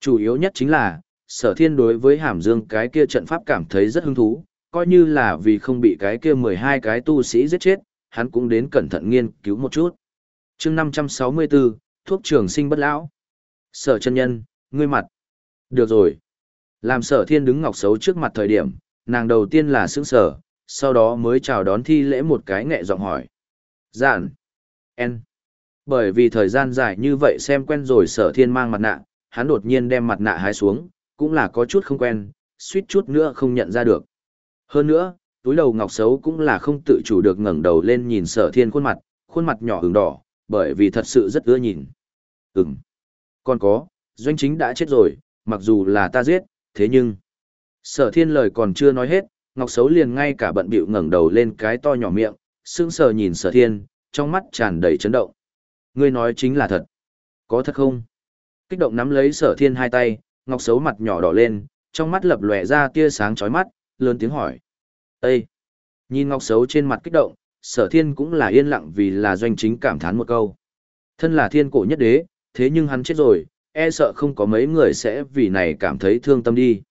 Chủ yếu nhất chính là, sở thiên đối với hàm dương cái kia trận pháp cảm thấy rất hứng thú, coi như là vì không bị cái kia 12 cái tu sĩ giết chết, hắn cũng đến cẩn thận nghiên cứu một chút. chương 564, thuốc trường sinh bất lão. Sở chân nhân, ngươi mặt. Được rồi. Làm sở thiên đứng ngọc xấu trước mặt thời điểm, nàng đầu tiên là sướng sở, sau đó mới chào đón thi lễ một cái nghệ giọng hỏi. Giản. En. Bởi vì thời gian dài như vậy xem quen rồi sở thiên mang mặt nạ, hắn đột nhiên đem mặt nạ hái xuống, cũng là có chút không quen, suýt chút nữa không nhận ra được. Hơn nữa, túi đầu ngọc xấu cũng là không tự chủ được ngẩng đầu lên nhìn sở thiên khuôn mặt, khuôn mặt nhỏ hứng đỏ, bởi vì thật sự rất ưa nhìn. Ừm. Còn có, doanh chính đã chết rồi, mặc dù là ta giết, thế nhưng... Sở thiên lời còn chưa nói hết, ngọc xấu liền ngay cả bận bịu ngẩng đầu lên cái to nhỏ miệng, sững sờ nhìn sở thiên, trong mắt tràn đầy chấn động. Ngươi nói chính là thật. Có thật không? Kích động nắm lấy sở thiên hai tay, ngọc xấu mặt nhỏ đỏ lên, trong mắt lập lòe ra tia sáng chói mắt, lớn tiếng hỏi. Ê! Nhìn ngọc xấu trên mặt kích động, sở thiên cũng là yên lặng vì là doanh chính cảm thán một câu. Thân là thiên cổ nhất đế, thế nhưng hắn chết rồi, e sợ không có mấy người sẽ vì này cảm thấy thương tâm đi.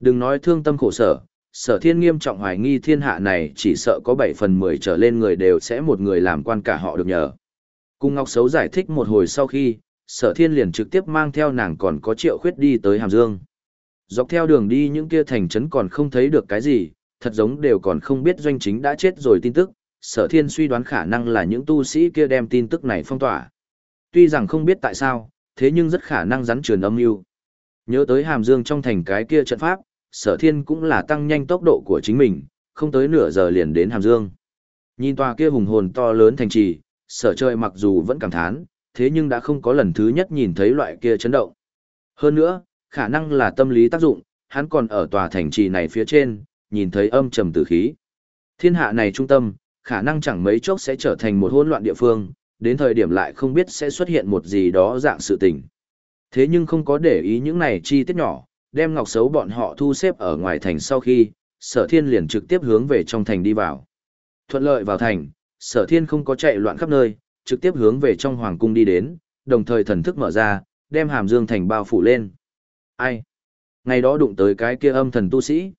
Đừng nói thương tâm khổ sở, sở thiên nghiêm trọng hoài nghi thiên hạ này chỉ sợ có 7 phần 10 trở lên người đều sẽ một người làm quan cả họ được nhờ. Cung Ngọc Xấu giải thích một hồi sau khi, sở thiên liền trực tiếp mang theo nàng còn có triệu khuyết đi tới Hàm Dương. Dọc theo đường đi những kia thành trấn còn không thấy được cái gì, thật giống đều còn không biết doanh chính đã chết rồi tin tức, sở thiên suy đoán khả năng là những tu sĩ kia đem tin tức này phong tỏa. Tuy rằng không biết tại sao, thế nhưng rất khả năng rắn truyền âm mưu Nhớ tới Hàm Dương trong thành cái kia trận pháp, sở thiên cũng là tăng nhanh tốc độ của chính mình, không tới nửa giờ liền đến Hàm Dương. Nhìn tòa kia hùng hồn to lớn thành trì, sở trời mặc dù vẫn cảm thán, thế nhưng đã không có lần thứ nhất nhìn thấy loại kia chấn động. Hơn nữa, khả năng là tâm lý tác dụng, hắn còn ở tòa thành trì này phía trên, nhìn thấy âm trầm tử khí. Thiên hạ này trung tâm, khả năng chẳng mấy chốc sẽ trở thành một hỗn loạn địa phương, đến thời điểm lại không biết sẽ xuất hiện một gì đó dạng sự tình. Thế nhưng không có để ý những này chi tiết nhỏ, đem ngọc xấu bọn họ thu xếp ở ngoài thành sau khi, sở thiên liền trực tiếp hướng về trong thành đi vào. Thuận lợi vào thành, sở thiên không có chạy loạn khắp nơi, trực tiếp hướng về trong hoàng cung đi đến, đồng thời thần thức mở ra, đem hàm dương thành bao phủ lên. Ai? Ngày đó đụng tới cái kia âm thần tu sĩ.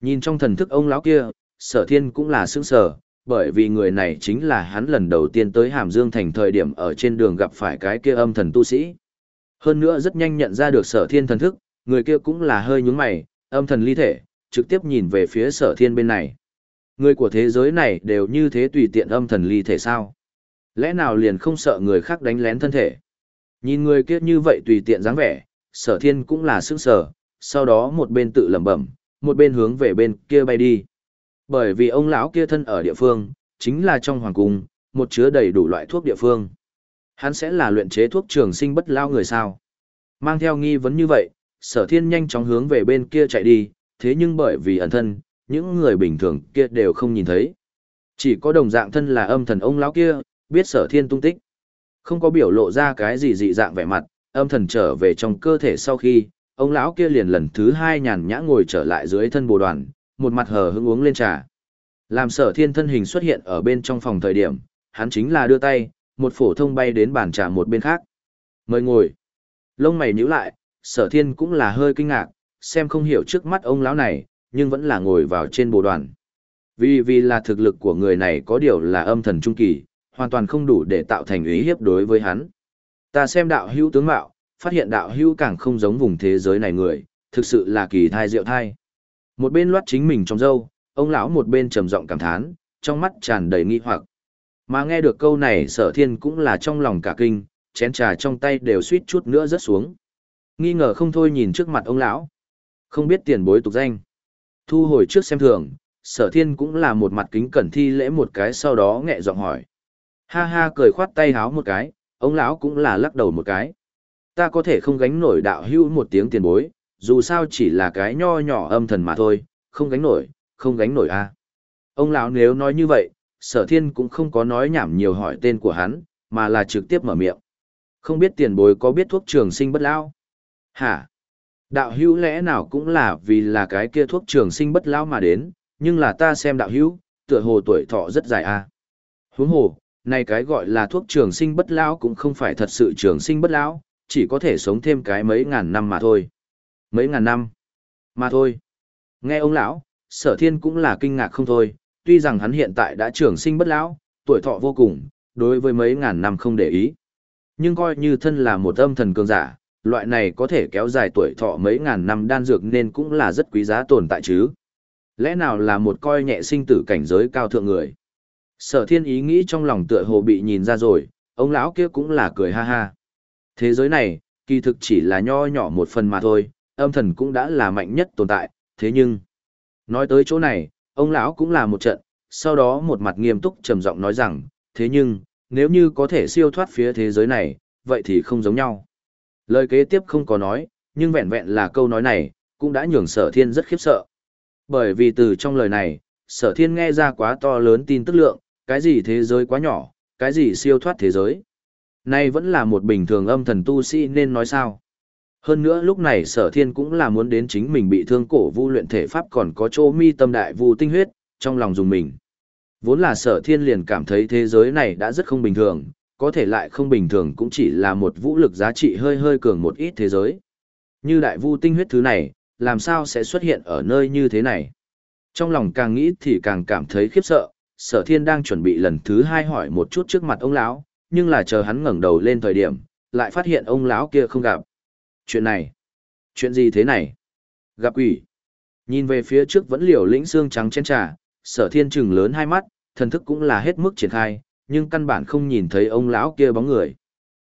Nhìn trong thần thức ông lão kia, sở thiên cũng là sững sở, bởi vì người này chính là hắn lần đầu tiên tới hàm dương thành thời điểm ở trên đường gặp phải cái kia âm thần tu sĩ. Hơn nữa rất nhanh nhận ra được sở thiên thần thức, người kia cũng là hơi nhướng mày, âm thần ly thể, trực tiếp nhìn về phía sở thiên bên này. Người của thế giới này đều như thế tùy tiện âm thần ly thể sao? Lẽ nào liền không sợ người khác đánh lén thân thể? Nhìn người kia như vậy tùy tiện dáng vẻ, sở thiên cũng là sức sở, sau đó một bên tự lẩm bẩm, một bên hướng về bên kia bay đi. Bởi vì ông lão kia thân ở địa phương, chính là trong hoàng cung, một chứa đầy đủ loại thuốc địa phương. Hắn sẽ là luyện chế thuốc trường sinh bất lao người sao? Mang theo nghi vấn như vậy, sở thiên nhanh chóng hướng về bên kia chạy đi, thế nhưng bởi vì ẩn thân, những người bình thường kia đều không nhìn thấy. Chỉ có đồng dạng thân là âm thần ông lão kia, biết sở thiên tung tích. Không có biểu lộ ra cái gì dị dạng vẻ mặt, âm thần trở về trong cơ thể sau khi, ông lão kia liền lần thứ hai nhàn nhã ngồi trở lại dưới thân bồ đoàn, một mặt hờ hững uống lên trà. Làm sở thiên thân hình xuất hiện ở bên trong phòng thời điểm, hắn chính là đưa tay, một phổ thông bay đến bàn trà một bên khác. Mời ngồi. Lông mày nhíu lại, sở thiên cũng là hơi kinh ngạc, xem không hiểu trước mắt ông lão này, nhưng vẫn là ngồi vào trên bồ đoàn. Vì vì là thực lực của người này có điều là âm thần trung kỳ, hoàn toàn không đủ để tạo thành ý hiếp đối với hắn. Ta xem đạo hữu tướng mạo, phát hiện đạo hữu càng không giống vùng thế giới này người, thực sự là kỳ thai diệu thai. Một bên loát chính mình trong dâu, ông lão một bên trầm giọng cảm thán, trong mắt tràn đầy nghi hoặc. Mà nghe được câu này sở thiên cũng là trong lòng cả kinh, chén trà trong tay đều suýt chút nữa rớt xuống. Nghi ngờ không thôi nhìn trước mặt ông lão. Không biết tiền bối tục danh. Thu hồi trước xem thường, sở thiên cũng là một mặt kính cẩn thi lễ một cái sau đó nghẹ giọng hỏi. Ha ha cười khoát tay háo một cái, ông lão cũng là lắc đầu một cái. Ta có thể không gánh nổi đạo hữu một tiếng tiền bối, dù sao chỉ là cái nho nhỏ âm thần mà thôi, không gánh nổi, không gánh nổi a. Ông lão nếu nói như vậy, sở thiên cũng không có nói nhảm nhiều hỏi tên của hắn, mà là trực tiếp mở miệng. Không biết tiền bối có biết thuốc trường sinh bất lão? Hả? Đạo hữu lẽ nào cũng là vì là cái kia thuốc trường sinh bất lão mà đến, nhưng là ta xem đạo hữu, tựa hồ tuổi thọ rất dài a. Huống hồ, này cái gọi là thuốc trường sinh bất lão cũng không phải thật sự trường sinh bất lão, chỉ có thể sống thêm cái mấy ngàn năm mà thôi. Mấy ngàn năm mà thôi. Nghe ông lão, sở thiên cũng là kinh ngạc không thôi, tuy rằng hắn hiện tại đã trường sinh bất lão, tuổi thọ vô cùng, đối với mấy ngàn năm không để ý. Nhưng coi như thân là một âm thần cường giả, loại này có thể kéo dài tuổi thọ mấy ngàn năm đan dược nên cũng là rất quý giá tồn tại chứ. Lẽ nào là một coi nhẹ sinh tử cảnh giới cao thượng người? Sở thiên ý nghĩ trong lòng tựa hồ bị nhìn ra rồi, ông lão kia cũng là cười ha ha. Thế giới này, kỳ thực chỉ là nho nhỏ một phần mà thôi, âm thần cũng đã là mạnh nhất tồn tại, thế nhưng... Nói tới chỗ này, ông lão cũng là một trận, sau đó một mặt nghiêm túc trầm giọng nói rằng, thế nhưng, nếu như có thể siêu thoát phía thế giới này, vậy thì không giống nhau. Lời kế tiếp không có nói, nhưng vẹn vẹn là câu nói này, cũng đã nhường sở thiên rất khiếp sợ. Bởi vì từ trong lời này, sở thiên nghe ra quá to lớn tin tức lượng, cái gì thế giới quá nhỏ, cái gì siêu thoát thế giới. Nay vẫn là một bình thường âm thần tu sĩ nên nói sao. Hơn nữa lúc này sở thiên cũng là muốn đến chính mình bị thương cổ vu luyện thể pháp còn có chỗ mi tâm đại vu tinh huyết, trong lòng dùng mình. Vốn là sở thiên liền cảm thấy thế giới này đã rất không bình thường, có thể lại không bình thường cũng chỉ là một vũ lực giá trị hơi hơi cường một ít thế giới. Như đại vu tinh huyết thứ này, làm sao sẽ xuất hiện ở nơi như thế này? Trong lòng càng nghĩ thì càng cảm thấy khiếp sợ, sở thiên đang chuẩn bị lần thứ hai hỏi một chút trước mặt ông lão, nhưng là chờ hắn ngẩng đầu lên thời điểm, lại phát hiện ông lão kia không gặp. Chuyện này, chuyện gì thế này? Gặp quỷ. Nhìn về phía trước vẫn liều lĩnh xương trắng trên trà, sở thiên chừng lớn hai mắt, thần thức cũng là hết mức triển khai, nhưng căn bản không nhìn thấy ông lão kia bóng người.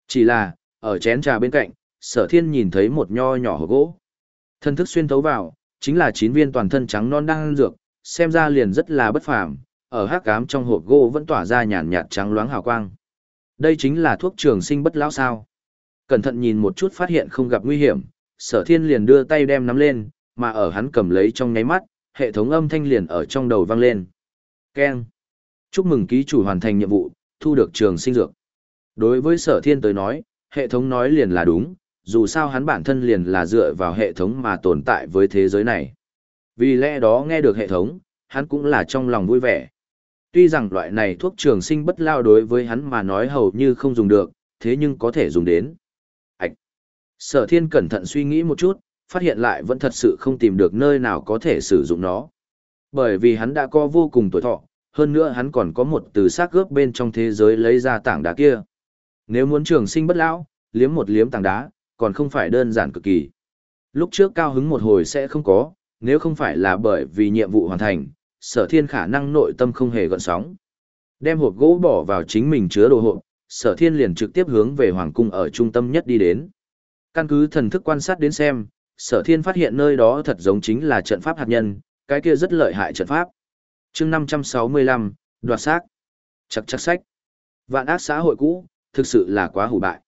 Chỉ là, ở chén trà bên cạnh, sở thiên nhìn thấy một nho nhỏ hộp gỗ. Thần thức xuyên thấu vào, chính là chín viên toàn thân trắng non đang ăn dược, xem ra liền rất là bất phàm ở hắc cám trong hộp gỗ vẫn tỏa ra nhàn nhạt trắng loáng hào quang. Đây chính là thuốc trường sinh bất lão sao. Cẩn thận nhìn một chút phát hiện không gặp nguy hiểm, sở thiên liền đưa tay đem nắm lên, mà ở hắn cầm lấy trong nháy mắt, hệ thống âm thanh liền ở trong đầu vang lên. Keng. Chúc mừng ký chủ hoàn thành nhiệm vụ, thu được trường sinh dược. Đối với sở thiên tới nói, hệ thống nói liền là đúng, dù sao hắn bản thân liền là dựa vào hệ thống mà tồn tại với thế giới này. Vì lẽ đó nghe được hệ thống, hắn cũng là trong lòng vui vẻ. Tuy rằng loại này thuốc trường sinh bất lao đối với hắn mà nói hầu như không dùng được, thế nhưng có thể dùng đến. Ảch! Sở thiên cẩn thận suy nghĩ một chút, phát hiện lại vẫn thật sự không tìm được nơi nào có thể sử dụng nó. Bởi vì hắn đã có vô cùng tuổi thọ, hơn nữa hắn còn có một từ xác gớp bên trong thế giới lấy ra tảng đá kia. Nếu muốn trường sinh bất lão, liếm một liếm tảng đá, còn không phải đơn giản cực kỳ. Lúc trước cao hứng một hồi sẽ không có, nếu không phải là bởi vì nhiệm vụ hoàn thành, sở thiên khả năng nội tâm không hề gợn sóng. Đem hộp gỗ bỏ vào chính mình chứa đồ hộp, sở thiên liền trực tiếp hướng về hoàng cung ở trung tâm nhất đi đến. Căn cứ thần thức quan sát đến xem, sở thiên phát hiện nơi đó thật giống chính là trận pháp hạt nhân, cái kia rất lợi hại trận pháp. chương 565, đoạt xác. Chặt chắc sách. Vạn ác xã hội cũ, thực sự là quá hủ bại.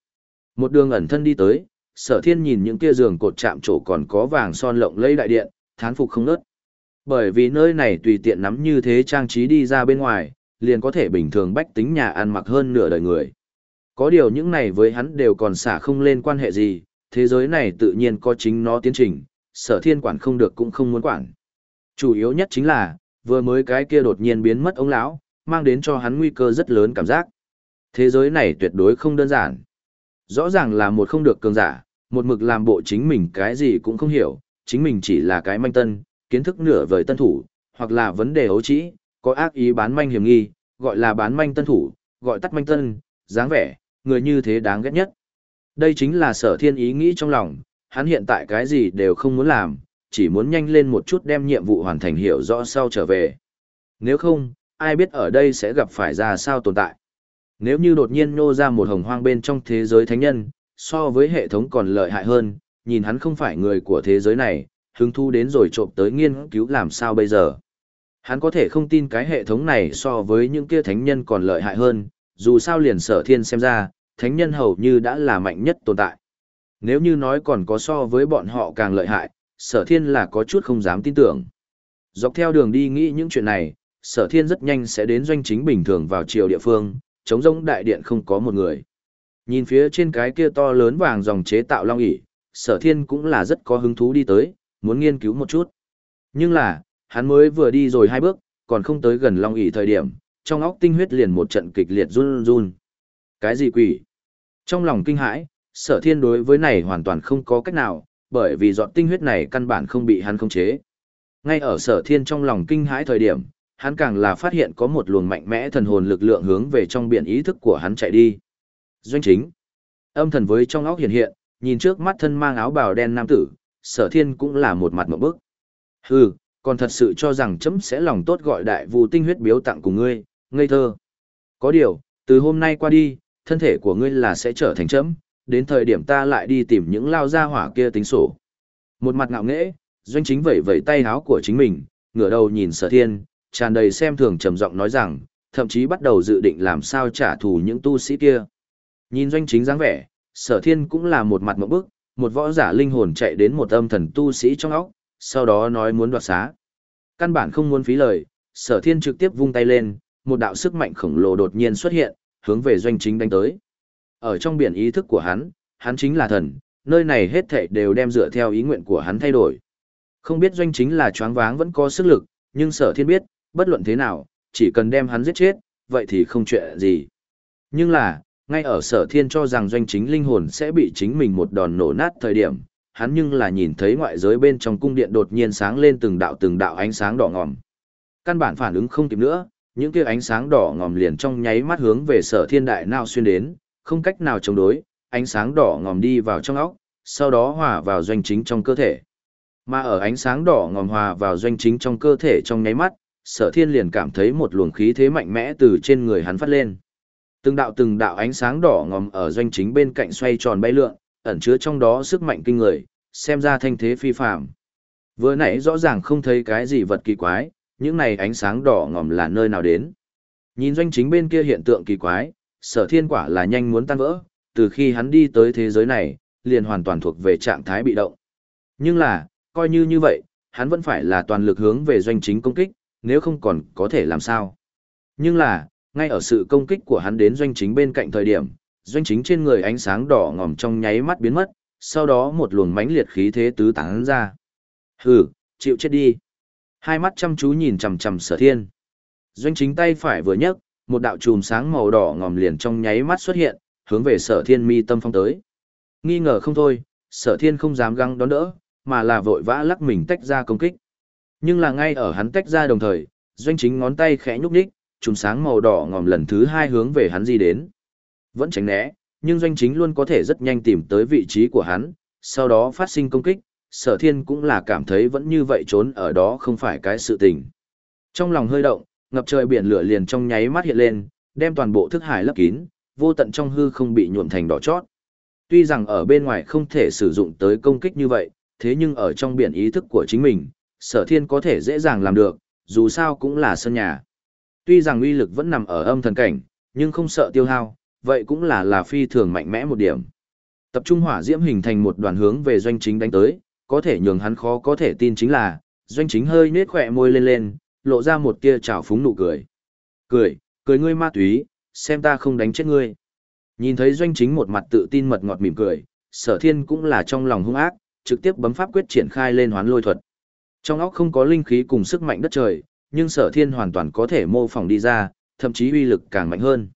Một đường ẩn thân đi tới, sở thiên nhìn những kia giường cột chạm trổ còn có vàng son lộng lẫy đại điện, thán phục không nớt. Bởi vì nơi này tùy tiện nắm như thế trang trí đi ra bên ngoài, liền có thể bình thường bách tính nhà ăn mặc hơn nửa đời người. Có điều những này với hắn đều còn xả không lên quan hệ gì, thế giới này tự nhiên có chính nó tiến trình, sở thiên quản không được cũng không muốn quản. Chủ yếu nhất chính là, vừa mới cái kia đột nhiên biến mất ông lão, mang đến cho hắn nguy cơ rất lớn cảm giác. Thế giới này tuyệt đối không đơn giản. Rõ ràng là một không được cường giả, một mực làm bộ chính mình cái gì cũng không hiểu, chính mình chỉ là cái manh tân, kiến thức nửa vời tân thủ, hoặc là vấn đề ấu trĩ, có ác ý bán manh hiểm nghi, gọi là bán manh tân thủ, gọi tắt manh tân, dáng vẻ, người như thế đáng ghét nhất. Đây chính là sở thiên ý nghĩ trong lòng, hắn hiện tại cái gì đều không muốn làm, chỉ muốn nhanh lên một chút đem nhiệm vụ hoàn thành hiểu rõ sau trở về. Nếu không, ai biết ở đây sẽ gặp phải ra sao tồn tại. Nếu như đột nhiên nô ra một hồng hoang bên trong thế giới thánh nhân, so với hệ thống còn lợi hại hơn, nhìn hắn không phải người của thế giới này, hứng thú đến rồi trộm tới nghiên cứu làm sao bây giờ. Hắn có thể không tin cái hệ thống này so với những kia thánh nhân còn lợi hại hơn, dù sao liền sở thiên xem ra, thánh nhân hầu như đã là mạnh nhất tồn tại. Nếu như nói còn có so với bọn họ càng lợi hại, sở thiên là có chút không dám tin tưởng. Dọc theo đường đi nghĩ những chuyện này, sở thiên rất nhanh sẽ đến doanh chính bình thường vào chiều địa phương, chống rông đại điện không có một người. Nhìn phía trên cái kia to lớn vàng dòng chế tạo long ỉ, sở thiên cũng là rất có hứng thú đi tới, muốn nghiên cứu một chút. Nhưng là, hắn mới vừa đi rồi hai bước, còn không tới gần long ỉ thời điểm, trong óc tinh huyết liền một trận kịch liệt run run. Cái gì quỷ? Trong lòng kinh hãi, sở thiên đối với này hoàn toàn không có cách nào, bởi vì giọt tinh huyết này căn bản không bị hắn khống chế. Ngay ở sở thiên trong lòng kinh hãi thời điểm, hắn càng là phát hiện có một luồng mạnh mẽ thần hồn lực lượng hướng về trong biển ý thức của hắn chạy đi. Doanh chính. Âm thần với trong óc hiện hiện, nhìn trước mắt thân mang áo bào đen nam tử, sở thiên cũng là một mặt một bức. Hừ, còn thật sự cho rằng chấm sẽ lòng tốt gọi đại vu tinh huyết biếu tặng của ngươi, ngây thơ. Có điều, từ hôm nay qua đi, thân thể của ngươi là sẽ trở thành chấm, đến thời điểm ta lại đi tìm những lao gia hỏa kia tính sổ. Một mặt ngạo nghễ, doanh chính vẩy vẩy tay áo của chính mình, ngửa đầu nhìn sở thiên, tràn đầy xem thường trầm giọng nói rằng, thậm chí bắt đầu dự định làm sao trả thù những tu sĩ kia. Nhìn doanh chính dáng vẻ, sở thiên cũng là một mặt mộng bức, một võ giả linh hồn chạy đến một âm thần tu sĩ trong óc, sau đó nói muốn đoạt xá. Căn bản không muốn phí lời, sở thiên trực tiếp vung tay lên, một đạo sức mạnh khổng lồ đột nhiên xuất hiện, hướng về doanh chính đánh tới. Ở trong biển ý thức của hắn, hắn chính là thần, nơi này hết thảy đều đem dựa theo ý nguyện của hắn thay đổi. Không biết doanh chính là choáng váng vẫn có sức lực, nhưng sở thiên biết, bất luận thế nào, chỉ cần đem hắn giết chết, vậy thì không chuyện gì. Nhưng là, ngay ở sở thiên cho rằng doanh chính linh hồn sẽ bị chính mình một đòn nổ nát thời điểm, hắn nhưng là nhìn thấy ngoại giới bên trong cung điện đột nhiên sáng lên từng đạo từng đạo ánh sáng đỏ ngòm. Căn bản phản ứng không kịp nữa, những kia ánh sáng đỏ ngòm liền trong nháy mắt hướng về sở thiên đại nào xuyên đến, không cách nào chống đối, ánh sáng đỏ ngòm đi vào trong óc, sau đó hòa vào doanh chính trong cơ thể. Mà ở ánh sáng đỏ ngòm hòa vào doanh chính trong cơ thể trong nháy mắt, sở thiên liền cảm thấy một luồng khí thế mạnh mẽ từ trên người hắn phát lên. Từng đạo từng đạo ánh sáng đỏ ngòm ở doanh chính bên cạnh xoay tròn bay lượn, ẩn chứa trong đó sức mạnh kinh người, xem ra thanh thế phi phàm. Vừa nãy rõ ràng không thấy cái gì vật kỳ quái, những này ánh sáng đỏ ngòm là nơi nào đến. Nhìn doanh chính bên kia hiện tượng kỳ quái, sở thiên quả là nhanh muốn tan vỡ, từ khi hắn đi tới thế giới này, liền hoàn toàn thuộc về trạng thái bị động. Nhưng là, coi như như vậy, hắn vẫn phải là toàn lực hướng về doanh chính công kích, nếu không còn có thể làm sao. Nhưng là, ngay ở sự công kích của hắn đến doanh chính bên cạnh thời điểm, doanh chính trên người ánh sáng đỏ ngòm trong nháy mắt biến mất, sau đó một luồng mãnh liệt khí thế tứ tán ra. Hừ, chịu chết đi. Hai mắt chăm chú nhìn chằm chằm sở thiên. Doanh chính tay phải vừa nhấc, một đạo chùm sáng màu đỏ ngòm liền trong nháy mắt xuất hiện, hướng về sở thiên mi tâm phong tới. Nghi ngờ không thôi, sở thiên không dám găng đón đỡ, mà là vội vã lắc mình tách ra công kích. Nhưng là ngay ở hắn tách ra đồng thời, doanh chính ngón tay khẽ nhúc nhích, chùm sáng màu đỏ ngòm lần thứ hai hướng về hắn di đến. Vẫn tránh né, nhưng doanh chính luôn có thể rất nhanh tìm tới vị trí của hắn, sau đó phát sinh công kích, sở thiên cũng là cảm thấy vẫn như vậy trốn ở đó không phải cái sự tình. Trong lòng hơi động, ngập trời biển lửa liền trong nháy mắt hiện lên, đem toàn bộ thức hải lấp kín, vô tận trong hư không bị nhuộm thành đỏ chót. Tuy rằng ở bên ngoài không thể sử dụng tới công kích như vậy, thế nhưng ở trong biển ý thức của chính mình, sở thiên có thể dễ dàng làm được, dù sao cũng là sân nhà. Tuy rằng uy lực vẫn nằm ở âm thần cảnh, nhưng không sợ tiêu hao, vậy cũng là là phi thường mạnh mẽ một điểm. Tập trung hỏa diễm hình thành một đoàn hướng về doanh chính đánh tới, có thể nhường hắn khó có thể tin chính là, doanh chính hơi nết khỏe môi lên lên, lộ ra một tia trào phúng nụ cười. Cười, cười ngươi ma túy, xem ta không đánh chết ngươi. Nhìn thấy doanh chính một mặt tự tin mật ngọt mỉm cười, sở thiên cũng là trong lòng hung ác, trực tiếp bấm pháp quyết triển khai lên hoán lôi thuật. Trong óc không có linh khí cùng sức mạnh đất trời, nhưng sở thiên hoàn toàn có thể mô phỏng đi ra, thậm chí uy lực càng mạnh hơn.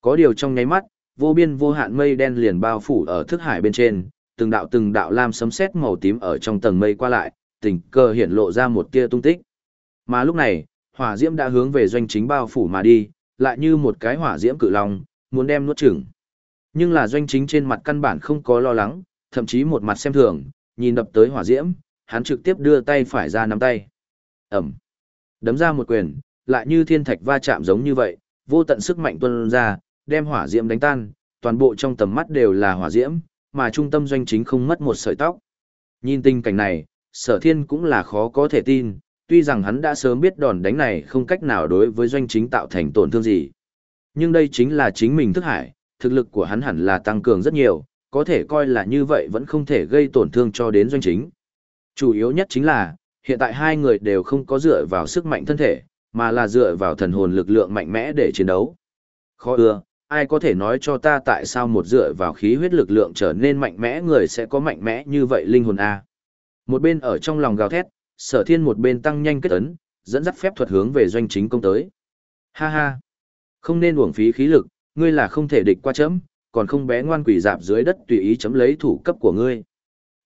Có điều trong nháy mắt, vô biên vô hạn mây đen liền bao phủ ở thức hải bên trên, từng đạo từng đạo lam sấm sét màu tím ở trong tầng mây qua lại, tình cờ hiện lộ ra một tia tung tích. Mà lúc này, hỏa diễm đã hướng về doanh chính bao phủ mà đi, lại như một cái hỏa diễm cự long, muốn đem nuốt chửng. Nhưng là doanh chính trên mặt căn bản không có lo lắng, thậm chí một mặt xem thường, nhìn đập tới hỏa diễm, hắn trực tiếp đưa tay phải ra nắm tay. Ẩm. Đấm ra một quyền, lại như thiên thạch va chạm giống như vậy, vô tận sức mạnh tuôn ra, đem hỏa diễm đánh tan, toàn bộ trong tầm mắt đều là hỏa diễm, mà trung tâm doanh chính không mất một sợi tóc. Nhìn tình cảnh này, sở thiên cũng là khó có thể tin, tuy rằng hắn đã sớm biết đòn đánh này không cách nào đối với doanh chính tạo thành tổn thương gì. Nhưng đây chính là chính mình thức hải, thực lực của hắn hẳn là tăng cường rất nhiều, có thể coi là như vậy vẫn không thể gây tổn thương cho đến doanh chính. Chủ yếu nhất chính là, hiện tại hai người đều không có dựa vào sức mạnh thân thể, mà là dựa vào thần hồn lực lượng mạnh mẽ để chiến đấu. Khó ưa, ai có thể nói cho ta tại sao một dựa vào khí huyết lực lượng trở nên mạnh mẽ người sẽ có mạnh mẽ như vậy linh hồn A. Một bên ở trong lòng gào thét, sở thiên một bên tăng nhanh kết ấn, dẫn dắt phép thuật hướng về doanh chính công tới. Ha ha! Không nên uổng phí khí lực, ngươi là không thể địch qua chấm, còn không bé ngoan quỷ dạp dưới đất tùy ý chấm lấy thủ cấp của ngươi.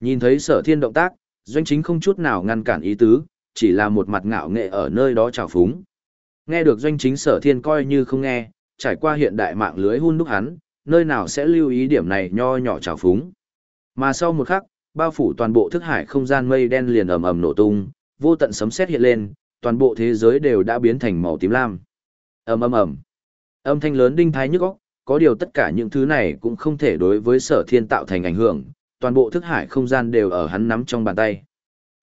Nhìn thấy sở thiên động tác, doanh chính không chút nào ngăn cản ý tứ, chỉ là một mặt ngạo nghệ ở nơi đó trào phúng. Nghe được doanh chính sở thiên coi như không nghe, trải qua hiện đại mạng lưới hun đúc hắn, nơi nào sẽ lưu ý điểm này nho nhỏ trào phúng. Mà sau một khắc, bao phủ toàn bộ thức hải không gian mây đen liền ầm ầm nổ tung, vô tận sấm sét hiện lên, toàn bộ thế giới đều đã biến thành màu tím lam. Ầm ầm ầm. Âm thanh lớn đinh thái nhức óc, có điều tất cả những thứ này cũng không thể đối với Sở Thiên tạo thành ảnh hưởng, toàn bộ thức hải không gian đều ở hắn nắm trong bàn tay.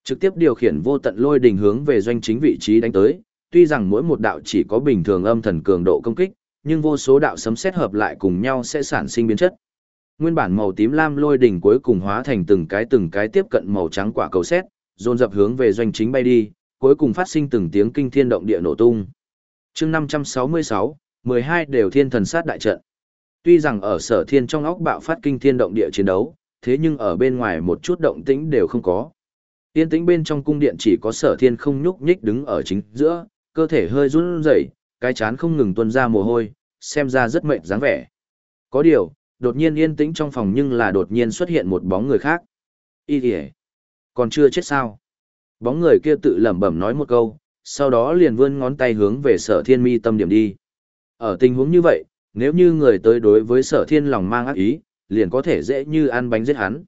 Trực tiếp điều khiển vô tận lôi đình hướng về doanh chính vị trí đánh tới, tuy rằng mỗi một đạo chỉ có bình thường âm thần cường độ công kích, nhưng vô số đạo sấm sét hợp lại cùng nhau sẽ sản sinh biến chất. Nguyên bản màu tím lam lôi đỉnh cuối cùng hóa thành từng cái từng cái tiếp cận màu trắng quả cầu sét, dồn dập hướng về doanh chính bay đi, cuối cùng phát sinh từng tiếng kinh thiên động địa nổ tung. Chương 566, 12 đều thiên thần sát đại trận. Tuy rằng ở Sở Thiên trong óc bạo phát kinh thiên động địa chiến đấu, thế nhưng ở bên ngoài một chút động tĩnh đều không có. Yên tĩnh bên trong cung điện chỉ có Sở Thiên không nhúc nhích đứng ở chính giữa, cơ thể hơi run rẩy, cái chán không ngừng tuôn ra mồ hôi, xem ra rất mệt dáng vẻ. Có điều, đột nhiên yên tĩnh trong phòng nhưng là đột nhiên xuất hiện một bóng người khác. Y kìa, còn chưa chết sao? Bóng người kia tự lẩm bẩm nói một câu, sau đó liền vươn ngón tay hướng về sở thiên mi tâm điểm đi. Ở tình huống như vậy, nếu như người tới đối với sở thiên lòng mang ác ý, liền có thể dễ như ăn bánh giết hắn.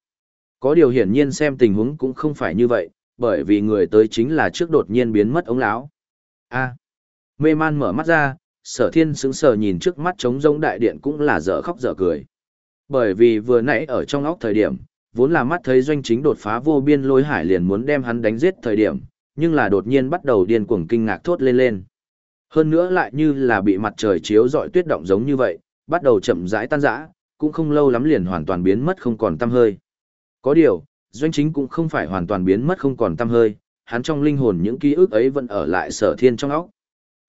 Có điều hiển nhiên xem tình huống cũng không phải như vậy, bởi vì người tới chính là trước đột nhiên biến mất ống lão. A. Mê man mở mắt ra, sở thiên sững sờ nhìn trước mắt trống rỗng đại điện cũng là dở khóc dở cười. Bởi vì vừa nãy ở trong óc thời điểm, vốn là mắt thấy doanh chính đột phá vô biên lôi hải liền muốn đem hắn đánh giết thời điểm, nhưng là đột nhiên bắt đầu điên cuồng kinh ngạc thốt lên lên. Hơn nữa lại như là bị mặt trời chiếu rọi tuyết động giống như vậy, bắt đầu chậm rãi tan rã, cũng không lâu lắm liền hoàn toàn biến mất không còn tăm hơi. Có điều, doanh chính cũng không phải hoàn toàn biến mất không còn tăm hơi, hắn trong linh hồn những ký ức ấy vẫn ở lại sở thiên trong óc.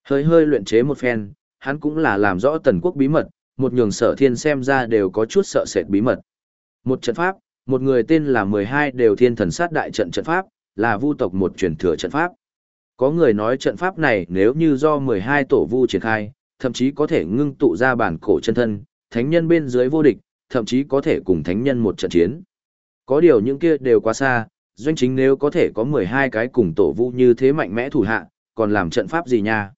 Hơi hơi luyện chế một phen, hắn cũng là làm rõ tần quốc bí mật, một nhường sở thiên xem ra đều có chút sợ sệt bí mật. Một trận pháp, một người tên là 12 đều thiên thần sát đại trận trận pháp, là vu tộc một truyền thừa trận pháp. Có người nói trận pháp này nếu như do 12 tổ vu triển khai, thậm chí có thể ngưng tụ ra bản cổ chân thân, thánh nhân bên dưới vô địch, thậm chí có thể cùng thánh nhân một trận chiến. Có điều những kia đều quá xa, doanh chính nếu có thể có 12 cái cùng tổ vu như thế mạnh mẽ thủ hạ, còn làm trận pháp gì nha.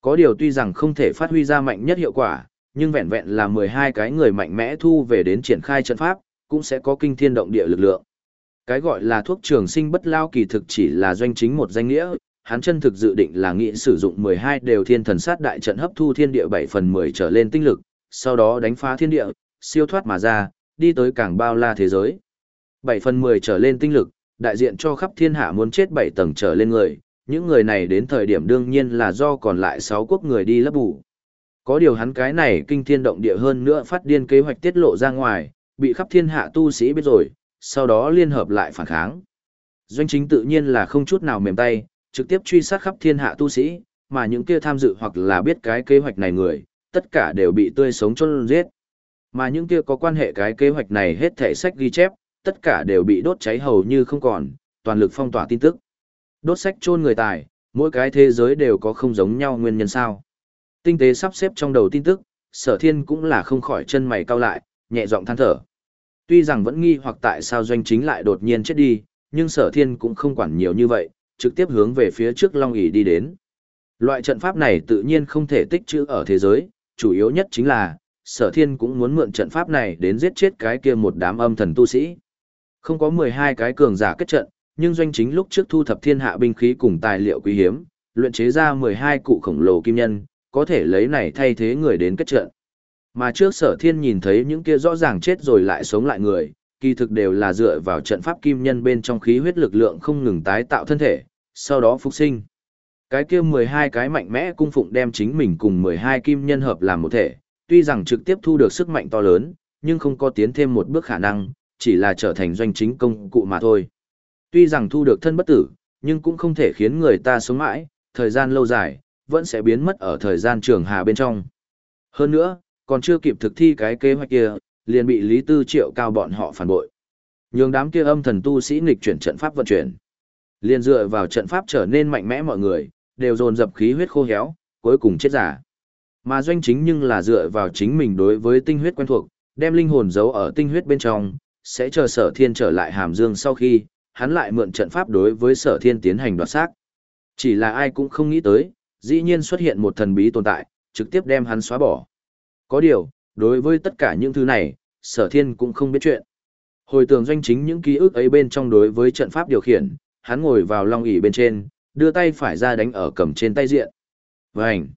Có điều tuy rằng không thể phát huy ra mạnh nhất hiệu quả, nhưng vẹn vẹn là 12 cái người mạnh mẽ thu về đến triển khai trận pháp, cũng sẽ có kinh thiên động địa lực lượng. Cái gọi là thuốc trường sinh bất lao kỳ thực chỉ là doanh chính một danh nghĩa, hắn chân thực dự định là nghĩ sử dụng 12 đều thiên thần sát đại trận hấp thu thiên địa 7 phần 10 trở lên tinh lực, sau đó đánh phá thiên địa, siêu thoát mà ra, đi tới càng bao la thế giới. 7 phần 10 trở lên tinh lực, đại diện cho khắp thiên hạ muốn chết 7 tầng trở lên người, những người này đến thời điểm đương nhiên là do còn lại 6 quốc người đi lấp bù. Có điều hắn cái này kinh thiên động địa hơn nữa phát điên kế hoạch tiết lộ ra ngoài, bị khắp thiên hạ tu sĩ biết rồi, sau đó liên hợp lại phản kháng. Doanh chính tự nhiên là không chút nào mềm tay, trực tiếp truy sát khắp thiên hạ tu sĩ, mà những kia tham dự hoặc là biết cái kế hoạch này người, tất cả đều bị tươi sống chôn giết. Mà những kia có quan hệ cái kế hoạch này hết thảy sách ghi chép, tất cả đều bị đốt cháy hầu như không còn, toàn lực phong tỏa tin tức. Đốt sách chôn người tài, mỗi cái thế giới đều có không giống nhau nguyên nhân sao. Tinh tế sắp xếp trong đầu tin tức, sở thiên cũng là không khỏi chân mày cau lại, nhẹ giọng than thở. Tuy rằng vẫn nghi hoặc tại sao doanh chính lại đột nhiên chết đi, nhưng sở thiên cũng không quản nhiều như vậy, trực tiếp hướng về phía trước Long ỷ đi đến. Loại trận pháp này tự nhiên không thể tích trữ ở thế giới, chủ yếu nhất chính là, sở thiên cũng muốn mượn trận pháp này đến giết chết cái kia một đám âm thần tu sĩ. Không có 12 cái cường giả kết trận, nhưng doanh chính lúc trước thu thập thiên hạ binh khí cùng tài liệu quý hiếm, luyện chế ra 12 cụ khổng lồ kim nhân, có thể lấy này thay thế người đến kết trận. Mà trước sở thiên nhìn thấy những kia rõ ràng chết rồi lại sống lại người, kỳ thực đều là dựa vào trận pháp kim nhân bên trong khí huyết lực lượng không ngừng tái tạo thân thể, sau đó phục sinh. Cái kia 12 cái mạnh mẽ cung phụng đem chính mình cùng 12 kim nhân hợp làm một thể, tuy rằng trực tiếp thu được sức mạnh to lớn, nhưng không có tiến thêm một bước khả năng, chỉ là trở thành doanh chính công cụ mà thôi. Tuy rằng thu được thân bất tử, nhưng cũng không thể khiến người ta sống mãi, thời gian lâu dài, vẫn sẽ biến mất ở thời gian trường hà bên trong. Hơn nữa, còn chưa kịp thực thi cái kế hoạch kia, liền bị Lý Tư Triệu cao bọn họ phản bội. Nhường đám kia âm thần tu sĩ nghịch chuyển trận pháp vận chuyển. Liền dựa vào trận pháp trở nên mạnh mẽ mọi người, đều dồn dập khí huyết khô héo, cuối cùng chết giả. Mà doanh chính nhưng là dựa vào chính mình đối với tinh huyết quen thuộc, đem linh hồn giấu ở tinh huyết bên trong, sẽ chờ sở thiên trở lại hàm dương sau khi, hắn lại mượn trận pháp đối với sở thiên tiến hành đoạt xác. Chỉ là ai cũng không nghĩ tới, dĩ nhiên xuất hiện một thần bí tồn tại, trực tiếp đem hắn xóa bỏ. Có điều, đối với tất cả những thứ này, sở thiên cũng không biết chuyện. Hồi tưởng doanh chính những ký ức ấy bên trong đối với trận pháp điều khiển, hắn ngồi vào long ỷ bên trên, đưa tay phải ra đánh ở cầm trên tay diện. Vành!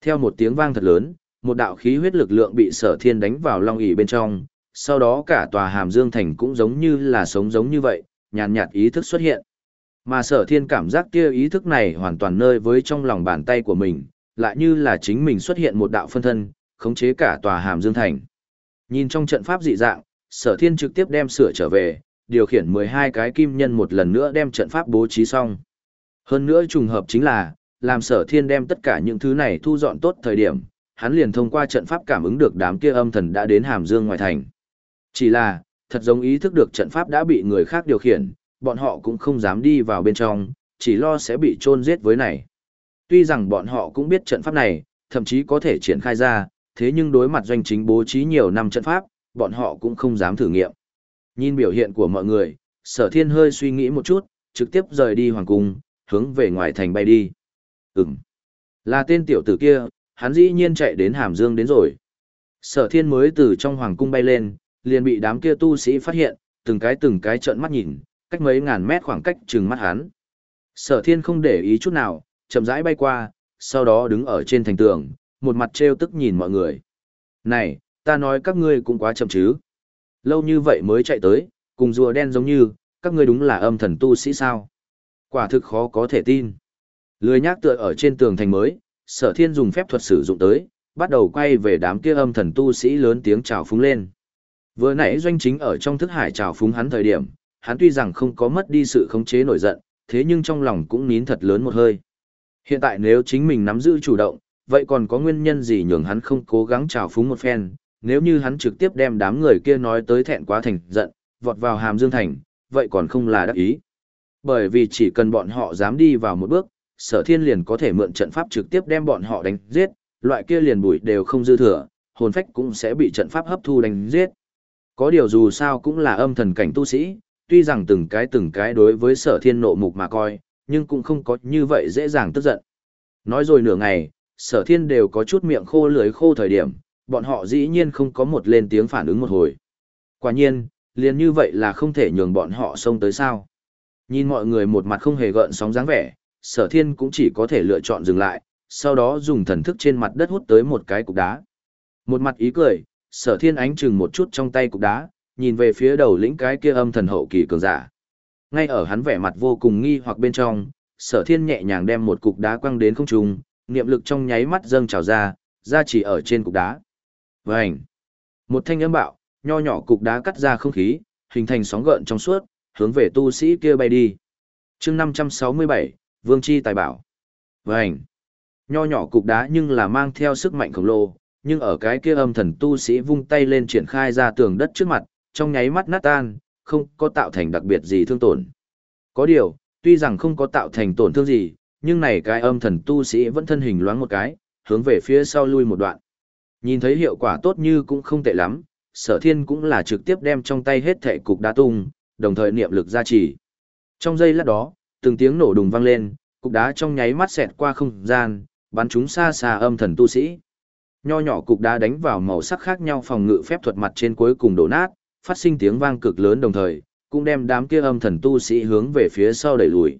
Theo một tiếng vang thật lớn, một đạo khí huyết lực lượng bị sở thiên đánh vào long ỷ bên trong, sau đó cả tòa hàm dương thành cũng giống như là sống giống như vậy, nhàn nhạt ý thức xuất hiện. Mà sở thiên cảm giác kia ý thức này hoàn toàn nơi với trong lòng bàn tay của mình, lại như là chính mình xuất hiện một đạo phân thân, khống chế cả tòa hàm dương thành. Nhìn trong trận pháp dị dạng, sở thiên trực tiếp đem sửa trở về, điều khiển 12 cái kim nhân một lần nữa đem trận pháp bố trí xong. Hơn nữa trùng hợp chính là, làm sở thiên đem tất cả những thứ này thu dọn tốt thời điểm, hắn liền thông qua trận pháp cảm ứng được đám kia âm thần đã đến hàm dương ngoài thành. Chỉ là, thật giống ý thức được trận pháp đã bị người khác điều khiển, bọn họ cũng không dám đi vào bên trong, chỉ lo sẽ bị chôn giết với này. Tuy rằng bọn họ cũng biết trận pháp này, thậm chí có thể triển khai ra, thế nhưng đối mặt doanh chính bố trí nhiều năm trận pháp, bọn họ cũng không dám thử nghiệm. Nhìn biểu hiện của mọi người, sở thiên hơi suy nghĩ một chút, trực tiếp rời đi hoàng cung, hướng về ngoài thành bay đi. Ừm, là tên tiểu tử kia, hắn dĩ nhiên chạy đến Hàm Dương đến rồi. Sở thiên mới từ trong hoàng cung bay lên, liền bị đám kia tu sĩ phát hiện, từng cái từng cái trợn mắt nhìn, cách mấy ngàn mét khoảng cách chừng mắt hắn. Sở thiên không để ý chút nào, chậm rãi bay qua, sau đó đứng ở trên thành tường, một mặt trêu tức nhìn mọi người. Này, ta nói các ngươi cũng quá chậm chứ. Lâu như vậy mới chạy tới, cùng rùa đen giống như, các ngươi đúng là âm thần tu sĩ sao. Quả thực khó có thể tin. Lười nhác tựa ở trên tường thành mới, sở thiên dùng phép thuật sử dụng tới, bắt đầu quay về đám kia âm thần tu sĩ lớn tiếng chào phúng lên. Vừa nãy doanh chính ở trong thức hải chào phúng hắn thời điểm, hắn tuy rằng không có mất đi sự khống chế nổi giận, thế nhưng trong lòng cũng nín thật lớn một hơi. Hiện tại nếu chính mình nắm giữ chủ động, vậy còn có nguyên nhân gì nhường hắn không cố gắng chào phúng một phen, nếu như hắn trực tiếp đem đám người kia nói tới thẹn quá thành giận, vọt vào hàm dương thành, vậy còn không là đắc ý. Bởi vì chỉ cần bọn họ dám đi vào một bước, sở thiên liền có thể mượn trận pháp trực tiếp đem bọn họ đánh giết, loại kia liền bụi đều không dư thừa, hồn phách cũng sẽ bị trận pháp hấp thu đánh giết. Có điều dù sao cũng là âm thần cảnh tu sĩ, tuy rằng từng cái từng cái đối với sở thiên nộ mục mà coi, nhưng cũng không có như vậy dễ dàng tức giận. Nói rồi nửa ngày, sở thiên đều có chút miệng khô lưới khô thời điểm, bọn họ dĩ nhiên không có một lên tiếng phản ứng một hồi. Quả nhiên, liền như vậy là không thể nhường bọn họ xông tới sao. Nhìn mọi người một mặt không hề gợn sóng dáng vẻ, sở thiên cũng chỉ có thể lựa chọn dừng lại, sau đó dùng thần thức trên mặt đất hút tới một cái cục đá. Một mặt ý cười, sở thiên ánh chừng một chút trong tay cục đá, nhìn về phía đầu lĩnh cái kia âm thần hậu kỳ cường giả. Ngay ở hắn vẻ mặt vô cùng nghi hoặc bên trong, sở thiên nhẹ nhàng đem một cục đá quăng đến không trung, niệm lực trong nháy mắt dâng trào ra, ra chỉ ở trên cục đá. Vành! Một thanh âm bạo, nho nhỏ cục đá cắt ra không khí, hình thành sóng gợn trong suốt, hướng về tu sĩ kia bay đi. chương 567, Vương Chi Tài Bảo. Vành! Nho nhỏ cục đá nhưng là mang theo sức mạnh khổng lồ, nhưng ở cái kia âm thần tu sĩ vung tay lên triển khai ra tường đất trước mặt, trong nháy mắt nát tan, không có tạo thành đặc biệt gì thương tổn. Có điều, tuy rằng không có tạo thành tổn thương gì, nhưng này cái âm thần tu sĩ vẫn thân hình loáng một cái, hướng về phía sau lui một đoạn. Nhìn thấy hiệu quả tốt như cũng không tệ lắm, sở thiên cũng là trực tiếp đem trong tay hết thẻ cục đá tung, đồng thời niệm lực gia trì. Trong giây lát đó, từng tiếng nổ đùng vang lên, cục đá trong nháy mắt xẹt qua không gian, bắn chúng xa xa âm thần tu sĩ. Nho nhỏ cục đá đánh vào màu sắc khác nhau phòng ngự phép thuật mặt trên cuối cùng đổ nát, phát sinh tiếng vang cực lớn đồng thời, cũng đem đám kia âm thần tu sĩ hướng về phía sau đẩy lùi.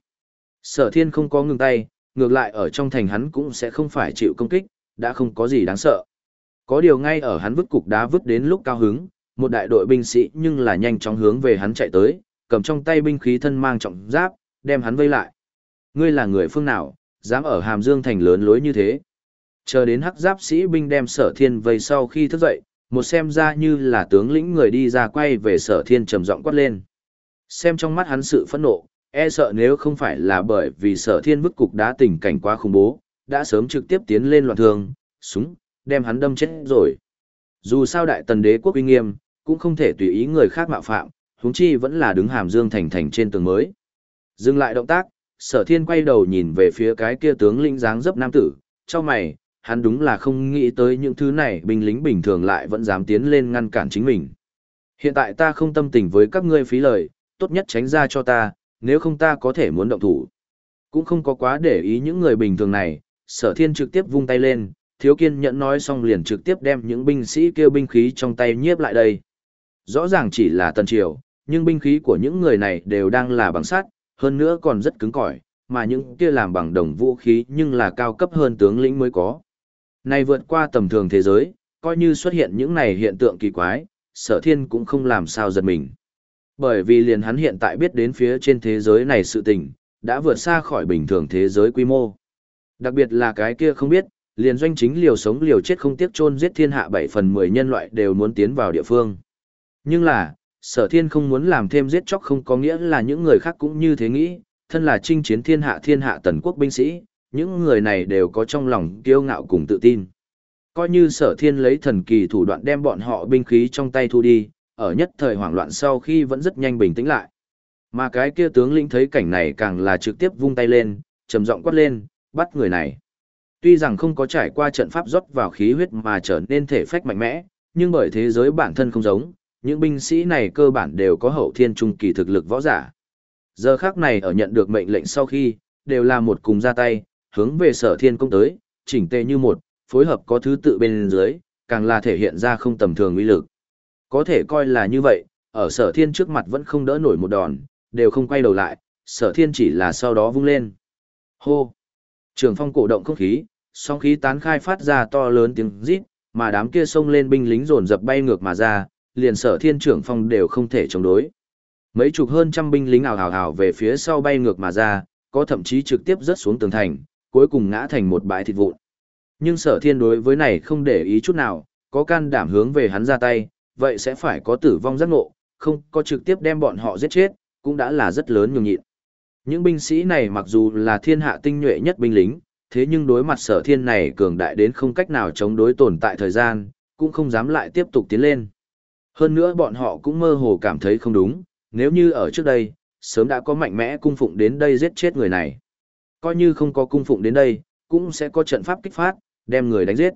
Sở thiên không có ngừng tay, ngược lại ở trong thành hắn cũng sẽ không phải chịu công kích, đã không có gì đáng sợ. Có điều ngay ở hắn vứt cục đá vứt đến lúc cao hứng, một đại đội binh sĩ nhưng là nhanh chóng hướng về hắn chạy tới, cầm trong tay binh khí thân mang trọng giáp, đem hắn vây lại. Ngươi là người phương nào, dám ở Hàm Dương thành lớn lối như thế? Chờ đến hắc giáp sĩ binh đem sở thiên vây sau khi thức dậy, một xem ra như là tướng lĩnh người đi ra quay về sở thiên trầm giọng quát lên. Xem trong mắt hắn sự phẫn nộ, e sợ nếu không phải là bởi vì sở thiên vứt cục đá tình cảnh quá khủng bố, đã sớm trực tiếp tiến lên loạn thường, súng, đem hắn đâm chết rồi. Dù sao đại tần đế quốc uy nghiêm, cũng không thể tùy ý người khác mạo phạm, huống chi vẫn là đứng hàm dương thành thành trên tường mới. Dừng lại động tác, sở thiên quay đầu nhìn về phía cái kia tướng lĩnh dáng dấp nam tử, cho mày, hắn đúng là không nghĩ tới những thứ này binh lính bình thường lại vẫn dám tiến lên ngăn cản chính mình. Hiện tại ta không tâm tình với các ngươi phí lời, tốt nhất tránh ra cho ta, nếu không ta có thể muốn động thủ. Cũng không có quá để ý những người bình thường này, sở thiên trực tiếp vung tay lên, thiếu kiên nhẫn nói xong liền trực tiếp đem những binh sĩ kêu binh khí trong tay nhiếp lại đây. Rõ ràng chỉ là tần triều, nhưng binh khí của những người này đều đang là bằng sắt, hơn nữa còn rất cứng cỏi, mà những kia làm bằng đồng vũ khí nhưng là cao cấp hơn tướng lĩnh mới có. Này vượt qua tầm thường thế giới, coi như xuất hiện những này hiện tượng kỳ quái, sở thiên cũng không làm sao giật mình. Bởi vì liền hắn hiện tại biết đến phía trên thế giới này sự tình, đã vượt xa khỏi bình thường thế giới quy mô. Đặc biệt là cái kia không biết, liền doanh chính liều sống liều chết không tiếc chôn giết thiên hạ 7 phần 10 nhân loại đều muốn tiến vào địa phương. Nhưng là, sở thiên không muốn làm thêm giết chóc không có nghĩa là những người khác cũng như thế nghĩ, thân là chinh chiến thiên hạ thiên hạ tần quốc binh sĩ, những người này đều có trong lòng kiêu ngạo cùng tự tin. Coi như sở thiên lấy thần kỳ thủ đoạn đem bọn họ binh khí trong tay thu đi, ở nhất thời hoảng loạn sau khi vẫn rất nhanh bình tĩnh lại. Mà cái kia tướng lĩnh thấy cảnh này càng là trực tiếp vung tay lên, trầm giọng quát lên, bắt người này. Tuy rằng không có trải qua trận pháp rót vào khí huyết mà trở nên thể phách mạnh mẽ, nhưng bởi thế giới bản thân không giống, những binh sĩ này cơ bản đều có hậu thiên trung kỳ thực lực võ giả. Giờ khắc này ở nhận được mệnh lệnh sau khi, đều là một cùng ra tay, hướng về sở thiên công tới, chỉnh tề như một, phối hợp có thứ tự bên dưới, càng là thể hiện ra không tầm thường uy lực. Có thể coi là như vậy, ở sở thiên trước mặt vẫn không đỡ nổi một đòn, đều không quay đầu lại, sở thiên chỉ là sau đó vung lên. Hô! Trường phong cổ động không khí, song khí tán khai phát ra to lớn tiếng rít, mà đám kia xông lên binh lính dồn dập bay ngược mà ra, liền sở thiên trưởng phong đều không thể chống đối. Mấy chục hơn trăm binh lính ảo ảo ảo về phía sau bay ngược mà ra, có thậm chí trực tiếp rớt xuống tường thành, cuối cùng ngã thành một bãi thịt vụn. Nhưng sở thiên đối với này không để ý chút nào, có can đảm hướng về hắn ra tay, vậy sẽ phải có tử vong giác ngộ, không có trực tiếp đem bọn họ giết chết, cũng đã là rất lớn nhường nhịn. Những binh sĩ này mặc dù là thiên hạ tinh nhuệ nhất binh lính, thế nhưng đối mặt sở thiên này cường đại đến không cách nào chống đối tồn tại thời gian, cũng không dám lại tiếp tục tiến lên. Hơn nữa bọn họ cũng mơ hồ cảm thấy không đúng, nếu như ở trước đây, sớm đã có mạnh mẽ cung phụng đến đây giết chết người này. Coi như không có cung phụng đến đây, cũng sẽ có trận pháp kích phát, đem người đánh giết.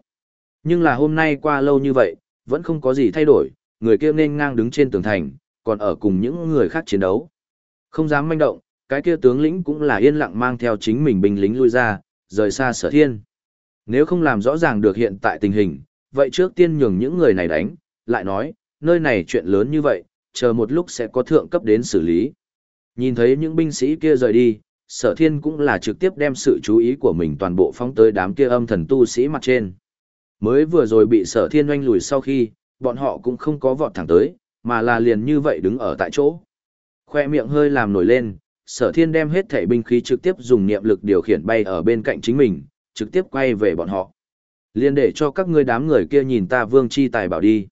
Nhưng là hôm nay qua lâu như vậy, vẫn không có gì thay đổi, người kia nên ngang đứng trên tường thành, còn ở cùng những người khác chiến đấu. Không dám manh động, cái kia tướng lĩnh cũng là yên lặng mang theo chính mình binh lính lui ra, rời xa sở thiên. Nếu không làm rõ ràng được hiện tại tình hình, vậy trước tiên nhường những người này đánh, lại nói, nơi này chuyện lớn như vậy, chờ một lúc sẽ có thượng cấp đến xử lý. Nhìn thấy những binh sĩ kia rời đi, sở thiên cũng là trực tiếp đem sự chú ý của mình toàn bộ phóng tới đám kia âm thần tu sĩ mặt trên. Mới vừa rồi bị sở thiên oanh lùi sau khi, bọn họ cũng không có vọt thẳng tới, mà là liền như vậy đứng ở tại chỗ. Khoe miệng hơi làm nổi lên, sở thiên đem hết thể binh khí trực tiếp dùng niệm lực điều khiển bay ở bên cạnh chính mình, trực tiếp quay về bọn họ. Liên để cho các ngươi đám người kia nhìn ta vương chi tài bảo đi.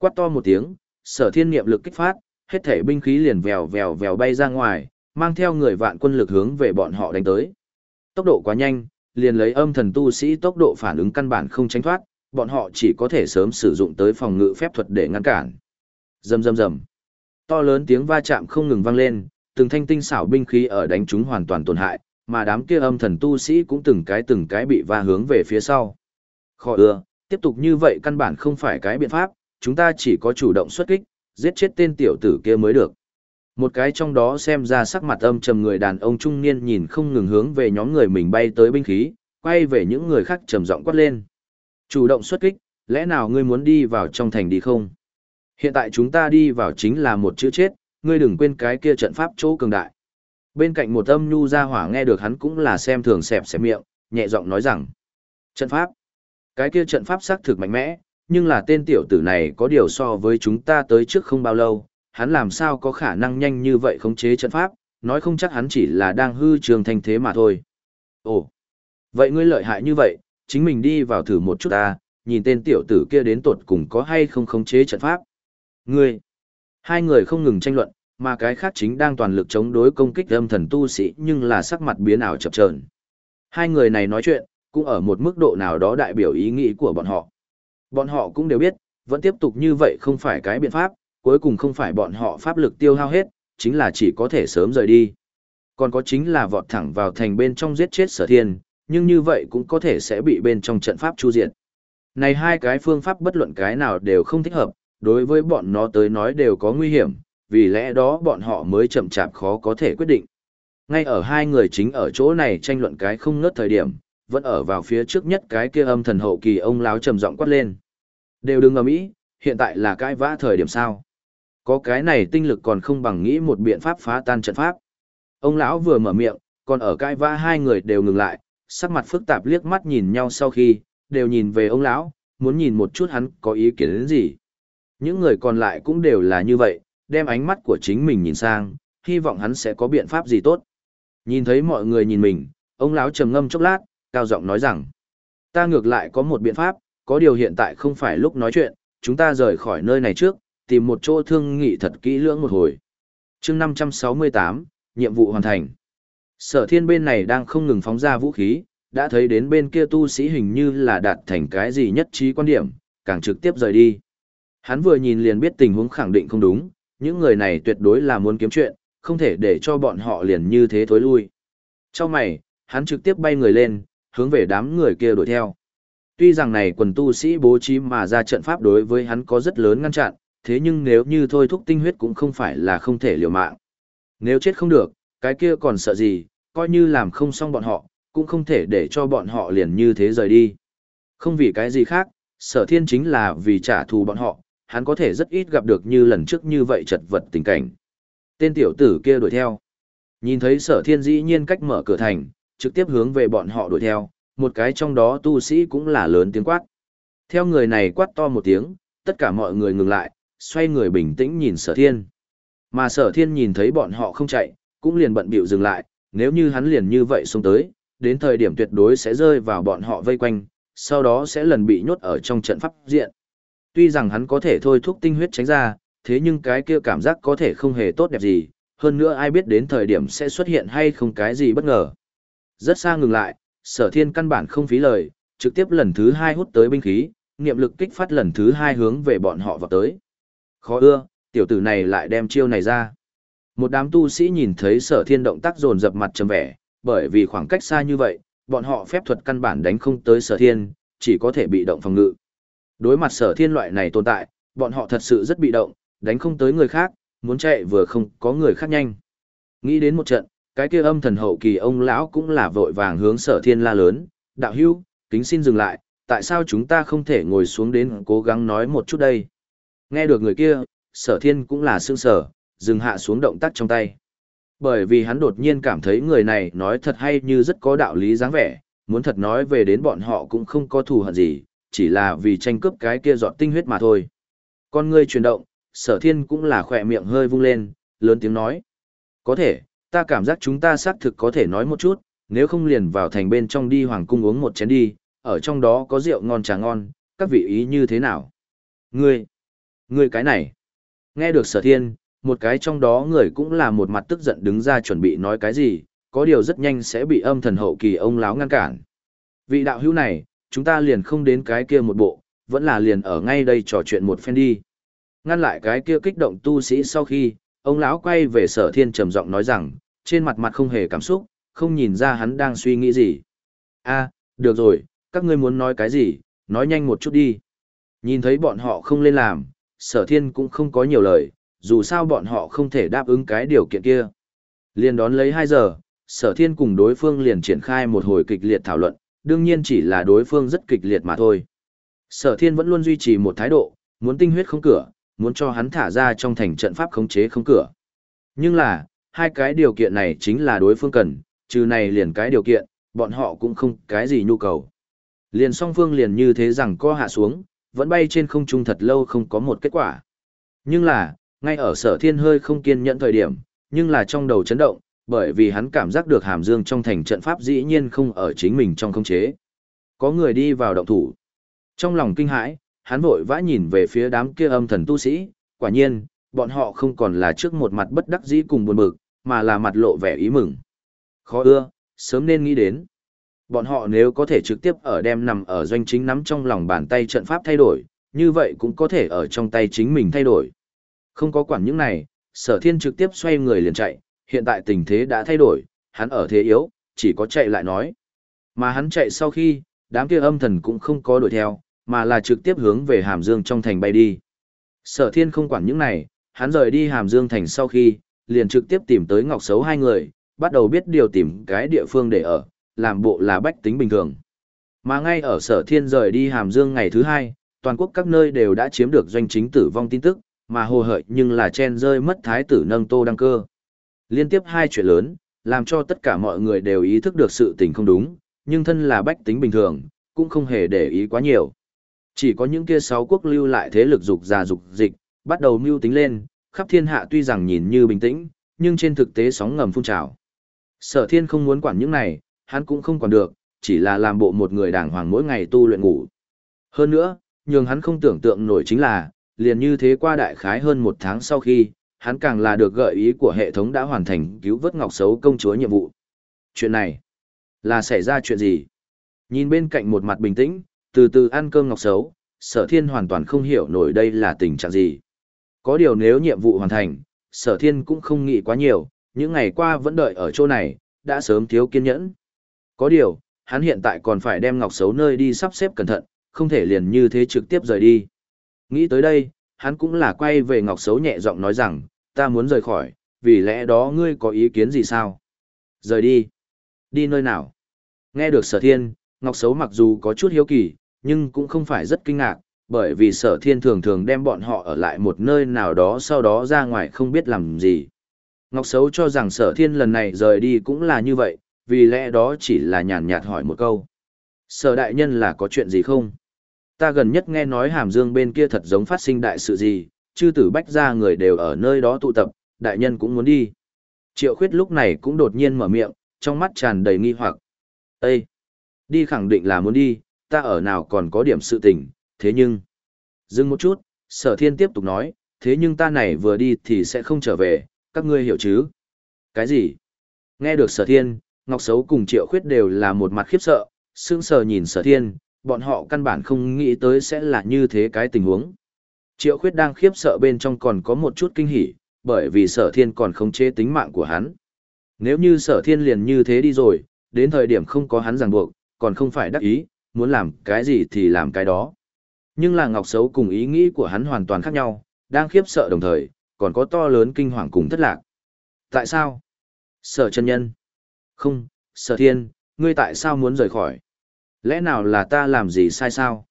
Quát to một tiếng, sở thiên niệm lực kích phát, hết thể binh khí liền vèo vèo vèo bay ra ngoài, mang theo người vạn quân lực hướng về bọn họ đánh tới. Tốc độ quá nhanh, liền lấy âm thần tu sĩ tốc độ phản ứng căn bản không tránh thoát, bọn họ chỉ có thể sớm sử dụng tới phòng ngự phép thuật để ngăn cản. Rầm rầm rầm. To lớn tiếng va chạm không ngừng vang lên, từng thanh tinh xảo binh khí ở đánh chúng hoàn toàn tổn hại, mà đám kia âm thần tu sĩ cũng từng cái từng cái bị va hướng về phía sau. Khó ưa, tiếp tục như vậy căn bản không phải cái biện pháp, chúng ta chỉ có chủ động xuất kích, giết chết tên tiểu tử kia mới được. Một cái trong đó xem ra sắc mặt âm trầm người đàn ông trung niên nhìn không ngừng hướng về nhóm người mình bay tới binh khí, quay về những người khác trầm giọng quát lên. Chủ động xuất kích, lẽ nào ngươi muốn đi vào trong thành đi không? Hiện tại chúng ta đi vào chính là một chữ chết, ngươi đừng quên cái kia trận pháp chỗ cường đại. Bên cạnh một âm nhu ra hỏa nghe được hắn cũng là xem thường xẹp xẹp miệng, nhẹ giọng nói rằng. Trận pháp. Cái kia trận pháp xác thực mạnh mẽ, nhưng là tên tiểu tử này có điều so với chúng ta tới trước không bao lâu, hắn làm sao có khả năng nhanh như vậy khống chế trận pháp, nói không chắc hắn chỉ là đang hư trường thành thế mà thôi. Ồ, vậy ngươi lợi hại như vậy, chính mình đi vào thử một chút ta, nhìn tên tiểu tử kia đến tột cùng có hay không khống chế trận pháp. Ngươi, hai người không ngừng tranh luận, mà cái khác chính đang toàn lực chống đối công kích âm thần tu sĩ nhưng là sắc mặt biến ảo chập chờn. Hai người này nói chuyện, cũng ở một mức độ nào đó đại biểu ý nghĩ của bọn họ. Bọn họ cũng đều biết, vẫn tiếp tục như vậy không phải cái biện pháp, cuối cùng không phải bọn họ pháp lực tiêu hao hết, chính là chỉ có thể sớm rời đi. Còn có chính là vọt thẳng vào thành bên trong giết chết sở thiên, nhưng như vậy cũng có thể sẽ bị bên trong trận pháp chu diệt. Này hai cái phương pháp bất luận cái nào đều không thích hợp, đối với bọn nó tới nói đều có nguy hiểm, vì lẽ đó bọn họ mới chậm chạp khó có thể quyết định. Ngay ở hai người chính ở chỗ này tranh luận cái không ngớt thời điểm, vẫn ở vào phía trước nhất cái kia âm thần hậu kỳ ông láo trầm giọng quát lên. Đều đừng ầm mỹ, hiện tại là cái vã thời điểm sao? Có cái này tinh lực còn không bằng nghĩ một biện pháp phá tan trận pháp. Ông lão vừa mở miệng, còn ở cái vã hai người đều ngừng lại, sắc mặt phức tạp liếc mắt nhìn nhau sau khi, đều nhìn về ông lão, muốn nhìn một chút hắn có ý kiến đến gì. Những người còn lại cũng đều là như vậy, đem ánh mắt của chính mình nhìn sang, hy vọng hắn sẽ có biện pháp gì tốt. Nhìn thấy mọi người nhìn mình, ông lão trầm ngâm chốc lát, cao giọng nói rằng, ta ngược lại có một biện pháp, có điều hiện tại không phải lúc nói chuyện, chúng ta rời khỏi nơi này trước, tìm một chỗ thương nghị thật kỹ lưỡng một hồi. chương 568, nhiệm vụ hoàn thành. Sở thiên bên này đang không ngừng phóng ra vũ khí, đã thấy đến bên kia tu sĩ hình như là đạt thành cái gì nhất trí quan điểm, càng trực tiếp rời đi. Hắn vừa nhìn liền biết tình huống khẳng định không đúng, những người này tuyệt đối là muốn kiếm chuyện, không thể để cho bọn họ liền như thế thối lui. Trong mày, hắn trực tiếp bay người lên, hướng về đám người kia đuổi theo. Tuy rằng này quần tu sĩ bố trí mà ra trận pháp đối với hắn có rất lớn ngăn chặn, thế nhưng nếu như thôi thúc tinh huyết cũng không phải là không thể liều mạng. Nếu chết không được, cái kia còn sợ gì, coi như làm không xong bọn họ, cũng không thể để cho bọn họ liền như thế rời đi. Không vì cái gì khác, sở thiên chính là vì trả thù bọn họ, hắn có thể rất ít gặp được như lần trước như vậy chật vật tình cảnh. Tên tiểu tử kia đuổi theo. Nhìn thấy sở thiên dĩ nhiên cách mở cửa thành, trực tiếp hướng về bọn họ đuổi theo, một cái trong đó tu sĩ cũng là lớn tiếng quát. Theo người này quát to một tiếng, tất cả mọi người ngừng lại, xoay người bình tĩnh nhìn sở thiên. Mà sở thiên nhìn thấy bọn họ không chạy, cũng liền bận bịu dừng lại, nếu như hắn liền như vậy xuống tới, đến thời điểm tuyệt đối sẽ rơi vào bọn họ vây quanh, sau đó sẽ lần bị nhốt ở trong trận pháp diện. Tuy rằng hắn có thể thôi thúc tinh huyết tránh ra, thế nhưng cái kia cảm giác có thể không hề tốt đẹp gì, hơn nữa ai biết đến thời điểm sẽ xuất hiện hay không cái gì bất ngờ. Rất xa ngừng lại, sở thiên căn bản không phí lời, trực tiếp lần thứ hai hút tới binh khí, niệm lực kích phát lần thứ hai hướng về bọn họ vào tới. Khó ưa, tiểu tử này lại đem chiêu này ra. Một đám tu sĩ nhìn thấy sở thiên động tác dồn dập mặt trầm vẻ, bởi vì khoảng cách xa như vậy, bọn họ phép thuật căn bản đánh không tới sở thiên, chỉ có thể bị động phòng ngự. Đối mặt sở thiên loại này tồn tại, bọn họ thật sự rất bị động, đánh không tới người khác, muốn chạy vừa không có người khác nhanh. Nghĩ đến một trận, cái kia âm thần hậu kỳ ông lão cũng là vội vàng hướng sở thiên la lớn, đạo hữu, kính xin dừng lại, tại sao chúng ta không thể ngồi xuống đến cố gắng nói một chút đây. Nghe được người kia, sở thiên cũng là sương sở, dừng hạ xuống động tác trong tay. Bởi vì hắn đột nhiên cảm thấy người này nói thật hay như rất có đạo lý dáng vẻ, muốn thật nói về đến bọn họ cũng không có thù hận gì, chỉ là vì tranh cướp cái kia giọt tinh huyết mà thôi. Con ngươi chuyển động, sở thiên cũng là khỏe miệng hơi vung lên, lớn tiếng nói. Có thể, ta cảm giác chúng ta xác thực có thể nói một chút, nếu không liền vào thành bên trong đi hoàng cung uống một chén đi, ở trong đó có rượu ngon trà ngon, các vị ý như thế nào? Ngươi, ngươi cái này. Nghe được sở thiên, một cái trong đó người cũng là một mặt tức giận đứng ra chuẩn bị nói cái gì, có điều rất nhanh sẽ bị âm thần hậu kỳ ông láo ngăn cản. Vị đạo hữu này, chúng ta liền không đến cái kia một bộ, vẫn là liền ở ngay đây trò chuyện một phen đi. Ngăn lại cái kia kích động tu sĩ sau khi, ông lão quay về sở thiên trầm giọng nói rằng, trên mặt mặt không hề cảm xúc, không nhìn ra hắn đang suy nghĩ gì. a được rồi, các ngươi muốn nói cái gì, nói nhanh một chút đi. Nhìn thấy bọn họ không lên làm, sở thiên cũng không có nhiều lời, dù sao bọn họ không thể đáp ứng cái điều kiện kia. Liền đón lấy hai giờ, sở thiên cùng đối phương liền triển khai một hồi kịch liệt thảo luận, đương nhiên chỉ là đối phương rất kịch liệt mà thôi. Sở thiên vẫn luôn duy trì một thái độ, muốn tinh huyết không cửa, muốn cho hắn thả ra trong thành trận pháp khống chế không cửa. Nhưng là, hai cái điều kiện này chính là đối phương cần, trừ này liền cái điều kiện, bọn họ cũng không cái gì nhu cầu. Liền song phương liền như thế rằng co hạ xuống, vẫn bay trên không trung thật lâu không có một kết quả. Nhưng là, ngay ở sở thiên hơi không kiên nhẫn thời điểm, nhưng là trong đầu chấn động, bởi vì hắn cảm giác được hàm dương trong thành trận pháp dĩ nhiên không ở chính mình trong không chế. Có người đi vào động thủ. Trong lòng kinh hãi, hắn vội vã nhìn về phía đám kia âm thần tu sĩ, quả nhiên, bọn họ không còn là trước một mặt bất đắc dĩ cùng buồn bực, mà là mặt lộ vẻ ý mừng. Khó ưa, sớm nên nghĩ đến. Bọn họ nếu có thể trực tiếp ở đem nằm ở doanh chính nắm trong lòng bàn tay trận pháp thay đổi, như vậy cũng có thể ở trong tay chính mình thay đổi. Không có quản những này, sở thiên trực tiếp xoay người liền chạy, hiện tại tình thế đã thay đổi, hắn ở thế yếu, chỉ có chạy lại nói. Mà hắn chạy sau khi, đám kia âm thần cũng không có đuổi theo, mà là trực tiếp hướng về Hàm Dương trong thành bay đi. Sở thiên không quản những này, hắn rời đi Hàm Dương thành sau khi, liền trực tiếp tìm tới Ngọc Sấu hai người, bắt đầu biết điều tìm cái địa phương để ở, làm bộ là bách tính bình thường. Mà ngay ở sở thiên rời đi Hàm Dương ngày thứ hai, toàn quốc các nơi đều đã chiếm được doanh chính tử vong tin tức, mà hồ hợi nhưng là chen rơi mất thái tử nâng tô đăng cơ. Liên tiếp hai chuyện lớn, làm cho tất cả mọi người đều ý thức được sự tình không đúng, nhưng thân là bách tính bình thường, cũng không hề để ý quá nhiều. Chỉ có những kia sáu quốc lưu lại thế lực dục già dục dịch, bắt đầu mưu tính lên, khắp thiên hạ tuy rằng nhìn như bình tĩnh, nhưng trên thực tế sóng ngầm phun trào. Sở thiên không muốn quản những này, hắn cũng không quản được, chỉ là làm bộ một người đàng hoàng mỗi ngày tu luyện ngủ. Hơn nữa, nhường hắn không tưởng tượng nổi chính là, liền như thế qua đại khái hơn một tháng sau khi, hắn càng là được gợi ý của hệ thống đã hoàn thành cứu vớt ngọc xấu công chúa nhiệm vụ. Chuyện này, là xảy ra chuyện gì? Nhìn bên cạnh một mặt bình tĩnh, từ từ ăn cơm ngọc xấu, sở thiên hoàn toàn không hiểu nổi đây là tình trạng gì. Có điều nếu nhiệm vụ hoàn thành, sở thiên cũng không nghĩ quá nhiều, những ngày qua vẫn đợi ở chỗ này, đã sớm thiếu kiên nhẫn. Có điều, hắn hiện tại còn phải đem ngọc xấu nơi đi sắp xếp cẩn thận, không thể liền như thế trực tiếp rời đi. Nghĩ tới đây, hắn cũng là quay về ngọc xấu nhẹ giọng nói rằng, ta muốn rời khỏi, vì lẽ đó ngươi có ý kiến gì sao? Rời đi. Đi nơi nào? Nghe được sở thiên, ngọc xấu mặc dù có chút hiếu kỳ, nhưng cũng không phải rất kinh ngạc, bởi vì sở thiên thường thường đem bọn họ ở lại một nơi nào đó sau đó ra ngoài không biết làm gì. Ngọc Sấu cho rằng sở thiên lần này rời đi cũng là như vậy, vì lẽ đó chỉ là nhàn nhạt hỏi một câu. Sở đại nhân là có chuyện gì không? Ta gần nhất nghe nói hàm dương bên kia thật giống phát sinh đại sự gì, chư tử bách ra người đều ở nơi đó tụ tập, đại nhân cũng muốn đi. Triệu khuyết lúc này cũng đột nhiên mở miệng, trong mắt tràn đầy nghi hoặc. Ê! Đi khẳng định là muốn đi, ta ở nào còn có điểm sự tình, thế nhưng... Dừng một chút, sở thiên tiếp tục nói, thế nhưng ta này vừa đi thì sẽ không trở về, các ngươi hiểu chứ? Cái gì? Nghe được sở thiên, Ngọc Sấu cùng Triệu Khuyết đều là một mặt khiếp sợ, sững sờ nhìn sở thiên, bọn họ căn bản không nghĩ tới sẽ là như thế cái tình huống. Triệu Khuyết đang khiếp sợ bên trong còn có một chút kinh hỉ, bởi vì sở thiên còn không chế tính mạng của hắn. Nếu như sở thiên liền như thế đi rồi, đến thời điểm không có hắn ràng buộc, còn không phải đắc ý, muốn làm cái gì thì làm cái đó. Nhưng là Ngọc Sấu cùng ý nghĩ của hắn hoàn toàn khác nhau, đang khiếp sợ đồng thời, còn có to lớn kinh hoàng cùng thất lạc. Tại sao? Sở chân nhân. Không, sở thiên, ngươi tại sao muốn rời khỏi? Lẽ nào là ta làm gì sai sao?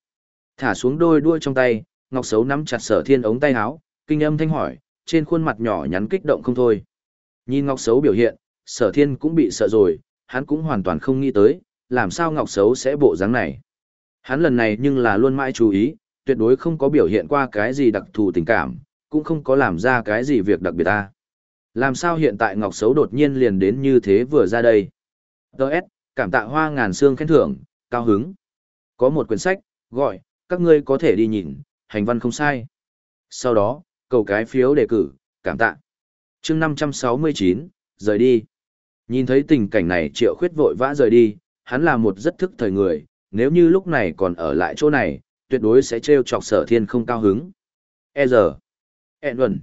Thả xuống đôi đuôi trong tay, Ngọc Sấu nắm chặt sở thiên ống tay áo, kinh âm thanh hỏi, trên khuôn mặt nhỏ nhắn kích động không thôi. Nhìn Ngọc Sấu biểu hiện, sở thiên cũng bị sợ rồi, hắn cũng hoàn toàn không nghĩ tới, làm sao Ngọc xấu sẽ bộ dáng này. Hắn lần này nhưng là luôn mãi chú ý, tuyệt đối không có biểu hiện qua cái gì đặc thù tình cảm, cũng không có làm ra cái gì việc đặc biệt ta. Làm sao hiện tại Ngọc xấu đột nhiên liền đến như thế vừa ra đây? Đợt, cảm tạ hoa ngàn xương khen thưởng, cao hứng. Có một quyển sách, gọi, các ngươi có thể đi nhìn, hành văn không sai. Sau đó, cầu cái phiếu đề cử, cảm tạ. chương 569, rời đi. Nhìn thấy tình cảnh này triệu khuyết vội vã rời đi, hắn là một rất thức thời người, nếu như lúc này còn ở lại chỗ này, tuyệt đối sẽ trêu chọc sở thiên không cao hứng. E giờ. E luận.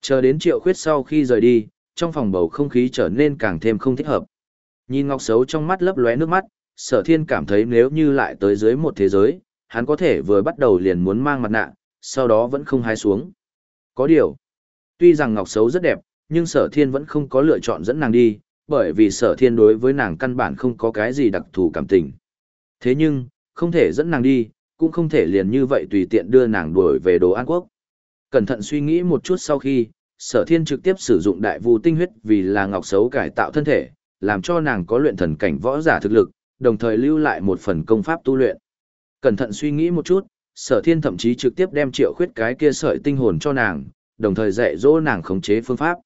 Chờ đến triệu khuyết sau khi rời đi, trong phòng bầu không khí trở nên càng thêm không thích hợp. Nhìn ngọc xấu trong mắt lấp lóe nước mắt, sở thiên cảm thấy nếu như lại tới dưới một thế giới, hắn có thể vừa bắt đầu liền muốn mang mặt nạ, sau đó vẫn không hái xuống. Có điều, tuy rằng ngọc xấu rất đẹp, nhưng sở thiên vẫn không có lựa chọn dẫn nàng đi, bởi vì sở thiên đối với nàng căn bản không có cái gì đặc thù cảm tình. Thế nhưng, không thể dẫn nàng đi, cũng không thể liền như vậy tùy tiện đưa nàng đuổi về đồ an quốc. Cẩn thận suy nghĩ một chút sau khi, sở thiên trực tiếp sử dụng đại vu tinh huyết vì là ngọc xấu cải tạo thân thể, làm cho nàng có luyện thần cảnh võ giả thực lực, đồng thời lưu lại một phần công pháp tu luyện. Cẩn thận suy nghĩ một chút, sở thiên thậm chí trực tiếp đem triệu khuyết cái kia sợi tinh hồn cho nàng, đồng thời dạy dỗ nàng khống chế phương pháp.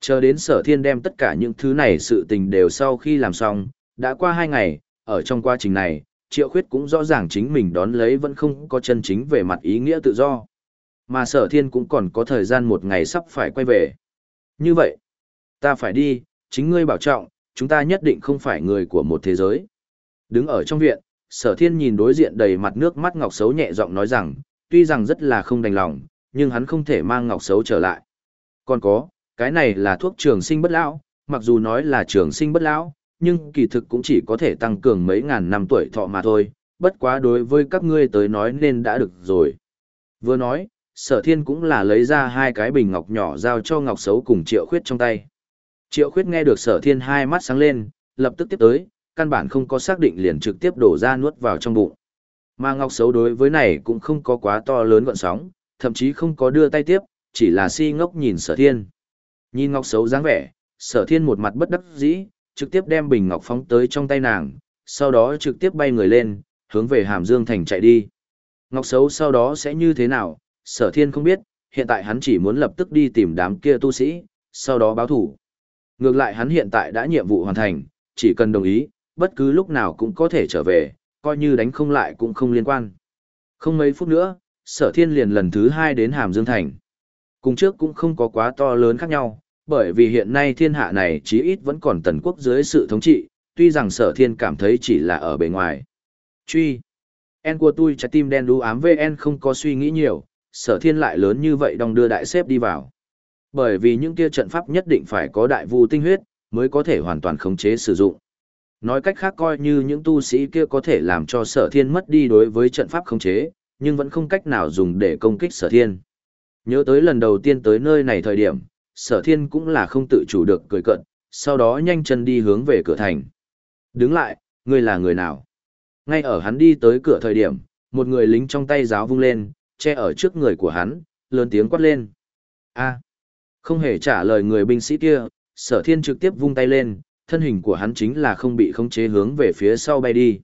Chờ đến sở thiên đem tất cả những thứ này sự tình đều sau khi làm xong, đã qua hai ngày, ở trong quá trình này, triệu khuyết cũng rõ ràng chính mình đón lấy vẫn không có chân chính về mặt ý nghĩa tự do. Mà sở thiên cũng còn có thời gian một ngày sắp phải quay về. Như vậy, ta phải đi, chính ngươi bảo trọng, chúng ta nhất định không phải người của một thế giới. Đứng ở trong viện, sở thiên nhìn đối diện đầy mặt nước mắt ngọc xấu nhẹ giọng nói rằng, tuy rằng rất là không đành lòng, nhưng hắn không thể mang ngọc xấu trở lại. Còn có, cái này là thuốc trường sinh bất lão, mặc dù nói là trường sinh bất lão, nhưng kỳ thực cũng chỉ có thể tăng cường mấy ngàn năm tuổi thọ mà thôi, bất quá đối với các ngươi tới nói nên đã được rồi. Vừa nói, sở thiên cũng là lấy ra hai cái bình ngọc nhỏ giao cho ngọc xấu cùng triệu khuyết trong tay. Triệu khuyết nghe được sở thiên hai mắt sáng lên, lập tức tiếp tới, căn bản không có xác định liền trực tiếp đổ ra nuốt vào trong bụng. Mà ngọc xấu đối với này cũng không có quá to lớn gọn sóng, thậm chí không có đưa tay tiếp, chỉ là si ngốc nhìn sở thiên. Nhìn ngọc xấu dáng vẻ, sở thiên một mặt bất đắc dĩ, trực tiếp đem bình ngọc phóng tới trong tay nàng, sau đó trực tiếp bay người lên, hướng về Hàm Dương Thành chạy đi. Ngọc xấu sau đó sẽ như thế nào, sở thiên không biết, hiện tại hắn chỉ muốn lập tức đi tìm đám kia tu sĩ, sau đó báo thủ. Ngược lại hắn hiện tại đã nhiệm vụ hoàn thành, chỉ cần đồng ý, bất cứ lúc nào cũng có thể trở về, coi như đánh không lại cũng không liên quan. Không mấy phút nữa, sở thiên liền lần thứ hai đến Hàm Dương Thành. Cùng trước cũng không có quá to lớn khác nhau, bởi vì hiện nay thiên hạ này chí ít vẫn còn tần quốc dưới sự thống trị, tuy rằng sở thiên cảm thấy chỉ là ở bề ngoài. Truy. En của tôi trái tim đen đu ám VN không có suy nghĩ nhiều, sở thiên lại lớn như vậy đong đưa đại xếp đi vào. Bởi vì những kia trận pháp nhất định phải có đại vu tinh huyết, mới có thể hoàn toàn khống chế sử dụng. Nói cách khác coi như những tu sĩ kia có thể làm cho sở thiên mất đi đối với trận pháp khống chế, nhưng vẫn không cách nào dùng để công kích sở thiên. Nhớ tới lần đầu tiên tới nơi này thời điểm, sở thiên cũng là không tự chủ được cười cận, sau đó nhanh chân đi hướng về cửa thành. Đứng lại, ngươi là người nào? Ngay ở hắn đi tới cửa thời điểm, một người lính trong tay giáo vung lên, che ở trước người của hắn, lớn tiếng quát lên. a không hề trả lời người binh sĩ kia, sở thiên trực tiếp vung tay lên, thân hình của hắn chính là không bị khống chế hướng về phía sau bay đi.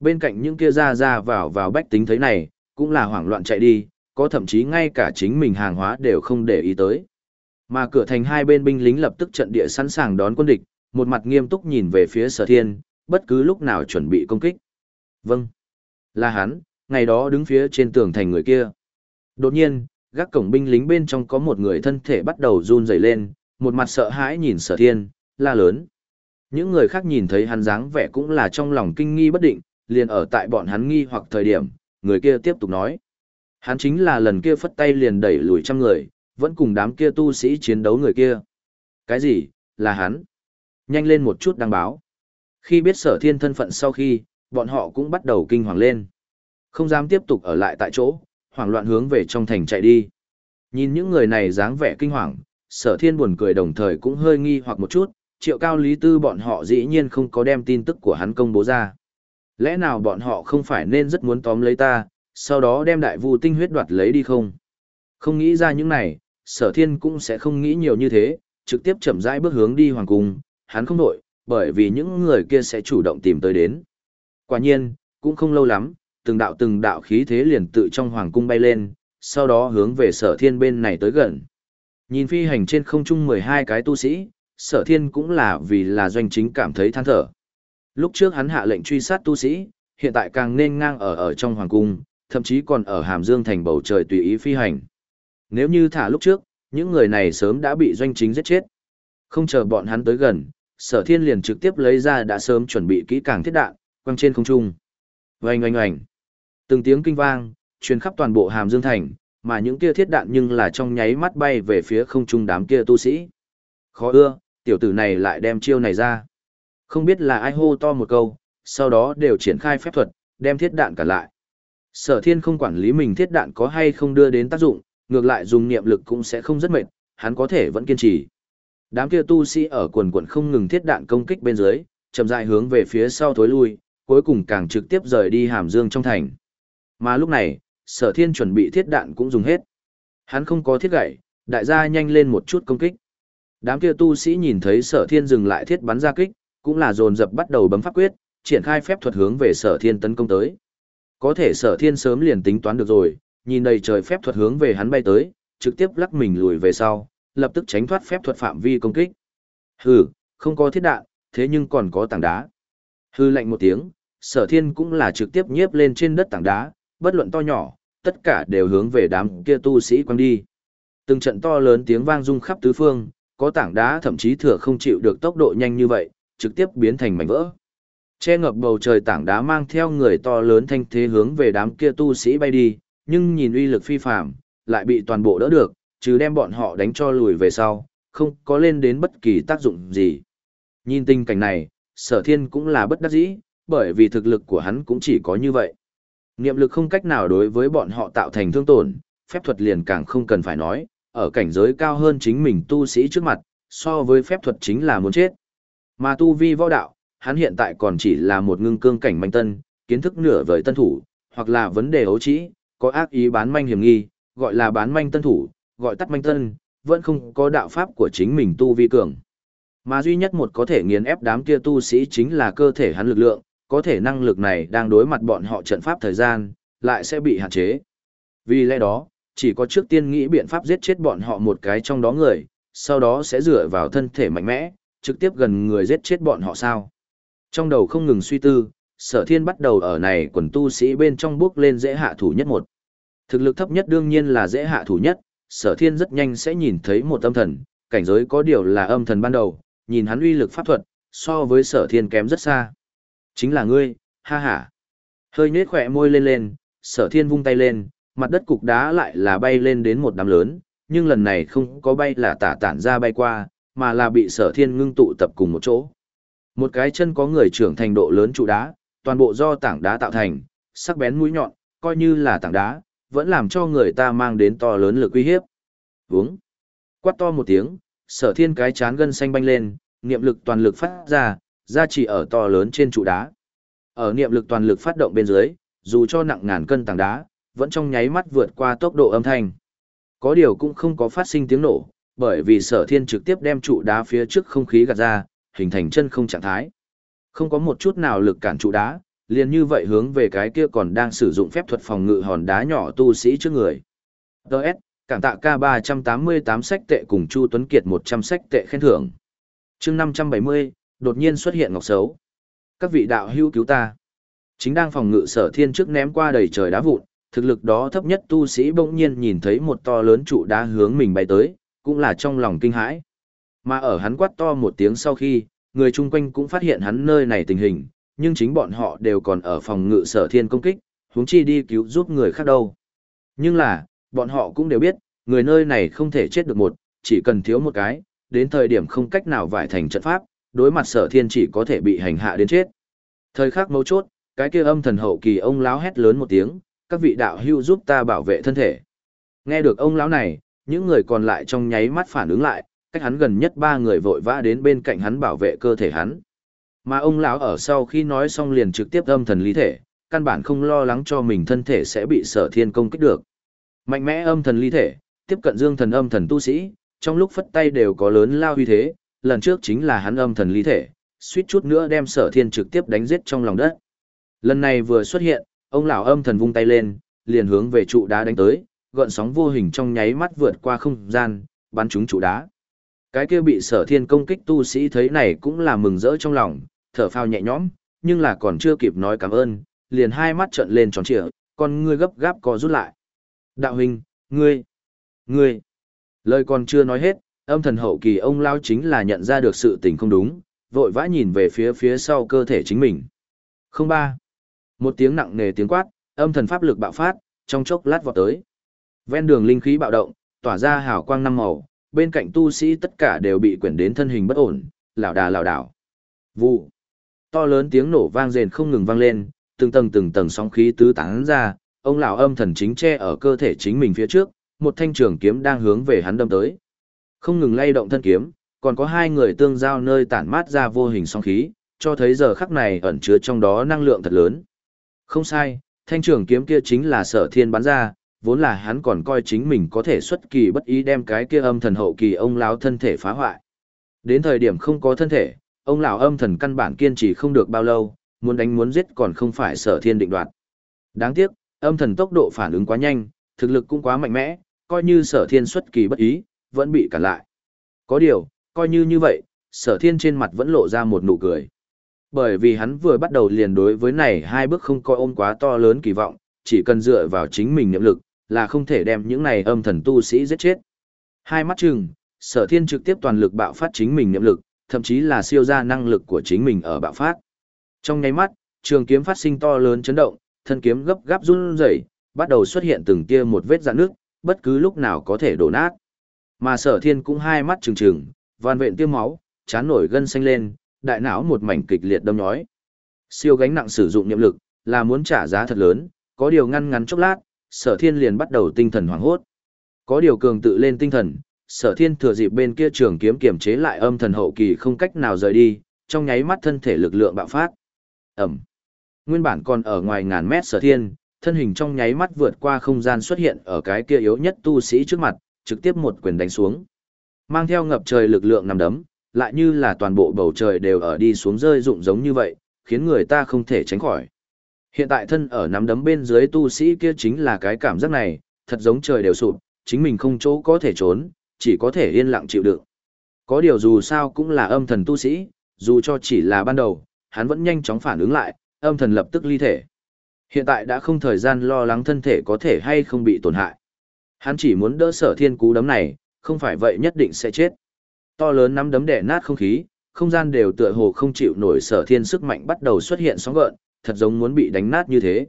Bên cạnh những kia ra ra vào vào bách tính thấy này, cũng là hoảng loạn chạy đi, có thậm chí ngay cả chính mình hàng hóa đều không để ý tới. Mà cửa thành hai bên binh lính lập tức trận địa sẵn sàng đón quân địch, một mặt nghiêm túc nhìn về phía sở thiên, bất cứ lúc nào chuẩn bị công kích. Vâng, là hắn, ngày đó đứng phía trên tường thành người kia. Đột nhiên, gác cổng binh lính bên trong có một người thân thể bắt đầu run rẩy lên, một mặt sợ hãi nhìn sở thiên, la lớn. Những người khác nhìn thấy hắn dáng vẻ cũng là trong lòng kinh nghi bất định, liền ở tại bọn hắn nghi hoặc thời điểm, người kia tiếp tục nói. Hắn chính là lần kia phất tay liền đẩy lùi trăm người, vẫn cùng đám kia tu sĩ chiến đấu người kia. Cái gì, là hắn? Nhanh lên một chút đăng báo. Khi biết sở thiên thân phận sau khi, bọn họ cũng bắt đầu kinh hoàng lên. Không dám tiếp tục ở lại tại chỗ, hoảng loạn hướng về trong thành chạy đi. Nhìn những người này dáng vẻ kinh hoàng, sở thiên buồn cười đồng thời cũng hơi nghi hoặc một chút, triệu cao lý tư bọn họ dĩ nhiên không có đem tin tức của hắn công bố ra. Lẽ nào bọn họ không phải nên rất muốn tóm lấy ta, sau đó đem đại vu tinh huyết đoạt lấy đi không? Không nghĩ ra những này, sở thiên cũng sẽ không nghĩ nhiều như thế, trực tiếp chậm rãi bước hướng đi hoàng cung, hắn không nổi, bởi vì những người kia sẽ chủ động tìm tới đến. Quả nhiên, cũng không lâu lắm, từng đạo từng đạo khí thế liền tự trong hoàng cung bay lên, sau đó hướng về sở thiên bên này tới gần. Nhìn phi hành trên không trung 12 cái tu sĩ, sở thiên cũng là vì là doanh chính cảm thấy than thở. Lúc trước hắn hạ lệnh truy sát tu sĩ, hiện tại càng nên ngang ở ở trong hoàng cung, thậm chí còn ở hàm dương thành bầu trời tùy ý phi hành. Nếu như thả lúc trước, những người này sớm đã bị doanh chính giết chết. Không chờ bọn hắn tới gần, sở thiên liền trực tiếp lấy ra đã sớm chuẩn bị kỹ càng thiết đạn, quăng trên không trung. Oanh oanh oanh. Từng tiếng kinh vang, truyền khắp toàn bộ hàm dương thành, mà những kia thiết đạn nhưng là trong nháy mắt bay về phía không trung đám kia tu sĩ. Khó ưa, tiểu tử này lại đem chiêu này ra. Không biết là ai hô to một câu, sau đó đều triển khai phép thuật, đem thiết đạn cả lại. Sở thiên không quản lý mình thiết đạn có hay không đưa đến tác dụng, ngược lại dùng niệm lực cũng sẽ không rất mệt, hắn có thể vẫn kiên trì. Đám kia tu sĩ ở quần quần không ngừng thiết đạn công kích bên dưới, chậm rãi hướng về phía sau thối lui, cuối cùng càng trực tiếp rời đi hàm dương trong thành. Mà lúc này, sở thiên chuẩn bị thiết đạn cũng dùng hết. Hắn không có thiết gậy, đại gia nhanh lên một chút công kích. Đám kia tu sĩ nhìn thấy sở thiên dừng lại thiết bắn ra kích, cũng là dồn dập bắt đầu bấm pháp quyết, triển khai phép thuật hướng về sở thiên tấn công tới. Có thể sở thiên sớm liền tính toán được rồi, nhìn đầy trời phép thuật hướng về hắn bay tới, trực tiếp lắc mình lùi về sau, lập tức tránh thoát phép thuật phạm vi công kích. Hừ, không có thiết đạn, thế nhưng còn có tảng đá. Hư lạnh một tiếng, sở thiên cũng là trực tiếp nhiếp lên trên đất tảng đá, bất luận to nhỏ, tất cả đều hướng về đám kia tu sĩ quăng đi. Từng trận to lớn tiếng vang rung khắp tứ phương, có tảng đá thậm chí thừa không chịu được tốc độ nhanh như vậy, trực tiếp biến thành mảnh vỡ. Che ngập bầu trời tảng đá mang theo người to lớn thanh thế hướng về đám kia tu sĩ bay đi, nhưng nhìn uy lực phi phàm, lại bị toàn bộ đỡ được, chứ đem bọn họ đánh cho lùi về sau, không có lên đến bất kỳ tác dụng gì. Nhìn tình cảnh này, sở thiên cũng là bất đắc dĩ, bởi vì thực lực của hắn cũng chỉ có như vậy. Niệm lực không cách nào đối với bọn họ tạo thành thương tổn, phép thuật liền càng không cần phải nói, ở cảnh giới cao hơn chính mình tu sĩ trước mặt, so với phép thuật chính là muốn chết. Mà tu vi võ đạo, hắn hiện tại còn chỉ là một ngưng cương cảnh manh tân, kiến thức nửa vời tân thủ, hoặc là vấn đề ấu trĩ, có ác ý bán manh hiểm nghi, gọi là bán manh tân thủ, gọi tắt manh tân, vẫn không có đạo pháp của chính mình tu vi cường. Mà duy nhất một có thể nghiền ép đám kia tu sĩ chính là cơ thể hắn lực lượng, có thể năng lực này đang đối mặt bọn họ trận pháp thời gian, lại sẽ bị hạn chế. Vì lẽ đó, chỉ có trước tiên nghĩ biện pháp giết chết bọn họ một cái trong đó người, sau đó sẽ dựa vào thân thể mạnh mẽ, trực tiếp gần người giết chết bọn họ sao. Trong đầu không ngừng suy tư, sở thiên bắt đầu ở này quần tu sĩ bên trong bước lên dễ hạ thủ nhất một. Thực lực thấp nhất đương nhiên là dễ hạ thủ nhất, sở thiên rất nhanh sẽ nhìn thấy một âm thần, cảnh giới có điều là âm thần ban đầu, nhìn hắn uy lực pháp thuật, so với sở thiên kém rất xa. Chính là ngươi, ha ha. Hơi nết khỏe môi lên lên, sở thiên vung tay lên, mặt đất cục đá lại là bay lên đến một đám lớn, nhưng lần này không có bay là tả tản ra bay qua, mà là bị sở thiên ngưng tụ tập cùng một chỗ. Một cái chân có người trưởng thành độ lớn trụ đá, toàn bộ do tảng đá tạo thành, sắc bén mũi nhọn, coi như là tảng đá, vẫn làm cho người ta mang đến to lớn lực uy hiếp. Vúng. Quát to một tiếng, sở thiên cái chán gân xanh banh lên, niệm lực toàn lực phát ra, ra chỉ ở to lớn trên trụ đá. Ở niệm lực toàn lực phát động bên dưới, dù cho nặng ngàn cân tảng đá, vẫn trong nháy mắt vượt qua tốc độ âm thanh. Có điều cũng không có phát sinh tiếng nổ, bởi vì sở thiên trực tiếp đem trụ đá phía trước không khí gạt ra, hình thành chân không trạng thái. Không có một chút nào lực cản trụ đá, liền như vậy hướng về cái kia còn đang sử dụng phép thuật phòng ngự hòn đá nhỏ tu sĩ trước người. Đợt, cảm tạ K388 sách tệ cùng Chu Tuấn Kiệt 100 sách tệ khen thưởng. chương 570, đột nhiên xuất hiện ngọc xấu. Các vị đạo hữu cứu ta. Chính đang phòng ngự sở thiên trước ném qua đầy trời đá vụn, thực lực đó thấp nhất tu sĩ bỗng nhiên nhìn thấy một to lớn trụ đá hướng mình bay tới, cũng là trong lòng kinh hãi. Mà ở hắn quát to một tiếng sau khi, người chung quanh cũng phát hiện hắn nơi này tình hình, nhưng chính bọn họ đều còn ở phòng ngự sở thiên công kích, huống chi đi cứu giúp người khác đâu. Nhưng là, bọn họ cũng đều biết, người nơi này không thể chết được một, chỉ cần thiếu một cái, đến thời điểm không cách nào vải thành trận pháp, đối mặt sở thiên chỉ có thể bị hành hạ đến chết. Thời khắc mấu chốt, cái kia âm thần hậu kỳ ông lão hét lớn một tiếng, các vị đạo hưu giúp ta bảo vệ thân thể. Nghe được ông lão này, những người còn lại trong nháy mắt phản ứng lại, cách hắn gần nhất ba người vội vã đến bên cạnh hắn bảo vệ cơ thể hắn. Mà ông lão ở sau khi nói xong liền trực tiếp âm thần lý thể, căn bản không lo lắng cho mình thân thể sẽ bị sở thiên công kích được. Mạnh mẽ âm thần lý thể, tiếp cận dương thần âm thần tu sĩ, trong lúc phất tay đều có lớn lao huy thế, lần trước chính là hắn âm thần lý thể, suýt chút nữa đem sở thiên trực tiếp đánh giết trong lòng đất. Lần này vừa xuất hiện, ông lão âm thần vung tay lên, liền hướng về trụ đá đánh tới, gợn sóng vô hình trong nháy mắt vượt qua không gian, bắn trúng trụ đá. Cái kia bị sở thiên công kích tu sĩ thấy này cũng là mừng rỡ trong lòng, thở phào nhẹ nhõm, nhưng là còn chưa kịp nói cảm ơn, liền hai mắt trợn lên tròn trịa, con ngươi gấp gáp co rút lại. Đạo huynh, ngươi, ngươi, lời còn chưa nói hết, âm thần hậu kỳ ông lao chính là nhận ra được sự tình không đúng, vội vã nhìn về phía phía sau cơ thể chính mình. Không ba. Một tiếng nặng nề tiếng quát, âm thần pháp lực bạo phát, trong chốc lát vọt tới. Ven đường linh khí bạo động, tỏa ra hào quang năm màu, bên cạnh tu sĩ tất cả đều bị quyển đến thân hình bất ổn, lảo đà lảo đảo. Vụ. To lớn tiếng nổ vang rền không ngừng vang lên, từng tầng từng tầng sóng khí tứ tán ra, ông lão âm thần chính che ở cơ thể chính mình phía trước, một thanh trường kiếm đang hướng về hắn đâm tới. Không ngừng lay động thân kiếm, còn có hai người tương giao nơi tản mát ra vô hình sóng khí, cho thấy giờ khắc này ẩn chứa trong đó năng lượng thật lớn. Không sai, thanh trường kiếm kia chính là sở thiên bắn ra, vốn là hắn còn coi chính mình có thể xuất kỳ bất ý đem cái kia âm thần hậu kỳ ông lão thân thể phá hoại. Đến thời điểm không có thân thể, ông lão âm thần căn bản kiên trì không được bao lâu, muốn đánh muốn giết còn không phải sở thiên định đoạt. Đáng tiếc, âm thần tốc độ phản ứng quá nhanh, thực lực cũng quá mạnh mẽ, coi như sở thiên xuất kỳ bất ý, vẫn bị cản lại. Có điều, coi như như vậy, sở thiên trên mặt vẫn lộ ra một nụ cười. Bởi vì hắn vừa bắt đầu liền đối với này hai bước không coi ôm quá to lớn kỳ vọng, chỉ cần dựa vào chính mình niệm lực, là không thể đem những này âm thần tu sĩ giết chết. Hai mắt chừng, sở thiên trực tiếp toàn lực bạo phát chính mình niệm lực, thậm chí là siêu ra năng lực của chính mình ở bạo phát. Trong nháy mắt, trường kiếm phát sinh to lớn chấn động, thân kiếm gấp gáp run rẩy, bắt đầu xuất hiện từng tia một vết rạn nước, bất cứ lúc nào có thể đổ nát. Mà sở thiên cũng hai mắt trừng trừng, van vện tiêm máu, chán nổi gân xanh lên, đại não một mảnh kịch liệt đâm nhói. Siêu gánh nặng sử dụng niệm lực, là muốn trả giá thật lớn, có điều ngăn ngắn chốc lát, sở thiên liền bắt đầu tinh thần hoảng hốt. Có điều cường tự lên tinh thần, sở thiên thừa dịp bên kia trường kiếm kiểm chế lại âm thần hậu kỳ không cách nào rời đi, trong nháy mắt thân thể lực lượng bạo phát. Ẩm. Nguyên bản còn ở ngoài ngàn mét sở thiên, thân hình trong nháy mắt vượt qua không gian xuất hiện ở cái kia yếu nhất tu sĩ trước mặt, trực tiếp một quyền đánh xuống. Mang theo ngập trời lực lượng nằm đấm, lại như là toàn bộ bầu trời đều ở đi xuống rơi rụng giống như vậy, khiến người ta không thể tránh khỏi. Hiện tại thân ở nắm đấm bên dưới tu sĩ kia chính là cái cảm giác này, thật giống trời đều sụp, chính mình không chỗ có thể trốn, chỉ có thể yên lặng chịu đựng. Có điều dù sao cũng là âm thần tu sĩ, dù cho chỉ là ban đầu, hắn vẫn nhanh chóng phản ứng lại, âm thần lập tức ly thể. Hiện tại đã không thời gian lo lắng thân thể có thể hay không bị tổn hại. Hắn chỉ muốn đỡ sở thiên cú đấm này, không phải vậy nhất định sẽ chết. To lớn nắm đấm đẻ nát không khí, không gian đều tựa hồ không chịu nổi sở thiên sức mạnh bắt đầu xuất hiện sóng gợn, thật giống muốn bị đánh nát như thế.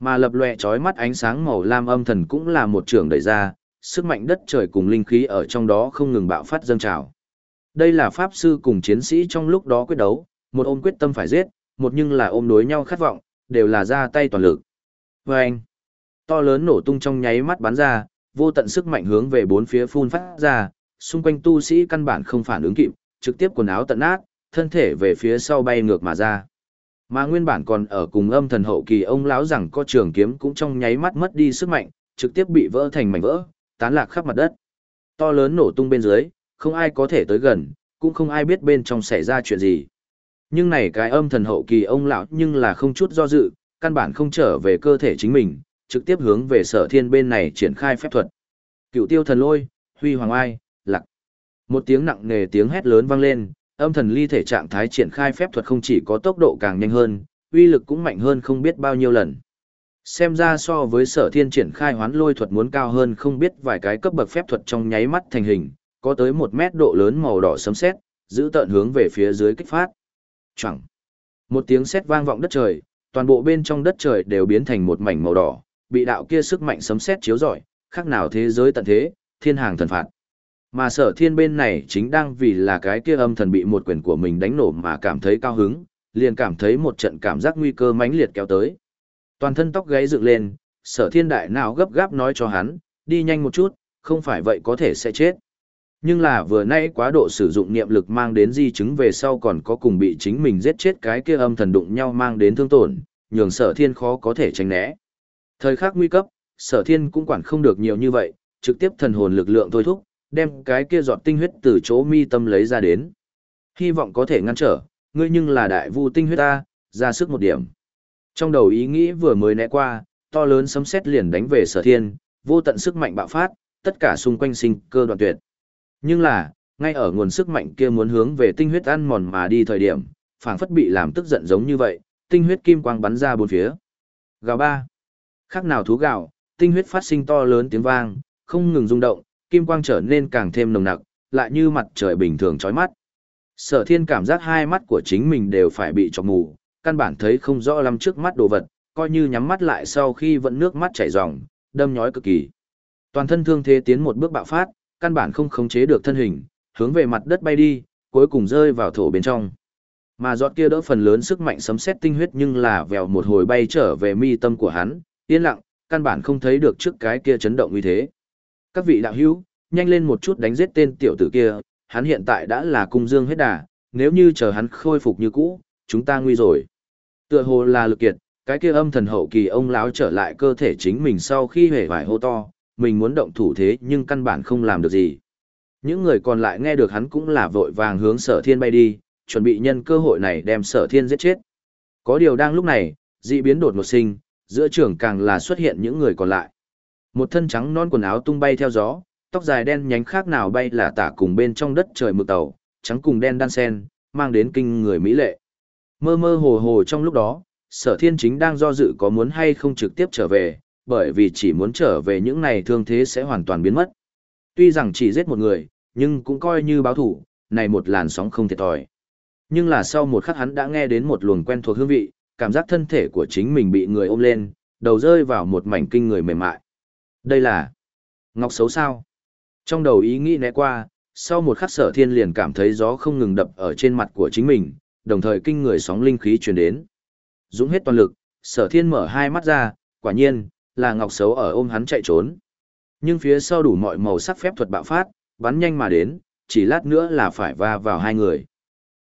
Mà lập lòe chói mắt ánh sáng màu lam âm thần cũng là một trường đẩy ra, sức mạnh đất trời cùng linh khí ở trong đó không ngừng bạo phát dâng trào. Đây là pháp sư cùng chiến sĩ trong lúc đó quyết đấu, một ôm quyết tâm phải giết, một nhưng là ôm đối nhau khát vọng, đều là ra tay toàn lực. Và anh, to lớn nổ tung trong nháy mắt bắn ra, vô tận sức mạnh hướng về bốn phía phun phát ra, xung quanh tu sĩ căn bản không phản ứng kịp, trực tiếp quần áo tận nát, thân thể về phía sau bay ngược mà ra. Mà nguyên bản còn ở cùng âm thần hậu kỳ ông lão rằng có trường kiếm cũng trong nháy mắt mất đi sức mạnh, trực tiếp bị vỡ thành mảnh vỡ, tán lạc khắp mặt đất. To lớn nổ tung bên dưới, không ai có thể tới gần, cũng không ai biết bên trong xảy ra chuyện gì. Nhưng này cái âm thần hậu kỳ ông lão nhưng là không chút do dự, căn bản không trở về cơ thể chính mình, trực tiếp hướng về sở thiên bên này triển khai phép thuật. Cựu tiêu thần lôi, huy hoàng ai, lặc. Một tiếng nặng nề tiếng hét lớn vang lên, âm thần ly thể trạng thái triển khai phép thuật không chỉ có tốc độ càng nhanh hơn, uy lực cũng mạnh hơn không biết bao nhiêu lần. Xem ra so với sở thiên triển khai hoán lôi thuật muốn cao hơn không biết vài cái cấp bậc phép thuật trong nháy mắt thành hình, có tới một mét độ lớn màu đỏ sấm sét, giữ tận hướng về phía dưới kích phát. Chẳng. Một tiếng sét vang vọng đất trời, toàn bộ bên trong đất trời đều biến thành một mảnh màu đỏ, bị đạo kia sức mạnh sấm sét chiếu rọi, khác nào thế giới tận thế, thiên hàng thần phạt. Mà sở thiên bên này chính đang vì là cái kia âm thần bị một quyền của mình đánh nổ mà cảm thấy cao hứng, liền cảm thấy một trận cảm giác nguy cơ mãnh liệt kéo tới. Toàn thân tóc gáy dựng lên, sở thiên đại nào gấp gáp nói cho hắn, đi nhanh một chút, không phải vậy có thể sẽ chết. Nhưng là vừa nay quá độ sử dụng niệm lực mang đến di chứng về sau còn có cùng bị chính mình giết chết cái kia âm thần đụng nhau mang đến thương tổn, nhường sở thiên khó có thể tránh né. Thời khắc nguy cấp, sở thiên cũng quản không được nhiều như vậy, trực tiếp thần hồn lực lượng thôi thúc, đem cái kia giọt tinh huyết từ chỗ mi tâm lấy ra đến. Hy vọng có thể ngăn trở, ngươi nhưng là đại vu tinh huyết ta, ra sức một điểm. Trong đầu ý nghĩ vừa mới né qua, to lớn sấm sét liền đánh về sở thiên, vô tận sức mạnh bạo phát, tất cả xung quanh sinh cơ đoạn tuyệt. Nhưng là, ngay ở nguồn sức mạnh kia muốn hướng về tinh huyết ăn mòn mà đi thời điểm, phảng phất bị làm tức giận giống như vậy, tinh huyết kim quang bắn ra bốn phía. Gào ba. Khác nào thú gào, tinh huyết phát sinh to lớn tiếng vang, không ngừng rung động, kim quang trở nên càng thêm nồng nặc, lại như mặt trời bình thường chói mắt. Sở thiên cảm giác hai mắt của chính mình đều phải bị chọc mù, căn bản thấy không rõ lắm trước mắt đồ vật, coi như nhắm mắt lại sau khi vẫn nước mắt chảy ròng, đâm nhói cực kỳ. Toàn thân thương thế tiến một bước bạo phát, căn bản không khống chế được thân hình, hướng về mặt đất bay đi, cuối cùng rơi vào thổ bên trong. Mà giọt kia đỡ phần lớn sức mạnh sấm sét tinh huyết nhưng là vèo một hồi bay trở về mi tâm của hắn, yên lặng, căn bản không thấy được trước cái kia chấn động như thế. Các vị đạo hữu, nhanh lên một chút đánh giết tên tiểu tử kia, hắn hiện tại đã là cung dương hết đà, nếu như chờ hắn khôi phục như cũ, chúng ta nguy rồi. Tựa hồ là lực kiệt, cái kia âm thần hậu kỳ ông lão trở lại cơ thể chính mình sau khi hề vải hô to, mình muốn động thủ thế nhưng căn bản không làm được gì. Những người còn lại nghe được hắn cũng là vội vàng hướng sở thiên bay đi, chuẩn bị nhân cơ hội này đem sở thiên giết chết. Có điều đang lúc này, dị biến đột một sinh, giữa trường càng là xuất hiện những người còn lại. Một thân trắng non quần áo tung bay theo gió, tóc dài đen nhánh khác nào bay là tả cùng bên trong đất trời mực tàu, trắng cùng đen đan sen, mang đến kinh người mỹ lệ. Mơ mơ hồ hồ trong lúc đó, sở thiên chính đang do dự có muốn hay không trực tiếp trở về, bởi vì chỉ muốn trở về những này thương thế sẽ hoàn toàn biến mất. Tuy rằng chỉ giết một người, nhưng cũng coi như báo thủ, này một làn sóng không thiệt thòi. Nhưng là sau một khắc hắn đã nghe đến một luồng quen thuộc hương vị, cảm giác thân thể của chính mình bị người ôm lên, đầu rơi vào một mảnh kinh người mềm mại. Đây là Ngọc xấu sao? Trong đầu ý nghĩ né qua, sau một khắc sở thiên liền cảm thấy gió không ngừng đập ở trên mặt của chính mình, đồng thời kinh người sóng linh khí truyền đến. Dũng hết toàn lực, sở thiên mở hai mắt ra, quả nhiên, là ngọc xấu ở ôm hắn chạy trốn. Nhưng phía sau đủ mọi màu sắc phép thuật bạo phát, bắn nhanh mà đến, chỉ lát nữa là phải va vào hai người.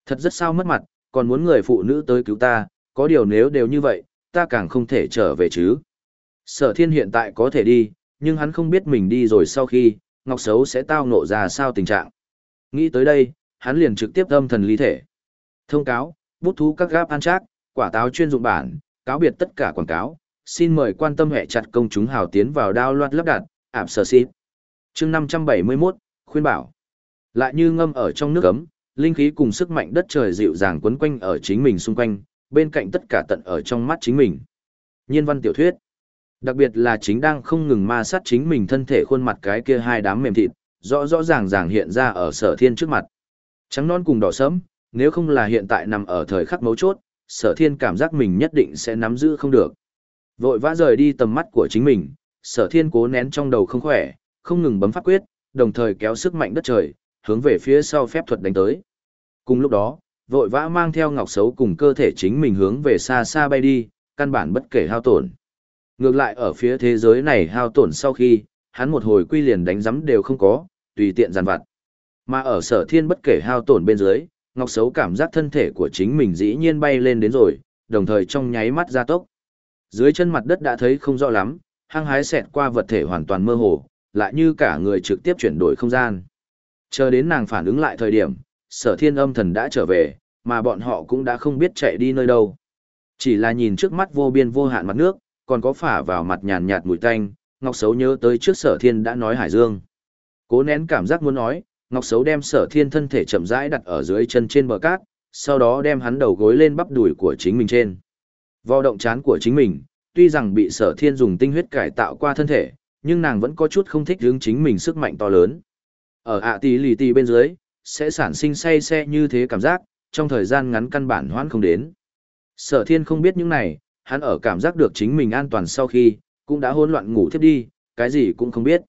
Thật rất sao mất mặt, còn muốn người phụ nữ tới cứu ta, có điều nếu đều như vậy, ta càng không thể trở về chứ. Sở thiên hiện tại có thể đi, nhưng hắn không biết mình đi rồi sau khi, Ngọc Xấu sẽ tao nộ ra sao tình trạng. Nghĩ tới đây, hắn liền trực tiếp âm thần ly thể. Thông cáo, bút thú các gáp an trác, quả táo chuyên dụng bản, cáo biệt tất cả quảng cáo. Xin mời quan tâm hệ chặt công chúng hào tiến vào đao loạt lắp đặt, ảm sở xít. chương 571, khuyên bảo. Lại như ngâm ở trong nước ấm, linh khí cùng sức mạnh đất trời dịu dàng quấn quanh ở chính mình xung quanh, bên cạnh tất cả tận ở trong mắt chính mình. Nhiên văn tiểu thuyết. Đặc biệt là chính đang không ngừng ma sát chính mình thân thể khuôn mặt cái kia hai đám mềm thịt, rõ rõ ràng ràng hiện ra ở sở thiên trước mặt. Trắng non cùng đỏ sẫm, nếu không là hiện tại nằm ở thời khắc mấu chốt, sở thiên cảm giác mình nhất định sẽ nắm giữ không được. Vội vã rời đi tầm mắt của chính mình, sở thiên cố nén trong đầu không khỏe, không ngừng bấm pháp quyết, đồng thời kéo sức mạnh đất trời, hướng về phía sau phép thuật đánh tới. Cùng lúc đó, vội vã mang theo ngọc xấu cùng cơ thể chính mình hướng về xa xa bay đi, căn bản bất kể hao tổn. Ngược lại ở phía thế giới này hao tổn sau khi, hắn một hồi quy liền đánh giấm đều không có, tùy tiện giàn vặt. Mà ở sở thiên bất kể hao tổn bên dưới, Ngọc Xấu cảm giác thân thể của chính mình dĩ nhiên bay lên đến rồi, đồng thời trong nháy mắt gia tốc. Dưới chân mặt đất đã thấy không rõ lắm, hăng hái xẹt qua vật thể hoàn toàn mơ hồ, lại như cả người trực tiếp chuyển đổi không gian. Chờ đến nàng phản ứng lại thời điểm, sở thiên âm thần đã trở về, mà bọn họ cũng đã không biết chạy đi nơi đâu. Chỉ là nhìn trước mắt vô biên vô hạn mặt nước, còn có phả vào mặt nhàn nhạt mùi tanh, Ngọc Sấu nhớ tới trước sở thiên đã nói Hải Dương. Cố nén cảm giác muốn nói, Ngọc Sấu đem sở thiên thân thể chậm rãi đặt ở dưới chân trên bờ cát, sau đó đem hắn đầu gối lên bắp đùi của chính mình trên. Vò động chán của chính mình, tuy rằng bị sở thiên dùng tinh huyết cải tạo qua thân thể, nhưng nàng vẫn có chút không thích hướng chính mình sức mạnh to lớn. Ở ạ tỷ lì tỷ bên dưới, sẽ sản sinh say xe như thế cảm giác, trong thời gian ngắn căn bản hoãn không đến. Sở thiên không biết những này, hắn ở cảm giác được chính mình an toàn sau khi, cũng đã hỗn loạn ngủ thiếp đi, cái gì cũng không biết.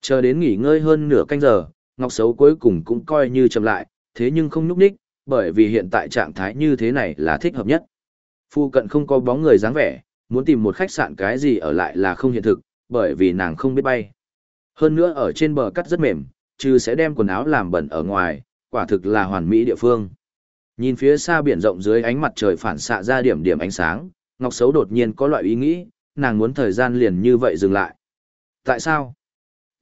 Chờ đến nghỉ ngơi hơn nửa canh giờ, Ngọc Sấu cuối cùng cũng coi như chậm lại, thế nhưng không núp đích, bởi vì hiện tại trạng thái như thế này là thích hợp nhất. Phu cận không có bóng người dáng vẻ, muốn tìm một khách sạn cái gì ở lại là không hiện thực, bởi vì nàng không biết bay. Hơn nữa ở trên bờ cắt rất mềm, chứ sẽ đem quần áo làm bẩn ở ngoài, quả thực là hoàn mỹ địa phương. Nhìn phía xa biển rộng dưới ánh mặt trời phản xạ ra điểm điểm ánh sáng, Ngọc Sấu đột nhiên có loại ý nghĩ, nàng muốn thời gian liền như vậy dừng lại. Tại sao?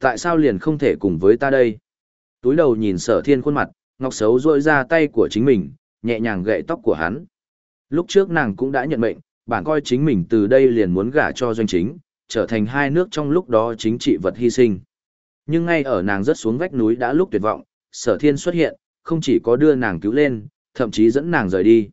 Tại sao liền không thể cùng với ta đây? Túi đầu nhìn sở thiên khuôn mặt, Ngọc Sấu rôi ra tay của chính mình, nhẹ nhàng gậy tóc của hắn. Lúc trước nàng cũng đã nhận mệnh, bản coi chính mình từ đây liền muốn gả cho doanh chính, trở thành hai nước trong lúc đó chính trị vật hy sinh. Nhưng ngay ở nàng rớt xuống vách núi đã lúc tuyệt vọng, sở thiên xuất hiện, không chỉ có đưa nàng cứu lên, thậm chí dẫn nàng rời đi.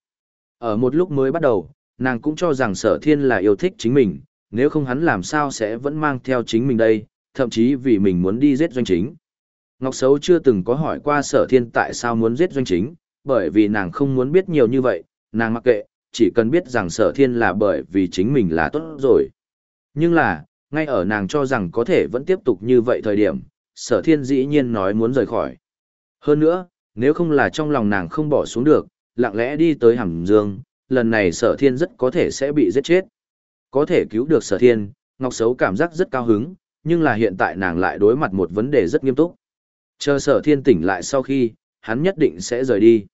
Ở một lúc mới bắt đầu, nàng cũng cho rằng sở thiên là yêu thích chính mình, nếu không hắn làm sao sẽ vẫn mang theo chính mình đây, thậm chí vì mình muốn đi giết doanh chính. Ngọc Sấu chưa từng có hỏi qua sở thiên tại sao muốn giết doanh chính, bởi vì nàng không muốn biết nhiều như vậy, nàng mặc kệ, chỉ cần biết rằng sở thiên là bởi vì chính mình là tốt rồi. Nhưng là, ngay ở nàng cho rằng có thể vẫn tiếp tục như vậy thời điểm, sở thiên dĩ nhiên nói muốn rời khỏi. Hơn nữa, nếu không là trong lòng nàng không bỏ xuống được, lặng lẽ đi tới hàm dương, lần này sở thiên rất có thể sẽ bị giết chết. Có thể cứu được sở thiên, Ngọc Sấu cảm giác rất cao hứng, nhưng là hiện tại nàng lại đối mặt một vấn đề rất nghiêm túc. Chờ sở thiên tỉnh lại sau khi, hắn nhất định sẽ rời đi.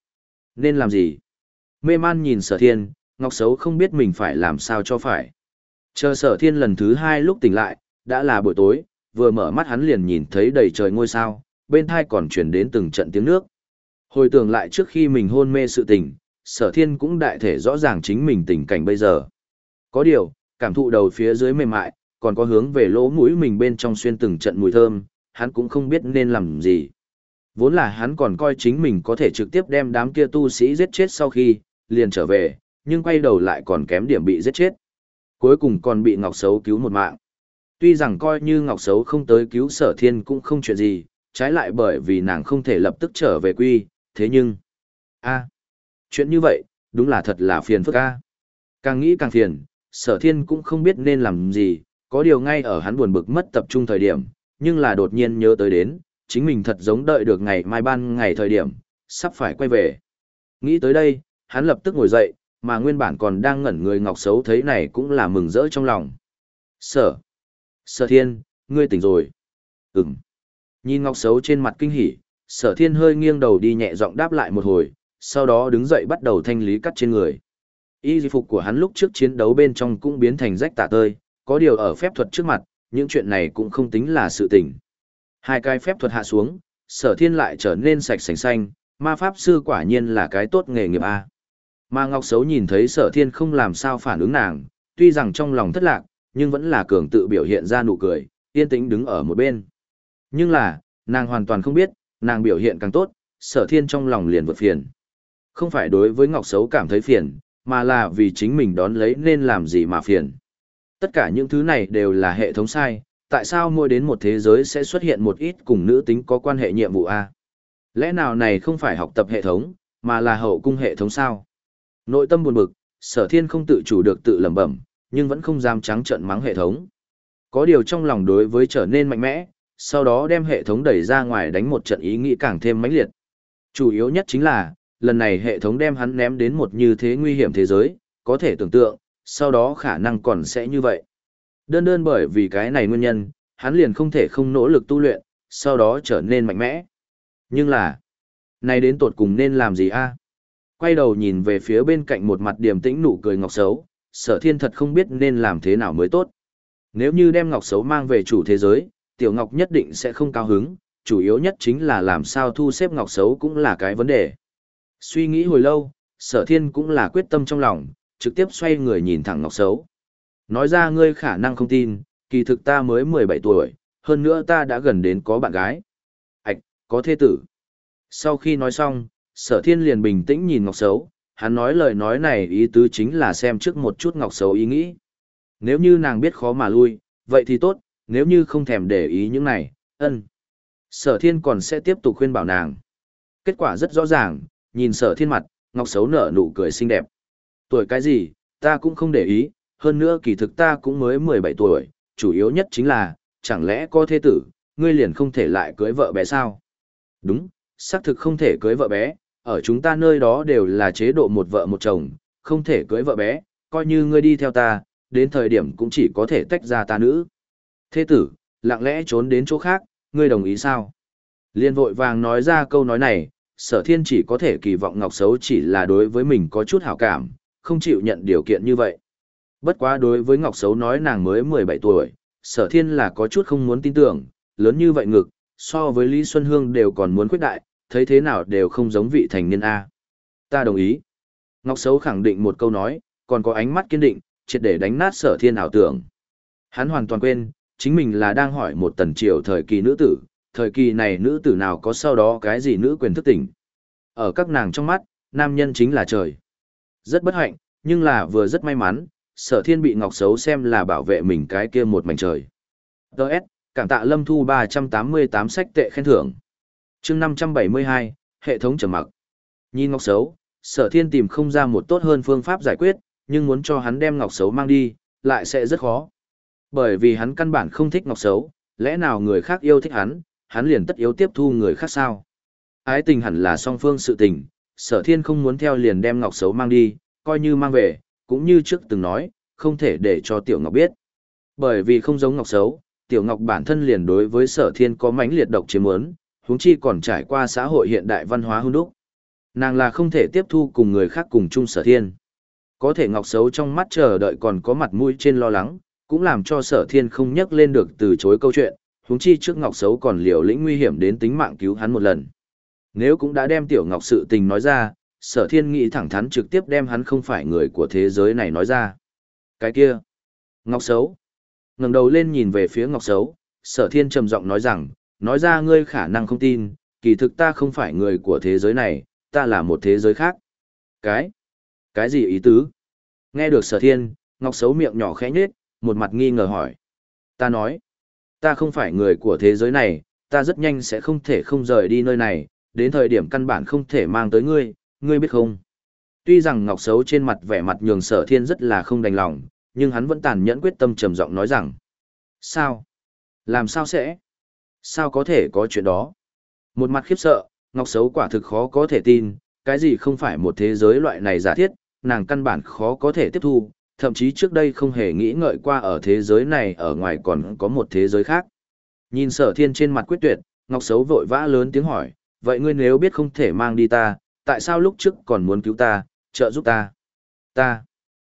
Nên làm gì? Mê man nhìn sở thiên, Ngọc Sấu không biết mình phải làm sao cho phải. Chờ sở thiên lần thứ hai lúc tỉnh lại, đã là buổi tối, vừa mở mắt hắn liền nhìn thấy đầy trời ngôi sao, bên thai còn chuyển đến từng trận tiếng nước. Hồi tưởng lại trước khi mình hôn mê sự tình, sở thiên cũng đại thể rõ ràng chính mình tình cảnh bây giờ. Có điều, cảm thụ đầu phía dưới mềm mại, còn có hướng về lỗ mũi mình bên trong xuyên từng trận mùi thơm, hắn cũng không biết nên làm gì. Vốn là hắn còn coi chính mình có thể trực tiếp đem đám kia tu sĩ giết chết sau khi, liền trở về, nhưng quay đầu lại còn kém điểm bị giết chết. Cuối cùng còn bị Ngọc Sấu cứu một mạng. Tuy rằng coi như Ngọc Sấu không tới cứu sở thiên cũng không chuyện gì, trái lại bởi vì nàng không thể lập tức trở về quy, thế nhưng... a chuyện như vậy, đúng là thật là phiền phức a Càng nghĩ càng phiền, sở thiên cũng không biết nên làm gì, có điều ngay ở hắn buồn bực mất tập trung thời điểm, nhưng là đột nhiên nhớ tới đến, chính mình thật giống đợi được ngày mai ban ngày thời điểm, sắp phải quay về. Nghĩ tới đây, hắn lập tức ngồi dậy, mà nguyên bản còn đang ngẩn người Ngọc xấu thấy này cũng là mừng rỡ trong lòng. Sở! Sở thiên, ngươi tỉnh rồi. Ừm. Nhìn Ngọc xấu trên mặt kinh hỉ, sở thiên hơi nghiêng đầu đi nhẹ giọng đáp lại một hồi, sau đó đứng dậy bắt đầu thanh lý cắt trên người. Y di phục của hắn lúc trước chiến đấu bên trong cũng biến thành rách tả tơi, có điều ở phép thuật trước mặt, những chuyện này cũng không tính là sự tình. Hai cái phép thuật hạ xuống, sở thiên lại trở nên sạch sành xanh, ma pháp sư quả nhiên là cái tốt nghề nghiệp A. ma Ngọc xấu nhìn thấy sở thiên không làm sao phản ứng nàng, tuy rằng trong lòng thất lạc, nhưng vẫn là cường tự biểu hiện ra nụ cười, yên tĩnh đứng ở một bên. Nhưng là, nàng hoàn toàn không biết, nàng biểu hiện càng tốt, sở thiên trong lòng liền vượt phiền. Không phải đối với Ngọc xấu cảm thấy phiền, mà là vì chính mình đón lấy nên làm gì mà phiền. Tất cả những thứ này đều là hệ thống sai, tại sao mỗi đến một thế giới sẽ xuất hiện một ít cùng nữ tính có quan hệ nhiệm vụ A? Lẽ nào này không phải học tập hệ thống, mà là hậu cung hệ thống sao? Nội tâm buồn bực, sở thiên không tự chủ được tự lẩm bẩm, nhưng vẫn không dám trắng trợn mắng hệ thống. Có điều trong lòng đối với trở nên mạnh mẽ, sau đó đem hệ thống đẩy ra ngoài đánh một trận ý nghĩ càng thêm mãnh liệt. Chủ yếu nhất chính là, lần này hệ thống đem hắn ném đến một như thế nguy hiểm thế giới, có thể tưởng tượng, sau đó khả năng còn sẽ như vậy. Đơn đơn bởi vì cái này nguyên nhân, hắn liền không thể không nỗ lực tu luyện, sau đó trở nên mạnh mẽ. Nhưng là, nay đến tột cùng nên làm gì a? Quay đầu nhìn về phía bên cạnh một mặt điềm tĩnh nụ cười ngọc xấu, sở thiên thật không biết nên làm thế nào mới tốt. Nếu như đem ngọc xấu mang về chủ thế giới, tiểu ngọc nhất định sẽ không cao hứng, chủ yếu nhất chính là làm sao thu xếp ngọc xấu cũng là cái vấn đề. Suy nghĩ hồi lâu, sở thiên cũng là quyết tâm trong lòng, trực tiếp xoay người nhìn thẳng ngọc xấu. Nói ra ngươi khả năng không tin, kỳ thực ta mới 17 tuổi, hơn nữa ta đã gần đến có bạn gái. Ảch, có thê tử. Sau khi nói xong, sở thiên liền bình tĩnh nhìn ngọc xấu, hắn nói lời nói này ý tứ chính là xem trước một chút ngọc xấu ý nghĩ. Nếu như nàng biết khó mà lui, vậy thì tốt, nếu như không thèm để ý những này, ân. Sở thiên còn sẽ tiếp tục khuyên bảo nàng. Kết quả rất rõ ràng, nhìn sở thiên mặt, ngọc xấu nở nụ cười xinh đẹp. Tuổi cái gì, ta cũng không để ý, hơn nữa kỳ thực ta cũng mới 17 tuổi, chủ yếu nhất chính là, chẳng lẽ có thế tử, ngươi liền không thể lại cưới vợ bé sao? Đúng, xác thực không thể cưới vợ bé, ở chúng ta nơi đó đều là chế độ một vợ một chồng, không thể cưới vợ bé, coi như ngươi đi theo ta, đến thời điểm cũng chỉ có thể tách ra ta nữ. Thế tử, lặng lẽ trốn đến chỗ khác, ngươi đồng ý sao? Liên vội vàng nói ra câu nói này, sở thiên chỉ có thể kỳ vọng Ngọc Xấu chỉ là đối với mình có chút hảo cảm, không chịu nhận điều kiện như vậy. Bất quá đối với Ngọc Xấu nói nàng mới 17 tuổi, sở thiên là có chút không muốn tin tưởng, lớn như vậy ngực, so với Lý Xuân Hương đều còn muốn quyết đại, thấy thế nào đều không giống vị thành niên A. Ta đồng ý. Ngọc Xấu khẳng định một câu nói, còn có ánh mắt kiên định, triệt để đánh nát sở thiên ảo tưởng. Hắn hoàn toàn quên, chính mình là đang hỏi một tần triều thời kỳ nữ tử, thời kỳ này nữ tử nào có sau đó cái gì nữ quyền thức tỉnh. Ở các nàng trong mắt, nam nhân chính là trời. Rất bất hạnh, nhưng là vừa rất may mắn, sở thiên bị ngọc xấu xem là bảo vệ mình cái kia một mảnh trời. Đợt, cảm tạ lâm thu 388 sách tệ khen thưởng. chương 572, hệ thống trầm mặc. Nhìn ngọc xấu, sở thiên tìm không ra một tốt hơn phương pháp giải quyết, nhưng muốn cho hắn đem ngọc xấu mang đi, lại sẽ rất khó. Bởi vì hắn căn bản không thích ngọc xấu, lẽ nào người khác yêu thích hắn, hắn liền tất yếu tiếp thu người khác sao? Ái tình hẳn là song phương sự tình, sở thiên không muốn theo liền đem ngọc xấu mang đi, coi như mang về, cũng như trước từng nói, không thể để cho tiểu ngọc biết. Bởi vì không giống ngọc xấu, tiểu ngọc bản thân liền đối với sở thiên có mãnh liệt độc chiếm muốn, huống chi còn trải qua xã hội hiện đại văn hóa hôn đúc. Nàng là không thể tiếp thu cùng người khác cùng chung sở thiên. Có thể ngọc xấu trong mắt chờ đợi còn có mặt mũi trên lo lắng, cũng làm cho sở thiên không nhắc lên được từ chối câu chuyện, huống chi trước ngọc xấu còn liều lĩnh nguy hiểm đến tính mạng cứu hắn một lần. Nếu cũng đã đem tiểu ngọc sự tình nói ra, sở thiên nghĩ thẳng thắn trực tiếp đem hắn không phải người của thế giới này nói ra. Cái kia, ngọc xấu. ngẩng đầu lên nhìn về phía ngọc xấu, sở thiên trầm giọng nói rằng, nói ra ngươi khả năng không tin, kỳ thực ta không phải người của thế giới này, ta là một thế giới khác. Cái? Cái gì ý tứ? Nghe được sở thiên, ngọc xấu miệng nhỏ khẽ nhết, một mặt nghi ngờ hỏi. Ta nói, ta không phải người của thế giới này, ta rất nhanh sẽ không thể không rời đi nơi này, đến thời điểm căn bản không thể mang tới ngươi, ngươi biết không? Tuy rằng Ngọc Sấu trên mặt vẻ mặt nhường sở thiên rất là không đành lòng, nhưng hắn vẫn tàn nhẫn quyết tâm trầm giọng nói rằng. Sao? Làm sao sẽ? Sao có thể có chuyện đó? Một mặt khiếp sợ, Ngọc Sấu quả thực khó có thể tin, cái gì không phải một thế giới loại này giả thiết, nàng căn bản khó có thể tiếp thu, thậm chí trước đây không hề nghĩ ngợi qua ở thế giới này ở ngoài còn có một thế giới khác. Nhìn sở thiên trên mặt quyết tuyệt, Ngọc Sấu vội vã lớn tiếng hỏi, vậy ngươi nếu biết không thể mang đi ta, tại sao lúc trước còn muốn cứu ta, trợ giúp ta? Ta.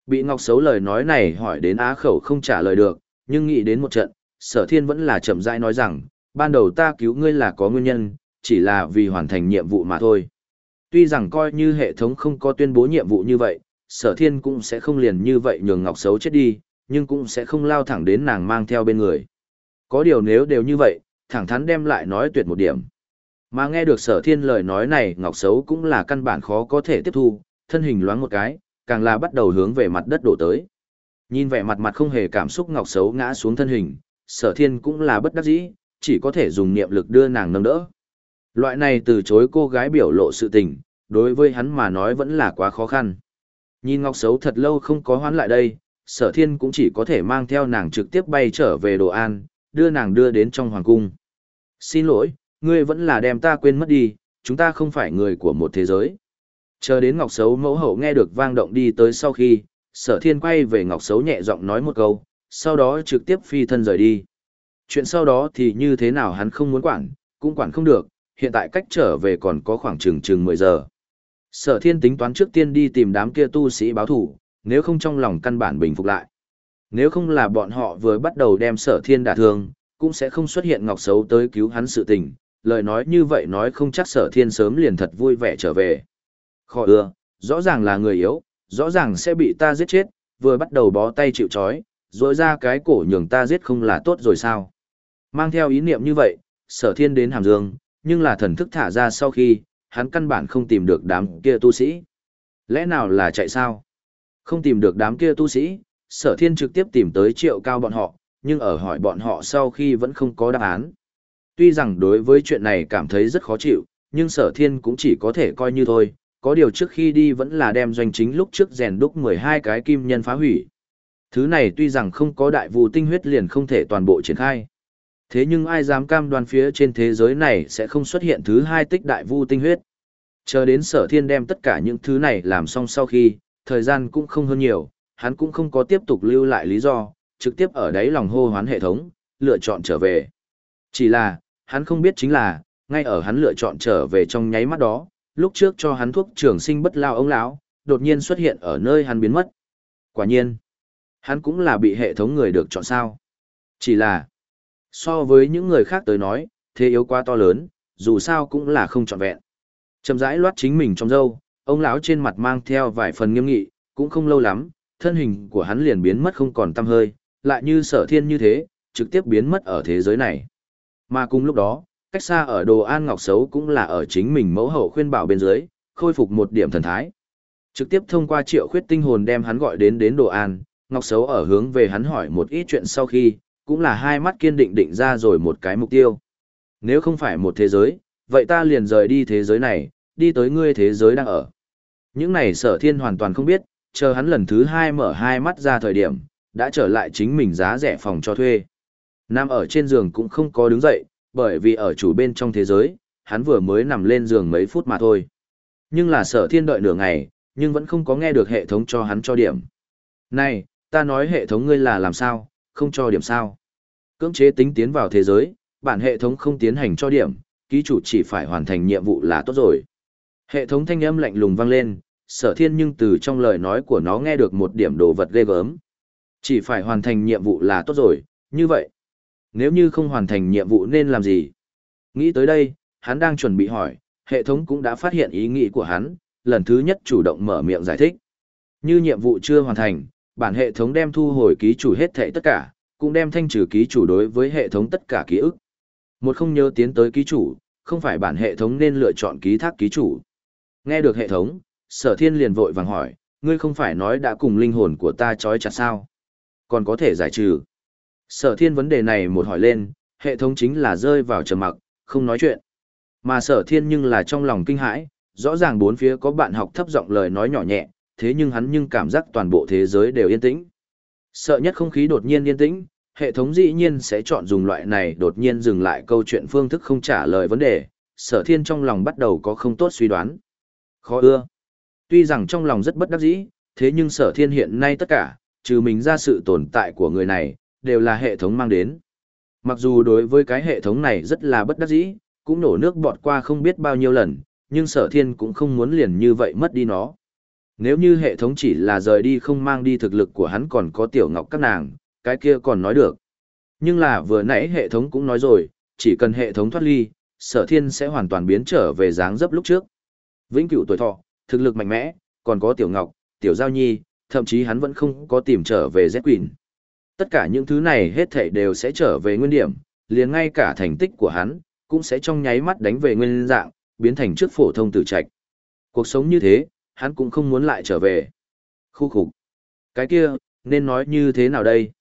Bị Ngọc Sấu lời nói này hỏi đến á khẩu không trả lời được, nhưng nghĩ đến một trận, sở thiên vẫn là chậm rãi nói rằng, ban đầu ta cứu ngươi là có nguyên nhân, chỉ là vì hoàn thành nhiệm vụ mà thôi. Tuy rằng coi như hệ thống không có tuyên bố nhiệm vụ như vậy, sở thiên cũng sẽ không liền như vậy nhường Ngọc Sấu chết đi, nhưng cũng sẽ không lao thẳng đến nàng mang theo bên người. Có điều nếu đều như vậy, thẳng thắn đem lại nói tuyệt một điểm. Mà nghe được sở thiên lời nói này Ngọc Sấu cũng là căn bản khó có thể tiếp thu, thân hình loáng một cái, càng là bắt đầu hướng về mặt đất đổ tới. Nhìn vẻ mặt mặt không hề cảm xúc Ngọc Sấu ngã xuống thân hình, sở thiên cũng là bất đắc dĩ, chỉ có thể dùng niệm lực đưa nàng nâng đỡ. Loại này từ chối cô gái biểu lộ sự tình, đối với hắn mà nói vẫn là quá khó khăn. Nhìn Ngọc Sấu thật lâu không có hoán lại đây, sở thiên cũng chỉ có thể mang theo nàng trực tiếp bay trở về đồ an, đưa nàng đưa đến trong hoàng cung. Xin lỗi, ngươi vẫn là đem ta quên mất đi, chúng ta không phải người của một thế giới. Chờ đến Ngọc Sấu mẫu hậu nghe được vang động đi tới sau khi, sở thiên quay về Ngọc Sấu nhẹ giọng nói một câu, sau đó trực tiếp phi thân rời đi. Chuyện sau đó thì như thế nào hắn không muốn quản, cũng quản không được, hiện tại cách trở về còn có khoảng chừng chừng 10 giờ. Sở thiên tính toán trước tiên đi tìm đám kia tu sĩ báo thủ, nếu không trong lòng căn bản bình phục lại. Nếu không là bọn họ vừa bắt đầu đem sở thiên đả thương, cũng sẽ không xuất hiện ngọc xấu tới cứu hắn sự tình, lời nói như vậy nói không chắc sở thiên sớm liền thật vui vẻ trở về. Khó ưa, rõ ràng là người yếu, rõ ràng sẽ bị ta giết chết, vừa bắt đầu bó tay chịu chói, rồi ra cái cổ nhường ta giết không là tốt rồi sao. Mang theo ý niệm như vậy, sở thiên đến Hàm Dương, nhưng là thần thức thả ra sau khi, hắn căn bản không tìm được đám kia tu sĩ. Lẽ nào là chạy sao? Không tìm được đám kia tu sĩ, sở thiên trực tiếp tìm tới triệu cao bọn họ, nhưng ở hỏi bọn họ sau khi vẫn không có đáp án. Tuy rằng đối với chuyện này cảm thấy rất khó chịu, nhưng sở thiên cũng chỉ có thể coi như thôi, có điều trước khi đi vẫn là đem doanh chính lúc trước rèn đúc 12 cái kim nhân phá hủy. Thứ này tuy rằng không có đại vụ tinh huyết liền không thể toàn bộ triển khai. Thế nhưng ai dám cam đoan phía trên thế giới này sẽ không xuất hiện thứ hai tích đại vu tinh huyết. Chờ đến sở thiên đem tất cả những thứ này làm xong sau khi, thời gian cũng không hơn nhiều, hắn cũng không có tiếp tục lưu lại lý do, trực tiếp ở đáy lòng hô hoán hệ thống, lựa chọn trở về. Chỉ là, hắn không biết chính là, ngay ở hắn lựa chọn trở về trong nháy mắt đó, lúc trước cho hắn thuốc trường sinh bất lao ông lão đột nhiên xuất hiện ở nơi hắn biến mất. Quả nhiên, hắn cũng là bị hệ thống người được chọn sao. Chỉ là, so với những người khác tới nói, thế yếu quá to lớn, dù sao cũng là không trọn vẹn. Chậm rãi loát chính mình trong dâu, ông lão trên mặt mang theo vài phần nghiêm nghị, cũng không lâu lắm, thân hình của hắn liền biến mất không còn tăm hơi, lại như sở thiên như thế, trực tiếp biến mất ở thế giới này. Mà cùng lúc đó, cách xa ở đồ an ngọc xấu cũng là ở chính mình mẫu hậu khuyên bảo bên dưới, khôi phục một điểm thần thái. Trực tiếp thông qua triệu khuyết tinh hồn đem hắn gọi đến đến đồ an, ngọc xấu ở hướng về hắn hỏi một ít chuyện sau khi, cũng là hai mắt kiên định định ra rồi một cái mục tiêu. Nếu không phải một thế giới, vậy ta liền rời đi thế giới này, đi tới ngươi thế giới đang ở. Những này sở thiên hoàn toàn không biết, chờ hắn lần thứ hai mở hai mắt ra thời điểm, đã trở lại chính mình giá rẻ phòng cho thuê. Nằm ở trên giường cũng không có đứng dậy, bởi vì ở chủ bên trong thế giới, hắn vừa mới nằm lên giường mấy phút mà thôi. Nhưng là sở thiên đợi nửa ngày, nhưng vẫn không có nghe được hệ thống cho hắn cho điểm. Này, ta nói hệ thống ngươi là làm sao, không cho điểm sao. Cưỡng chế tính tiến vào thế giới, bản hệ thống không tiến hành cho điểm, ký chủ chỉ phải hoàn thành nhiệm vụ là tốt rồi. Hệ thống thanh âm lạnh lùng vang lên, sở thiên nhưng từ trong lời nói của nó nghe được một điểm đồ vật ghê gớm. Chỉ phải hoàn thành nhiệm vụ là tốt rồi, như vậy. Nếu như không hoàn thành nhiệm vụ nên làm gì? Nghĩ tới đây, hắn đang chuẩn bị hỏi, hệ thống cũng đã phát hiện ý nghĩ của hắn, lần thứ nhất chủ động mở miệng giải thích. Như nhiệm vụ chưa hoàn thành, bản hệ thống đem thu hồi ký chủ hết thảy tất cả, cũng đem thanh trừ ký chủ đối với hệ thống tất cả ký ức. Một không nhớ tiến tới ký chủ, không phải bản hệ thống nên lựa chọn ký thác ký chủ. Nghe được hệ thống, sở thiên liền vội vàng hỏi, ngươi không phải nói đã cùng linh hồn của ta trói chặt sao? Còn có thể giải trừ. Sở thiên vấn đề này một hỏi lên, hệ thống chính là rơi vào trầm mặc, không nói chuyện. Mà sở thiên nhưng là trong lòng kinh hãi, rõ ràng bốn phía có bạn học thấp giọng lời nói nhỏ nhẹ, thế nhưng hắn nhưng cảm giác toàn bộ thế giới đều yên tĩnh. Sợ nhất không khí đột nhiên yên tĩnh, hệ thống dĩ nhiên sẽ chọn dùng loại này đột nhiên dừng lại câu chuyện phương thức không trả lời vấn đề, sở thiên trong lòng bắt đầu có không tốt suy đoán. Khó ưa. Tuy rằng trong lòng rất bất đắc dĩ, thế nhưng sở thiên hiện nay tất cả, trừ mình ra sự tồn tại của người này, đều là hệ thống mang đến. Mặc dù đối với cái hệ thống này rất là bất đắc dĩ, cũng nổ nước bọt qua không biết bao nhiêu lần, nhưng sở thiên cũng không muốn liền như vậy mất đi nó. Nếu như hệ thống chỉ là rời đi không mang đi thực lực của hắn còn có tiểu ngọc các nàng, cái kia còn nói được. Nhưng là vừa nãy hệ thống cũng nói rồi, chỉ cần hệ thống thoát ly, sở thiên sẽ hoàn toàn biến trở về dáng dấp lúc trước. Vĩnh cửu tuổi thọ, thực lực mạnh mẽ, còn có tiểu ngọc, tiểu giao nhi, thậm chí hắn vẫn không có tìm trở về Z Queen. Tất cả những thứ này hết thảy đều sẽ trở về nguyên điểm, liền ngay cả thành tích của hắn, cũng sẽ trong nháy mắt đánh về nguyên dạng, biến thành trước phổ thông tử trạch. Cuộc sống như thế, hắn cũng không muốn lại trở về. Khu khục. Cái kia, nên nói như thế nào đây?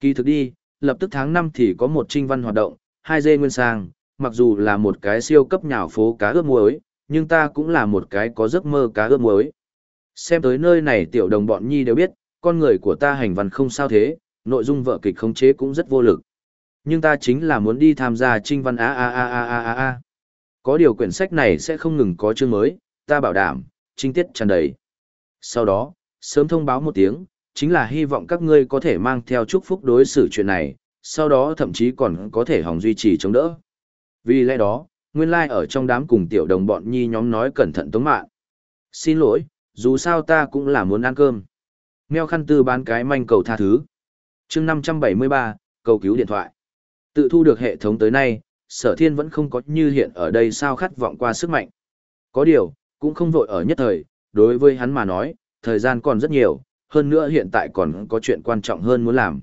Kỳ thực đi, lập tức tháng 5 thì có một trinh văn hoạt động, hai dê nguyên sang, mặc dù là một cái siêu cấp nhào phố cá ướp muối, nhưng ta cũng là một cái có giấc mơ cá ướp muối. Xem tới nơi này tiểu đồng bọn nhi đều biết, con người của ta hành văn không sao thế, nội dung vợ kịch khống chế cũng rất vô lực. Nhưng ta chính là muốn đi tham gia trinh văn a a a a a a a. Có điều quyển sách này sẽ không ngừng có chương mới, ta bảo đảm, trinh tiết tràn đầy. Sau đó, sớm thông báo một tiếng, chính là hy vọng các ngươi có thể mang theo chúc phúc đối xử chuyện này, sau đó thậm chí còn có thể hòng duy trì chống đỡ. Vì lẽ đó, nguyên lai like ở trong đám cùng tiểu đồng bọn nhi nhóm nói cẩn thận tống mạng. Xin lỗi, dù sao ta cũng là muốn ăn cơm. Mèo khăn tư bán cái manh cầu tha thứ. chương 573, cầu cứu điện thoại. Tự thu được hệ thống tới nay, sở thiên vẫn không có như hiện ở đây sao khát vọng qua sức mạnh. Có điều, cũng không vội ở nhất thời, đối với hắn mà nói, thời gian còn rất nhiều, hơn nữa hiện tại còn có chuyện quan trọng hơn muốn làm.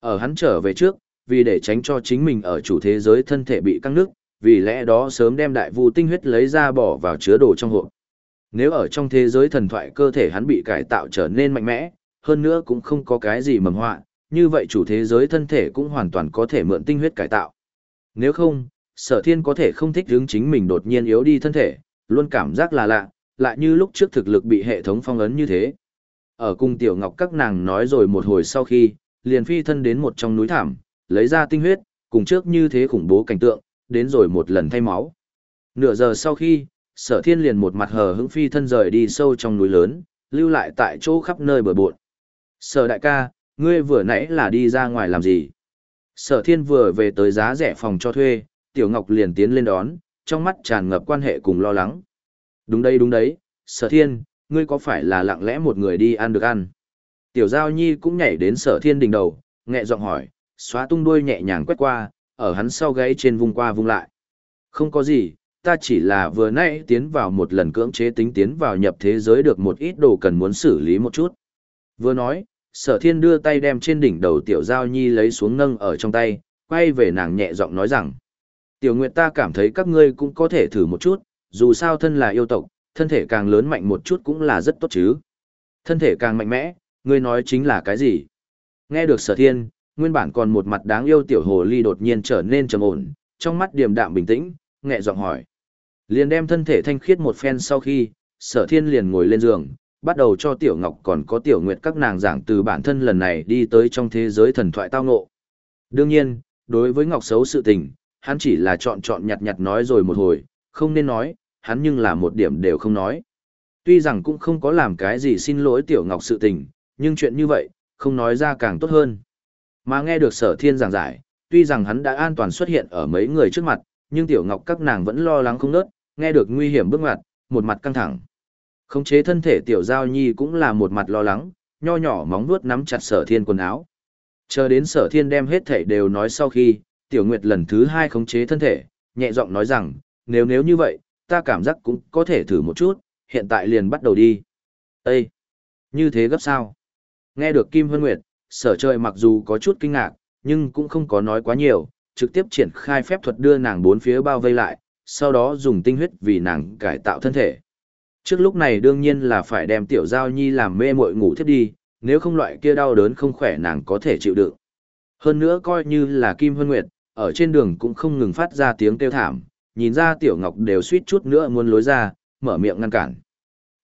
Ở hắn trở về trước, vì để tránh cho chính mình ở chủ thế giới thân thể bị căng nước, vì lẽ đó sớm đem đại vu tinh huyết lấy ra bỏ vào chứa đồ trong hộp. Nếu ở trong thế giới thần thoại cơ thể hắn bị cải tạo trở nên mạnh mẽ, hơn nữa cũng không có cái gì mầm họa, như vậy chủ thế giới thân thể cũng hoàn toàn có thể mượn tinh huyết cải tạo. Nếu không, sở thiên có thể không thích hướng chính mình đột nhiên yếu đi thân thể, luôn cảm giác là lạ, lại như lúc trước thực lực bị hệ thống phong ấn như thế. Ở cung tiểu ngọc các nàng nói rồi một hồi sau khi, liền phi thân đến một trong núi thảm, lấy ra tinh huyết, cùng trước như thế khủng bố cảnh tượng, đến rồi một lần thay máu. Nửa giờ sau khi, sở thiên liền một mặt hờ hững phi thân rời đi sâu trong núi lớn, lưu lại tại chỗ khắp nơi bờ bộn. Sở đại ca, ngươi vừa nãy là đi ra ngoài làm gì? Sở thiên vừa về tới giá rẻ phòng cho thuê, Tiểu Ngọc liền tiến lên đón, trong mắt tràn ngập quan hệ cùng lo lắng. Đúng đây đúng đấy, sở thiên, ngươi có phải là lặng lẽ một người đi ăn được ăn? Tiểu Giao Nhi cũng nhảy đến sở thiên đỉnh đầu, nhẹ giọng hỏi, xóa tung đuôi nhẹ nhàng quét qua, ở hắn sau gáy trên vùng qua vùng lại. Không có gì, ta chỉ là vừa nãy tiến vào một lần cưỡng chế tính tiến vào nhập thế giới được một ít đồ cần muốn xử lý một chút. Vừa nói, sở thiên đưa tay đem trên đỉnh đầu tiểu giao nhi lấy xuống nâng ở trong tay, quay về nàng nhẹ giọng nói rằng. Tiểu Nguyệt ta cảm thấy các ngươi cũng có thể thử một chút, dù sao thân là yêu tộc, thân thể càng lớn mạnh một chút cũng là rất tốt chứ. Thân thể càng mạnh mẽ, ngươi nói chính là cái gì? Nghe được sở thiên, nguyên bản còn một mặt đáng yêu tiểu hồ ly đột nhiên trở nên trầm ổn, trong mắt điềm đạm bình tĩnh, nhẹ giọng hỏi. Liền đem thân thể thanh khiết một phen sau khi, sở thiên liền ngồi lên giường, bắt đầu cho tiểu ngọc còn có tiểu nguyệt các nàng giảng từ bản thân lần này đi tới trong thế giới thần thoại tao ngộ. Đương nhiên, đối với ngọc xấu sự tình, hắn chỉ là chọn chọn nhặt nhặt nói rồi một hồi, không nên nói, hắn nhưng là một điểm đều không nói. Tuy rằng cũng không có làm cái gì xin lỗi tiểu ngọc sự tình, nhưng chuyện như vậy, không nói ra càng tốt hơn. Mà nghe được sở thiên giảng giải, tuy rằng hắn đã an toàn xuất hiện ở mấy người trước mặt, nhưng tiểu ngọc các nàng vẫn lo lắng không nớt, nghe được nguy hiểm bước ngoặt, một mặt căng thẳng. Khống chế thân thể tiểu giao nhi cũng là một mặt lo lắng, nho nhỏ móng vuốt nắm chặt sở thiên quần áo. Chờ đến sở thiên đem hết thể đều nói sau khi, tiểu nguyệt lần thứ hai khống chế thân thể, nhẹ giọng nói rằng, nếu nếu như vậy, ta cảm giác cũng có thể thử một chút, hiện tại liền bắt đầu đi. Ê! Như thế gấp sao? Nghe được Kim Hân Nguyệt, sở trời mặc dù có chút kinh ngạc, nhưng cũng không có nói quá nhiều, trực tiếp triển khai phép thuật đưa nàng bốn phía bao vây lại, sau đó dùng tinh huyết vì nàng cải tạo thân thể. Trước lúc này đương nhiên là phải đem tiểu giao nhi làm mê muội ngủ thiết đi, nếu không loại kia đau đớn không khỏe nàng có thể chịu đựng. Hơn nữa coi như là Kim Hân Nguyệt, ở trên đường cũng không ngừng phát ra tiếng kêu thảm, nhìn ra tiểu ngọc đều suýt chút nữa muốn lối ra, mở miệng ngăn cản.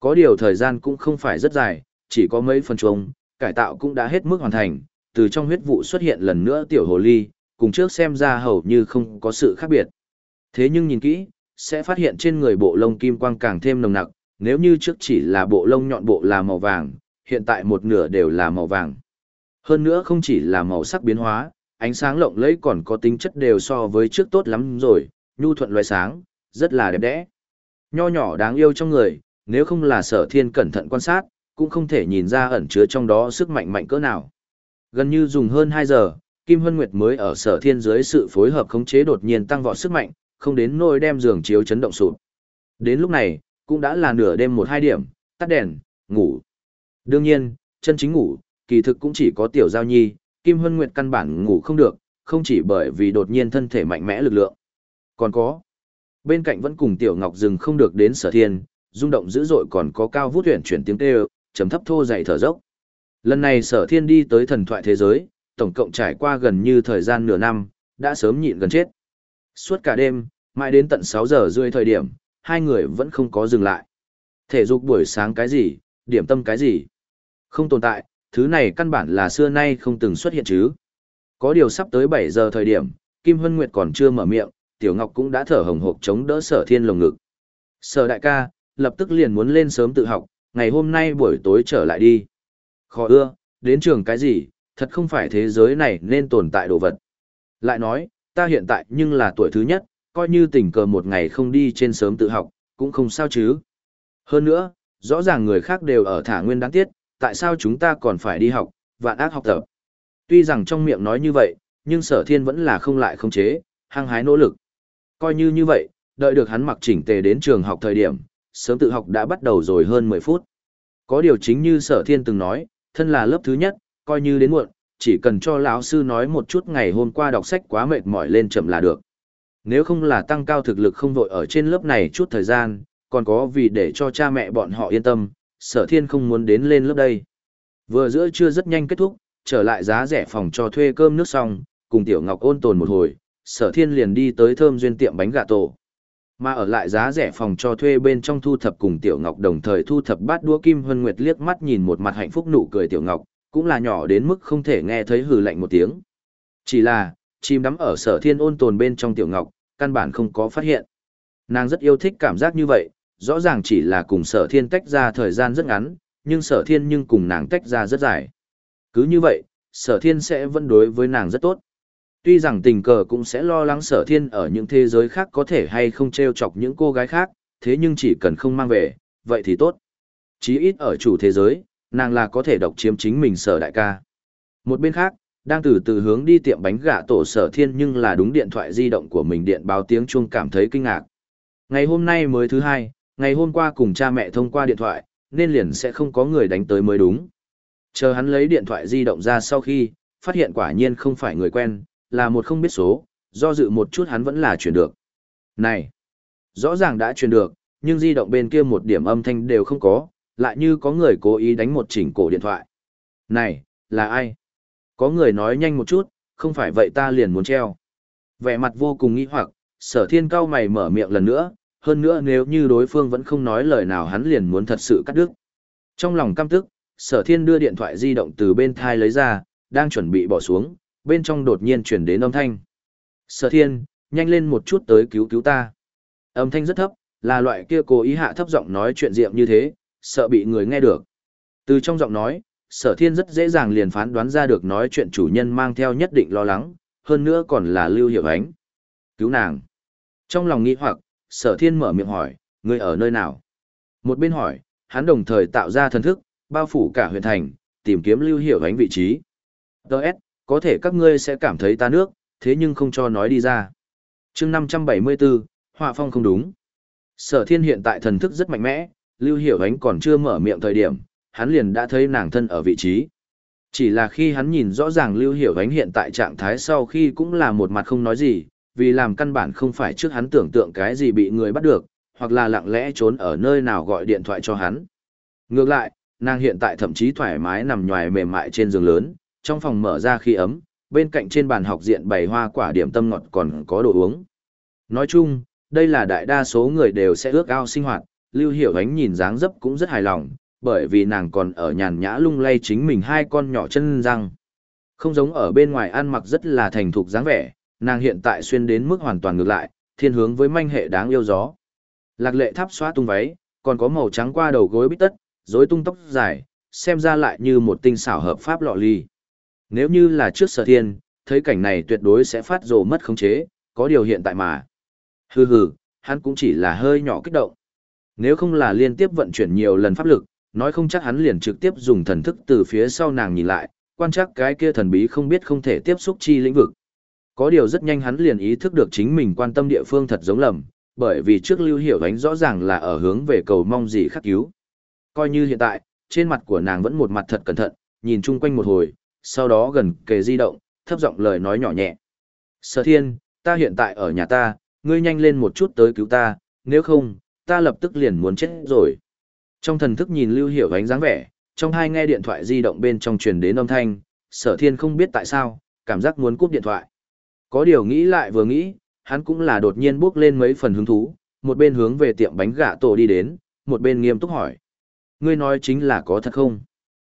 Có điều thời gian cũng không phải rất dài, chỉ có mấy phần chung, cải tạo cũng đã hết mức hoàn thành, từ trong huyết vụ xuất hiện lần nữa tiểu hồ ly, cùng trước xem ra hầu như không có sự khác biệt. Thế nhưng nhìn kỹ, sẽ phát hiện trên người bộ lông kim quang càng thêm nồng nặc, nếu như trước chỉ là bộ lông nhọn bộ là màu vàng, hiện tại một nửa đều là màu vàng. Hơn nữa không chỉ là màu sắc biến hóa, ánh sáng lộng lẫy còn có tính chất đều so với trước tốt lắm rồi, nhu thuận loài sáng, rất là đẹp đẽ. Nho nhỏ đáng yêu trong người, nếu không là sở thiên cẩn thận quan sát, cũng không thể nhìn ra ẩn chứa trong đó sức mạnh mạnh cỡ nào. Gần như dùng hơn 2 giờ, Kim Hân Nguyệt mới ở sở thiên dưới sự phối hợp khống chế đột nhiên tăng vọt sức mạnh, không đến nỗi đem giường chiếu chấn động sụp. Đến lúc này, cũng đã là nửa đêm một hai điểm, tắt đèn, ngủ. Đương nhiên, chân chính ngủ, kỳ thực cũng chỉ có tiểu giao nhi, Kim Hân Nguyệt căn bản ngủ không được, không chỉ bởi vì đột nhiên thân thể mạnh mẽ lực lượng. Còn có, bên cạnh vẫn cùng tiểu ngọc rừng không được đến sở thiên, rung động dữ dội còn có cao vút huyền chuyển tiếng kêu, trầm thấp thô dày thở dốc. Lần này sở thiên đi tới thần thoại thế giới, tổng cộng trải qua gần như thời gian nửa năm, đã sớm nhịn gần chết. Suốt cả đêm, mãi đến tận 6 giờ rưỡi thời điểm, hai người vẫn không có dừng lại. Thể dục buổi sáng cái gì, điểm tâm cái gì. Không tồn tại, thứ này căn bản là xưa nay không từng xuất hiện chứ. Có điều sắp tới 7 giờ thời điểm, Kim Hân Nguyệt còn chưa mở miệng, Tiểu Ngọc cũng đã thở hồng hộc chống đỡ sở thiên lồng ngực. Sở đại ca, lập tức liền muốn lên sớm tự học, ngày hôm nay buổi tối trở lại đi. Khó ưa, đến trường cái gì, thật không phải thế giới này nên tồn tại đồ vật. Lại nói, ta hiện tại nhưng là tuổi thứ nhất, coi như tình cờ một ngày không đi trên sớm tự học, cũng không sao chứ. Hơn nữa, rõ ràng người khác đều ở thả nguyên đáng tiết, tại sao chúng ta còn phải đi học, vạn ác học tập. Tuy rằng trong miệng nói như vậy, nhưng sở thiên vẫn là không lại không chế, hăng hái nỗ lực. Coi như như vậy, đợi được hắn mặc chỉnh tề đến trường học thời điểm, sớm tự học đã bắt đầu rồi hơn 10 phút. Có điều chính như sở thiên từng nói, thân là lớp thứ nhất, coi như đến muộn, chỉ cần cho lão sư nói một chút ngày hôm qua đọc sách quá mệt mỏi lên chậm là được. Nếu không là tăng cao thực lực không vội ở trên lớp này chút thời gian, còn có vì để cho cha mẹ bọn họ yên tâm, sở thiên không muốn đến lên lớp đây. Vừa giữa trưa rất nhanh kết thúc, trở lại giá rẻ phòng cho thuê cơm nước xong, cùng Tiểu Ngọc ôn tồn một hồi, sở thiên liền đi tới thơm duyên tiệm bánh gà tổ. Mà ở lại giá rẻ phòng cho thuê bên trong thu thập cùng Tiểu Ngọc đồng thời thu thập bát đũa kim hân nguyệt liếc mắt nhìn một mặt hạnh phúc nụ cười Tiểu Ngọc, cũng là nhỏ đến mức không thể nghe thấy hừ lạnh một tiếng. Chỉ là, chim đắm ở sở thiên ôn tồn bên trong Tiểu Ngọc, căn bản không có phát hiện. Nàng rất yêu thích cảm giác như vậy, rõ ràng chỉ là cùng sở thiên tách ra thời gian rất ngắn, nhưng sở thiên nhưng cùng nàng tách ra rất dài. Cứ như vậy, sở thiên sẽ vẫn đối với nàng rất tốt. Tuy rằng tình cờ cũng sẽ lo lắng sở thiên ở những thế giới khác có thể hay không treo chọc những cô gái khác, thế nhưng chỉ cần không mang về, vậy thì tốt. Chí ít ở chủ thế giới, nàng là có thể độc chiếm chính mình sở đại ca. Một bên khác, đang từ từ hướng đi tiệm bánh gà tổ sở thiên nhưng là đúng điện thoại di động của mình điện báo tiếng chuông cảm thấy kinh ngạc. Ngày hôm nay mới thứ hai, ngày hôm qua cùng cha mẹ thông qua điện thoại, nên liền sẽ không có người đánh tới mới đúng. Chờ hắn lấy điện thoại di động ra sau khi, phát hiện quả nhiên không phải người quen, là một không biết số, do dự một chút hắn vẫn là chuyển được. Này, rõ ràng đã chuyển được, nhưng di động bên kia một điểm âm thanh đều không có, lại như có người cố ý đánh một chỉnh cổ điện thoại. Này, là ai? Có người nói nhanh một chút, không phải vậy ta liền muốn treo. Vẻ mặt vô cùng nghi hoặc, sở thiên cao mày mở miệng lần nữa, hơn nữa nếu như đối phương vẫn không nói lời nào hắn liền muốn thật sự cắt đứt. Trong lòng căm tức, sở thiên đưa điện thoại di động từ bên thai lấy ra, đang chuẩn bị bỏ xuống, bên trong đột nhiên chuyển đến âm thanh. Sở thiên, nhanh lên một chút tới cứu cứu ta. Âm thanh rất thấp, là loại kia cố ý hạ thấp giọng nói chuyện diệm như thế, sợ bị người nghe được. Từ trong giọng nói, sở thiên rất dễ dàng liền phán đoán ra được nói chuyện chủ nhân mang theo nhất định lo lắng, hơn nữa còn là lưu hiệu ánh. Cứu nàng. Trong lòng nghĩ hoặc, sở thiên mở miệng hỏi, ngươi ở nơi nào? Một bên hỏi, hắn đồng thời tạo ra thần thức, bao phủ cả huyện thành, tìm kiếm lưu Hiểu ánh vị trí. Đợt, có thể các ngươi sẽ cảm thấy ta nước, thế nhưng không cho nói đi ra. chương 574, họa phong không đúng. Sở thiên hiện tại thần thức rất mạnh mẽ, lưu hiểu ánh còn chưa mở miệng thời điểm, hắn liền đã thấy nàng thân ở vị trí. Chỉ là khi hắn nhìn rõ ràng lưu hiểu ánh hiện tại trạng thái sau khi cũng là một mặt không nói gì, vì làm căn bản không phải trước hắn tưởng tượng cái gì bị người bắt được, hoặc là lặng lẽ trốn ở nơi nào gọi điện thoại cho hắn. Ngược lại, nàng hiện tại thậm chí thoải mái nằm nhòi mềm mại trên giường lớn, trong phòng mở ra khi ấm, bên cạnh trên bàn học diện bày hoa quả điểm tâm ngọt còn có đồ uống. Nói chung, đây là đại đa số người đều sẽ ước ao sinh hoạt, Lưu Hiểu Ánh nhìn dáng dấp cũng rất hài lòng, bởi vì nàng còn ở nhàn nhã lung lay chính mình hai con nhỏ chân răng. Không giống ở bên ngoài ăn mặc rất là thành thục dáng vẻ, nàng hiện tại xuyên đến mức hoàn toàn ngược lại, thiên hướng với manh hệ đáng yêu gió. Lạc lệ tháp xóa tung váy, còn có màu trắng qua đầu gối bít tất, rối tung tóc dài, xem ra lại như một tinh xảo hợp pháp lọ ly. Nếu như là trước sở thiên, thấy cảnh này tuyệt đối sẽ phát rồ mất khống chế, có điều hiện tại mà. Hừ hừ, hắn cũng chỉ là hơi nhỏ kích động. Nếu không là liên tiếp vận chuyển nhiều lần pháp lực, nói không chắc hắn liền trực tiếp dùng thần thức từ phía sau nàng nhìn lại, quan chắc cái kia thần bí không biết không thể tiếp xúc chi lĩnh vực. Có điều rất nhanh hắn liền ý thức được chính mình quan tâm địa phương thật giống lầm, bởi vì trước lưu hiểu ánh rõ ràng là ở hướng về cầu mong gì khắc cứu. Coi như hiện tại, trên mặt của nàng vẫn một mặt thật cẩn thận, nhìn chung quanh một hồi, sau đó gần kề di động, thấp giọng lời nói nhỏ nhẹ. Sở thiên, ta hiện tại ở nhà ta, ngươi nhanh lên một chút tới cứu ta, nếu không, ta lập tức liền muốn chết rồi. Trong thần thức nhìn lưu hiểu ánh dáng vẻ, trong hai nghe điện thoại di động bên trong truyền đến âm thanh, sở thiên không biết tại sao, cảm giác muốn cúp điện thoại. Có điều nghĩ lại vừa nghĩ, hắn cũng là đột nhiên bước lên mấy phần hứng thú, một bên hướng về tiệm bánh gà tổ đi đến, một bên nghiêm túc hỏi. Ngươi nói chính là có thật không?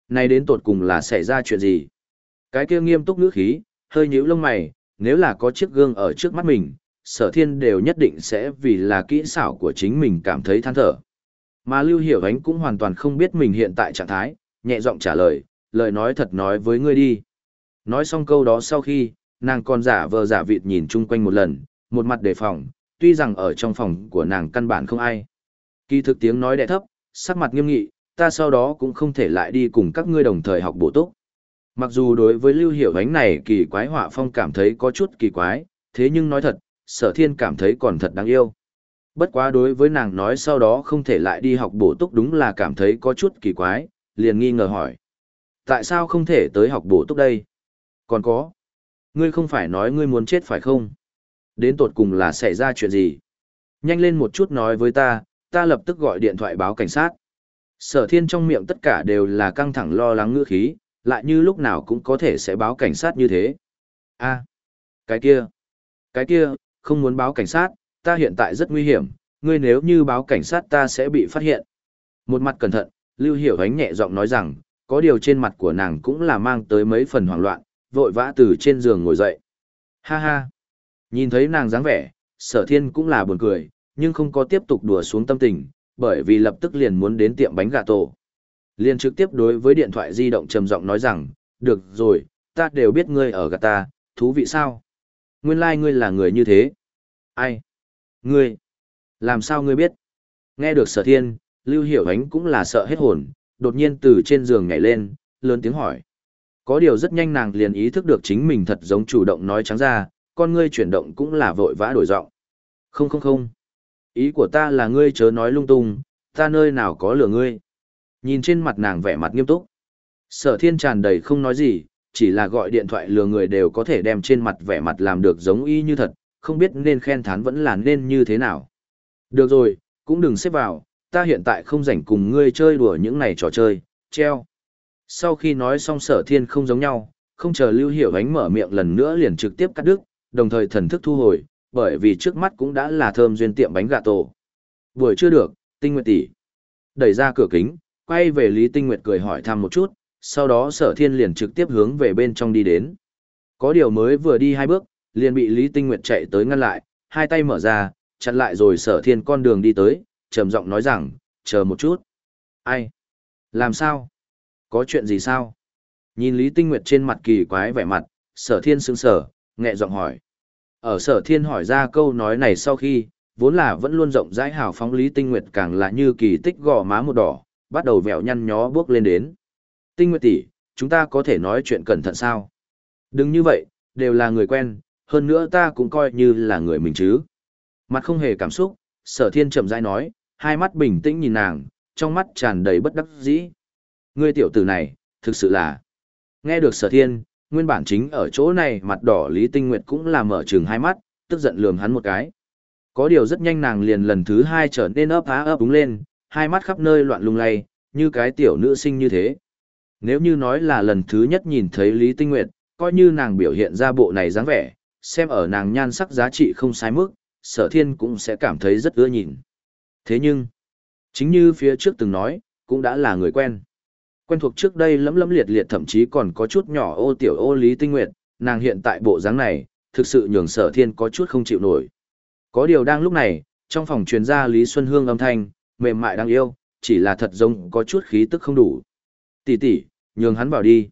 Này đến tột cùng là xảy ra chuyện gì? Cái kia nghiêm túc ngữ khí, hơi nhíu lông mày, nếu là có chiếc gương ở trước mắt mình, sở thiên đều nhất định sẽ vì là kỹ xảo của chính mình cảm thấy than thở. Mà Lưu Hiểu Ánh cũng hoàn toàn không biết mình hiện tại trạng thái, nhẹ giọng trả lời, lời nói thật nói với ngươi đi. Nói xong câu đó sau khi, nàng còn giả vờ giả vịt nhìn chung quanh một lần, một mặt đề phòng, tuy rằng ở trong phòng của nàng căn bản không ai. Kỳ thực tiếng nói đẹ thấp, sắc mặt nghiêm nghị, ta sau đó cũng không thể lại đi cùng các ngươi đồng thời học bổ túc. Mặc dù đối với lưu hiểu ánh này kỳ quái họa phong cảm thấy có chút kỳ quái, thế nhưng nói thật, sở thiên cảm thấy còn thật đáng yêu. Bất quá đối với nàng nói sau đó không thể lại đi học bổ túc đúng là cảm thấy có chút kỳ quái, liền nghi ngờ hỏi. Tại sao không thể tới học bổ túc đây? Còn có. Ngươi không phải nói ngươi muốn chết phải không? Đến tột cùng là xảy ra chuyện gì? Nhanh lên một chút nói với ta, ta lập tức gọi điện thoại báo cảnh sát. Sở thiên trong miệng tất cả đều là căng thẳng lo lắng ngữ khí, lại như lúc nào cũng có thể sẽ báo cảnh sát như thế. a cái kia, cái kia, không muốn báo cảnh sát, ta hiện tại rất nguy hiểm, ngươi nếu như báo cảnh sát ta sẽ bị phát hiện. Một mặt cẩn thận, Lưu Hiểu Ánh nhẹ giọng nói rằng, có điều trên mặt của nàng cũng là mang tới mấy phần hoảng loạn, vội vã từ trên giường ngồi dậy. Ha ha! Nhìn thấy nàng dáng vẻ, sở thiên cũng là buồn cười, nhưng không có tiếp tục đùa xuống tâm tình, bởi vì lập tức liền muốn đến tiệm bánh gà tổ. Liền trực tiếp đối với điện thoại di động trầm giọng nói rằng, được rồi, ta đều biết ngươi ở gà ta, thú vị sao? Nguyên lai like ngươi là người như thế. Ai? Ngươi? Làm sao ngươi biết? Nghe được sở thiên, Lưu Hiểu Ánh cũng là sợ hết hồn, đột nhiên từ trên giường nhảy lên, lớn tiếng hỏi. Có điều rất nhanh nàng liền ý thức được chính mình thật giống chủ động nói trắng ra, con ngươi chuyển động cũng là vội vã đổi giọng. Không không không. Ý của ta là ngươi chớ nói lung tung, ta nơi nào có lừa ngươi. Nhìn trên mặt nàng vẻ mặt nghiêm túc. Sở thiên tràn đầy không nói gì, chỉ là gọi điện thoại lừa người đều có thể đem trên mặt vẻ mặt làm được giống y như thật, không biết nên khen thán vẫn là nên như thế nào. Được rồi, cũng đừng xếp vào, ta hiện tại không rảnh cùng ngươi chơi đùa những này trò chơi, treo. Sau khi nói xong sở thiên không giống nhau, không chờ lưu hiểu ánh mở miệng lần nữa liền trực tiếp cắt đứt, đồng thời thần thức thu hồi, bởi vì trước mắt cũng đã là thơm duyên tiệm bánh gà tổ. Buổi chưa được, tinh nguyệt tỷ Đẩy ra cửa kính, quay về Lý Tinh Nguyệt cười hỏi thăm một chút, sau đó sở thiên liền trực tiếp hướng về bên trong đi đến. Có điều mới vừa đi hai bước, liền bị Lý Tinh Nguyệt chạy tới ngăn lại, hai tay mở ra, chặn lại rồi sở thiên con đường đi tới, trầm giọng nói rằng, chờ một chút. Ai? Làm sao? Có chuyện gì sao? Nhìn Lý Tinh Nguyệt trên mặt kỳ quái vẻ mặt, sở thiên sững sở, nhẹ giọng hỏi. Ở sở thiên hỏi ra câu nói này sau khi, vốn là vẫn luôn rộng rãi hào phóng Lý Tinh Nguyệt càng là như kỳ tích gò má một đỏ, bắt đầu vẹo nhăn nhó bước lên đến. Tinh Nguyệt tỷ, chúng ta có thể nói chuyện cẩn thận sao? Đừng như vậy, đều là người quen, hơn nữa ta cũng coi như là người mình chứ. Mặt không hề cảm xúc, sở thiên chậm rãi nói, hai mắt bình tĩnh nhìn nàng, trong mắt tràn đầy bất đắc dĩ. Ngươi tiểu tử này, thực sự là... Nghe được sở thiên, nguyên bản chính ở chỗ này mặt đỏ Lý Tinh Nguyệt cũng là mở trừng hai mắt, tức giận lườm hắn một cái. Có điều rất nhanh nàng liền lần thứ hai trở nên ấp á ấp đúng lên, hai mắt khắp nơi loạn lung lay, như cái tiểu nữ sinh như thế. Nếu như nói là lần thứ nhất nhìn thấy Lý Tinh Nguyệt, coi như nàng biểu hiện ra bộ này dáng vẻ, xem ở nàng nhan sắc giá trị không sai mức, sở thiên cũng sẽ cảm thấy rất ưa nhìn. Thế nhưng, chính như phía trước từng nói, cũng đã là người quen. Quen thuộc trước đây lấm lấm liệt liệt thậm chí còn có chút nhỏ ô tiểu ô Lý Tinh Nguyệt, nàng hiện tại bộ dáng này, thực sự nhường sở thiên có chút không chịu nổi. Có điều đang lúc này, trong phòng truyền ra Lý Xuân Hương âm thanh, mềm mại đáng yêu, chỉ là thật giống có chút khí tức không đủ. Tỷ tỷ, nhường hắn vào đi.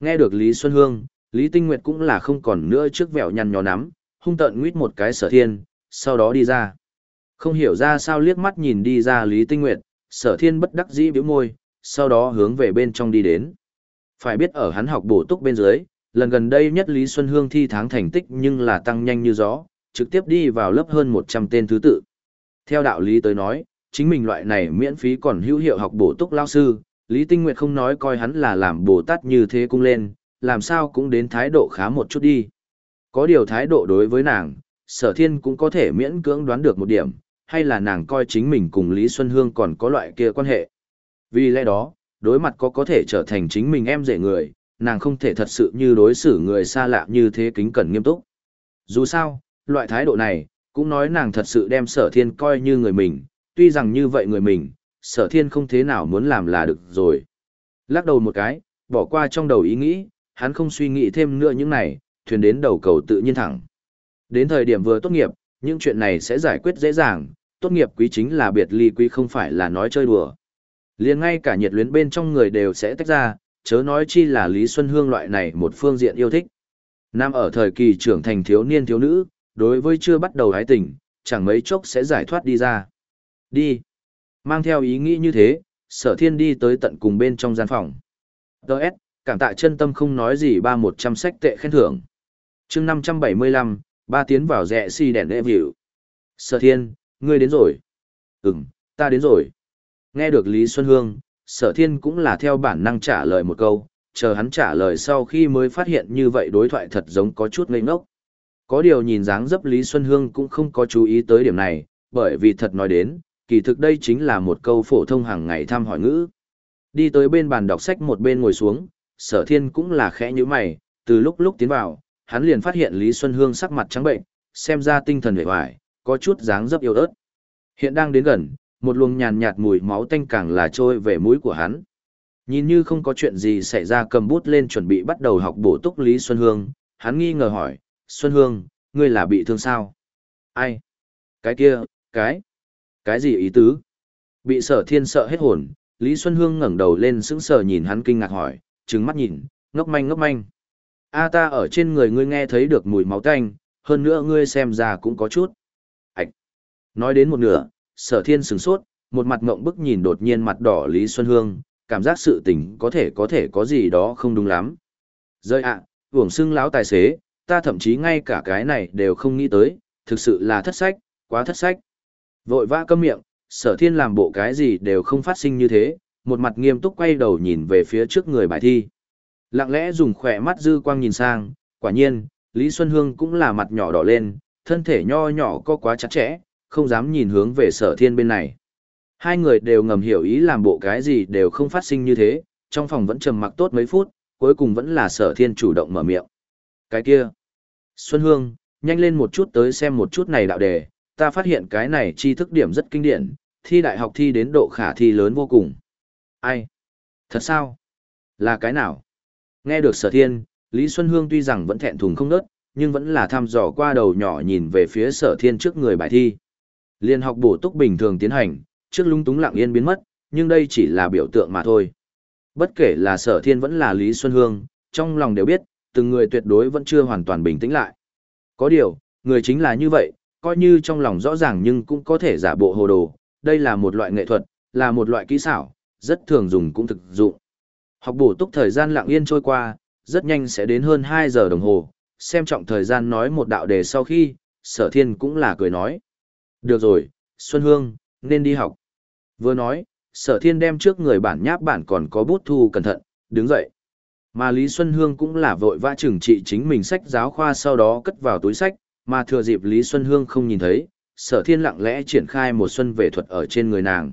Nghe được Lý Xuân Hương, Lý Tinh Nguyệt cũng là không còn nữa trước vẻo nhăn nhó nắm, hung tợn nguyết một cái sở thiên, sau đó đi ra. Không hiểu ra sao liếc mắt nhìn đi ra Lý Tinh Nguyệt, sở thiên bất đắc dĩ biểu môi, sau đó hướng về bên trong đi đến. Phải biết ở hắn học bổ túc bên dưới, lần gần đây nhất Lý Xuân Hương thi tháng thành tích nhưng là tăng nhanh như gió, trực tiếp đi vào lớp hơn 100 tên thứ tự. Theo đạo lý tới nói, chính mình loại này miễn phí còn hữu hiệu học bổ túc lao sư, Lý Tinh Nguyệt không nói coi hắn là làm Bồ Tát như thế cung lên, làm sao cũng đến thái độ khá một chút đi. Có điều thái độ đối với nàng, sở thiên cũng có thể miễn cưỡng đoán được một điểm, hay là nàng coi chính mình cùng Lý Xuân Hương còn có loại kia quan hệ. Vì lẽ đó, đối mặt có có thể trở thành chính mình em rể người, nàng không thể thật sự như đối xử người xa lạ như thế kính cẩn nghiêm túc. Dù sao, loại thái độ này, cũng nói nàng thật sự đem sở thiên coi như người mình, tuy rằng như vậy người mình, sở thiên không thế nào muốn làm là được rồi. Lắc đầu một cái, bỏ qua trong đầu ý nghĩ, hắn không suy nghĩ thêm nữa những này, thuyền đến đầu cầu tự nhiên thẳng. Đến thời điểm vừa tốt nghiệp, những chuyện này sẽ giải quyết dễ dàng, tốt nghiệp quý chính là biệt ly quý không phải là nói chơi đùa liền ngay cả nhiệt luyến bên trong người đều sẽ tách ra, chớ nói chi là Lý Xuân Hương loại này một phương diện yêu thích. Nam ở thời kỳ trưởng thành thiếu niên thiếu nữ, đối với chưa bắt đầu hái tình, chẳng mấy chốc sẽ giải thoát đi ra. Đi. Mang theo ý nghĩ như thế, sở thiên đi tới tận cùng bên trong gian phòng. Đợt, cảm tạ chân tâm không nói gì ba một trăm sách tệ khen thưởng. chương năm trăm bảy mươi lăm ba tiến vào rẽ si đèn e đệ vịu. Sở thiên, ngươi đến rồi. Ừm, ta đến rồi. Nghe được Lý Xuân Hương, sở thiên cũng là theo bản năng trả lời một câu, chờ hắn trả lời sau khi mới phát hiện như vậy đối thoại thật giống có chút ngây ngốc. Có điều nhìn dáng dấp Lý Xuân Hương cũng không có chú ý tới điểm này, bởi vì thật nói đến, kỳ thực đây chính là một câu phổ thông hàng ngày thăm hỏi ngữ. Đi tới bên bàn đọc sách một bên ngồi xuống, sở thiên cũng là khẽ như mày, từ lúc lúc tiến vào, hắn liền phát hiện Lý Xuân Hương sắc mặt trắng bệnh, xem ra tinh thần hề hoài, có chút dáng dấp yếu ớt. Hiện đang đến gần, một luồng nhàn nhạt mùi máu tanh càng là trôi về mũi của hắn. Nhìn như không có chuyện gì xảy ra cầm bút lên chuẩn bị bắt đầu học bổ túc Lý Xuân Hương, hắn nghi ngờ hỏi, Xuân Hương, ngươi là bị thương sao? Ai? Cái kia, cái, cái gì ý tứ? Bị sở thiên sợ hết hồn, Lý Xuân Hương ngẩng đầu lên sững sờ nhìn hắn kinh ngạc hỏi, trừng mắt nhìn, ngốc manh ngốc manh. A ta ở trên người ngươi nghe thấy được mùi máu tanh, hơn nữa ngươi xem ra cũng có chút. Ảch! Nói đến một nửa, sở thiên sửng sốt, một mặt ngộng bức nhìn đột nhiên mặt đỏ Lý Xuân Hương, cảm giác sự tình có thể có thể có gì đó không đúng lắm. Rơi ạ, à, vùng xưng lão tài xế, ta thậm chí ngay cả cái này đều không nghĩ tới, thực sự là thất sách, quá thất sách. Vội vã câm miệng, sở thiên làm bộ cái gì đều không phát sinh như thế, một mặt nghiêm túc quay đầu nhìn về phía trước người bài thi. Lặng lẽ dùng khỏe mắt dư quang nhìn sang, quả nhiên, Lý Xuân Hương cũng là mặt nhỏ đỏ lên, thân thể nho nhỏ có quá chặt chẽ, không dám nhìn hướng về sở thiên bên này. Hai người đều ngầm hiểu ý làm bộ cái gì đều không phát sinh như thế, trong phòng vẫn trầm mặc tốt mấy phút, cuối cùng vẫn là sở thiên chủ động mở miệng. Cái kia, Xuân Hương, nhanh lên một chút tới xem một chút này đạo đề, ta phát hiện cái này tri thức điểm rất kinh điển, thi đại học thi đến độ khả thi lớn vô cùng. Ai? Thật sao? Là cái nào? Nghe được sở thiên, Lý Xuân Hương tuy rằng vẫn thẹn thùng không nớt, nhưng vẫn là thăm dò qua đầu nhỏ nhìn về phía sở thiên trước người bài thi. Liên học bổ túc bình thường tiến hành, trước lung túng lặng yên biến mất, nhưng đây chỉ là biểu tượng mà thôi. Bất kể là sở thiên vẫn là Lý Xuân Hương, trong lòng đều biết, từng người tuyệt đối vẫn chưa hoàn toàn bình tĩnh lại. Có điều, người chính là như vậy, coi như trong lòng rõ ràng nhưng cũng có thể giả bộ hồ đồ, đây là một loại nghệ thuật, là một loại kỹ xảo, rất thường dùng cũng thực dụng. Học bổ túc thời gian lặng yên trôi qua, rất nhanh sẽ đến hơn 2 giờ đồng hồ, xem trọng thời gian nói một đạo đề sau khi, sở thiên cũng là cười nói. Được rồi, Xuân Hương, nên đi học. Vừa nói, sở thiên đem trước người bản nháp bản còn có bút thu cẩn thận, đứng dậy. Mà Lý Xuân Hương cũng là vội vã trừng trị chính mình sách giáo khoa sau đó cất vào túi sách, mà thừa dịp Lý Xuân Hương không nhìn thấy, sở thiên lặng lẽ triển khai một xuân về thuật ở trên người nàng.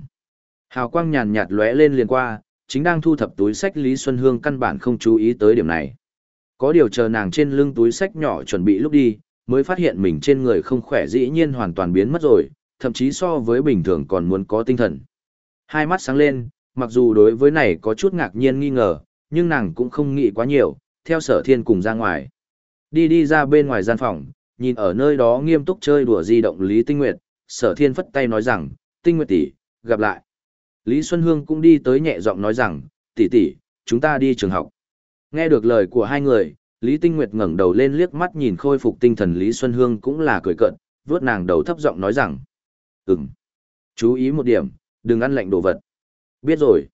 Hào quang nhàn nhạt lóe lên liền qua, chính đang thu thập túi sách Lý Xuân Hương căn bản không chú ý tới điểm này. Có điều chờ nàng trên lưng túi sách nhỏ chuẩn bị lúc đi, mới phát hiện mình trên người không khỏe dĩ nhiên hoàn toàn biến mất rồi, thậm chí so với bình thường còn muốn có tinh thần. Hai mắt sáng lên, mặc dù đối với này có chút ngạc nhiên nghi ngờ, nhưng nàng cũng không nghĩ quá nhiều, theo sở thiên cùng ra ngoài. Đi đi ra bên ngoài gian phòng, nhìn ở nơi đó nghiêm túc chơi đùa di động Lý Tinh Nguyệt, sở thiên phất tay nói rằng, Tinh Nguyệt tỷ, gặp lại. Lý Xuân Hương cũng đi tới nhẹ giọng nói rằng, tỷ tỷ, chúng ta đi trường học. Nghe được lời của hai người, Lý Tinh Nguyệt ngẩng đầu lên liếc mắt nhìn khôi phục tinh thần Lý Xuân Hương cũng là cười cợt, vuốt nàng đầu thấp giọng nói rằng, ừm, chú ý một điểm, đừng ăn lạnh đồ vật. Biết rồi.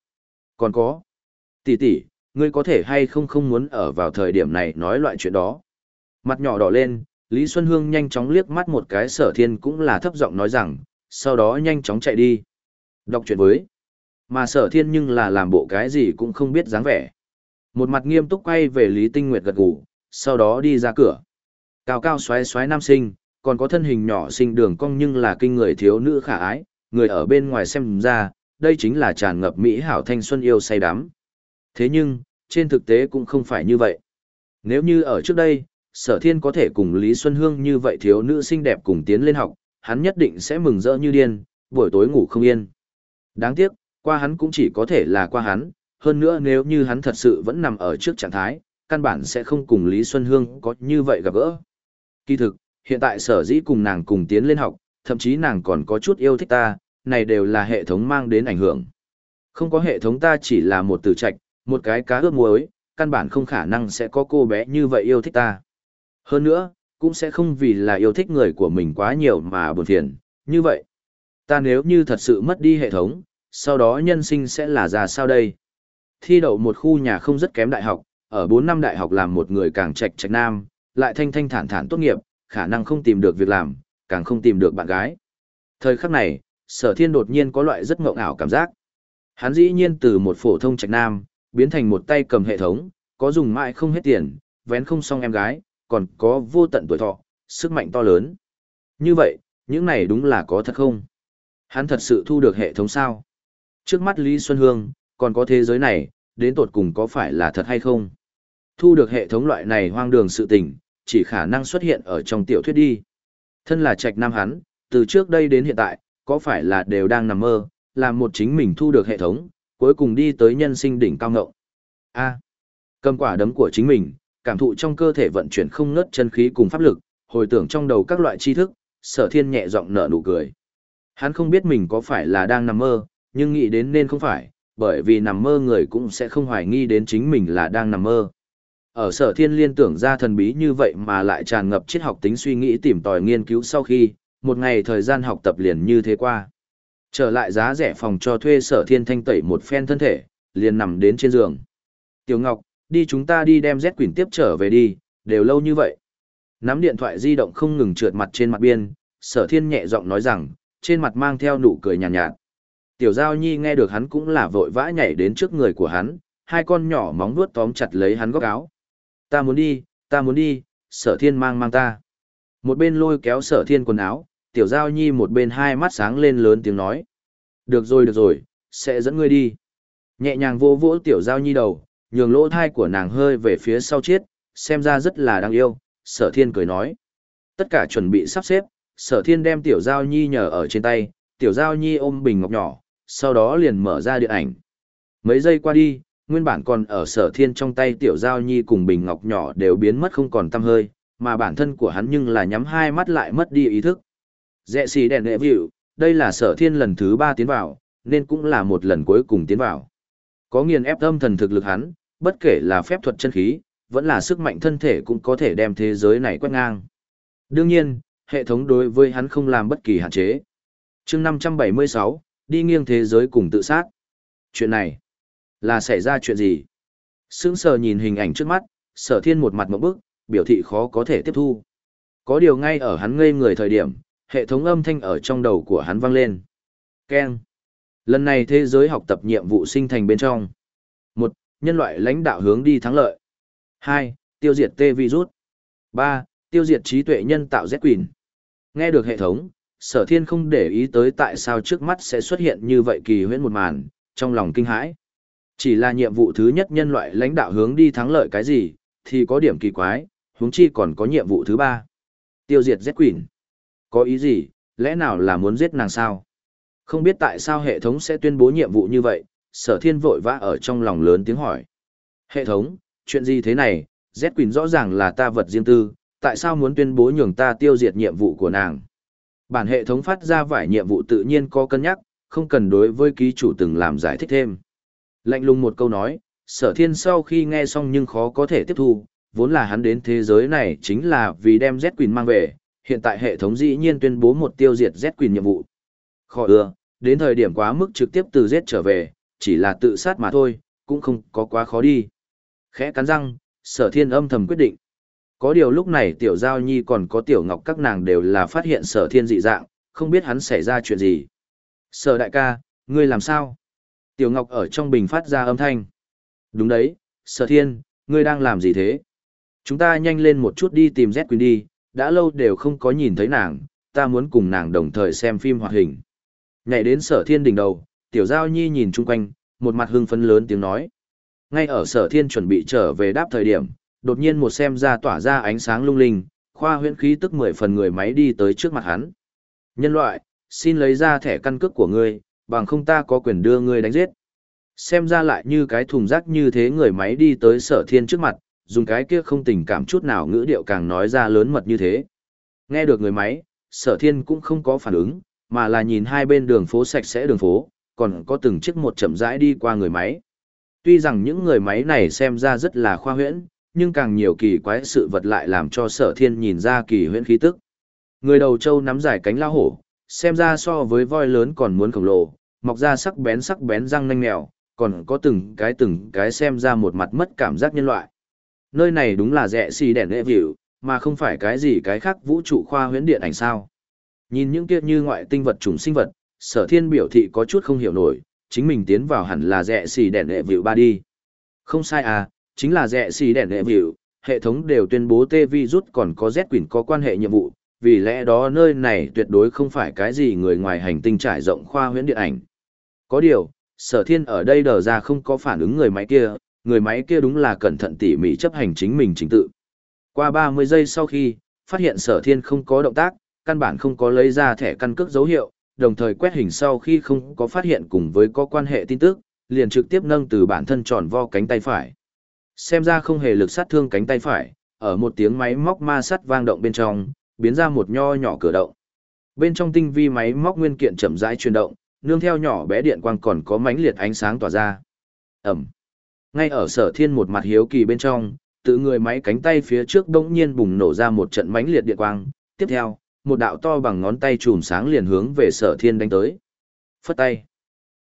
Còn có. Tỷ tỷ, ngươi có thể hay không không muốn ở vào thời điểm này nói loại chuyện đó. Mặt nhỏ đỏ lên, Lý Xuân Hương nhanh chóng liếc mắt một cái sở thiên cũng là thấp giọng nói rằng, sau đó nhanh chóng chạy đi. Đọc chuyện với. Mà sở thiên nhưng là làm bộ cái gì cũng không biết dáng vẻ. Một mặt nghiêm túc quay về Lý Tinh Nguyệt gật gù, sau đó đi ra cửa. Cao cao xoáy xoáy nam sinh, còn có thân hình nhỏ sinh đường cong nhưng là kinh người thiếu nữ khả ái, người ở bên ngoài xem ra, đây chính là tràn ngập mỹ hảo thanh xuân yêu say đắm. Thế nhưng, trên thực tế cũng không phải như vậy. Nếu như ở trước đây, sở thiên có thể cùng Lý Xuân Hương như vậy thiếu nữ xinh đẹp cùng tiến lên học, hắn nhất định sẽ mừng rỡ như điên, buổi tối ngủ không yên. Đáng tiếc, qua hắn cũng chỉ có thể là qua hắn, hơn nữa nếu như hắn thật sự vẫn nằm ở trước trạng thái, căn bản sẽ không cùng Lý Xuân Hương có như vậy gặp gỡ. Kỳ thực, hiện tại sở dĩ cùng nàng cùng tiến lên học, thậm chí nàng còn có chút yêu thích ta, này đều là hệ thống mang đến ảnh hưởng. Không có hệ thống ta chỉ là một tử trạch, một cái cá ướp muối, căn bản không khả năng sẽ có cô bé như vậy yêu thích ta. Hơn nữa, cũng sẽ không vì là yêu thích người của mình quá nhiều mà buồn phiền, như vậy. Ta nếu như thật sự mất đi hệ thống, sau đó nhân sinh sẽ là ra sao đây? Thi đậu một khu nhà không rất kém đại học, ở 4 năm đại học làm một người càng trạch trạch nam, lại thanh thanh thản thản tốt nghiệp, khả năng không tìm được việc làm, càng không tìm được bạn gái. Thời khắc này, sở thiên đột nhiên có loại rất ngộng ảo cảm giác. Hắn dĩ nhiên từ một phổ thông trạch nam, biến thành một tay cầm hệ thống, có dùng mãi không hết tiền, vén không xong em gái, còn có vô tận tuổi thọ, sức mạnh to lớn. Như vậy, những này đúng là có thật không? Hắn thật sự thu được hệ thống sao? Trước mắt Lý Xuân Hương, còn có thế giới này, đến tột cùng có phải là thật hay không? Thu được hệ thống loại này hoang đường sự tình, chỉ khả năng xuất hiện ở trong tiểu thuyết đi. Thân là trạch nam hắn, từ trước đây đến hiện tại, có phải là đều đang nằm mơ, làm một chính mình thu được hệ thống, cuối cùng đi tới nhân sinh đỉnh cao ngộng. A. cầm quả đấm của chính mình, cảm thụ trong cơ thể vận chuyển không ngớt chân khí cùng pháp lực, hồi tưởng trong đầu các loại tri thức, sở thiên nhẹ giọng nở nụ cười. Hắn không biết mình có phải là đang nằm mơ, nhưng nghĩ đến nên không phải, bởi vì nằm mơ người cũng sẽ không hoài nghi đến chính mình là đang nằm mơ. Ở sở thiên liên tưởng ra thần bí như vậy mà lại tràn ngập triết học tính suy nghĩ tìm tòi nghiên cứu sau khi, một ngày thời gian học tập liền như thế qua. Trở lại giá rẻ phòng cho thuê sở thiên thanh tẩy một phen thân thể, liền nằm đến trên giường. Tiểu Ngọc, đi chúng ta đi đem Z Quỳnh tiếp trở về đi, đều lâu như vậy. Nắm điện thoại di động không ngừng trượt mặt trên mặt biên, sở thiên nhẹ giọng nói rằng, trên mặt mang theo nụ cười nhàn nhạt, nhạt. Tiểu Giao Nhi nghe được hắn cũng là vội vã nhảy đến trước người của hắn, hai con nhỏ móng vuốt tóm chặt lấy hắn góc áo. Ta muốn đi, ta muốn đi, sở thiên mang mang ta. Một bên lôi kéo sở thiên quần áo, tiểu giao nhi một bên hai mắt sáng lên lớn tiếng nói. Được rồi được rồi, sẽ dẫn ngươi đi. Nhẹ nhàng vô vỗ tiểu giao nhi đầu, nhường lỗ thai của nàng hơi về phía sau chiết, xem ra rất là đáng yêu, sở thiên cười nói. Tất cả chuẩn bị sắp xếp, sở thiên đem tiểu giao nhi nhờ ở trên tay, tiểu giao nhi ôm bình ngọc nhỏ, sau đó liền mở ra điện ảnh. Mấy giây qua đi, nguyên bản còn ở sở thiên trong tay tiểu giao nhi cùng bình ngọc nhỏ đều biến mất không còn tăm hơi, mà bản thân của hắn nhưng là nhắm hai mắt lại mất đi ý thức. Dẹ xì đèn nệ vịu, đây là sở thiên lần thứ ba tiến vào, nên cũng là một lần cuối cùng tiến vào. Có nghiền ép âm thần thực lực hắn, bất kể là phép thuật chân khí, vẫn là sức mạnh thân thể cũng có thể đem thế giới này quét ngang. Đương nhiên, hệ thống đối với hắn không làm bất kỳ hạn chế. chương 576, đi nghiêng thế giới cùng tự sát. Chuyện này, là xảy ra chuyện gì? Sướng sờ nhìn hình ảnh trước mắt, sở thiên một mặt một bức, biểu thị khó có thể tiếp thu. Có điều ngay ở hắn ngây người thời điểm, hệ thống âm thanh ở trong đầu của hắn vang lên. Ken. Lần này thế giới học tập nhiệm vụ sinh thành bên trong. một Nhân loại lãnh đạo hướng đi thắng lợi. hai Tiêu diệt T virus. ba Tiêu diệt trí tuệ nhân tạo Z Queen. Nghe được hệ thống, sở thiên không để ý tới tại sao trước mắt sẽ xuất hiện như vậy kỳ huyễn một màn, trong lòng kinh hãi. Chỉ là nhiệm vụ thứ nhất nhân loại lãnh đạo hướng đi thắng lợi cái gì, thì có điểm kỳ quái, huống chi còn có nhiệm vụ thứ ba. Tiêu diệt Z Queen. Có ý gì, lẽ nào là muốn giết nàng sao? Không biết tại sao hệ thống sẽ tuyên bố nhiệm vụ như vậy, sở thiên vội vã ở trong lòng lớn tiếng hỏi. Hệ thống, chuyện gì thế này, Z Quỳnh rõ ràng là ta vật riêng tư, tại sao muốn tuyên bố nhường ta tiêu diệt nhiệm vụ của nàng? Bản hệ thống phát ra vài nhiệm vụ tự nhiên có cân nhắc, không cần đối với ký chủ từng làm giải thích thêm. Lạnh lùng một câu nói, sở thiên sau khi nghe xong nhưng khó có thể tiếp thu, vốn là hắn đến thế giới này chính là vì đem Z quỳnh mang về, hiện tại hệ thống dĩ nhiên tuyên bố một tiêu diệt Z quỳnh nhiệm vụ. Khó ưa, đến thời điểm quá mức trực tiếp từ Z trở về, chỉ là tự sát mà thôi, cũng không có quá khó đi. Khẽ cắn răng, sở thiên âm thầm quyết định. Có điều lúc này tiểu giao nhi còn có tiểu ngọc các nàng đều là phát hiện sở thiên dị dạng, không biết hắn xảy ra chuyện gì. Sở đại ca, ngươi làm sao? Tiểu ngọc ở trong bình phát ra âm thanh. Đúng đấy, sở thiên, ngươi đang làm gì thế? Chúng ta nhanh lên một chút đi tìm Z Queen đi, đã lâu đều không có nhìn thấy nàng, ta muốn cùng nàng đồng thời xem phim hoạt hình. Nhảy đến sở thiên đỉnh đầu, tiểu giao nhi nhìn chung quanh, một mặt hưng phấn lớn tiếng nói. Ngay ở sở thiên chuẩn bị trở về đáp thời điểm, đột nhiên một xem ra tỏa ra ánh sáng lung linh, khoa huyễn khí tức mười phần người máy đi tới trước mặt hắn. Nhân loại, xin lấy ra thẻ căn cước của ngươi, bằng không ta có quyền đưa ngươi đánh giết. Xem ra lại như cái thùng rác như thế người máy đi tới sở thiên trước mặt, dùng cái kia không tình cảm chút nào ngữ điệu càng nói ra lớn mật như thế. Nghe được người máy, sở thiên cũng không có phản ứng, mà là nhìn hai bên đường phố sạch sẽ đường phố, còn có từng chiếc một chậm rãi đi qua người máy. Tuy rằng những người máy này xem ra rất là khoa huyễn, nhưng càng nhiều kỳ quái sự vật lại làm cho sở thiên nhìn ra kỳ huyễn khí tức. Người đầu trâu nắm dài cánh lao hổ, xem ra so với voi lớn còn muốn khổng lồ, mọc ra sắc bén sắc bén răng nanh mèo, còn có từng cái từng cái xem ra một mặt mất cảm giác nhân loại. Nơi này đúng là rẻ xì đèn lệ vỉu mà không phải cái gì cái khác vũ trụ khoa huyễn điện ảnh sao. Nhìn những kia như ngoại tinh vật trùng sinh vật, sở thiên biểu thị có chút không hiểu nổi, chính mình tiến vào hẳn là rẻ xì đèn lệ vỉu ba đi. Không sai à, chính là rẻ xì đèn lệ vịu, hệ thống đều tuyên bố tê vi rút còn có Z quỷ có quan hệ nhiệm vụ, vì lẽ đó nơi này tuyệt đối không phải cái gì người ngoài hành tinh trải rộng khoa huyễn điện ảnh. Có điều, sở thiên ở đây đờ ra không có phản ứng người máy kia, người máy kia đúng là cẩn thận tỉ mỉ chấp hành chính mình chính tự. Qua 30 giây sau khi, phát hiện sở thiên không có động tác, căn bản không có lấy ra thẻ căn cước dấu hiệu, đồng thời quét hình sau khi không có phát hiện cùng với có quan hệ tin tức, liền trực tiếp nâng từ bản thân tròn vo cánh tay phải. Xem ra không hề lực sát thương cánh tay phải, ở một tiếng máy móc ma sắt vang động bên trong, biến ra một nho nhỏ cửa động. Bên trong tinh vi máy móc nguyên kiện chậm rãi chuyển động, nương theo nhỏ bé điện quang còn có mánh liệt ánh sáng tỏa ra. Ẩm. Ngay ở sở thiên một mặt hiếu kỳ bên trong, tự người máy cánh tay phía trước đống nhiên bùng nổ ra một trận mánh liệt điện quang. Tiếp theo, một đạo to bằng ngón tay chùm sáng liền hướng về sở thiên đánh tới. Phất tay.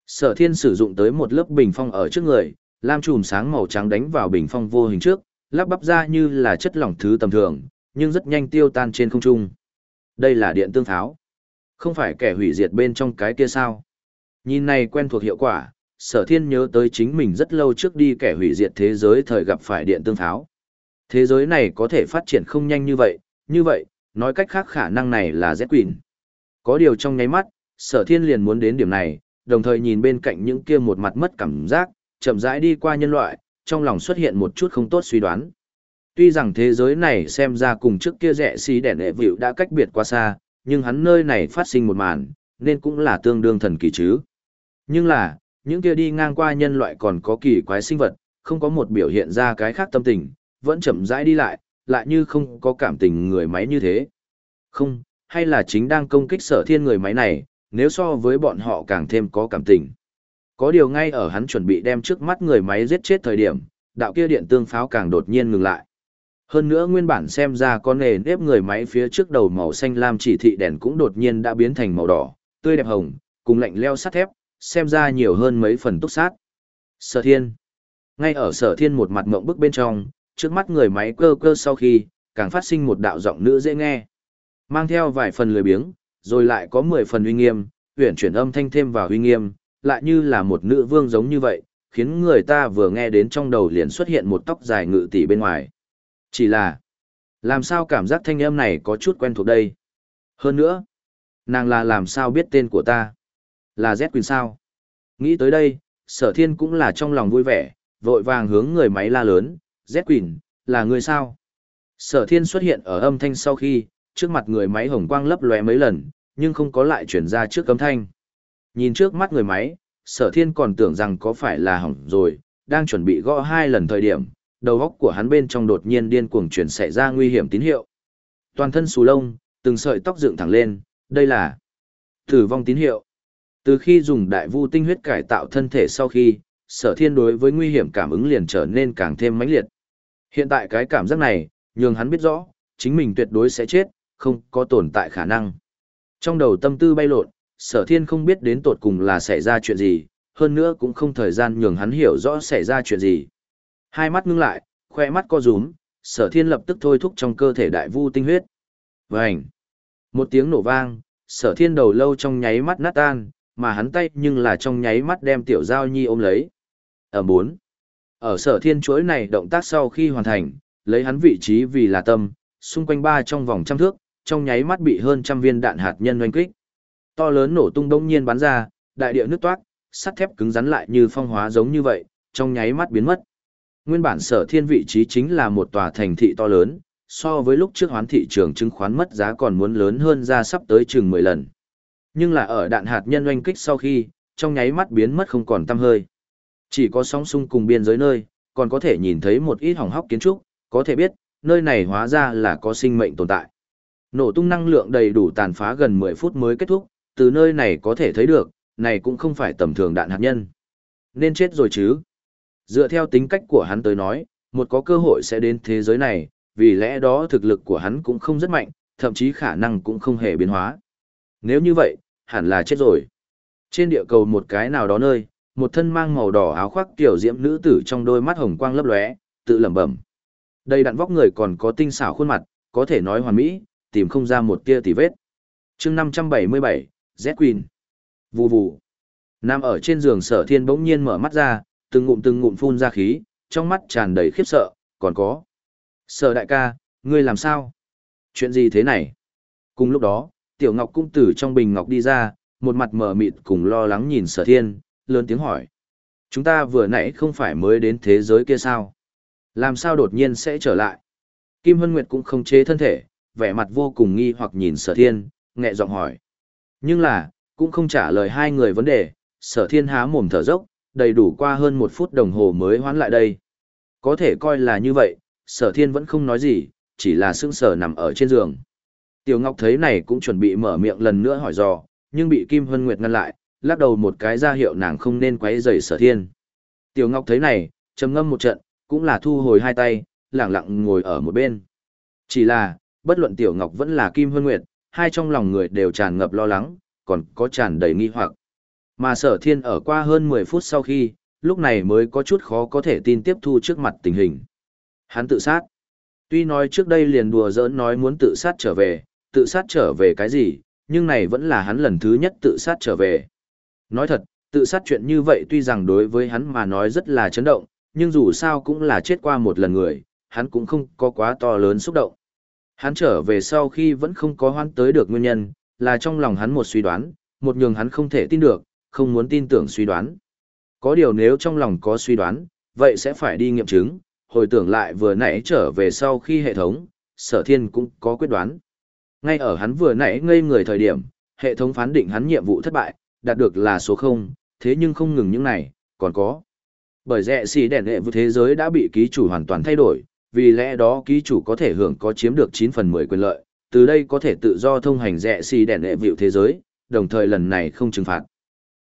Sở thiên sử dụng tới một lớp bình phong ở trước người, lam chùm sáng màu trắng đánh vào bình phong vô hình trước, lắp bắp ra như là chất lỏng thứ tầm thường, nhưng rất nhanh tiêu tan trên không trung. Đây là điện tương tháo. Không phải kẻ hủy diệt bên trong cái kia sao. Nhìn này quen thuộc hiệu quả, sở thiên nhớ tới chính mình rất lâu trước đi kẻ hủy diệt thế giới thời gặp phải điện tương tháo. Thế giới này có thể phát triển không nhanh như vậy, như vậy, nói cách khác khả năng này là Z Queen. Có điều trong nháy mắt, sở thiên liền muốn đến điểm này, đồng thời nhìn bên cạnh những kia một mặt mất cảm giác, chậm rãi đi qua nhân loại, trong lòng xuất hiện một chút không tốt suy đoán. Tuy rằng thế giới này xem ra cùng trước kia rẻ xí đẻ nệ vịu đã cách biệt quá xa, nhưng hắn nơi này phát sinh một màn, nên cũng là tương đương thần kỳ chứ. Nhưng là, những kia đi ngang qua nhân loại còn có kỳ quái sinh vật, không có một biểu hiện ra cái khác tâm tình, vẫn chậm rãi đi lại, lại như không có cảm tình người máy như thế. Không, hay là chính đang công kích sở thiên người máy này, nếu so với bọn họ càng thêm có cảm tình. Có điều ngay ở hắn chuẩn bị đem trước mắt người máy giết chết thời điểm, đạo kia điện tương pháo càng đột nhiên ngừng lại. Hơn nữa nguyên bản xem ra con nề nếp người máy phía trước đầu màu xanh lam chỉ thị đèn cũng đột nhiên đã biến thành màu đỏ, tươi đẹp hồng, cùng lạnh leo sắt thép, xem ra nhiều hơn mấy phần túc sát. Sở thiên. Ngay ở sở thiên một mặt mộng bức bên trong, trước mắt người máy cơ cơ sau khi, càng phát sinh một đạo giọng nữ dễ nghe. Mang theo vài phần lười biếng, rồi lại có mười phần uy nghiêm, huyển chuyển âm thanh thêm vào uy nghiêm, lại như là một nữ vương giống như vậy, khiến người ta vừa nghe đến trong đầu liền xuất hiện một tóc dài ngự tỷ bên ngoài. Chỉ là, làm sao cảm giác thanh âm này có chút quen thuộc đây? Hơn nữa, nàng là làm sao biết tên của ta? Là Z Quỳnh sao? Nghĩ tới đây, sở thiên cũng là trong lòng vui vẻ, vội vàng hướng người máy la lớn, Z Quỳnh, là người sao? Sở thiên xuất hiện ở âm thanh sau khi, trước mặt người máy hồng quang lấp lóe mấy lần, nhưng không có lại chuyển ra trước cấm thanh. Nhìn trước mắt người máy, sở thiên còn tưởng rằng có phải là hỏng rồi, đang chuẩn bị gõ hai lần thời điểm, đầu góc của hắn bên trong đột nhiên điên cuồng chuyển xảy ra nguy hiểm tín hiệu. Toàn thân xù lông, từng sợi tóc dựng thẳng lên, đây là tử vong tín hiệu. Từ khi dùng đại vu tinh huyết cải tạo thân thể sau khi, sở thiên đối với nguy hiểm cảm ứng liền trở nên càng thêm mãnh liệt. Hiện tại cái cảm giác này, nhường hắn biết rõ, chính mình tuyệt đối sẽ chết, không có tồn tại khả năng. Trong đầu tâm tư bay lộn, sở thiên không biết đến tột cùng là xảy ra chuyện gì, hơn nữa cũng không thời gian nhường hắn hiểu rõ xảy ra chuyện gì. Hai mắt ngưng lại, khoe mắt co rúm, sở thiên lập tức thôi thúc trong cơ thể đại vu tinh huyết. Vành! Một tiếng nổ vang, sở thiên đầu lâu trong nháy mắt nát tan, mà hắn tay nhưng là trong nháy mắt đem tiểu giao nhi ôm lấy. Ở bốn. Ở sở thiên chuỗi này động tác sau khi hoàn thành, lấy hắn vị trí vì là tâm, xung quanh ba trong vòng trăm thước, trong nháy mắt bị hơn trăm viên đạn hạt nhân oanh kích. To lớn nổ tung đông nhiên bắn ra, đại địa nước toát, sắt thép cứng rắn lại như phong hóa giống như vậy, trong nháy mắt biến mất. Nguyên bản sở thiên vị trí chính là một tòa thành thị to lớn, so với lúc trước hoán thị trường chứng khoán mất giá còn muốn lớn hơn ra sắp tới chừng 10 lần. Nhưng là ở đạn hạt nhân oanh kích sau khi, trong nháy mắt biến mất không còn tăm hơi. Chỉ có sóng sung cùng biên giới nơi, còn có thể nhìn thấy một ít hỏng hóc kiến trúc, có thể biết, nơi này hóa ra là có sinh mệnh tồn tại. Nổ tung năng lượng đầy đủ tàn phá gần 10 phút mới kết thúc, từ nơi này có thể thấy được, này cũng không phải tầm thường đạn hạt nhân. Nên chết rồi chứ. Dựa theo tính cách của hắn tới nói, một có cơ hội sẽ đến thế giới này, vì lẽ đó thực lực của hắn cũng không rất mạnh, thậm chí khả năng cũng không hề biến hóa. Nếu như vậy, hẳn là chết rồi. Trên địa cầu một cái nào đó nơi, một thân mang màu đỏ áo khoác tiểu diễm nữ tử trong đôi mắt hồng quang lấp lóe, tự lẩm bẩm. Đây đặn vóc người còn có tinh xảo khuôn mặt, có thể nói hoàn mỹ, tìm không ra một tia tì vết. chương 577, Z Queen. Vù vù. Nam ở trên giường sở thiên bỗng nhiên mở mắt ra, từng ngụm từng ngụm phun ra khí, trong mắt tràn đầy khiếp sợ, còn có. Sở đại ca, ngươi làm sao? Chuyện gì thế này? Cùng lúc đó, Tiểu Ngọc cũng từ trong bình ngọc đi ra, một mặt mở mịt cùng lo lắng nhìn sở thiên, lớn tiếng hỏi. Chúng ta vừa nãy không phải mới đến thế giới kia sao? Làm sao đột nhiên sẽ trở lại? Kim Hân Nguyệt cũng không chế thân thể, vẻ mặt vô cùng nghi hoặc nhìn sở thiên, nghẹ giọng hỏi. Nhưng là, cũng không trả lời hai người vấn đề, sở thiên há mồm thở dốc, đầy đủ qua hơn một phút đồng hồ mới hoán lại đây. Có thể coi là như vậy, sở thiên vẫn không nói gì, chỉ là sững sờ nằm ở trên giường. Tiểu Ngọc thấy này cũng chuẩn bị mở miệng lần nữa hỏi dò, nhưng bị Kim Hân Nguyệt ngăn lại, lắc đầu một cái ra hiệu nàng không nên quấy rầy sở thiên. Tiểu Ngọc thấy này, trầm ngâm một trận, cũng là thu hồi hai tay, lặng lặng ngồi ở một bên. Chỉ là, bất luận Tiểu Ngọc vẫn là Kim Hân Nguyệt, hai trong lòng người đều tràn ngập lo lắng, còn có tràn đầy nghi hoặc. Mà sở thiên ở qua hơn 10 phút sau khi, lúc này mới có chút khó có thể tin tiếp thu trước mặt tình hình. Hắn tự sát. Tuy nói trước đây liền đùa giỡn nói muốn tự sát trở về, tự sát trở về cái gì, nhưng này vẫn là hắn lần thứ nhất tự sát trở về. Nói thật, tự sát chuyện như vậy tuy rằng đối với hắn mà nói rất là chấn động, nhưng dù sao cũng là chết qua một lần người, hắn cũng không có quá to lớn xúc động. Hắn trở về sau khi vẫn không có hoan tới được nguyên nhân, là trong lòng hắn một suy đoán, một nhường hắn không thể tin được, không muốn tin tưởng suy đoán. Có điều nếu trong lòng có suy đoán, vậy sẽ phải đi nghiệm chứng, hồi tưởng lại vừa nãy trở về sau khi hệ thống, sở thiên cũng có quyết đoán. Ngay ở hắn vừa nãy ngây người thời điểm, hệ thống phán định hắn nhiệm vụ thất bại, đạt được là số 0, thế nhưng không ngừng những này, còn có. Bởi rẻ xì đèn hệ vụ thế giới đã bị ký chủ hoàn toàn thay đổi, vì lẽ đó ký chủ có thể hưởng có chiếm được 9 phần 10 quyền lợi, từ đây có thể tự do thông hành rẻ xì đèn hệ vịu thế giới, đồng thời lần này không trừng phạt.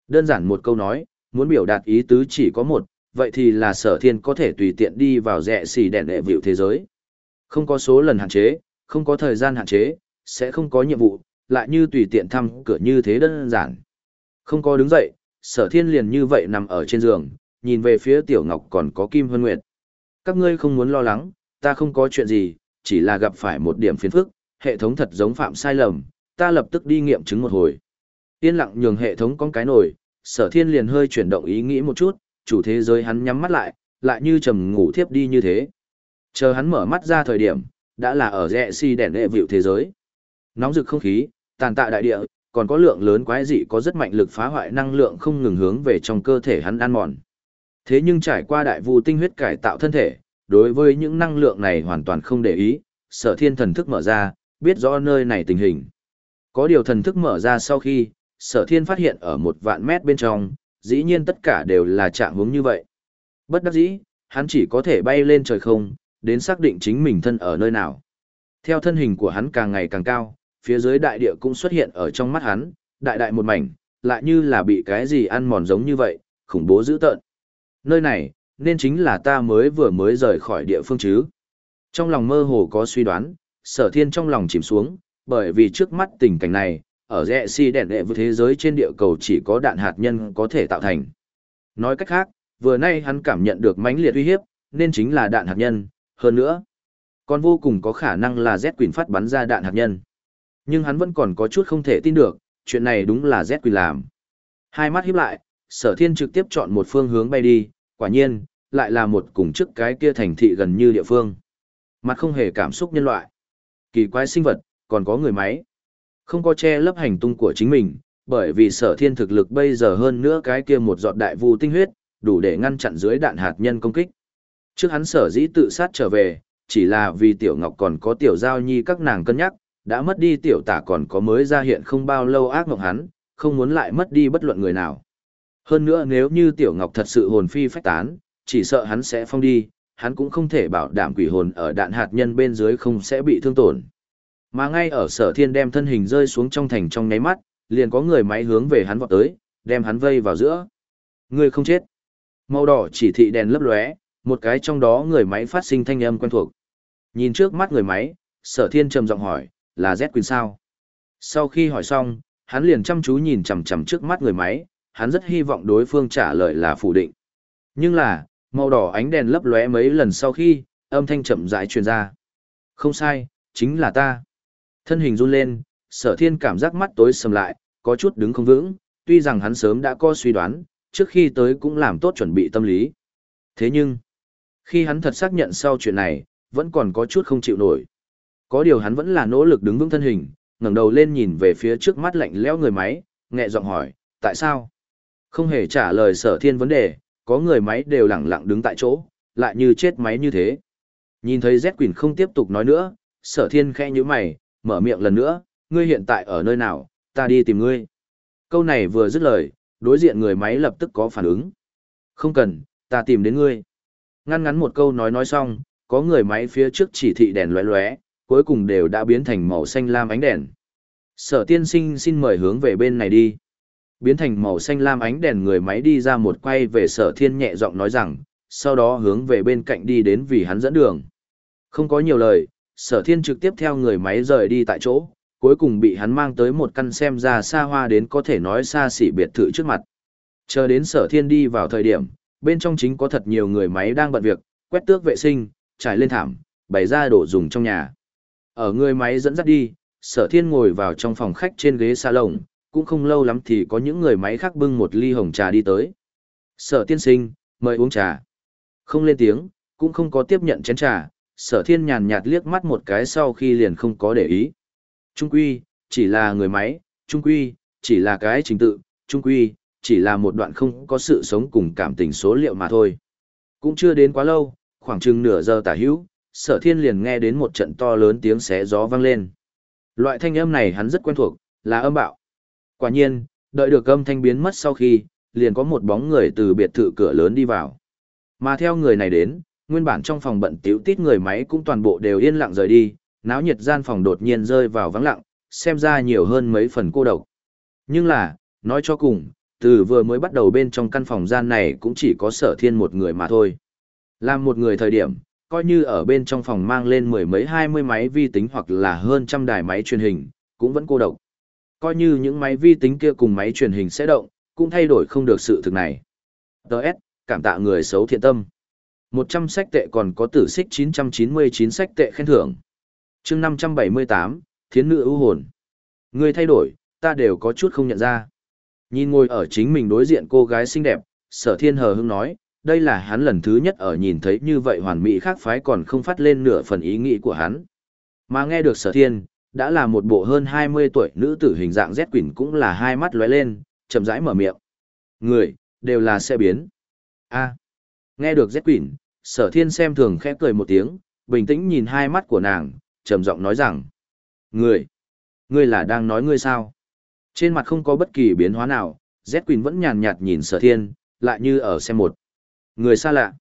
Đơn giản một câu nói, muốn biểu đạt ý tứ chỉ có một, vậy thì là sở thiên có thể tùy tiện đi vào rẻ xì đèn hệ vịu thế giới. Không có số lần hạn chế, không có thời gian hạn chế, sẽ không có nhiệm vụ, lại như tùy tiện thăm cửa như thế đơn giản. Không có đứng dậy, sở thiên liền như vậy nằm ở trên giường, nhìn về phía tiểu ngọc còn có kim hân nguyệt. Các ngươi không muốn lo lắng, ta không có chuyện gì, chỉ là gặp phải một điểm phiền phức, hệ thống thật giống phạm sai lầm, ta lập tức đi nghiệm chứng một hồi. Yên lặng nhường hệ thống con cái nổi, sở thiên liền hơi chuyển động ý nghĩ một chút, chủ thế giới hắn nhắm mắt lại, lại như trầm ngủ thiếp đi như thế. Chờ hắn mở mắt ra thời điểm, đã là ở rẽ si đèn hệ vịu thế giới. Nóng rực không khí, tàn tạ đại địa, còn có lượng lớn quái dị có rất mạnh lực phá hoại năng lượng không ngừng hướng về trong cơ thể hắn ăn mòn. Thế nhưng trải qua đại vu tinh huyết cải tạo thân thể, đối với những năng lượng này hoàn toàn không để ý, sở thiên thần thức mở ra, biết rõ nơi này tình hình. Có điều thần thức mở ra sau khi, sở thiên phát hiện ở một vạn mét bên trong, dĩ nhiên tất cả đều là trạng hướng như vậy. Bất đắc dĩ, hắn chỉ có thể bay lên trời không, đến xác định chính mình thân ở nơi nào. Theo thân hình của hắn càng ngày càng cao, phía dưới đại địa cũng xuất hiện ở trong mắt hắn, đại đại một mảnh, lại như là bị cái gì ăn mòn giống như vậy, khủng bố dữ tợn. Nơi này, nên chính là ta mới vừa mới rời khỏi địa phương chứ. Trong lòng mơ hồ có suy đoán, sở thiên trong lòng chìm xuống, bởi vì trước mắt tình cảnh này, ở rẽ si đèn đệ với thế giới trên địa cầu chỉ có đạn hạt nhân có thể tạo thành. Nói cách khác, vừa nay hắn cảm nhận được mãnh liệt uy hiếp, nên chính là đạn hạt nhân, hơn nữa. Còn vô cùng có khả năng là Z Quỳnh phát bắn ra đạn hạt nhân. Nhưng hắn vẫn còn có chút không thể tin được, chuyện này đúng là Z Quỳnh làm. Hai mắt híp lại, sở thiên trực tiếp chọn một phương hướng bay đi, quả nhiên, lại là một cùng trước cái kia thành thị gần như địa phương. Mặt không hề cảm xúc nhân loại. Kỳ quái sinh vật, còn có người máy. Không có che lấp hành tung của chính mình, bởi vì sở thiên thực lực bây giờ hơn nữa cái kia một giọt đại vu tinh huyết, đủ để ngăn chặn dưới đạn hạt nhân công kích. Trước hắn sở dĩ tự sát trở về, chỉ là vì tiểu ngọc còn có tiểu giao nhi các nàng cân nhắc, đã mất đi tiểu tả còn có mới ra hiện không bao lâu ác ngọc hắn, không muốn lại mất đi bất luận người nào. Hơn nữa nếu như tiểu ngọc thật sự hồn phi phách tán, chỉ sợ hắn sẽ phong đi, hắn cũng không thể bảo đảm quỷ hồn ở đạn hạt nhân bên dưới không sẽ bị thương tổn. Mà ngay ở sở thiên đem thân hình rơi xuống trong thành trong nháy mắt, liền có người máy hướng về hắn vọt tới, đem hắn vây vào giữa. Người không chết. Màu đỏ chỉ thị đèn lấp lóe, một cái trong đó người máy phát sinh thanh âm quen thuộc. Nhìn trước mắt người máy, sở thiên trầm giọng hỏi, là Z Quỳnh sao? Sau khi hỏi xong, hắn liền chăm chú nhìn chằm chằm trước mắt người máy, hắn rất hy vọng đối phương trả lời là phủ định. Nhưng là, màu đỏ ánh đèn lấp lóe mấy lần sau khi, âm thanh chậm rãi truyền ra. Không sai, chính là ta. Thân hình run lên, sở thiên cảm giác mắt tối sầm lại, có chút đứng không vững, tuy rằng hắn sớm đã có suy đoán, trước khi tới cũng làm tốt chuẩn bị tâm lý. Thế nhưng, khi hắn thật xác nhận sau chuyện này, vẫn còn có chút không chịu nổi. Có điều hắn vẫn là nỗ lực đứng vững thân hình, ngẩng đầu lên nhìn về phía trước mắt lạnh lẽo người máy, nhẹ giọng hỏi, tại sao? Không hề trả lời sở thiên vấn đề, có người máy đều lẳng lặng đứng tại chỗ, lại như chết máy như thế. Nhìn thấy Z Quỳnh không tiếp tục nói nữa, sở thiên khẽ như mày, mở miệng lần nữa, ngươi hiện tại ở nơi nào, ta đi tìm ngươi. Câu này vừa dứt lời, đối diện người máy lập tức có phản ứng. Không cần, ta tìm đến ngươi. Ngăn ngắn một câu nói nói xong, có người máy phía trước chỉ thị đèn lóe lóe, cuối cùng đều đã biến thành màu xanh lam ánh đèn. Sở tiên sinh xin mời hướng về bên này đi. Biến thành màu xanh lam ánh đèn người máy đi ra một quay về sở thiên nhẹ giọng nói rằng, sau đó hướng về bên cạnh đi đến vì hắn dẫn đường. Không có nhiều lời, sở thiên trực tiếp theo người máy rời đi tại chỗ, cuối cùng bị hắn mang tới một căn xem ra xa hoa đến có thể nói xa xỉ biệt thự trước mặt. Chờ đến sở thiên đi vào thời điểm, bên trong chính có thật nhiều người máy đang bận việc, quét tước vệ sinh, trải lên thảm, bày ra đồ dùng trong nhà. Ở người máy dẫn dắt đi, sở thiên ngồi vào trong phòng khách trên ghế salon, cũng không lâu lắm thì có những người máy khác bưng một ly hồng trà đi tới. Sở tiên sinh, mời uống trà. Không lên tiếng, cũng không có tiếp nhận chén trà, sở thiên nhàn nhạt liếc mắt một cái sau khi liền không có để ý. Trung quy, chỉ là người máy, trung quy, chỉ là cái trình tự, trung quy, chỉ là một đoạn không có sự sống cùng cảm tình số liệu mà thôi. Cũng chưa đến quá lâu, khoảng chừng nửa giờ tả hữu, sở thiên liền nghe đến một trận to lớn tiếng xé gió vang lên. Loại thanh âm này hắn rất quen thuộc, là âm bạo. Quả nhiên, đợi được âm thanh biến mất sau khi, liền có một bóng người từ biệt thự cửa lớn đi vào. Mà theo người này đến, nguyên bản trong phòng bận tiếu tít người máy cũng toàn bộ đều yên lặng rời đi, náo nhiệt gian phòng đột nhiên rơi vào vắng lặng, xem ra nhiều hơn mấy phần cô độc. Nhưng là, nói cho cùng, từ vừa mới bắt đầu bên trong căn phòng gian này cũng chỉ có sở thiên một người mà thôi. Làm một người thời điểm, coi như ở bên trong phòng mang lên mười mấy hai mươi máy vi tính hoặc là hơn trăm đài máy truyền hình, cũng vẫn cô độc. Coi như những máy vi tính kia cùng máy truyền hình sẽ động, cũng thay đổi không được sự thực này. Đợt, cảm tạ người xấu thiện tâm. 100 sách tệ còn có tử xích 999 sách tệ khen thưởng. chương 578, Thiến nữ ưu hồn. Người thay đổi, ta đều có chút không nhận ra. Nhìn ngồi ở chính mình đối diện cô gái xinh đẹp, sở thiên hờ hưng nói, đây là hắn lần thứ nhất ở nhìn thấy như vậy hoàn mỹ khác phái còn không phát lên nửa phần ý nghĩ của hắn. Mà nghe được sở thiên, đã là một bộ hơn 20 tuổi nữ tử hình dạng Z quỷ cũng là hai mắt lóe lên, chậm rãi mở miệng. Người, đều là sẽ biến. a nghe được Z quỷ, sở thiên xem thường khẽ cười một tiếng, bình tĩnh nhìn hai mắt của nàng, trầm giọng nói rằng. Người, ngươi là đang nói ngươi sao? Trên mặt không có bất kỳ biến hóa nào, Z Quỳnh vẫn nhàn nhạt nhìn sở thiên, lại như ở xem một. Người xa lạ.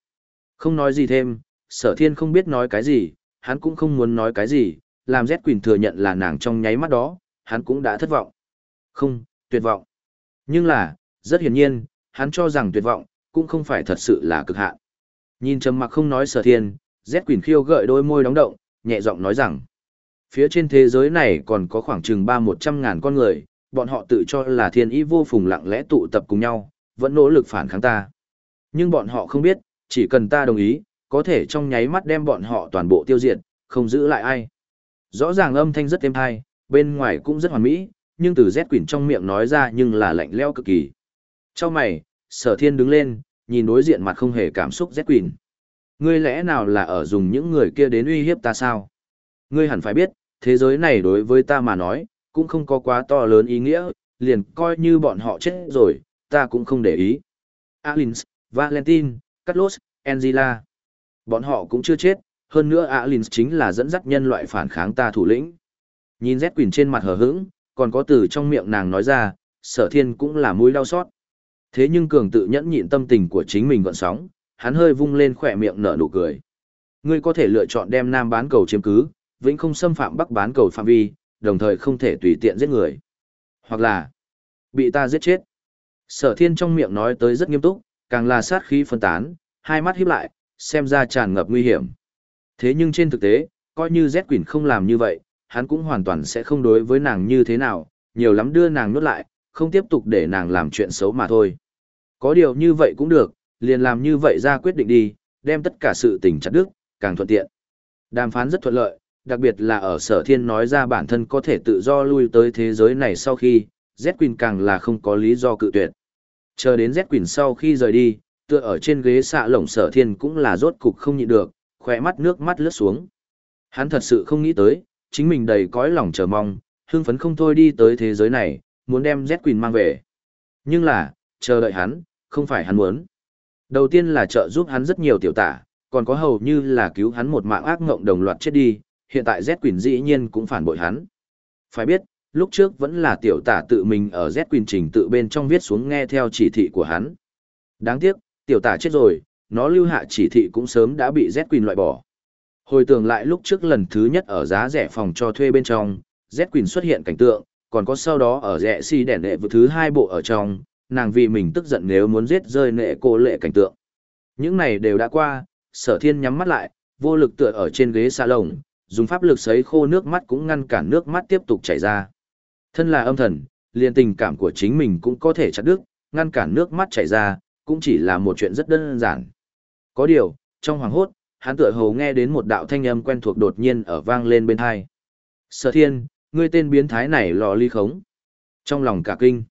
Không nói gì thêm, sở thiên không biết nói cái gì, hắn cũng không muốn nói cái gì, làm Z Quỳnh thừa nhận là nàng trong nháy mắt đó, hắn cũng đã thất vọng. Không, tuyệt vọng. Nhưng là, rất hiển nhiên, hắn cho rằng tuyệt vọng, cũng không phải thật sự là cực hạn. Nhìn trầm mặc không nói sở thiên, Z Quỳnh khiêu gợi đôi môi đóng động, nhẹ giọng nói rằng, phía trên thế giới này còn có khoảng chừng ba một trăm ngàn con người, bọn họ tự cho là thiên ý vô phùng lặng lẽ tụ tập cùng nhau, vẫn nỗ lực phản kháng ta. Nhưng bọn họ không biết, chỉ cần ta đồng ý, có thể trong nháy mắt đem bọn họ toàn bộ tiêu diệt, không giữ lại ai. Rõ ràng âm thanh rất êm hay, bên ngoài cũng rất hoàn mỹ, nhưng từ Z quỷ trong miệng nói ra nhưng là lạnh lẽo cực kỳ. Trong mày, sở thiên đứng lên, nhìn đối diện mặt không hề cảm xúc Z quỷ. Ngươi lẽ nào là ở dùng những người kia đến uy hiếp ta sao? Ngươi hẳn phải biết, thế giới này đối với ta mà nói, cũng không có quá to lớn ý nghĩa, liền coi như bọn họ chết rồi, ta cũng không để ý. Alins, Valentine, Carlos, Angela. Bọn họ cũng chưa chết, hơn nữa Alins chính là dẫn dắt nhân loại phản kháng ta thủ lĩnh. Nhìn Z Quỳnh trên mặt hờ hững, còn có từ trong miệng nàng nói ra, sở thiên cũng là mũi đau xót. Thế nhưng cường tự nhẫn nhịn tâm tình của chính mình gọn sóng, hắn hơi vung lên khỏe miệng nở nụ cười. Ngươi có thể lựa chọn đem nam bán cầu chiếm cứ, vĩnh không xâm phạm bắc bán cầu phạm vi, đồng thời không thể tùy tiện giết người. Hoặc là, bị ta giết chết. Sở thiên trong miệng nói tới rất nghiêm túc, càng là sát khí phân tán, hai mắt híp lại, xem ra tràn ngập nguy hiểm. Thế nhưng trên thực tế, coi như Z Quỳnh không làm như vậy, hắn cũng hoàn toàn sẽ không đối với nàng như thế nào, nhiều lắm đưa nàng nuốt lại, không tiếp tục để nàng làm chuyện xấu mà thôi. Có điều như vậy cũng được, liền làm như vậy ra quyết định đi, đem tất cả sự tình chặt đứt, càng thuận tiện. Đàm phán rất thuận lợi, đặc biệt là ở sở thiên nói ra bản thân có thể tự do lui tới thế giới này sau khi, Z Quỳnh càng là không có lý do cự tuyệt. Chờ đến Z Quỳnh sau khi rời đi, tựa ở trên ghế xạ lồng sở thiên cũng là rốt cục không nhịn được, khỏe mắt nước mắt lướt xuống. Hắn thật sự không nghĩ tới, chính mình đầy cõi lòng chờ mong, hưng phấn không thôi đi tới thế giới này, muốn đem Z Quỳnh mang về. Nhưng là, chờ đợi hắn, không phải hắn muốn. Đầu tiên là trợ giúp hắn rất nhiều tiểu tả, còn có hầu như là cứu hắn một mạng ác ngộng đồng loạt chết đi, hiện tại Z Quỳnh dĩ nhiên cũng phản bội hắn. Phải biết, lúc trước vẫn là tiểu tả tự mình ở Z Quỳnh trình tự bên trong viết xuống nghe theo chỉ thị của hắn. Đáng tiếc, tiểu tả chết rồi, nó lưu hạ chỉ thị cũng sớm đã bị Z Quỳnh loại bỏ. Hồi tưởng lại lúc trước lần thứ nhất ở giá rẻ phòng cho thuê bên trong, Z Quỳnh xuất hiện cảnh tượng, còn có sau đó ở rẻ si đèn nệ vừa thứ hai bộ ở trong, nàng vì mình tức giận nếu muốn giết rơi nệ cô lệ cảnh tượng. Những này đều đã qua, sở thiên nhắm mắt lại, vô lực tựa ở trên ghế salon, dùng pháp lực sấy khô nước mắt cũng ngăn cản nước mắt tiếp tục chảy ra. Thân là âm thần, liền tình cảm của chính mình cũng có thể chặt đứt, ngăn cản nước mắt chảy ra, cũng chỉ là một chuyện rất đơn giản. Có điều, trong hoàng hốt, hắn tựa hồ nghe đến một đạo thanh âm quen thuộc đột nhiên ở vang lên bên hai. Sở thiên, ngươi tên biến thái này lò ly khống. Trong lòng cả kinh,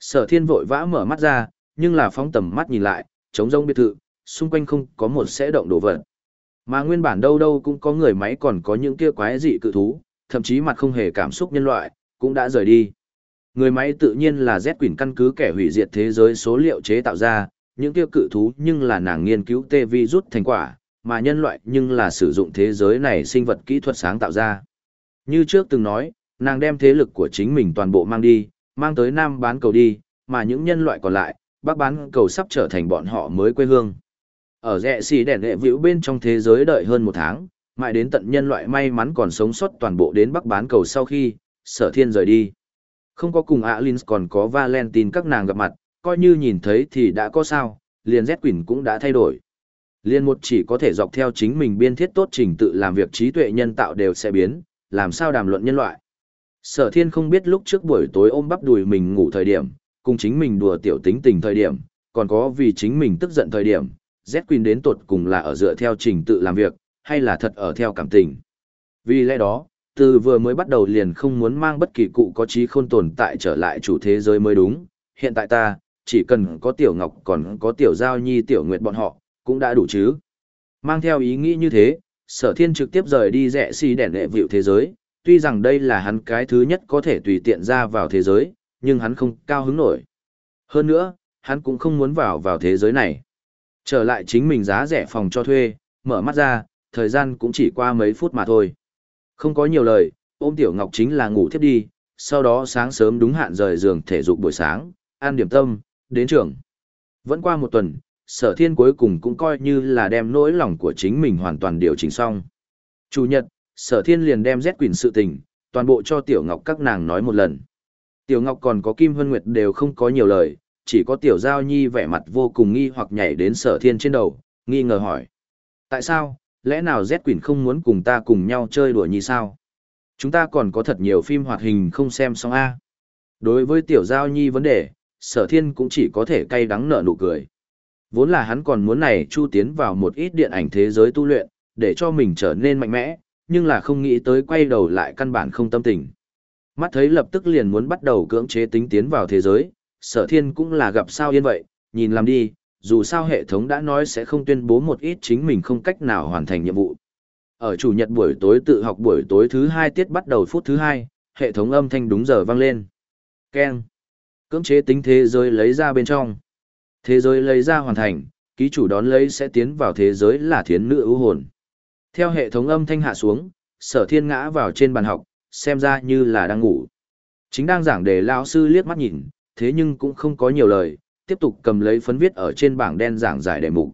sở thiên vội vã mở mắt ra, nhưng là phóng tầm mắt nhìn lại, trống rông biệt thự, xung quanh không có một sẽ động đồ vật. Mà nguyên bản đâu đâu cũng có người máy còn có những kia quái dị cự thú, thậm chí mặt không hề cảm xúc nhân loại, cũng đã rời đi. Người máy tự nhiên là Z Quỷ căn cứ kẻ hủy diệt thế giới số liệu chế tạo ra, những kia cự thú nhưng là nàng nghiên cứu tê vi rút thành quả, mà nhân loại nhưng là sử dụng thế giới này sinh vật kỹ thuật sáng tạo ra. Như trước từng nói, nàng đem thế lực của chính mình toàn bộ mang đi, mang tới Nam bán cầu đi, mà những nhân loại còn lại, Bắc bán cầu sắp trở thành bọn họ mới quê hương. Ở rẽ xì đèn nghệ vĩu bên trong thế giới đợi hơn một tháng, mãi đến tận nhân loại may mắn còn sống sót toàn bộ đến Bắc bán cầu sau khi, sở thiên rời đi. Không có cùng Alins còn có Valentine các nàng gặp mặt, coi như nhìn thấy thì đã có sao, liền Z Quỳnh cũng đã thay đổi. Liên một chỉ có thể dọc theo chính mình biên thiết tốt trình tự làm việc trí tuệ nhân tạo đều sẽ biến, làm sao đàm luận nhân loại. Sở thiên không biết lúc trước buổi tối ôm bắp đùi mình ngủ thời điểm, cùng chính mình đùa tiểu tính tình thời điểm, còn có vì chính mình tức giận thời điểm, Z Quỳnh đến tột cùng là ở dựa theo trình tự làm việc, hay là thật ở theo cảm tình. Vì lẽ đó, từ vừa mới bắt đầu liền không muốn mang bất kỳ cụ có trí khôn tồn tại trở lại chủ thế giới mới đúng, hiện tại ta, chỉ cần có tiểu ngọc còn có tiểu giao nhi tiểu nguyệt bọn họ, cũng đã đủ chứ. Mang theo ý nghĩ như thế, sở thiên trực tiếp rời đi rẽ xì đèn đệ vịu thế giới, tuy rằng đây là hắn cái thứ nhất có thể tùy tiện ra vào thế giới, nhưng hắn không cao hứng nổi. Hơn nữa, hắn cũng không muốn vào vào thế giới này. Trở lại chính mình giá rẻ phòng cho thuê, mở mắt ra, thời gian cũng chỉ qua mấy phút mà thôi. Không có nhiều lời, ôm Tiểu Ngọc chính là ngủ thiếp đi, sau đó sáng sớm đúng hạn rời giường thể dục buổi sáng, ăn điểm tâm, đến trường. Vẫn qua một tuần, sở thiên cuối cùng cũng coi như là đem nỗi lòng của chính mình hoàn toàn điều chỉnh xong. Chủ nhật, sở thiên liền đem rét Quỳnh sự tình, toàn bộ cho Tiểu Ngọc các nàng nói một lần. Tiểu Ngọc còn có Kim Hân Nguyệt đều không có nhiều lời, chỉ có Tiểu Giao Nhi vẻ mặt vô cùng nghi hoặc nhảy đến sở thiên trên đầu, nghi ngờ hỏi. Tại sao, lẽ nào rét Quỷ không muốn cùng ta cùng nhau chơi đùa như sao? Chúng ta còn có thật nhiều phim hoạt hình không xem xong A. Đối với Tiểu Giao Nhi vấn đề, sở thiên cũng chỉ có thể cay đắng nở nụ cười. Vốn là hắn còn muốn này chu tiến vào một ít điện ảnh thế giới tu luyện, để cho mình trở nên mạnh mẽ, nhưng là không nghĩ tới quay đầu lại căn bản không tâm tình. Mắt thấy lập tức liền muốn bắt đầu cưỡng chế tính tiến vào thế giới, sở thiên cũng là gặp sao yên vậy, nhìn làm đi, dù sao hệ thống đã nói sẽ không tuyên bố một ít chính mình không cách nào hoàn thành nhiệm vụ. Ở chủ nhật buổi tối tự học buổi tối thứ hai tiết bắt đầu phút thứ hai, hệ thống âm thanh đúng giờ vang lên. Keng. Cưỡng chế tính thế giới lấy ra bên trong. Thế giới lấy ra hoàn thành, ký chủ đón lấy sẽ tiến vào thế giới là thiến nữ ưu hồn. Theo hệ thống âm thanh hạ xuống, sở thiên ngã vào trên bàn học, xem ra như là đang ngủ. Chính đang giảng để lão sư liếc mắt nhìn, thế nhưng cũng không có nhiều lời, tiếp tục cầm lấy phấn viết ở trên bảng đen giảng giải đề mục.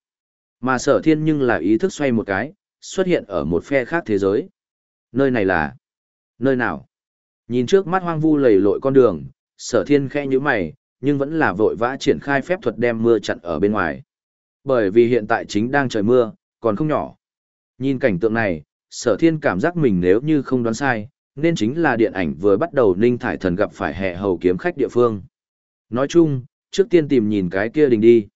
Mà sở thiên nhưng là ý thức xoay một cái, xuất hiện ở một phe khác thế giới. Nơi này là... Nơi nào? Nhìn trước mắt hoang vu lầy lội con đường, sở thiên khẽ như mày, nhưng vẫn là vội vã triển khai phép thuật đem mưa chặn ở bên ngoài. Bởi vì hiện tại chính đang trời mưa, còn không nhỏ. Nhìn cảnh tượng này, sở thiên cảm giác mình nếu như không đoán sai, nên chính là điện ảnh vừa bắt đầu ninh thải thần gặp phải hệ hầu kiếm khách địa phương. Nói chung, trước tiên tìm nhìn cái kia đình đi.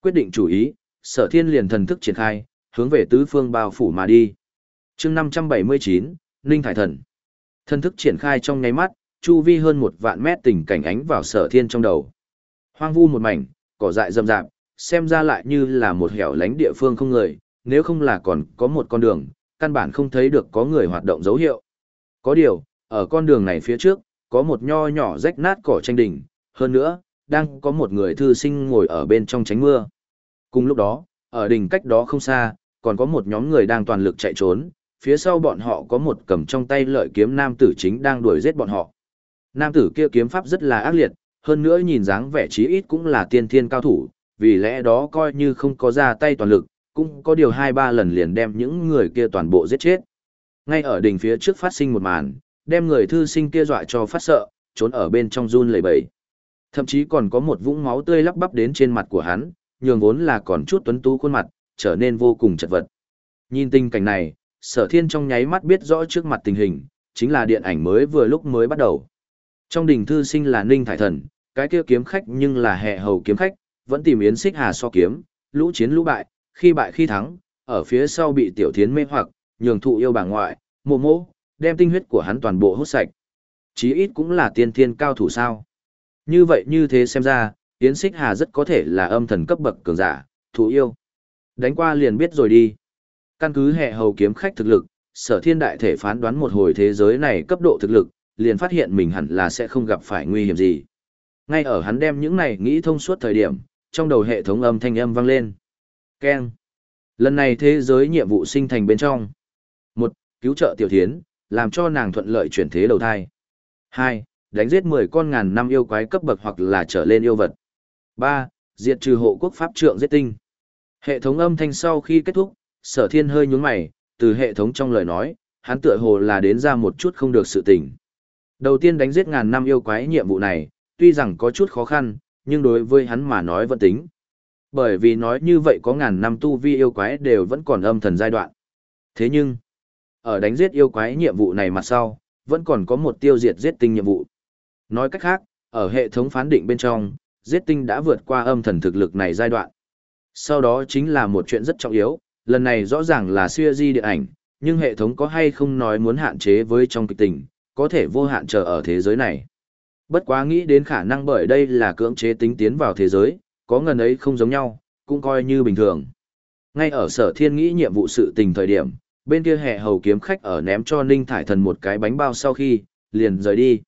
Quyết định chủ ý, sở thiên liền thần thức triển khai, hướng về tứ phương bao phủ mà đi. chương 579, Ninh Thải Thần. Thần thức triển khai trong nháy mắt, chu vi hơn một vạn mét tình cảnh ánh vào sở thiên trong đầu. Hoang vu một mảnh, cỏ dại rậm rạp, xem ra lại như là một hẻo lánh địa phương không người, nếu không là còn có một con đường, căn bản không thấy được có người hoạt động dấu hiệu. Có điều, ở con đường này phía trước, có một nho nhỏ rách nát cỏ tranh đỉnh, hơn nữa, đang có một người thư sinh ngồi ở bên trong tránh mưa. Cùng lúc đó, ở đỉnh cách đó không xa, còn có một nhóm người đang toàn lực chạy trốn, phía sau bọn họ có một cầm trong tay lợi kiếm nam tử chính đang đuổi giết bọn họ. Nam tử kia kiếm pháp rất là ác liệt, hơn nữa nhìn dáng vẻ chí ít cũng là tiên thiên cao thủ, vì lẽ đó coi như không có ra tay toàn lực, cũng có điều hai ba lần liền đem những người kia toàn bộ giết chết. Ngay ở đỉnh phía trước phát sinh một màn, đem người thư sinh kia dọa cho phát sợ, trốn ở bên trong run lẩy bẩy. Thậm chí còn có một vũng máu tươi lắp bắp đến trên mặt của hắn, nhường vốn là còn chút tuấn tú khuôn mặt, trở nên vô cùng chật vật. Nhìn tình cảnh này, sở thiên trong nháy mắt biết rõ trước mặt tình hình, chính là điện ảnh mới vừa lúc mới bắt đầu. Trong đình thư sinh là Ninh Thải Thần, cái kia kiếm khách nhưng là hệ hầu kiếm khách, vẫn tìm yến xích hà so kiếm, lũ chiến lũ bại, khi bại khi thắng, ở phía sau bị tiểu thiến mê hoặc, nhường thụ yêu bà ngoại, mộ mộ, đem tinh huyết của hắn toàn bộ hút sạch. Chí ít cũng là tiên thiên cao thủ sao. Như vậy như thế xem ra, Yến Xích Hà rất có thể là âm thần cấp bậc cường giả, thụ yêu. Đánh qua liền biết rồi đi. Căn cứ hệ hầu kiếm khách thực lực, sở thiên đại thể phán đoán một hồi thế giới này cấp độ thực lực, liền phát hiện mình hẳn là sẽ không gặp phải nguy hiểm gì. Ngay ở hắn đem những này nghĩ thông suốt thời điểm, trong đầu hệ thống âm thanh âm vang lên. Keng. Lần này thế giới nhiệm vụ sinh thành bên trong. một Cứu trợ tiểu thiến, làm cho nàng thuận lợi chuyển thế đầu thai. hai Đánh giết 10 con ngàn năm yêu quái cấp bậc hoặc là trở lên yêu vật. ba Diệt trừ hộ quốc pháp trượng giết tinh. Hệ thống âm thanh sau khi kết thúc, sở thiên hơi nhún mày, từ hệ thống trong lời nói, hắn tựa hồ là đến ra một chút không được sự tỉnh. Đầu tiên đánh giết ngàn năm yêu quái nhiệm vụ này, tuy rằng có chút khó khăn, nhưng đối với hắn mà nói vẫn tính. Bởi vì nói như vậy có ngàn năm tu vi yêu quái đều vẫn còn âm thần giai đoạn. Thế nhưng, ở đánh giết yêu quái nhiệm vụ này mặt sau, vẫn còn có một tiêu diệt giết tinh nhiệm vụ. Nói cách khác, ở hệ thống phán định bên trong, giết tinh đã vượt qua âm thần thực lực này giai đoạn. Sau đó chính là một chuyện rất trọng yếu, lần này rõ ràng là siêu di điện ảnh, nhưng hệ thống có hay không nói muốn hạn chế với trong kịch tình, có thể vô hạn chờ ở thế giới này. Bất quá nghĩ đến khả năng bởi đây là cưỡng chế tính tiến vào thế giới, có ngần ấy không giống nhau, cũng coi như bình thường. Ngay ở sở thiên nghĩ nhiệm vụ sự tình thời điểm, bên kia hệ hầu kiếm khách ở ném cho Ninh Thải Thần một cái bánh bao sau khi, liền rời đi.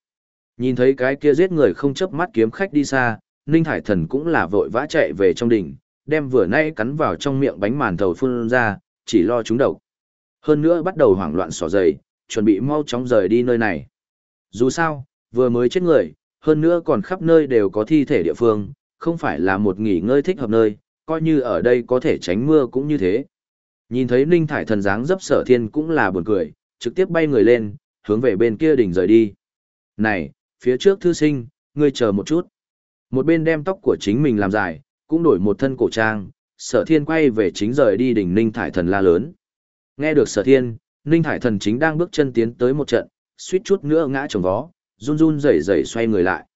Nhìn thấy cái kia giết người không chớp mắt kiếm khách đi xa, Ninh Thải Thần cũng là vội vã chạy về trong đỉnh, đem vừa nay cắn vào trong miệng bánh màn thầu phun ra, chỉ lo chúng độc. Hơn nữa bắt đầu hoảng loạn sỏ dày, chuẩn bị mau chóng rời đi nơi này. Dù sao, vừa mới chết người, hơn nữa còn khắp nơi đều có thi thể địa phương, không phải là một nghỉ ngơi thích hợp nơi, coi như ở đây có thể tránh mưa cũng như thế. Nhìn thấy Ninh Thải thần dáng dấp sở thiên cũng là buồn cười, trực tiếp bay người lên, hướng về bên kia đỉnh rời đi. Này, Phía trước thư sinh, ngươi chờ một chút. Một bên đem tóc của chính mình làm dài, cũng đổi một thân cổ trang, sở thiên quay về chính rời đi đỉnh Ninh Thải Thần la lớn. Nghe được sở thiên, Ninh Thải Thần chính đang bước chân tiến tới một trận, suýt chút nữa ngã trồng vó, run run rẩy rẩy xoay người lại.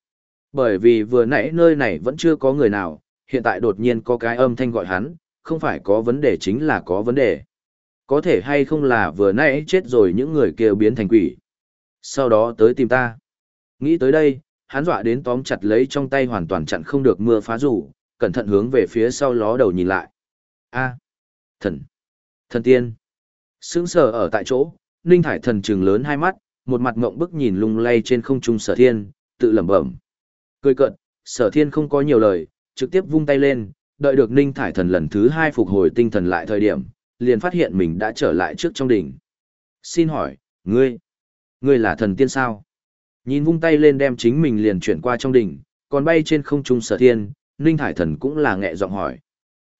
Bởi vì vừa nãy nơi này vẫn chưa có người nào, hiện tại đột nhiên có cái âm thanh gọi hắn, không phải có vấn đề chính là có vấn đề. Có thể hay không là vừa nãy chết rồi những người kia biến thành quỷ. Sau đó tới tìm ta. Nghĩ tới đây, hắn dọa đến tóm chặt lấy trong tay hoàn toàn chặn không được mưa phá rủ, cẩn thận hướng về phía sau ló đầu nhìn lại. A, thần, thần tiên. Sững sờ ở tại chỗ, Ninh Thải thần trừng lớn hai mắt, một mặt ngộng bức nhìn lung lay trên không trung sở thiên, tự lẩm bẩm. Cười cợt, sở thiên không có nhiều lời, trực tiếp vung tay lên, đợi được Ninh Thải thần lần thứ hai phục hồi tinh thần lại thời điểm, liền phát hiện mình đã trở lại trước trong đỉnh. Xin hỏi, ngươi, ngươi là thần tiên sao? Nhìn vung tay lên đem chính mình liền chuyển qua trong đỉnh, còn bay trên không trung sở thiên, Ninh Thải thần cũng là nghẹ giọng hỏi.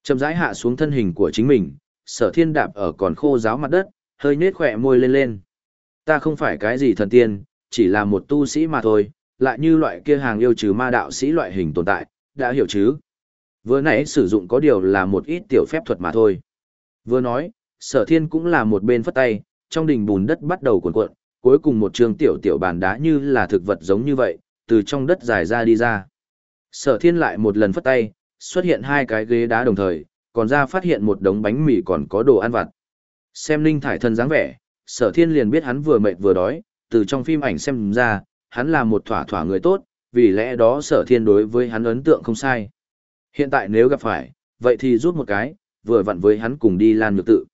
Chậm rãi hạ xuống thân hình của chính mình, sở thiên đạp ở còn khô giáo mặt đất, hơi nết khỏe môi lên lên. Ta không phải cái gì thần tiên, chỉ là một tu sĩ mà thôi, lại như loại kia hàng yêu trừ ma đạo sĩ loại hình tồn tại, đã hiểu chứ? Vừa nãy sử dụng có điều là một ít tiểu phép thuật mà thôi. Vừa nói, sở thiên cũng là một bên phất tay, trong đỉnh bùn đất bắt đầu cuộn cuộn, cuối cùng một trường tiểu tiểu bàn đá như là thực vật giống như vậy, từ trong đất dài ra đi ra. Sở thiên lại một lần phất tay, xuất hiện hai cái ghế đá đồng thời, còn ra phát hiện một đống bánh mì còn có đồ ăn vặt. Xem Ninh Thải Thần dáng vẻ, sở thiên liền biết hắn vừa mệt vừa đói, từ trong phim ảnh xem ra, hắn là một thỏa thỏa người tốt, vì lẽ đó sở thiên đối với hắn ấn tượng không sai. Hiện tại nếu gặp phải, vậy thì rút một cái, vừa vặn với hắn cùng đi lan nhược tự.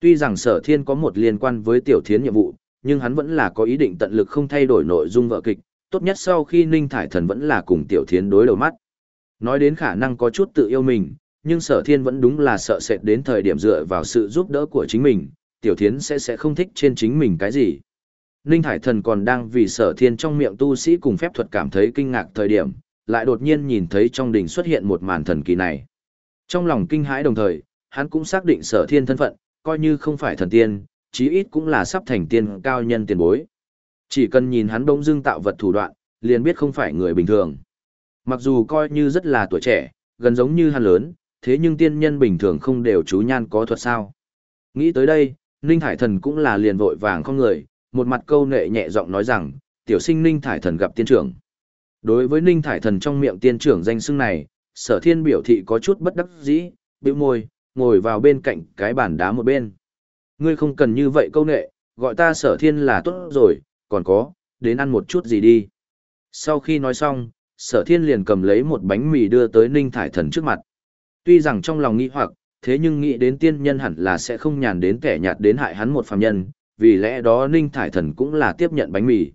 Tuy rằng sở thiên có một liên quan với tiểu thiến nhiệm vụ, nhưng hắn vẫn là có ý định tận lực không thay đổi nội dung vợ kịch, tốt nhất sau khi Ninh Thải Thần vẫn là cùng tiểu thiến đối đầu mắt. Nói đến khả năng có chút tự yêu mình, nhưng sở thiên vẫn đúng là sợ sệt đến thời điểm dựa vào sự giúp đỡ của chính mình, tiểu thiến sẽ sẽ không thích trên chính mình cái gì. Ninh Hải Thần còn đang vì sở thiên trong miệng tu sĩ cùng phép thuật cảm thấy kinh ngạc thời điểm, lại đột nhiên nhìn thấy trong đỉnh xuất hiện một màn thần kỳ này. Trong lòng kinh hãi đồng thời, hắn cũng xác định sở thiên thân phận, coi như không phải thần tiên, chí ít cũng là sắp thành tiên cao nhân tiền bối. Chỉ cần nhìn hắn bỗng dưng tạo vật thủ đoạn, liền biết không phải người bình thường. Mặc dù coi như rất là tuổi trẻ, gần giống như hắn lớn, thế nhưng tiên nhân bình thường không đều chú nhan có thuật sao. Nghĩ tới đây, Ninh thải Thần cũng là liền vội vàng không người, một mặt câu nệ nhẹ giọng nói rằng, tiểu sinh Ninh Thải Thần gặp tiên trưởng. Đối với Ninh Thải Thần trong miệng tiên trưởng danh xưng này, sở thiên biểu thị có chút bất đắc dĩ, bĩu môi, ngồi vào bên cạnh cái bàn đá một bên. Ngươi không cần như vậy câu nệ, gọi ta sở thiên là tốt rồi, còn có, đến ăn một chút gì đi. Sau khi nói xong, sở thiên liền cầm lấy một bánh mì đưa tới Ninh Thải Thần trước mặt. Tuy rằng trong lòng nghĩ hoặc, thế nhưng nghĩ đến tiên nhân hẳn là sẽ không nhàn đến kẻ nhạt đến hại hắn một phàm nhân, vì lẽ đó Ninh Thải Thần cũng là tiếp nhận bánh mì.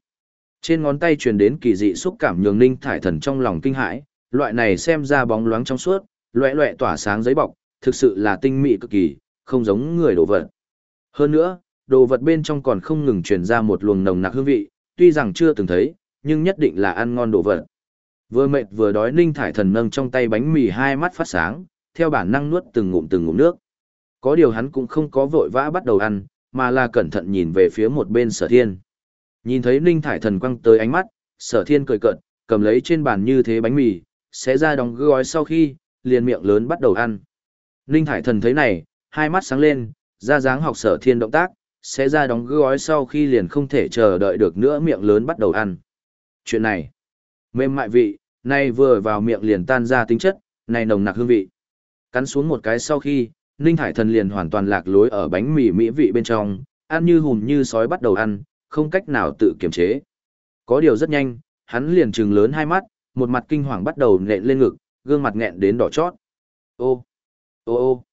Trên ngón tay truyền đến kỳ dị xúc cảm nhường Ninh Thải Thần trong lòng kinh hãi, loại này xem ra bóng loáng trong suốt, loẹ loẹ tỏa sáng giấy bọc, thực sự là tinh mỹ cực kỳ, không giống người đồ vật. Hơn nữa, đồ vật bên trong còn không ngừng truyền ra một luồng nồng nặc hương vị, tuy rằng chưa từng thấy, nhưng nhất định là ăn ngon đồ vật. Vừa mệt vừa đói Ninh Thải Thần nâng trong tay bánh mì hai mắt phát sáng, theo bản năng nuốt từng ngụm từng ngụm nước. Có điều hắn cũng không có vội vã bắt đầu ăn, mà là cẩn thận nhìn về phía một bên sở thiên. Nhìn thấy Ninh Thải Thần quăng tới ánh mắt, sở thiên cười cợt, cầm lấy trên bàn như thế bánh mì, sẽ ra đóng gói sau khi, liền miệng lớn bắt đầu ăn. Ninh Thải Thần thấy này, hai mắt sáng lên, ra dáng học sở thiên động tác, sẽ ra đóng gói sau khi liền không thể chờ đợi được nữa miệng lớn bắt đầu ăn. Chuyện này, mềm mại vị, nay vừa vào miệng liền tan ra tính chất, này nồng nặc hương vị. Cắn xuống một cái sau khi, Ninh Hải Thần liền hoàn toàn lạc lối ở bánh mì mỹ vị bên trong, ăn như hùm như sói bắt đầu ăn, không cách nào tự kiềm chế. Có điều rất nhanh, hắn liền trừng lớn hai mắt, một mặt kinh hoàng bắt đầu nện lên ngực, gương mặt nghẹn đến đỏ chót. Ô, ô ô,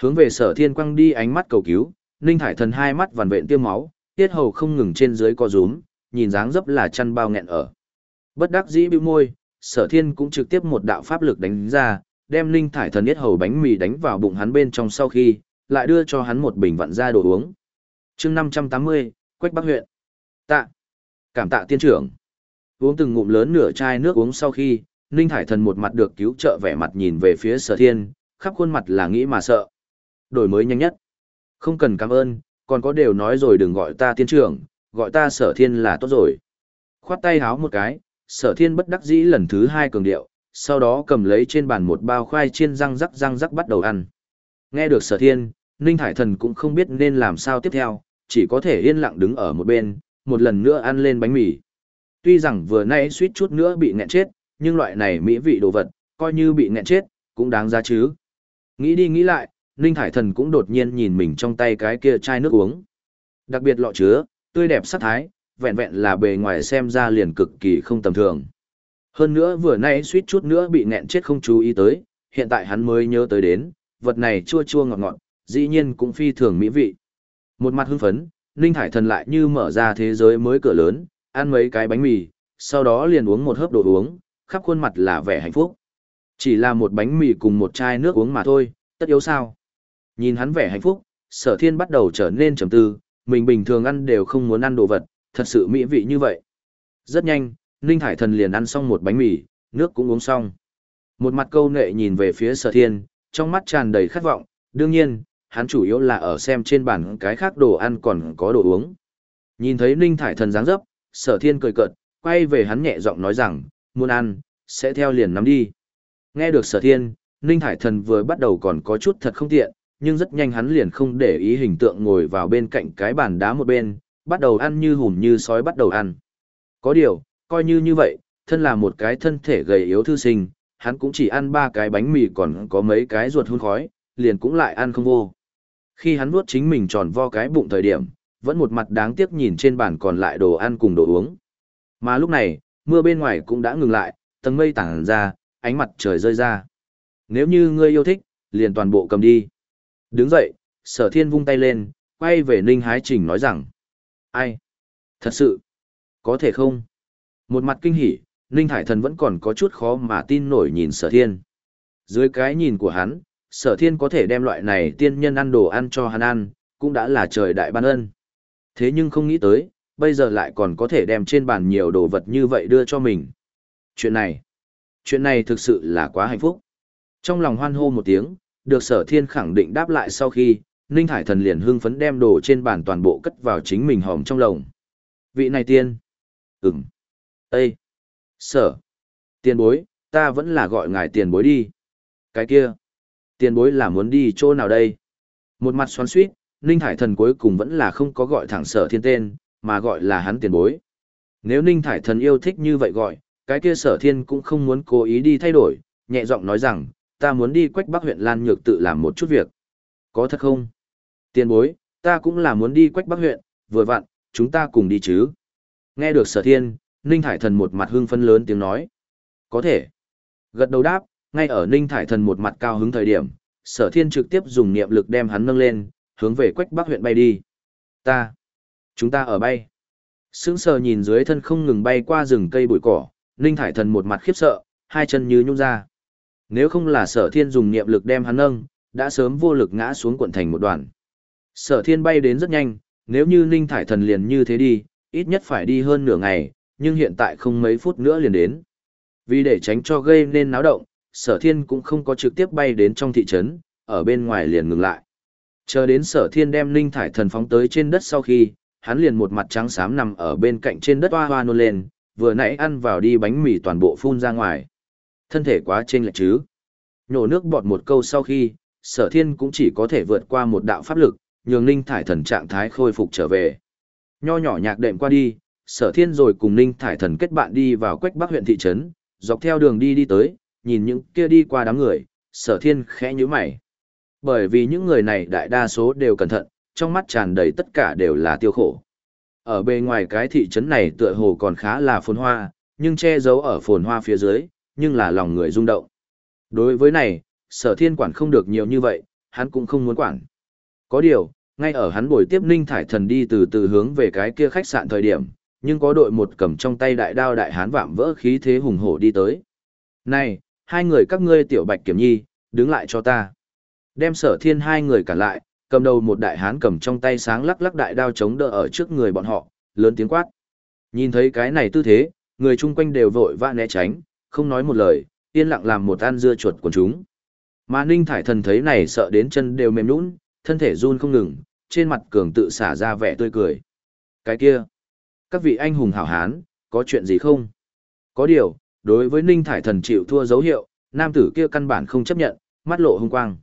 hướng về sở thiên quăng đi ánh mắt cầu cứu, Ninh Hải Thần hai mắt vằn vện tiêm máu, tiết hầu không ngừng trên dưới co rúm, nhìn dáng dấp là chăn bao nghẹn ở. Bất đắc dĩ bĩu môi, sở thiên cũng trực tiếp một đạo pháp lực đánh ra, đem linh thải thần yết hầu bánh mì đánh vào bụng hắn bên trong sau khi, lại đưa cho hắn một bình vặn ra đồ uống. chương 580, Quách Bắc huyện. Tạ. Cảm tạ tiên trưởng. Uống từng ngụm lớn nửa chai nước uống sau khi, linh Thải Thần một mặt được cứu trợ vẻ mặt nhìn về phía sở thiên, khắp khuôn mặt là nghĩ mà sợ. Đổi mới nhanh nhất. Không cần cảm ơn, còn có đều nói rồi đừng gọi ta tiên trưởng, gọi ta sở thiên là tốt rồi. Khoát tay háo một cái, sở thiên bất đắc dĩ lần thứ hai cường điệu, sau đó cầm lấy trên bàn một bao khoai chiên răng rắc răng rắc bắt đầu ăn. Nghe được sở thiên, Ninh Hải Thần cũng không biết nên làm sao tiếp theo, chỉ có thể yên lặng đứng ở một bên, một lần nữa ăn lên bánh mì. Tuy rằng vừa nãy suýt chút nữa bị nghẹn chết, nhưng loại này mỹ vị đồ vật, coi như bị nghẹn chết, cũng đáng giá chứ. Nghĩ đi nghĩ lại, Ninh Hải Thần cũng đột nhiên nhìn mình trong tay cái kia chai nước uống. Đặc biệt lọ chứa, tươi đẹp sắc thái, vẹn vẹn là bề ngoài xem ra liền cực kỳ không tầm thường. Hơn nữa vừa nãy suýt chút nữa bị nghẹn chết không chú ý tới, hiện tại hắn mới nhớ tới đến, vật này chua chua ngọt ngọt, dĩ nhiên cũng phi thường mỹ vị. Một mặt hưng phấn, Ninh Hải Thần lại như mở ra thế giới mới cửa lớn, ăn mấy cái bánh mì, sau đó liền uống một hớp đồ uống, khắp khuôn mặt là vẻ hạnh phúc. Chỉ là một bánh mì cùng một chai nước uống mà thôi, tất yếu sao. Nhìn hắn vẻ hạnh phúc, sở thiên bắt đầu trở nên trầm tư, mình bình thường ăn đều không muốn ăn đồ vật, thật sự mỹ vị như vậy. Rất nhanh, Ninh Thải Thần liền ăn xong một bánh mì, nước cũng uống xong. Một mặt câu nệ nhìn về phía sở thiên, trong mắt tràn đầy khát vọng, đương nhiên, hắn chủ yếu là ở xem trên bàn cái khác đồ ăn còn có đồ uống. Nhìn thấy Ninh Thải Thần dáng dấp, sở thiên cười cợt, quay về hắn nhẹ giọng nói rằng, muốn ăn, sẽ theo liền nắm đi. Nghe được sở thiên, Ninh Thải Thần vừa bắt đầu còn có chút thật không tiện, nhưng rất nhanh hắn liền không để ý hình tượng ngồi vào bên cạnh cái bàn đá một bên, bắt đầu ăn như hùm như sói bắt đầu ăn. Có điều, coi như như vậy, thân là một cái thân thể gầy yếu thư sinh, hắn cũng chỉ ăn ba cái bánh mì còn có mấy cái ruột hun khói, liền cũng lại ăn không vô. Khi hắn nuốt chính mình tròn vo cái bụng thời điểm, vẫn một mặt đáng tiếc nhìn trên bàn còn lại đồ ăn cùng đồ uống. Mà lúc này, mưa bên ngoài cũng đã ngừng lại, tầng mây tản ra, ánh mặt trời rơi ra. Nếu như ngươi yêu thích, liền toàn bộ cầm đi. Đứng dậy, sở thiên vung tay lên, quay về Ninh Hái Trình nói rằng. Ai? Thật sự? Có thể không? Một mặt kinh hỉ, Ninh Hải Thần vẫn còn có chút khó mà tin nổi nhìn sở thiên. Dưới cái nhìn của hắn, sở thiên có thể đem loại này tiên nhân ăn đồ ăn cho hắn ăn, cũng đã là trời đại ban ân. Thế nhưng không nghĩ tới, bây giờ lại còn có thể đem trên bàn nhiều đồ vật như vậy đưa cho mình. Chuyện này, chuyện này thực sự là quá hạnh phúc. Trong lòng hoan hô một tiếng, được sở thiên khẳng định đáp lại sau khi, Ninh Hải Thần liền hưng phấn đem đồ trên bàn toàn bộ cất vào chính mình hòm trong lồng. Vị này tiên. Ừm. Ê. Sở. Tiền bối, ta vẫn là gọi ngài tiền bối đi. Cái kia. Tiền bối là muốn đi chỗ nào đây? Một mặt xoắn suýt, Ninh Thải Thần cuối cùng vẫn là không có gọi thẳng sở thiên tên, mà gọi là hắn tiền bối. Nếu Ninh Thải Thần yêu thích như vậy gọi, cái kia sở thiên cũng không muốn cố ý đi thay đổi, nhẹ giọng nói rằng, ta muốn đi quách bắc huyện Lan Nhược tự làm một chút việc. Có thật không? Tiền bối, ta cũng là muốn đi quách bắc huyện, vừa vặn, chúng ta cùng đi chứ. Nghe được sở thiên, Ninh Thải Thần một mặt hưng phân lớn tiếng nói. Có thể. Gật đầu đáp, ngay ở Ninh Thải Thần một mặt cao hứng thời điểm, sở thiên trực tiếp dùng niệm lực đem hắn nâng lên, hướng về quách bắc huyện bay đi. Ta. Chúng ta ở bay. Sững sờ nhìn dưới thân không ngừng bay qua rừng cây bụi cỏ, Ninh Thải Thần một mặt khiếp sợ, hai chân như nhung ra. Nếu không là sở thiên dùng niệm lực đem hắn nâng, đã sớm vô lực ngã xuống quận thành một đoạn. Sở thiên bay đến rất nhanh, nếu như Ninh Thải Thần liền như thế đi, ít nhất phải đi hơn nửa ngày, nhưng hiện tại không mấy phút nữa liền đến. Vì để tránh cho gây nên náo động, sở thiên cũng không có trực tiếp bay đến trong thị trấn, ở bên ngoài liền ngừng lại. Chờ đến sở thiên đem linh Thải Thần phóng tới trên đất sau khi, hắn liền một mặt trắng xám nằm ở bên cạnh trên đất hoa hoa nôn lên, vừa nãy ăn vào đi bánh mì toàn bộ phun ra ngoài. Thân thể quá chênh lệch chứ. Nhổ nước bọt một câu sau khi, sở thiên cũng chỉ có thể vượt qua một đạo pháp lực, nhường linh Thải Thần trạng thái khôi phục trở về. Nho nhỏ nhạc đệm qua đi, sở thiên rồi cùng Ninh Thải Thần kết bạn đi vào quách bắc huyện thị trấn, dọc theo đường đi đi tới, nhìn những kia đi qua đám người, sở thiên khẽ nhíu mày. Bởi vì những người này đại đa số đều cẩn thận, trong mắt tràn đầy tất cả đều là tiêu khổ. Ở bề ngoài cái thị trấn này tựa hồ còn khá là phồn hoa, nhưng che giấu ở phồn hoa phía dưới, nhưng là lòng người rung động. Đối với này, sở thiên quản không được nhiều như vậy, hắn cũng không muốn quản. Có điều, ngay ở hắn buổi tiếp Ninh Thải Thần đi từ từ hướng về cái kia khách sạn thời điểm, nhưng có đội một cầm trong tay đại đao đại hán vạm vỡ khí thế hùng hổ đi tới. Này, hai người các ngươi tiểu bạch kiểm nhi, đứng lại cho ta. Đem sở thiên hai người cả lại, cầm đầu một đại hán cầm trong tay sáng lắc lắc đại đao chống đỡ ở trước người bọn họ, lớn tiếng quát. Nhìn thấy cái này tư thế, người chung quanh đều vội vã né tránh, không nói một lời, yên lặng làm một ăn dưa chuột của chúng. Mà Ninh Thải Thần thấy này sợ đến chân đều mềm nhũn, thân thể run không ngừng, trên mặt cường tự xả ra vẻ tươi cười. Cái kia, các vị anh hùng hảo hán, có chuyện gì không? Có điều, đối với Ninh Thải Thần chịu thua dấu hiệu, nam tử kia căn bản không chấp nhận, mắt lộ hung quang.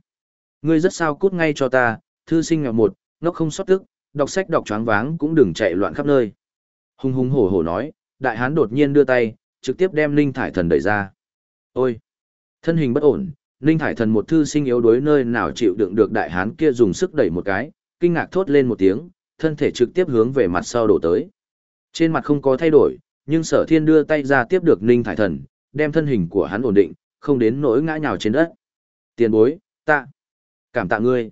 Ngươi rất sao cút ngay cho ta, thư sinh nghèo một, nó không sót tức, đọc sách đọc choáng váng cũng đừng chạy loạn khắp nơi. Hung hung hổ hổ nói, đại hán đột nhiên đưa tay, trực tiếp đem Ninh Thải Thần đẩy ra. Ôi! Thân hình bất ổn, Ninh Thải Thần một thư sinh yếu đuối nơi nào chịu đựng được đại hán kia dùng sức đẩy một cái, kinh ngạc thốt lên một tiếng, thân thể trực tiếp hướng về mặt sau đổ tới. Trên mặt không có thay đổi, nhưng sở thiên đưa tay ra tiếp được Ninh Thải Thần, đem thân hình của hắn ổn định, không đến nỗi ngã nhào trên đất. Tiền bối, ta, cảm tạ ngươi.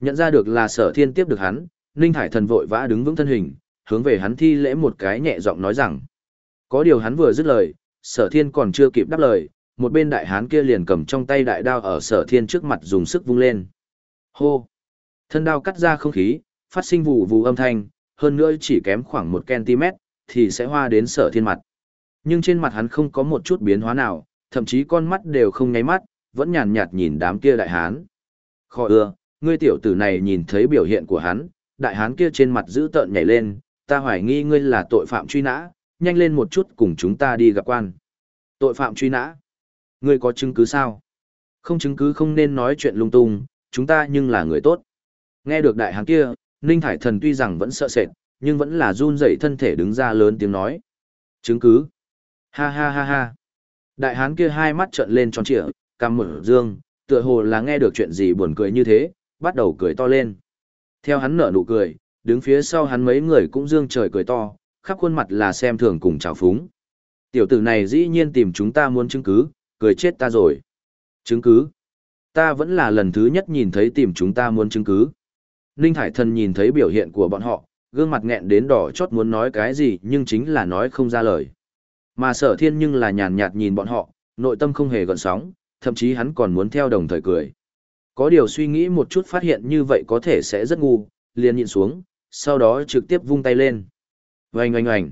Nhận ra được là sở thiên tiếp được hắn, Ninh Thải Thần vội vã đứng vững thân hình, hướng về hắn thi lễ một cái nhẹ giọng nói rằng. Có điều hắn vừa dứt lời, sở thiên còn chưa kịp đáp lời, một bên đại hán kia liền cầm trong tay đại đao ở sở thiên trước mặt dùng sức vung lên. Hô! Thân đao cắt ra không khí, phát sinh vụ vụ âm thanh, hơn nữa chỉ kém khoảng một cm, thì sẽ hoa đến sở thiên mặt. Nhưng trên mặt hắn không có một chút biến hóa nào, thậm chí con mắt đều không nháy mắt, vẫn nhàn nhạt nhìn đám kia đại hán. Khó ưa, ngươi tiểu tử này nhìn thấy biểu hiện của hắn, đại hán kia trên mặt giữ tợn nhảy lên, ta hoài nghi ngươi là tội phạm truy nã, nhanh lên một chút cùng chúng ta đi gặp quan. Tội phạm truy nã? Ngươi có chứng cứ sao? Không chứng cứ không nên nói chuyện lung tung, chúng ta nhưng là người tốt. Nghe được đại hán kia, Ninh Thải Thần tuy rằng vẫn sợ sệt, nhưng vẫn là run rẩy thân thể đứng ra lớn tiếng nói. Chứng cứ? Ha ha ha ha. Đại hán kia hai mắt trợn lên tròn trịa, cằm mở dương, tựa hồ là nghe được chuyện gì buồn cười như thế, bắt đầu cười to lên. Theo hắn nở nụ cười, đứng phía sau hắn mấy người cũng dương trời cười to, khắp khuôn mặt là xem thường cùng chào phúng. Tiểu tử này dĩ nhiên tìm chúng ta muốn chứng cứ, cười chết ta rồi. Chứng cứ? Ta vẫn là lần thứ nhất nhìn thấy tìm chúng ta muốn chứng cứ. Ninh Thải Thần nhìn thấy biểu hiện của bọn họ, gương mặt nghẹn đến đỏ chót muốn nói cái gì nhưng chính là nói không ra lời. Mà sở thiên nhưng là nhàn nhạt nhìn bọn họ, nội tâm không hề gợn sóng, thậm chí hắn còn muốn theo đồng thời cười. Có điều suy nghĩ một chút phát hiện như vậy có thể sẽ rất ngu, liền nhìn xuống, sau đó trực tiếp vung tay lên. Oanh oanh oanh.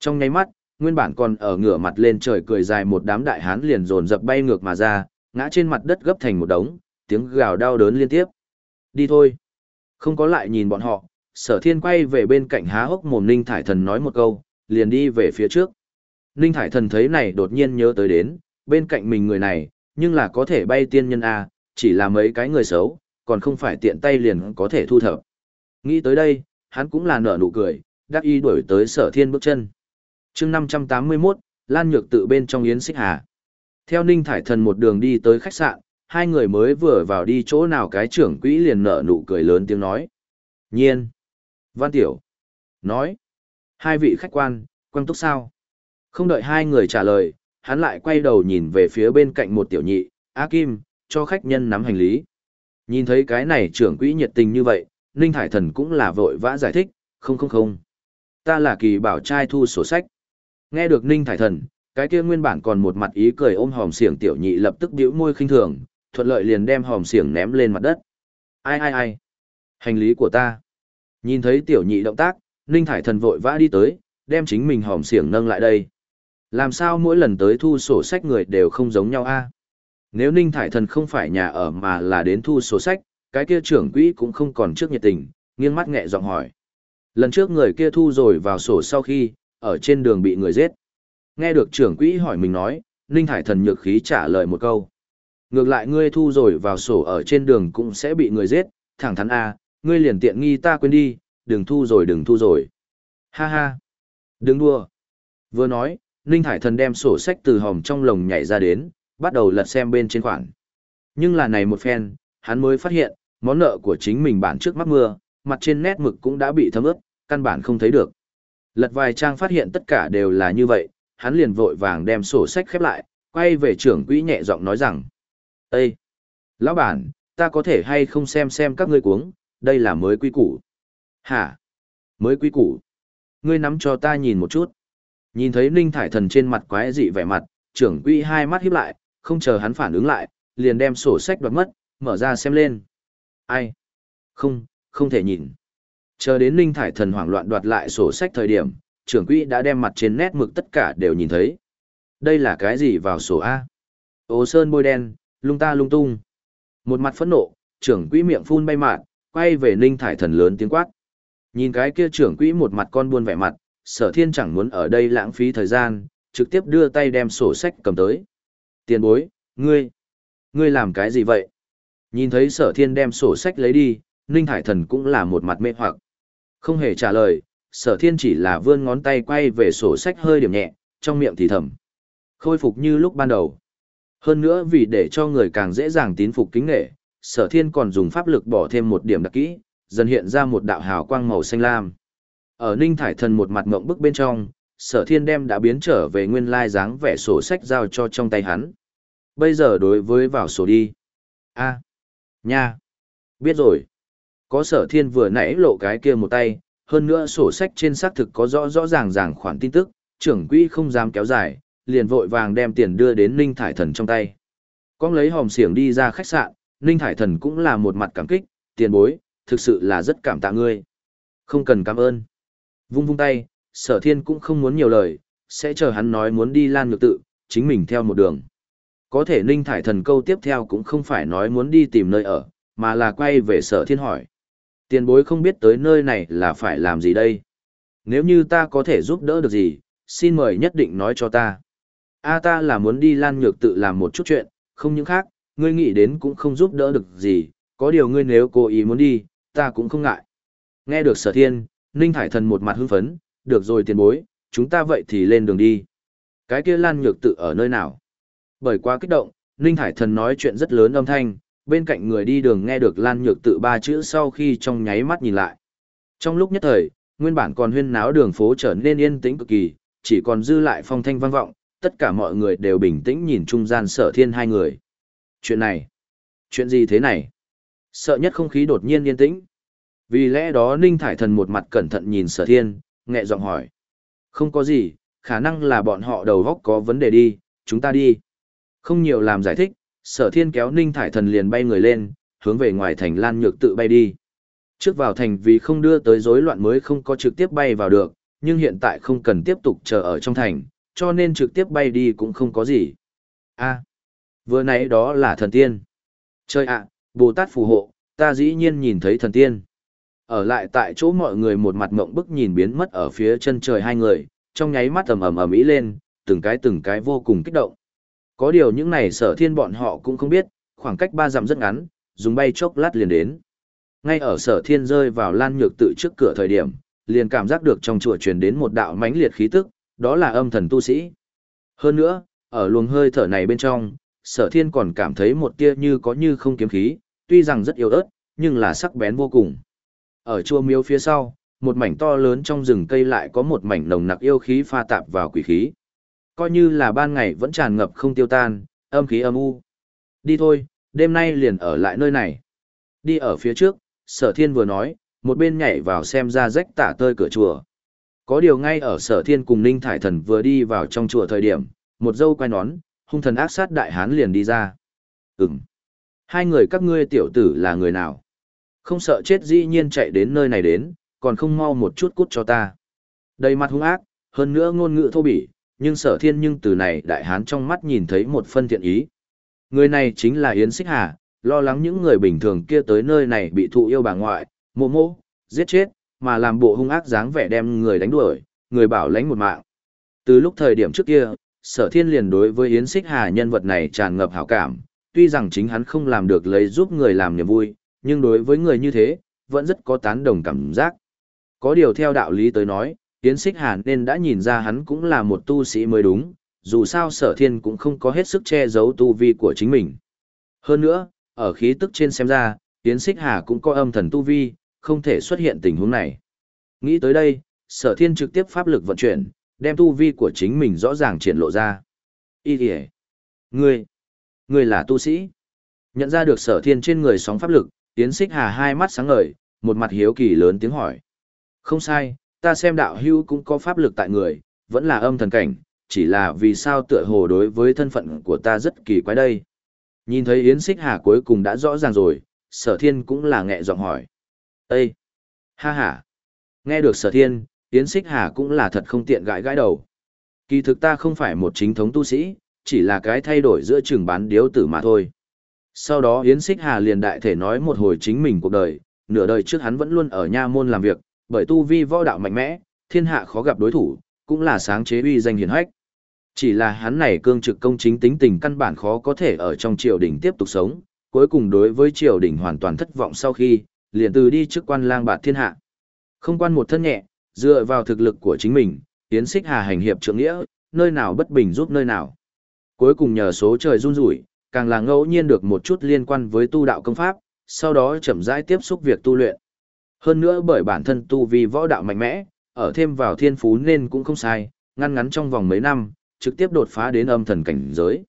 Trong nháy mắt, nguyên bản còn ở ngửa mặt lên trời cười dài một đám đại hán liền dồn dập bay ngược mà ra, ngã trên mặt đất gấp thành một đống, tiếng gào đau đớn liên tiếp. Đi thôi. Không có lại nhìn bọn họ, sở thiên quay về bên cạnh há hốc mồm Ninh Thải Thần nói một câu, liền đi về phía trước. Ninh Thải Thần thấy này đột nhiên nhớ tới đến, bên cạnh mình người này, nhưng là có thể bay tiên nhân A, chỉ là mấy cái người xấu, còn không phải tiện tay liền có thể thu thập. Nghĩ tới đây, hắn cũng là nở nụ cười, đắc y đuổi tới sở thiên bước chân. chương 581, Lan Nhược tự bên trong Yến Xích Hà. Theo Ninh Thải Thần một đường đi tới khách sạn, hai người mới vừa vào đi chỗ nào cái trưởng quỹ liền nở nụ cười lớn tiếng nói. Nhiên. Văn Tiểu. Nói. Hai vị khách quan, quan túc sao? Không đợi hai người trả lời, hắn lại quay đầu nhìn về phía bên cạnh một tiểu nhị, a Kim, cho khách nhân nắm hành lý. Nhìn thấy cái này trưởng quỹ nhiệt tình như vậy, Ninh Hải Thần cũng là vội vã giải thích, không không không. Ta là kỳ bảo trai thu sổ sách. Nghe được Ninh Thải Thần, cái kia nguyên bản còn một mặt ý cười ôm hòm xiển tiểu nhị lập tức bĩu môi khinh thường, thuận lợi liền đem hòm xiềng ném lên mặt đất. Ai ai ai? Hành lý của ta. Nhìn thấy tiểu nhị động tác, Ninh Thải Thần vội vã đi tới, đem chính mình hòm xiềng nâng lại đây. Làm sao mỗi lần tới thu sổ sách người đều không giống nhau a? Nếu Ninh Thải Thần không phải nhà ở mà là đến thu sổ sách, cái kia trưởng quỹ cũng không còn trước nhiệt tình, nghiêng mắt nhẹ giọng hỏi. Lần trước người kia thu rồi vào sổ sau khi, ở trên đường bị người giết. Nghe được trưởng quỹ hỏi mình nói, Ninh Thải Thần nhược khí trả lời một câu. Ngược lại ngươi thu rồi vào sổ ở trên đường cũng sẽ bị người giết, thẳng thắn A, ngươi liền tiện nghi ta quên đi, đừng thu rồi đừng thu rồi. Ha ha, đừng đua. Vừa nói, Ninh Thải Thần đem sổ sách từ hòm trong lồng nhảy ra đến, bắt đầu lật xem bên trên khoản. Nhưng là này một phen, hắn mới phát hiện, món nợ của chính mình bản trước mắt mưa, mặt trên nét mực cũng đã bị thấm ướt, căn bản không thấy được. Lật vài trang phát hiện tất cả đều là như vậy, hắn liền vội vàng đem sổ sách khép lại, quay về trưởng quỹ nhẹ giọng nói rằng. Ê! Lão bản, ta có thể hay không xem xem các ngươi cuống, đây là mới quy củ. Hả? Mới quy củ? Ngươi nắm cho ta nhìn một chút. Nhìn thấy Ninh Thải Thần trên mặt quái dị vẻ mặt, trưởng quỹ hai mắt híp lại, không chờ hắn phản ứng lại, liền đem sổ sách đoạt mất, mở ra xem lên. Ai? Không, không thể nhìn. Chờ đến Ninh Thải Thần hoảng loạn đoạt lại sổ sách thời điểm, trưởng quỹ đã đem mặt trên nét mực tất cả đều nhìn thấy. Đây là cái gì vào sổ A? Ô sơn bôi đen, lung ta lung tung. Một mặt phẫn nộ, trưởng quỹ miệng phun bay mạn, quay về Ninh Thải Thần lớn tiếng quát. Nhìn cái kia trưởng quỹ một mặt con buôn vẻ mặt, sở thiên chẳng muốn ở đây lãng phí thời gian, trực tiếp đưa tay đem sổ sách cầm tới. Tiền bối, ngươi, ngươi làm cái gì vậy? Nhìn thấy sở thiên đem sổ sách lấy đi, Ninh thải Thần cũng là một mặt mê hoặc. Không hề trả lời, sở thiên chỉ là vươn ngón tay quay về sổ sách hơi điểm nhẹ, trong miệng thì thầm. Khôi phục như lúc ban đầu. Hơn nữa vì để cho người càng dễ dàng tín phục kính nghệ, sở thiên còn dùng pháp lực bỏ thêm một điểm đặc kỹ, dần hiện ra một đạo hào quang màu xanh lam. Ở Ninh Thải Thần một mặt ngộng bức bên trong, sở thiên đem đã biến trở về nguyên lai dáng vẻ sổ sách giao cho trong tay hắn. Bây giờ đối với vào sổ đi. a nha, biết rồi. Có sở thiên vừa nãy lộ cái kia một tay, hơn nữa sổ sách trên xác thực có rõ rõ ràng ràng khoản tin tức, trưởng quỹ không dám kéo dài, liền vội vàng đem tiền đưa đến Ninh Thải Thần trong tay. Con lấy hòm xiềng đi ra khách sạn, Ninh Thải Thần cũng là một mặt cảm kích, tiền bối, thực sự là rất cảm tạ ngươi. Không cần cảm ơn. Vung vung tay, sở thiên cũng không muốn nhiều lời, sẽ chờ hắn nói muốn đi lan nhược tự, chính mình theo một đường. Có thể Ninh Thải Thần câu tiếp theo cũng không phải nói muốn đi tìm nơi ở, mà là quay về sở thiên hỏi. Tiền bối không biết tới nơi này là phải làm gì đây? Nếu như ta có thể giúp đỡ được gì, xin mời nhất định nói cho ta. A ta là muốn đi lan nhược tự làm một chút chuyện, không những khác, ngươi nghĩ đến cũng không giúp đỡ được gì, có điều ngươi nếu cố ý muốn đi, ta cũng không ngại. Nghe được sở thiên, Ninh Thải Thần một mặt hưng phấn, được rồi tiền bối, chúng ta vậy thì lên đường đi. Cái kia lan nhược tự ở nơi nào? Bởi quá kích động, Ninh Thải Thần nói chuyện rất lớn âm thanh, bên cạnh người đi đường nghe được lan nhược tự ba chữ sau khi trong nháy mắt nhìn lại. Trong lúc nhất thời, nguyên bản còn huyên náo đường phố trở nên yên tĩnh cực kỳ, chỉ còn dư lại phong thanh vang vọng, tất cả mọi người đều bình tĩnh nhìn trung gian sở thiên hai người. Chuyện này, chuyện gì thế này? Sợ nhất không khí đột nhiên yên tĩnh. Vì lẽ đó Ninh Thải Thần một mặt cẩn thận nhìn sở thiên, nhẹ giọng hỏi. Không có gì, khả năng là bọn họ đầu góc có vấn đề đi, chúng ta đi. Không nhiều làm giải thích, sở thiên kéo Ninh Thải Thần liền bay người lên, hướng về ngoài thành Lan Nhược tự bay đi. Trước vào thành vì không đưa tới rối loạn mới không có trực tiếp bay vào được, nhưng hiện tại không cần tiếp tục chờ ở trong thành, cho nên trực tiếp bay đi cũng không có gì. a vừa nãy đó là thần tiên. Chơi ạ, Bồ Tát phù hộ, ta dĩ nhiên nhìn thấy thần tiên. Ở lại tại chỗ mọi người một mặt mộng bức nhìn biến mất ở phía chân trời hai người, trong nháy mắt ầm ầm ầm ĩ lên, từng cái từng cái vô cùng kích động. Có điều những này sở thiên bọn họ cũng không biết, khoảng cách ba dặm rất ngắn, dùng bay chốc lát liền đến. Ngay ở sở thiên rơi vào lan nhược tự trước cửa thời điểm, liền cảm giác được trong chùa truyền đến một đạo mãnh liệt khí tức, đó là âm thần tu sĩ. Hơn nữa, ở luồng hơi thở này bên trong, sở thiên còn cảm thấy một tia như có như không kiếm khí, tuy rằng rất yếu ớt, nhưng là sắc bén vô cùng. Ở chùa miếu phía sau, một mảnh to lớn trong rừng cây lại có một mảnh nồng nặc yêu khí pha tạp vào quỷ khí. Coi như là ban ngày vẫn tràn ngập không tiêu tan, âm khí âm u. Đi thôi, đêm nay liền ở lại nơi này. Đi ở phía trước, sở thiên vừa nói, một bên nhảy vào xem ra rách tả tơi cửa chùa. Có điều ngay ở sở thiên cùng Ninh Thải Thần vừa đi vào trong chùa thời điểm, một dâu quay nón, hung thần ác sát đại hán liền đi ra. Ừm. Hai người các ngươi tiểu tử là người nào? Không sợ chết dĩ nhiên chạy đến nơi này đến, còn không mau một chút cút cho ta. Đầy mặt hung ác, hơn nữa ngôn ngữ thô bỉ, nhưng sở thiên nhưng từ này đại hán trong mắt nhìn thấy một phân thiện ý. Người này chính là Yến Xích Hà, lo lắng những người bình thường kia tới nơi này bị thụ yêu bà ngoại, mộ mộ, giết chết, mà làm bộ hung ác dáng vẻ đem người đánh đuổi, người bảo lãnh một mạng. Từ lúc thời điểm trước kia, sở thiên liền đối với Yến Xích Hà nhân vật này tràn ngập hảo cảm, tuy rằng chính hắn không làm được lấy giúp người làm niềm vui, nhưng đối với người như thế, vẫn rất có tán đồng cảm giác. Có điều theo đạo lý tới nói, Yến Xích Hà nên đã nhìn ra hắn cũng là một tu sĩ mới đúng, dù sao sở thiên cũng không có hết sức che giấu tu vi của chính mình. Hơn nữa, ở khí tức trên xem ra, Yến Xích Hà cũng có âm thần tu vi, không thể xuất hiện tình huống này. Nghĩ tới đây, sở thiên trực tiếp pháp lực vận chuyển, đem tu vi của chính mình rõ ràng triển lộ ra. Ý kìa! Ngươi! Ngươi là tu sĩ! Nhận ra được sở thiên trên người sóng pháp lực, Yến Xích Hà hai mắt sáng ngời, một mặt hiếu kỳ lớn tiếng hỏi. Không sai, ta xem đạo hưu cũng có pháp lực tại người, vẫn là âm thần cảnh, chỉ là vì sao tựa hồ đối với thân phận của ta rất kỳ quái đây. Nhìn thấy Yến Xích Hà cuối cùng đã rõ ràng rồi, sở thiên cũng là nghẹ giọng hỏi. Ê! Ha ha! Nghe được sở thiên, Yến Xích Hà cũng là thật không tiện gãi gãi đầu. Kỳ thực ta không phải một chính thống tu sĩ, chỉ là cái thay đổi giữa trường bán điếu tử mà thôi. Sau đó Yến Xích Hà liền đại thể nói một hồi chính mình cuộc đời, nửa đời trước hắn vẫn luôn ở nha môn làm việc, bởi tu vi võ đạo mạnh mẽ, thiên hạ khó gặp đối thủ, cũng là sáng chế uy danh hiển hách. Chỉ là hắn này cương trực công chính tính tình căn bản khó có thể ở trong triều đình tiếp tục sống, cuối cùng đối với triều đình hoàn toàn thất vọng sau khi, liền từ đi trước quan lang bạt thiên hạ. Không quan một thân nhẹ, dựa vào thực lực của chính mình, tiến xích hà hành hiệp trượng nghĩa, nơi nào bất bình giúp nơi nào. Cuối cùng nhờ số trời run rủi, càng là ngẫu nhiên được một chút liên quan với tu đạo công pháp, sau đó chậm rãi tiếp xúc việc tu luyện. Hơn nữa bởi bản thân tu vi võ đạo mạnh mẽ, ở thêm vào thiên phú nên cũng không sai, ngăn ngắn trong vòng mấy năm, trực tiếp đột phá đến âm thần cảnh giới.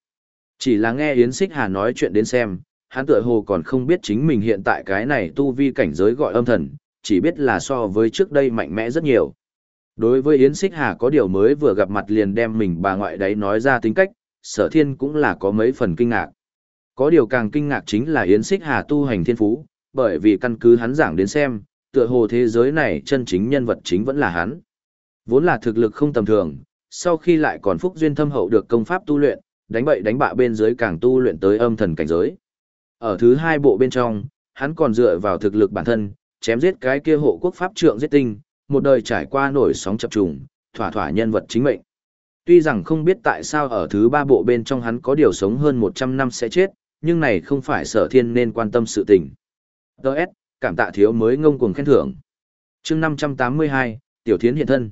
Chỉ là nghe Yến Xích Hà nói chuyện đến xem, hắn tựa hồ còn không biết chính mình hiện tại cái này tu vi cảnh giới gọi âm thần, chỉ biết là so với trước đây mạnh mẽ rất nhiều. Đối với Yến Xích Hà có điều mới vừa gặp mặt liền đem mình bà ngoại đấy nói ra tính cách, sở thiên cũng là có mấy phần kinh ngạc. Có điều càng kinh ngạc chính là Yến Xích Hà tu hành thiên phú, bởi vì căn cứ hắn giảng đến xem, tựa hồ thế giới này chân chính nhân vật chính vẫn là hắn. Vốn là thực lực không tầm thường, sau khi lại còn phúc duyên thâm hậu được công pháp tu luyện, đánh bậy đánh bạ bên dưới càng tu luyện tới âm thần cảnh giới. Ở thứ hai bộ bên trong, hắn còn dựa vào thực lực bản thân, chém giết cái kia hộ quốc pháp trượng giết tinh, một đời trải qua nổi sóng chập trùng, thỏa thỏa nhân vật chính mệnh. Tuy rằng không biết tại sao ở thứ ba bộ bên trong hắn có điều sống hơn 100 năm sẽ chết, nhưng này không phải sở thiên nên quan tâm sự tình. Đợt, cảm tạ thiếu mới ngông cuồng khen thưởng. chương 582, Tiểu Thiến hiện thân.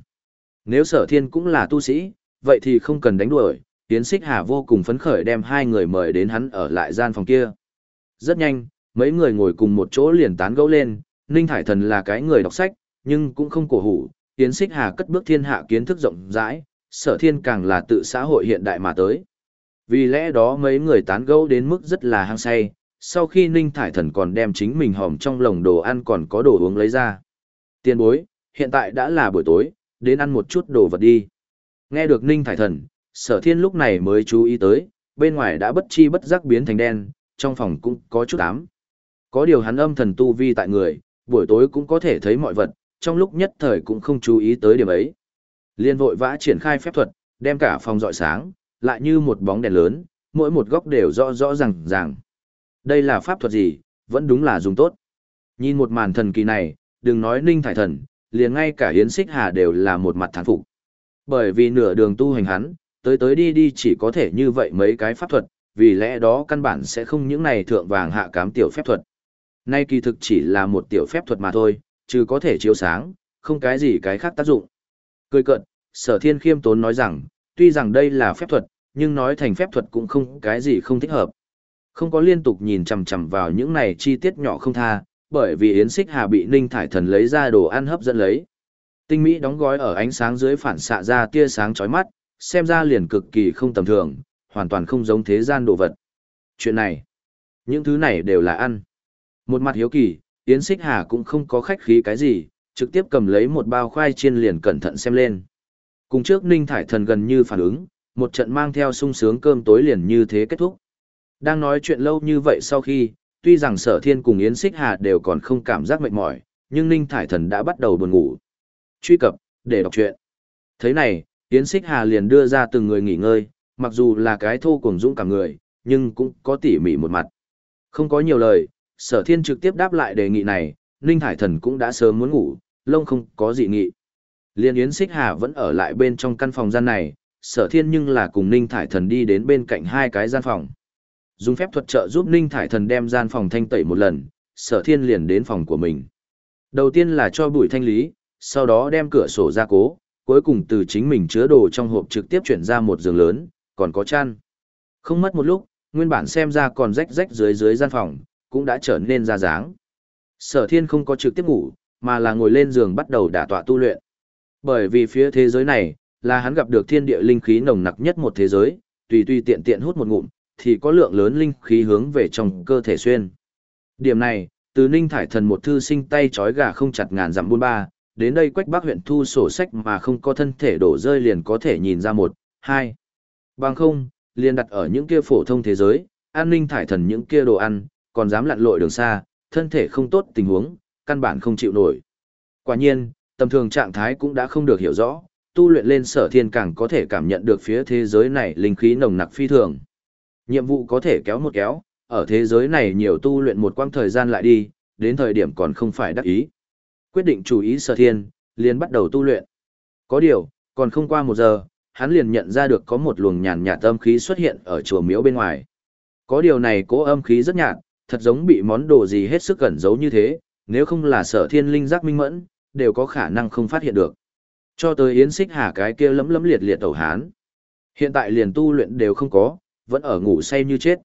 Nếu sở thiên cũng là tu sĩ, vậy thì không cần đánh đuổi, Tiến Xích Hà vô cùng phấn khởi đem hai người mời đến hắn ở lại gian phòng kia. Rất nhanh, mấy người ngồi cùng một chỗ liền tán gẫu lên, Ninh Thải Thần là cái người đọc sách, nhưng cũng không cổ hủ, Yến Xích Hà cất bước thiên hạ kiến thức rộng rãi, sở thiên càng là tự xã hội hiện đại mà tới. Vì lẽ đó mấy người tán gẫu đến mức rất là hăng say, sau khi Ninh Thải Thần còn đem chính mình hòm trong lồng đồ ăn còn có đồ uống lấy ra. Tiên bối, hiện tại đã là buổi tối, đến ăn một chút đồ vật đi. Nghe được Ninh Thải Thần, sở thiên lúc này mới chú ý tới, bên ngoài đã bất chi bất giác biến thành đen, trong phòng cũng có chút ám. Có điều hắn âm thần tu vi tại người, buổi tối cũng có thể thấy mọi vật, trong lúc nhất thời cũng không chú ý tới điểm ấy. Liên vội vã triển khai phép thuật, đem cả phòng dọi sáng, lại như một bóng đèn lớn, mỗi một góc đều rõ rõ ràng ràng. Đây là pháp thuật gì, vẫn đúng là dùng tốt. Nhìn một màn thần kỳ này, đừng nói ninh thải thần, liền ngay cả hiến xích hà đều là một mặt thán phục. Bởi vì nửa đường tu hành hắn, tới tới đi đi chỉ có thể như vậy mấy cái pháp thuật, vì lẽ đó căn bản sẽ không những này thượng vàng hạ cám tiểu phép thuật. Nay kỳ thực chỉ là một tiểu phép thuật mà thôi, chứ có thể chiếu sáng, không cái gì cái khác tác dụng. Cười cận, sở thiên khiêm tốn nói rằng, tuy rằng đây là phép thuật, nhưng nói thành phép thuật cũng không cái gì không thích hợp. Không có liên tục nhìn chằm chằm vào những này chi tiết nhỏ không tha, bởi vì Yến Xích Hà bị Ninh Thải Thần lấy ra đồ ăn hấp dẫn lấy. Tinh mỹ đóng gói ở ánh sáng dưới phản xạ ra tia sáng chói mắt, xem ra liền cực kỳ không tầm thường, hoàn toàn không giống thế gian đồ vật. Chuyện này, những thứ này đều là ăn. Một mặt hiếu kỳ, Yến Xích Hà cũng không có khách khí cái gì, trực tiếp cầm lấy một bao khoai chiên liền cẩn thận xem lên. Cùng trước Ninh Thải Thần gần như phản ứng, một trận mang theo sung sướng cơm tối liền như thế kết thúc. Đang nói chuyện lâu như vậy sau khi, tuy rằng sở thiên cùng Yến Xích Hà đều còn không cảm giác mệt mỏi, nhưng Ninh Thải Thần đã bắt đầu buồn ngủ. Truy cập, để đọc chuyện. Thế này, Yến Xích Hà liền đưa ra từng người nghỉ ngơi, mặc dù là cái thô cùng dũng cả người, nhưng cũng có tỉ mỉ một mặt. Không có nhiều lời, sở thiên trực tiếp đáp lại đề nghị này, Ninh Thải Thần cũng đã sớm muốn ngủ, lông không có dị nghị. Liên Yến Xích Hà vẫn ở lại bên trong căn phòng gian này, sở thiên nhưng là cùng Ninh Thải Thần đi đến bên cạnh hai cái gian phòng. Dùng phép thuật trợ giúp Ninh Thải Thần đem gian phòng thanh tẩy một lần, sở thiên liền đến phòng của mình. Đầu tiên là cho bụi thanh lý, sau đó đem cửa sổ ra cố, cuối cùng từ chính mình chứa đồ trong hộp trực tiếp chuyển ra một giường lớn, còn có chăn. Không mất một lúc, nguyên bản xem ra còn rách rách dưới dưới gian phòng, cũng đã trở nên ra dáng. Sở thiên không có trực tiếp ngủ, mà là ngồi lên giường bắt đầu đả tọa tu luyện. Bởi vì phía thế giới này, là hắn gặp được thiên địa linh khí nồng nặc nhất một thế giới, tùy tùy tiện tiện hút một ngụm, thì có lượng lớn linh khí hướng về trong cơ thể xuyên. Điểm này, từ Ninh Thải Thần một thư sinh tay trói gà không chặt ngàn dặm buôn ba, đến đây quách bác huyện thu sổ sách mà không có thân thể đổ rơi liền có thể nhìn ra một, hai. Bằng không, liền đặt ở những kia phổ thông thế giới, an ninh thải thần những kia đồ ăn, còn dám lặn lội đường xa, thân thể không tốt tình huống, căn bản không chịu nổi. Quả nhiên, tầm thường trạng thái cũng đã không được hiểu rõ, tu luyện lên sở thiên càng có thể cảm nhận được phía thế giới này linh khí nồng nặc phi thường. Nhiệm vụ có thể kéo một kéo, ở thế giới này nhiều tu luyện một quãng thời gian lại đi, đến thời điểm còn không phải đắc ý. Quyết định chủ ý sở thiên, liền bắt đầu tu luyện. Có điều, còn không qua một giờ, hắn liền nhận ra được có một luồng nhàn nhạt âm khí xuất hiện ở chùa miếu bên ngoài. Có điều này cố âm khí rất nhạt, thật giống bị món đồ gì hết sức cẩn giấu như thế, nếu không là sở thiên linh giác minh mẫn, đều có khả năng không phát hiện được. Cho tới Yến Xích Hà cái kia lấm lấm liệt liệt tẩu hán. Hiện tại liền tu luyện đều không có, vẫn ở ngủ say như chết.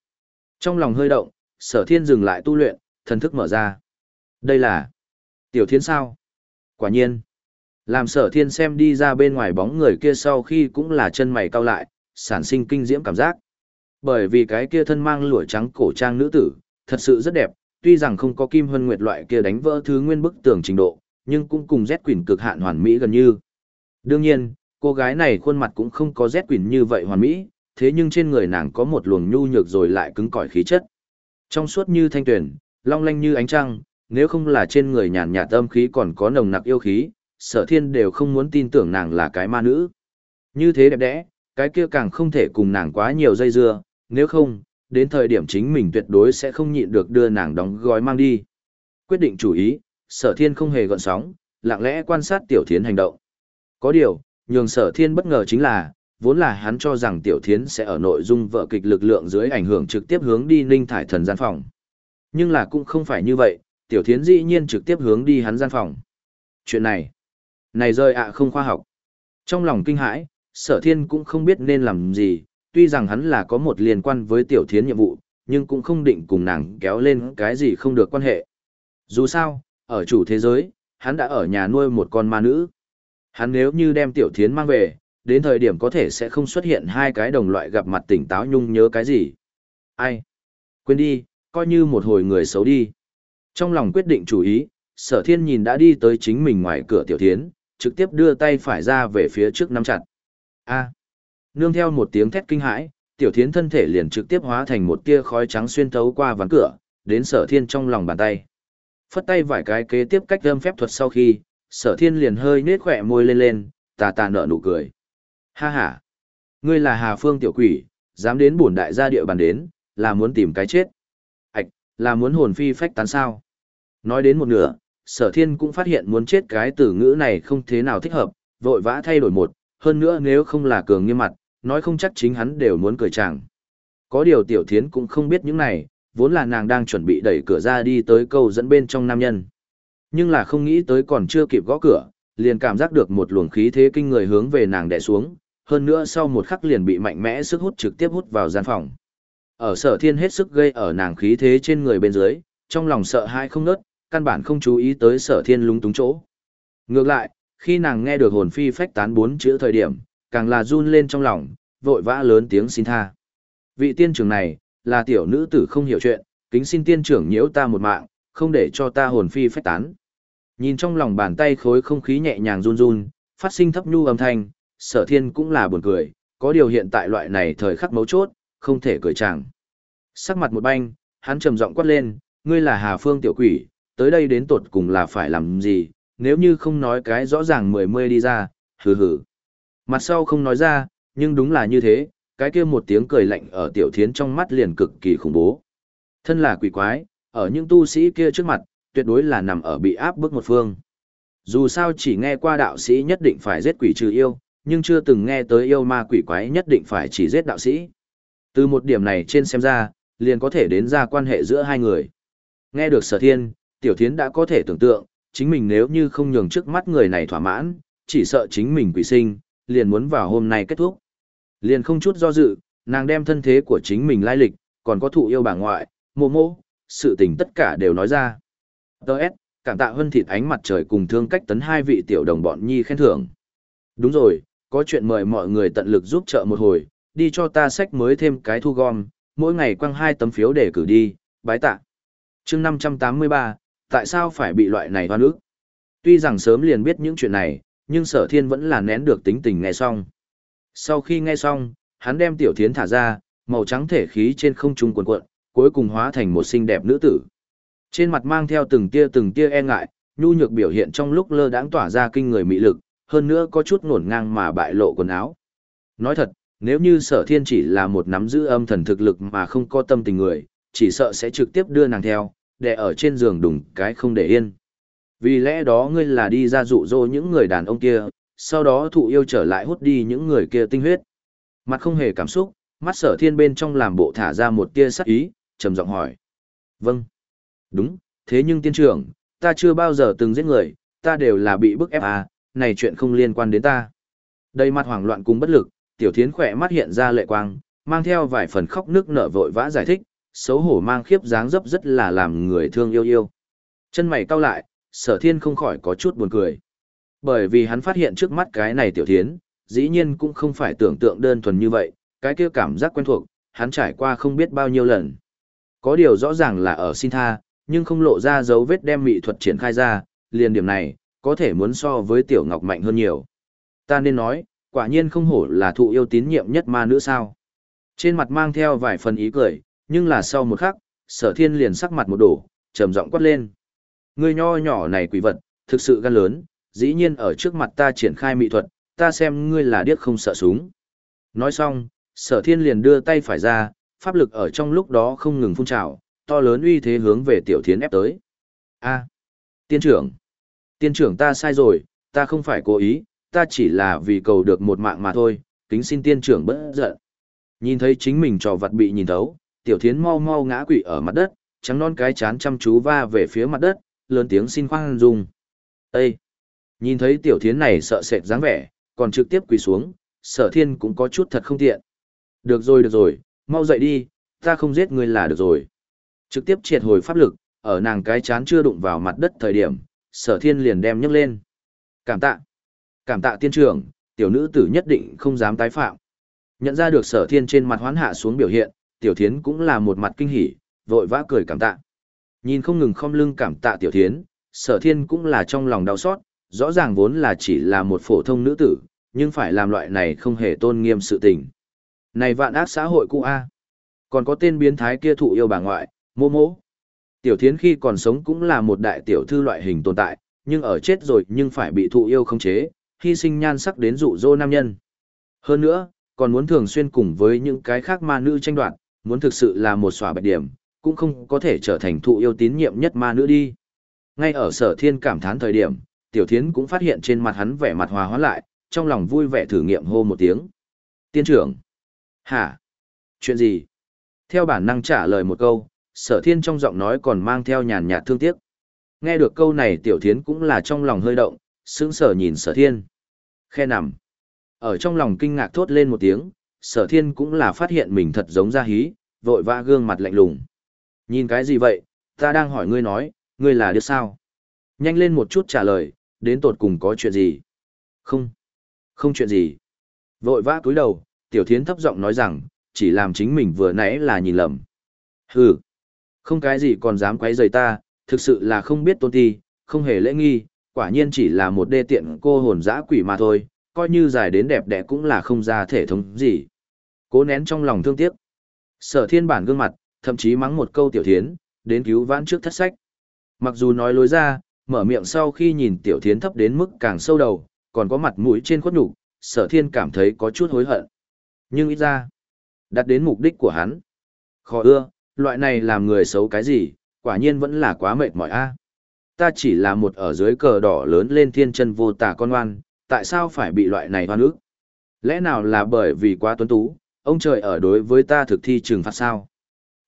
Trong lòng hơi động, sở thiên dừng lại tu luyện, thần thức mở ra. Đây là tiểu thiên sao? Quả nhiên. Làm sở thiên xem đi ra bên ngoài bóng người kia sau khi cũng là chân mày cau lại, sản sinh kinh diễm cảm giác. Bởi vì cái kia thân mang lụa trắng cổ trang nữ tử, thật sự rất đẹp, tuy rằng không có kim hân nguyệt loại kia đánh vỡ thứ nguyên bức tường trình độ, nhưng cũng cùng Z quỳnh cực hạn hoàn mỹ gần như. Đương nhiên, cô gái này khuôn mặt cũng không có Z quỳnh như vậy hoàn mỹ, thế nhưng trên người nàng có một luồng nhu nhược rồi lại cứng cỏi khí chất. Trong suốt như thanh tuyển, long lanh như ánh trăng, nếu không là trên người nhàn nhạt âm khí còn có nồng nặc yêu khí, sở thiên đều không muốn tin tưởng nàng là cái ma nữ. Như thế đẹp đẽ, cái kia càng không thể cùng nàng quá nhiều dây dưa, nếu không, đến thời điểm chính mình tuyệt đối sẽ không nhịn được đưa nàng đóng gói mang đi. Quyết định chủ ý, sở thiên không hề gợn sóng, lặng lẽ quan sát tiểu thiến hành động. Có điều, nhường sở thiên bất ngờ chính là, vốn là hắn cho rằng tiểu thiến sẽ ở nội dung vợ kịch lực lượng dưới ảnh hưởng trực tiếp hướng đi ninh thải thần gian phòng. Nhưng là cũng không phải như vậy, tiểu thiến dĩ nhiên trực tiếp hướng đi hắn gian phòng. Chuyện này, này rơi ạ không khoa học. Trong lòng kinh hãi, sở thiên cũng không biết nên làm gì, tuy rằng hắn là có một liên quan với tiểu thiến nhiệm vụ, nhưng cũng không định cùng nàng kéo lên cái gì không được quan hệ. Dù sao, ở chủ thế giới, hắn đã ở nhà nuôi một con ma nữ. Hắn nếu như đem tiểu thiến mang về, đến thời điểm có thể sẽ không xuất hiện hai cái đồng loại gặp mặt tỉnh táo nhung nhớ cái gì. Ai? Quên đi, coi như một hồi người xấu đi. Trong lòng quyết định chủ ý, sở thiên nhìn đã đi tới chính mình ngoài cửa tiểu thiến, trực tiếp đưa tay phải ra về phía trước nắm chặt. A. Nương theo một tiếng thét kinh hãi, tiểu thiến thân thể liền trực tiếp hóa thành một tia khói trắng xuyên thấu qua ván cửa, đến sở thiên trong lòng bàn tay. Phất tay vài cái kế tiếp cách âm phép thuật sau khi, sở thiên liền hơi nết khỏe môi lên lên, tà tà nở nụ cười. Ha ha! Ngươi là Hà Phương tiểu quỷ, dám đến bổn đại gia địa bàn đến, là muốn tìm cái chết. Ảch, là muốn hồn phi phách tán sao? Nói đến một nửa, sở thiên cũng phát hiện muốn chết cái từ ngữ này không thế nào thích hợp, vội vã thay đổi một, hơn nữa nếu không là cường nghiêm mặt, nói không chắc chính hắn đều muốn cười chàng. Có điều tiểu thiến cũng không biết những này, vốn là nàng đang chuẩn bị đẩy cửa ra đi tới câu dẫn bên trong nam nhân. Nhưng là không nghĩ tới còn chưa kịp gõ cửa, liền cảm giác được một luồng khí thế kinh người hướng về nàng đè xuống, hơn nữa sau một khắc liền bị mạnh mẽ sức hút trực tiếp hút vào gian phòng. Ở sở thiên hết sức gây ở nàng khí thế trên người bên dưới, trong lòng sợ hãi không nớt, căn bản không chú ý tới sở thiên lúng túng chỗ. Ngược lại, khi nàng nghe được hồn phi phách tán bốn chữ thời điểm, càng là run lên trong lòng, vội vã lớn tiếng xin tha. Vị tiên trưởng này, là tiểu nữ tử không hiểu chuyện, kính xin tiên trưởng nhiễu ta một mạng, không để cho ta hồn phi phách tán. Nhìn trong lòng bàn tay khối không khí nhẹ nhàng run run, phát sinh thấp nhu âm thanh, sở thiên cũng là buồn cười, có điều hiện tại loại này thời khắc mấu chốt, không thể cười chẳng Sắc mặt một banh, hắn trầm giọng quát lên, ngươi là Hà Phương tiểu quỷ, tới đây đến tột cùng là phải làm gì, nếu như không nói cái rõ ràng mười mươi đi ra, hừ hừ. Mặt sau không nói ra, nhưng đúng là như thế, cái kia một tiếng cười lạnh ở tiểu thiến trong mắt liền cực kỳ khủng bố. Thân là quỷ quái, ở những tu sĩ kia trước mặt, tuyệt đối là nằm ở bị áp bức một phương. Dù sao chỉ nghe qua đạo sĩ nhất định phải giết quỷ trừ yêu, nhưng chưa từng nghe tới yêu ma quỷ quái nhất định phải chỉ giết đạo sĩ. Từ một điểm này trên xem ra, liền có thể đến ra quan hệ giữa hai người. Nghe được sở thiên, tiểu thiến đã có thể tưởng tượng, chính mình nếu như không nhường trước mắt người này thỏa mãn, chỉ sợ chính mình quỷ sinh, liền muốn vào hôm nay kết thúc. Liền không chút do dự, nàng đem thân thế của chính mình lai lịch, còn có thụ yêu bà ngoại, mô mô, sự tình tất cả đều nói ra. Đợt, cảm tạ hơn thịt ánh mặt trời cùng thương cách tấn hai vị tiểu đồng bọn nhi khen thưởng. Đúng rồi, có chuyện mời mọi người tận lực giúp trợ một hồi, đi cho ta sách mới thêm cái thu gom, mỗi ngày quăng hai tấm phiếu để cử đi, bái tạ. chương 583, tại sao phải bị loại này hoan nước? Tuy rằng sớm liền biết những chuyện này, nhưng sở thiên vẫn là nén được tính tình nghe xong. Sau khi nghe xong, hắn đem tiểu thiến thả ra, màu trắng thể khí trên không trung cuộn cuộn, cuối cùng hóa thành một xinh đẹp nữ tử. Trên mặt mang theo từng tia từng tia e ngại, nhu nhược biểu hiện trong lúc lơ đãng tỏa ra kinh người mị lực, hơn nữa có chút ngổn ngang mà bại lộ quần áo. Nói thật, nếu như sở thiên chỉ là một nắm giữ âm thần thực lực mà không có tâm tình người, chỉ sợ sẽ trực tiếp đưa nàng theo, để ở trên giường đùng cái không để yên. Vì lẽ đó ngươi là đi ra dụ dỗ những người đàn ông kia, sau đó thụ yêu trở lại hút đi những người kia tinh huyết. Mặt không hề cảm xúc, mắt sở thiên bên trong làm bộ thả ra một tia sắc ý, trầm giọng hỏi. Vâng. Đúng, thế nhưng tiên trưởng, ta chưa bao giờ từng giết người, ta đều là bị bức ép à, này chuyện không liên quan đến ta. Đầy mặt hoảng loạn cùng bất lực, tiểu thiến khỏe mắt hiện ra lệ quang, mang theo vài phần khóc nước nở vội vã giải thích, xấu hổ mang khiếp dáng dấp rất là làm người thương yêu yêu. Chân mày cau lại, sở thiên không khỏi có chút buồn cười. Bởi vì hắn phát hiện trước mắt cái này tiểu thiến, dĩ nhiên cũng không phải tưởng tượng đơn thuần như vậy, cái kia cảm giác quen thuộc, hắn trải qua không biết bao nhiêu lần. Có điều rõ ràng là ở xin tha, nhưng không lộ ra dấu vết đem mỹ thuật triển khai ra, liền điểm này, có thể muốn so với tiểu ngọc mạnh hơn nhiều. Ta nên nói, quả nhiên không hổ là thụ yêu tín nhiệm nhất ma nữ sao. Trên mặt mang theo vài phần ý cười, nhưng là sau một khắc, sở thiên liền sắc mặt một đổ, trầm giọng quát lên. Ngươi nho nhỏ này quỷ vật, thực sự gan lớn, dĩ nhiên ở trước mặt ta triển khai mỹ thuật, ta xem ngươi là điếc không sợ súng. Nói xong, sở thiên liền đưa tay phải ra, pháp lực ở trong lúc đó không ngừng phun trào, to lớn uy thế hướng về tiểu thiến ép tới. A, tiên trưởng, tiên trưởng ta sai rồi, ta không phải cố ý, ta chỉ là vì cầu được một mạng mà thôi, kính xin tiên trưởng bớt giận. Nhìn thấy chính mình trò vật bị nhìn thấu, tiểu thiến mau mau ngã quỵ ở mặt đất, trắng non cái chán chăm chú va về phía mặt đất, lớn tiếng xin khoan dung. Ê! Nhìn thấy tiểu thiến này sợ sệt dáng vẻ, còn trực tiếp quỳ xuống, sở thiên cũng có chút thật không tiện. Được rồi được rồi, mau dậy đi, ta không giết ngươi là được rồi. Trực tiếp triệt hồi pháp lực, ở nàng cái chán chưa đụng vào mặt đất thời điểm, sở thiên liền đem nhấc lên. Cảm tạ. Cảm tạ tiên trưởng, tiểu nữ tử nhất định không dám tái phạm. Nhận ra được sở thiên trên mặt hoán hạ xuống biểu hiện, tiểu thiến cũng là một mặt kinh hỉ, vội vã cười cảm tạ. Nhìn không ngừng không lưng cảm tạ tiểu thiến, sở thiên cũng là trong lòng đau xót, rõ ràng vốn là chỉ là một phổ thông nữ tử, nhưng phải làm loại này không hề tôn nghiêm sự tình. Này vạn ác xã hội cũ A. Còn có tên biến thái kia thụ yêu bà ngoại, mô mô. Tiểu thiến khi còn sống cũng là một đại tiểu thư loại hình tồn tại, nhưng ở chết rồi nhưng phải bị thụ yêu không chế, hy sinh nhan sắc đến dụ dỗ nam nhân. Hơn nữa, còn muốn thường xuyên cùng với những cái khác ma nữ tranh đoạt, muốn thực sự là một xòa bạch điểm, cũng không có thể trở thành thụ yêu tín nhiệm nhất ma nữ đi. Ngay ở sở thiên cảm thán thời điểm, tiểu thiến cũng phát hiện trên mặt hắn vẻ mặt hòa hóa lại, trong lòng vui vẻ thử nghiệm hô một tiếng. Tiên trưởng. Hả? Chuyện gì? Theo bản năng trả lời một câu, sở thiên trong giọng nói còn mang theo nhàn nhạt thương tiếc. Nghe được câu này tiểu thiến cũng là trong lòng hơi động, sững sờ nhìn sở thiên. Khe nằm. Ở trong lòng kinh ngạc thốt lên một tiếng, sở thiên cũng là phát hiện mình thật giống ra hí, vội vã gương mặt lạnh lùng. Nhìn cái gì vậy, ta đang hỏi ngươi nói, ngươi là đứa sao? Nhanh lên một chút trả lời, đến tột cùng có chuyện gì? Không, không chuyện gì. Vội vã cúi đầu, tiểu thiến thấp giọng nói rằng, chỉ làm chính mình vừa nãy là nhìn lầm. Hừ, không cái gì còn dám quấy rầy ta, thực sự là không biết tôn ti, không hề lễ nghi, quả nhiên chỉ là một đê tiện cô hồn dã quỷ mà thôi, coi như dài đến đẹp đẽ cũng là không ra thể thống gì. Cố nén trong lòng thương tiếc. Sở thiên bản gương mặt, thậm chí mắng một câu tiểu thiến, đến cứu vãn trước thất sách. Mặc dù nói lối ra, mở miệng sau khi nhìn tiểu thiến thấp đến mức càng sâu đầu, còn có mặt mũi trên khuất nhục, sở thiên cảm thấy có chút hối hận. Nhưng ít ra, đạt đến mục đích của hắn. Khó ưa, loại này làm người xấu cái gì, quả nhiên vẫn là quá mệt mỏi a. Ta chỉ là một ở dưới cờ đỏ lớn lên thiên chân vô tà con oan, tại sao phải bị loại này hoan ức? Lẽ nào là bởi vì quá tuấn tú, ông trời ở đối với ta thực thi trừng phạt sao?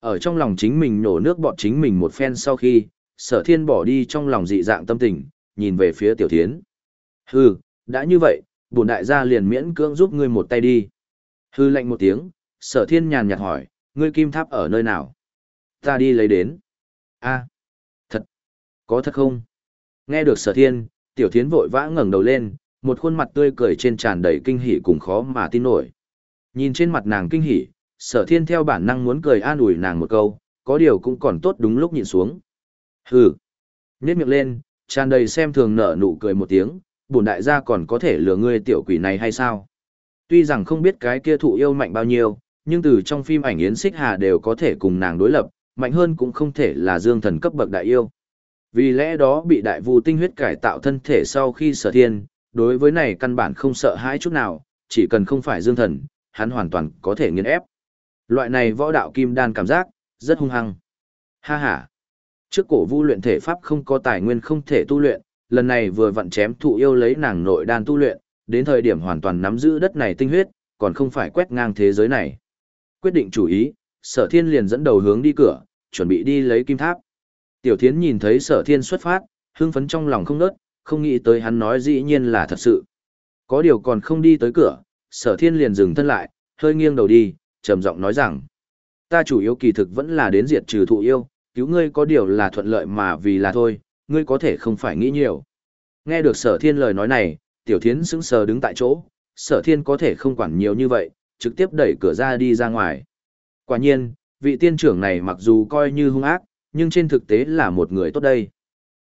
Ở trong lòng chính mình nổ nước bọt chính mình một phen sau khi, sở thiên bỏ đi trong lòng dị dạng tâm tình, nhìn về phía tiểu thiến. Hừ, đã như vậy, bổn đại gia liền miễn cưỡng giúp ngươi một tay đi. Hư lệnh một tiếng, sở thiên nhàn nhạt hỏi, ngươi kim tháp ở nơi nào? Ta đi lấy đến. a thật. Có thật không? Nghe được sở thiên, tiểu thiến vội vã ngẩng đầu lên, một khuôn mặt tươi cười trên tràn đầy kinh hỉ cùng khó mà tin nổi. Nhìn trên mặt nàng kinh hỉ, sở thiên theo bản năng muốn cười an ủi nàng một câu, có điều cũng còn tốt đúng lúc nhìn xuống. Hừ. Nhét miệng lên, tràn đầy xem thường nở nụ cười một tiếng, bổn đại gia còn có thể lừa ngươi tiểu quỷ này hay sao? Tuy rằng không biết cái kia thụ yêu mạnh bao nhiêu, nhưng từ trong phim ảnh Yến Xích Hà đều có thể cùng nàng đối lập, mạnh hơn cũng không thể là dương thần cấp bậc đại yêu. Vì lẽ đó bị đại vu tinh huyết cải tạo thân thể sau khi sở thiên, đối với này căn bản không sợ hãi chút nào, chỉ cần không phải dương thần, hắn hoàn toàn có thể nghiền ép. Loại này võ đạo kim đan cảm giác, rất hung hăng. Ha ha. Trước cổ vu luyện thể pháp không có tài nguyên không thể tu luyện, lần này vừa vặn chém thụ yêu lấy nàng nội đan tu luyện, đến thời điểm hoàn toàn nắm giữ đất này tinh huyết, còn không phải quét ngang thế giới này. Quyết định chủ ý, sở thiên liền dẫn đầu hướng đi cửa, chuẩn bị đi lấy kim tháp. Tiểu thiến nhìn thấy sở thiên xuất phát, hưng phấn trong lòng không nớt, không nghĩ tới hắn nói dĩ nhiên là thật sự. Có điều còn không đi tới cửa, sở thiên liền dừng thân lại, hơi nghiêng đầu đi, trầm giọng nói rằng, ta chủ yếu kỳ thực vẫn là đến diệt trừ thụ yêu, cứu ngươi có điều là thuận lợi mà vì là thôi, ngươi có thể không phải nghĩ nhiều. Nghe được sở thiên lời nói này, tiểu thiến sững sờ đứng tại chỗ, sở thiên có thể không quản nhiều như vậy, trực tiếp đẩy cửa ra đi ra ngoài. Quả nhiên, vị tiên trưởng này mặc dù coi như hung ác, nhưng trên thực tế là một người tốt đây.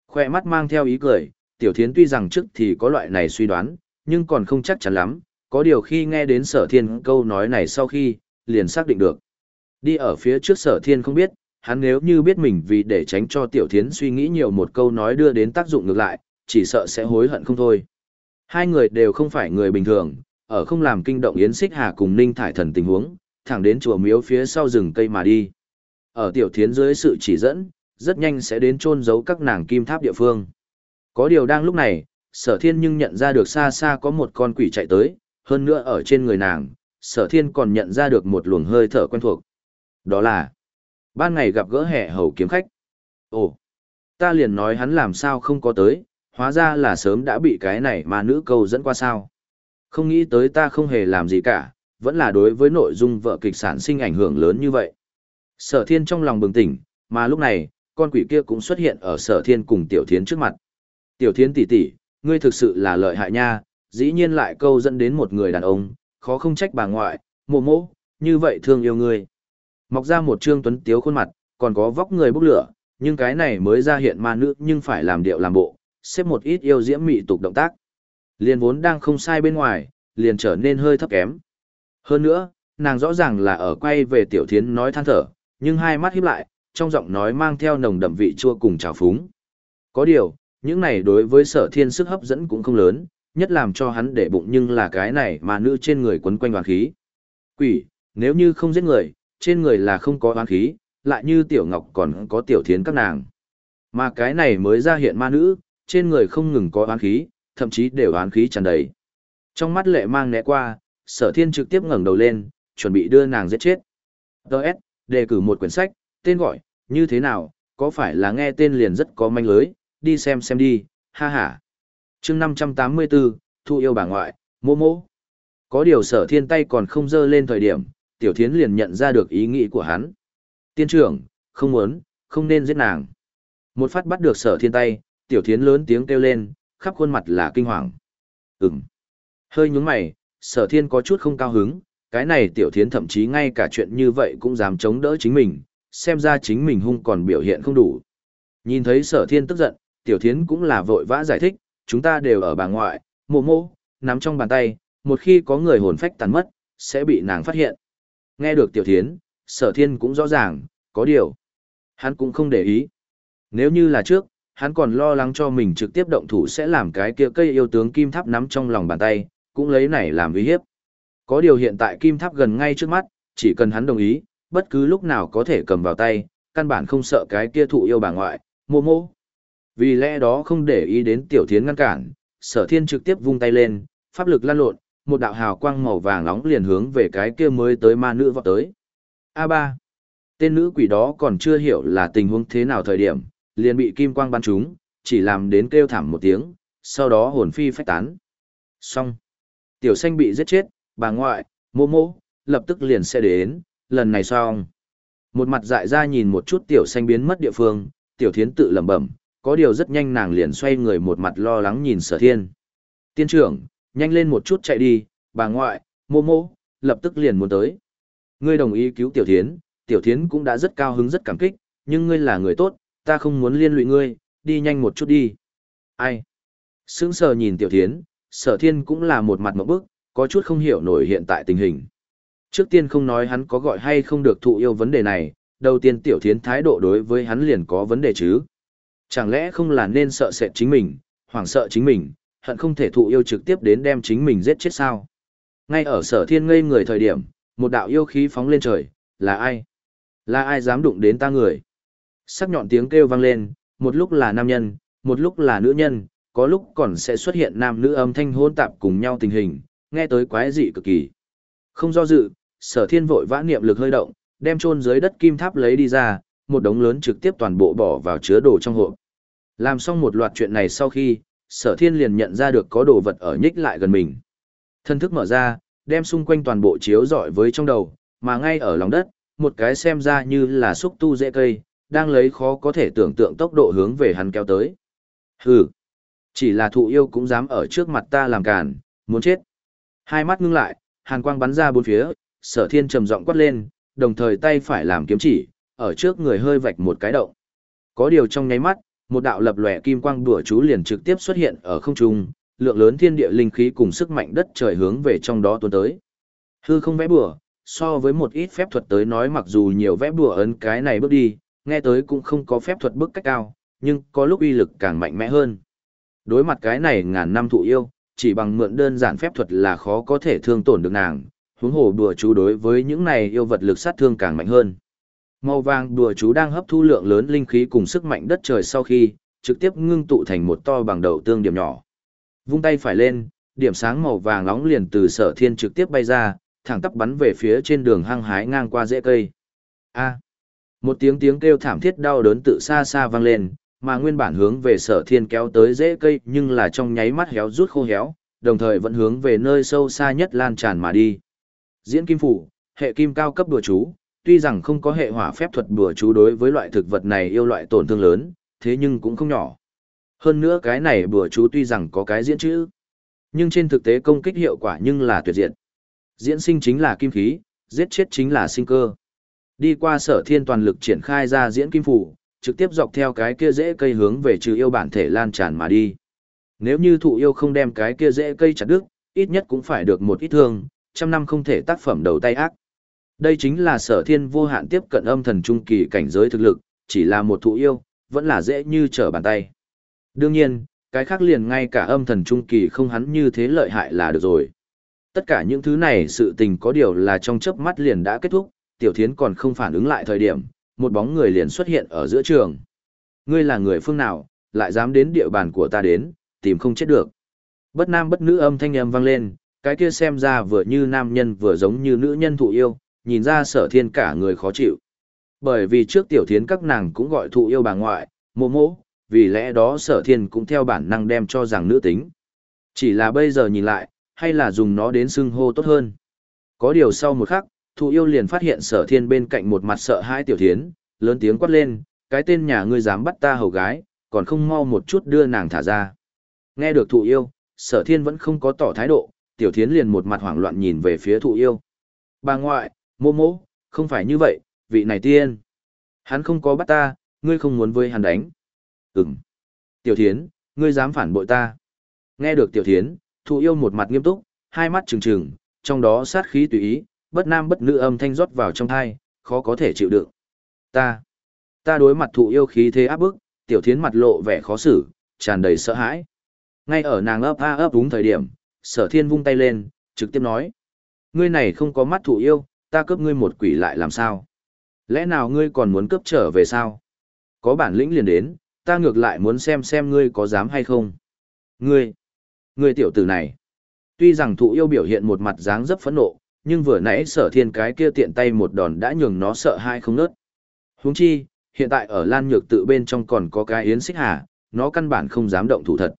Khoe mắt mang theo ý cười, tiểu thiến tuy rằng trước thì có loại này suy đoán, nhưng còn không chắc chắn lắm, có điều khi nghe đến sở thiên câu nói này sau khi, liền xác định được. Đi ở phía trước sở thiên không biết, hắn nếu như biết mình vì để tránh cho tiểu thiến suy nghĩ nhiều một câu nói đưa đến tác dụng ngược lại, chỉ sợ sẽ hối hận không thôi. Hai người đều không phải người bình thường, ở không làm kinh động Yến Xích Hà cùng Ninh Thải Thần tình huống, thẳng đến chùa miếu phía sau rừng cây mà đi. Ở tiểu thiến dưới sự chỉ dẫn, rất nhanh sẽ đến chôn giấu các nàng kim tháp địa phương. Có điều đang lúc này, sở thiên nhưng nhận ra được xa xa có một con quỷ chạy tới, hơn nữa ở trên người nàng, sở thiên còn nhận ra được một luồng hơi thở quen thuộc. Đó là, ban ngày gặp gỡ hẻ hầu kiếm khách. Ồ, ta liền nói hắn làm sao không có tới, hóa ra là sớm đã bị cái này mà nữ câu dẫn qua sao. Không nghĩ tới ta không hề làm gì cả, vẫn là đối với nội dung vợ kịch sản sinh ảnh hưởng lớn như vậy. Sở thiên trong lòng bừng tỉnh, mà lúc này, con quỷ kia cũng xuất hiện ở sở thiên cùng tiểu thiến trước mặt. Tiểu thiến tỷ tỷ, ngươi thực sự là lợi hại nha, dĩ nhiên lại câu dẫn đến một người đàn ông, khó không trách bà ngoại, mộ mộ, như vậy thương yêu người Mọc ra một trương tuấn tiếu khuôn mặt, còn có vóc người bốc lửa, nhưng cái này mới ra hiện ma nữ nhưng phải làm điệu làm bộ, xếp một ít yêu diễm mị tục động tác. Liền vốn đang không sai bên ngoài, liền trở nên hơi thấp kém. Hơn nữa, nàng rõ ràng là ở quay về tiểu thiến nói than thở, nhưng hai mắt híp lại, trong giọng nói mang theo nồng đậm vị chua cùng trào phúng. Có điều, những này đối với sở thiên sức hấp dẫn cũng không lớn, nhất làm cho hắn để bụng nhưng là cái này mà nữ trên người quấn quanh oán khí. Quỷ, nếu như không giết người, trên người là không có oán khí, lại như tiểu ngọc còn có tiểu thiến các nàng. Mà cái này mới ra hiện ma nữ, trên người không ngừng có oán khí, thậm chí đều oán khí tràn đầy. Trong mắt lệ mang né qua, sở thiên trực tiếp ngẩng đầu lên, chuẩn bị đưa nàng giết chết. Đợt, đề cử một quyển sách, tên gọi, như thế nào, có phải là nghe tên liền rất có manh lưới, đi xem xem đi, ha ha chương 584, thu yêu bà ngoại, mô mô. Có điều sở thiên tay còn không dơ lên thời điểm, tiểu thiến liền nhận ra được ý nghĩ của hắn. Tiên trưởng, không muốn, không nên giết nàng. Một phát bắt được sở thiên tay, tiểu thiến lớn tiếng kêu lên, khắp khuôn mặt là kinh hoàng. Ừm. Hơi nhúng mày, sở thiên có chút không cao hứng, cái này tiểu thiến thậm chí ngay cả chuyện như vậy cũng dám chống đỡ chính mình, xem ra chính mình hung còn biểu hiện không đủ. Nhìn thấy sở thiên tức giận, tiểu thiến cũng là vội vã giải thích, chúng ta đều ở bà ngoại, mộ mộ, nắm trong bàn tay, một khi có người hồn phách tàn mất, sẽ bị nàng phát hiện. Nghe được tiểu thiến, sở thiên cũng rõ ràng, có điều. Hắn cũng không để ý. Nếu như là trước, hắn còn lo lắng cho mình trực tiếp động thủ sẽ làm cái kia cây yêu tướng kim tháp nắm trong lòng bàn tay, cũng lấy này làm uy hiếp. Có điều hiện tại kim tháp gần ngay trước mắt, chỉ cần hắn đồng ý, bất cứ lúc nào có thể cầm vào tay, căn bản không sợ cái kia thụ yêu bà ngoại, mô mô. Vì lẽ đó không để ý đến tiểu thiến ngăn cản, sở thiên trực tiếp vung tay lên, pháp lực lan lộn, một đạo hào quang màu vàng nóng liền hướng về cái kia mới tới ma nữ vọt tới. A3. Tên nữ quỷ đó còn chưa hiểu là tình huống thế nào thời điểm, liền bị kim quang bắn trúng, chỉ làm đến kêu thảm một tiếng, sau đó hồn phi phách tán. Xong. Tiểu xanh bị giết chết, bà ngoại, mô mô, lập tức liền sẽ đến, lần này xong. Một mặt dại ra nhìn một chút tiểu xanh biến mất địa phương, tiểu thiến tự lẩm bẩm, có điều rất nhanh nàng liền xoay người một mặt lo lắng nhìn sở thiên. Tiên trưởng, nhanh lên một chút chạy đi, bà ngoại, mô mô, lập tức liền muốn tới. Ngươi đồng ý cứu tiểu thiến, tiểu thiến cũng đã rất cao hứng rất cảm kích, nhưng ngươi là người tốt, ta không muốn liên lụy ngươi, đi nhanh một chút đi. Ai? Sững sờ nhìn tiểu thiến, sở thiên cũng là một mặt một bức, có chút không hiểu nổi hiện tại tình hình. Trước tiên không nói hắn có gọi hay không được thụ yêu vấn đề này, đầu tiên tiểu thiến thái độ đối với hắn liền có vấn đề chứ. Chẳng lẽ không là nên sợ sệt chính mình, hoảng sợ chính mình, hận không thể thụ yêu trực tiếp đến đem chính mình giết chết sao. Ngay ở sở thiên ngây người thời điểm, một đạo yêu khí phóng lên trời, là ai? Là ai dám đụng đến ta người? Sắc nhọn tiếng kêu vang lên, một lúc là nam nhân, một lúc là nữ nhân, có lúc còn sẽ xuất hiện nam nữ âm thanh hôn tạp cùng nhau tình hình, nghe tới quái dị cực kỳ. Không do dự, sở thiên vội vã niệm lực hơi động, đem chôn dưới đất kim tháp lấy đi ra, một đống lớn trực tiếp toàn bộ bỏ vào chứa đồ trong hộp. Làm xong một loạt chuyện này sau khi, sở thiên liền nhận ra được có đồ vật ở nhích lại gần mình. Thân thức mở ra, đem xung quanh toàn bộ chiếu rọi với trong đầu, mà ngay ở lòng đất, một cái xem ra như là xúc tu dễ cây, đang lấy khó có thể tưởng tượng tốc độ hướng về hắn kéo tới. Hừ, chỉ là thụ yêu cũng dám ở trước mặt ta làm cản, muốn chết. Hai mắt ngưng lại, hàn quang bắn ra bốn phía, sở thiên trầm giọng quát lên, đồng thời tay phải làm kiếm chỉ, ở trước người hơi vạch một cái động. Có điều trong nháy mắt, một đạo lập lòe kim quang đùa chú liền trực tiếp xuất hiện ở không trung, lượng lớn thiên địa linh khí cùng sức mạnh đất trời hướng về trong đó tuôn tới. Hư không vẽ bùa, so với một ít phép thuật tới nói mặc dù nhiều vẽ bùa ấn cái này bước đi, nghe tới cũng không có phép thuật bước cách cao, nhưng có lúc uy lực càng mạnh mẽ hơn. Đối mặt cái này ngàn năm thụ yêu, chỉ bằng mượn đơn giản phép thuật là khó có thể thương tổn được nàng, huống hồ bùa chú đối với những này yêu vật lực sát thương càng mạnh hơn. Màu vàng đùa chú đang hấp thu lượng lớn linh khí cùng sức mạnh đất trời sau khi, trực tiếp ngưng tụ thành một to bằng đầu tương điểm nhỏ. Vung tay phải lên, điểm sáng màu vàng nóng liền từ sở thiên trực tiếp bay ra, thẳng tắp bắn về phía trên đường hăng hái ngang qua rễ cây. A. một tiếng tiếng kêu thảm thiết đau đớn tự xa xa vang lên, mà nguyên bản hướng về sở thiên kéo tới rễ cây nhưng là trong nháy mắt héo rút khô héo, đồng thời vẫn hướng về nơi sâu xa nhất lan tràn mà đi. Diễn kim phủ, hệ kim cao cấp đùa chú, tuy rằng không có hệ hỏa phép thuật bùa chú đối với loại thực vật này yêu loại tổn thương lớn, thế nhưng cũng không nhỏ. Hơn nữa cái này bùa chú tuy rằng có cái diễn chữ, nhưng trên thực tế công kích hiệu quả nhưng là tuyệt diện. Diễn sinh chính là kim khí, giết chết chính là sinh cơ. Đi qua sở thiên toàn lực triển khai ra diễn kim phủ, trực tiếp dọc theo cái kia dễ cây hướng về trừ yêu bản thể lan tràn mà đi. Nếu như thụ yêu không đem cái kia dễ cây chặt đứt, ít nhất cũng phải được một ít thương, trăm năm không thể tác phẩm đầu tay ác. Đây chính là sở thiên vô hạn tiếp cận âm thần trung kỳ cảnh giới thực lực, chỉ là một thụ yêu, vẫn là dễ như trở bàn tay. Đương nhiên, cái khác liền ngay cả âm thần trung kỳ không hắn như thế lợi hại là được rồi. Tất cả những thứ này sự tình có điều là trong chớp mắt liền đã kết thúc, tiểu thiến còn không phản ứng lại thời điểm, một bóng người liền xuất hiện ở giữa trường. Ngươi là người phương nào, lại dám đến địa bàn của ta đến, tìm không chết được. Bất nam bất nữ âm thanh âm vang lên, cái kia xem ra vừa như nam nhân vừa giống như nữ nhân thụ yêu, nhìn ra sở thiên cả người khó chịu. Bởi vì trước tiểu thiến các nàng cũng gọi thụ yêu bà ngoại, mô mô, vì lẽ đó sở thiên cũng theo bản năng đem cho rằng nữ tính. Chỉ là bây giờ nhìn lại, hay là dùng nó đến xưng hô tốt hơn. Có điều sau một khắc, thụ yêu liền phát hiện sở thiên bên cạnh một mặt sợ hãi tiểu thiến, lớn tiếng quát lên, cái tên nhà ngươi dám bắt ta hầu gái, còn không mau một chút đưa nàng thả ra. Nghe được thụ yêu, sở thiên vẫn không có tỏ thái độ, tiểu thiến liền một mặt hoảng loạn nhìn về phía thụ yêu. Bà ngoại, mô mô, không phải như vậy, vị này tiên. Hắn không có bắt ta, ngươi không muốn với hắn đánh. Ừm. Tiểu thiến, ngươi dám phản bội ta. Nghe được tiểu thiến, thụ yêu một mặt nghiêm túc, hai mắt trừng trừng, trong đó sát khí tùy ý, bất nam bất nữ âm thanh rót vào trong thai, khó có thể chịu đựng. Ta, ta đối mặt thụ yêu khí thế áp bức, tiểu thiến mặt lộ vẻ khó xử, tràn đầy sợ hãi. Ngay ở nàng ấp a ấp đúng thời điểm, sở thiên vung tay lên, trực tiếp nói. Ngươi này không có mắt thụ yêu, ta cướp ngươi một quỷ lại làm sao? Lẽ nào ngươi còn muốn cướp trở về sao? Có bản lĩnh liền đến, ta ngược lại muốn xem xem ngươi có dám hay không. Ngươi, ngươi tiểu tử này. Tuy rằng thụ yêu biểu hiện một mặt dáng rất phẫn nộ, nhưng vừa nãy sở thiên cái kia tiện tay một đòn đã nhường nó sợ hai không nớt. Huống chi, hiện tại ở Lan Nhược tự bên trong còn có cái yến xích hà, nó căn bản không dám động thủ thật.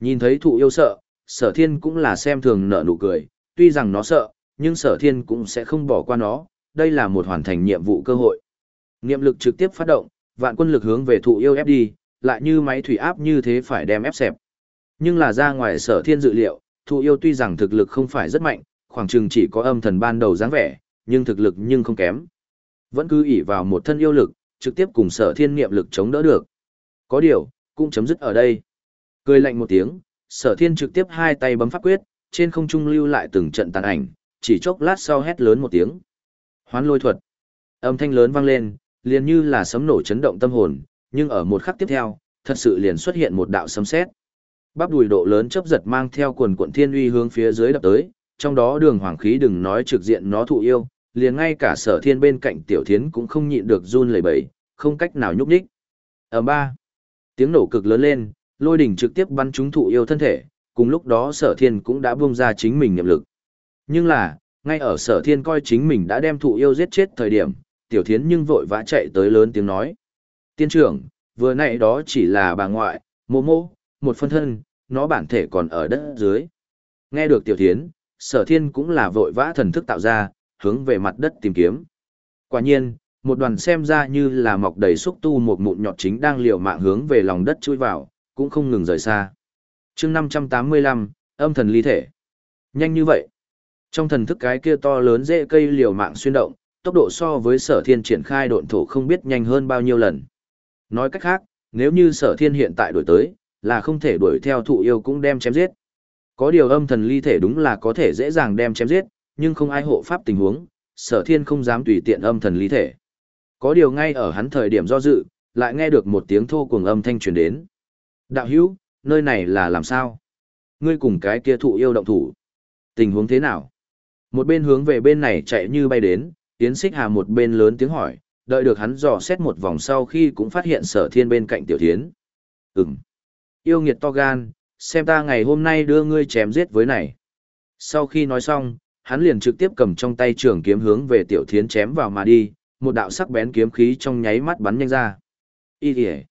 Nhìn thấy thụ yêu sợ, sở thiên cũng là xem thường nở nụ cười, tuy rằng nó sợ, nhưng sở thiên cũng sẽ không bỏ qua nó, đây là một hoàn thành nhiệm vụ cơ hội. Niệm lực trực tiếp phát động, vạn quân lực hướng về thụ yêu ép đi, lại như máy thủy áp như thế phải đem ép xẹp. Nhưng là ra ngoài sở thiên dự liệu, thụ yêu tuy rằng thực lực không phải rất mạnh, khoảng chừng chỉ có âm thần ban đầu dáng vẻ, nhưng thực lực nhưng không kém. Vẫn cứ ỷ vào một thân yêu lực, trực tiếp cùng sở thiên niệm lực chống đỡ được. Có điều, cũng chấm dứt ở đây. Cười lạnh một tiếng, sở thiên trực tiếp hai tay bấm pháp quyết, trên không trung lưu lại từng trận tàn ảnh, chỉ chốc lát sau hét lớn một tiếng. Hoán lôi thuật. Âm thanh lớn vang lên, liền như là sấm nổ chấn động tâm hồn, nhưng ở một khắc tiếp theo, thật sự liền xuất hiện một đạo sấm sét. Bắp đùi độ lớn chớp giật mang theo quần cuộn thiên uy hướng phía dưới đập tới, trong đó đường hoàng khí đừng nói trực diện nó thụ yêu, liền ngay cả sở thiên bên cạnh tiểu thiến cũng không nhịn được run lẩy bẩy, không cách nào nhúc nhích. Ở ba, tiếng nổ cực lớn lên, Lôi đỉnh trực tiếp bắn trúng thụ yêu thân thể, cùng lúc đó sở thiên cũng đã buông ra chính mình niệm lực. Nhưng là, ngay ở sở thiên coi chính mình đã đem thụ yêu giết chết thời điểm, tiểu thiến nhưng vội vã chạy tới lớn tiếng nói. Tiên trưởng, vừa nãy đó chỉ là bà ngoại, mô mô, một phân thân, nó bản thể còn ở đất dưới. Nghe được tiểu thiến, sở thiên cũng là vội vã thần thức tạo ra, hướng về mặt đất tìm kiếm. Quả nhiên, một đoàn xem ra như là mọc đầy xúc tu một mụn nhọt chính đang liều mạng hướng về lòng đất chui vào, cũng không ngừng rời xa. chương 585, âm thần ly thể. Nhanh như vậy. Trong thần thức cái kia to lớn dễ cây liều mạng xuyên động, tốc độ so với sở thiên triển khai độn thổ không biết nhanh hơn bao nhiêu lần. Nói cách khác, nếu như sở thiên hiện tại đuổi tới, là không thể đuổi theo thụ yêu cũng đem chém giết. Có điều âm thần ly thể đúng là có thể dễ dàng đem chém giết, nhưng không ai hộ pháp tình huống, sở thiên không dám tùy tiện âm thần ly thể. Có điều ngay ở hắn thời điểm do dự, lại nghe được một tiếng thô cuồng âm thanh truyền đến. Đạo hữu, nơi này là làm sao? Ngươi cùng cái kia thụ yêu động thủ. Tình huống thế nào? Một bên hướng về bên này chạy như bay đến, Yến Xích Hà một bên lớn tiếng hỏi, đợi được hắn dò xét một vòng sau khi cũng phát hiện sở thiên bên cạnh tiểu thiến. Ừm. Yêu nghiệt to gan, xem ta ngày hôm nay đưa ngươi chém giết với này. Sau khi nói xong, hắn liền trực tiếp cầm trong tay trường kiếm hướng về tiểu thiến chém vào mà đi, một đạo sắc bén kiếm khí trong nháy mắt bắn nhanh ra. Y kìa.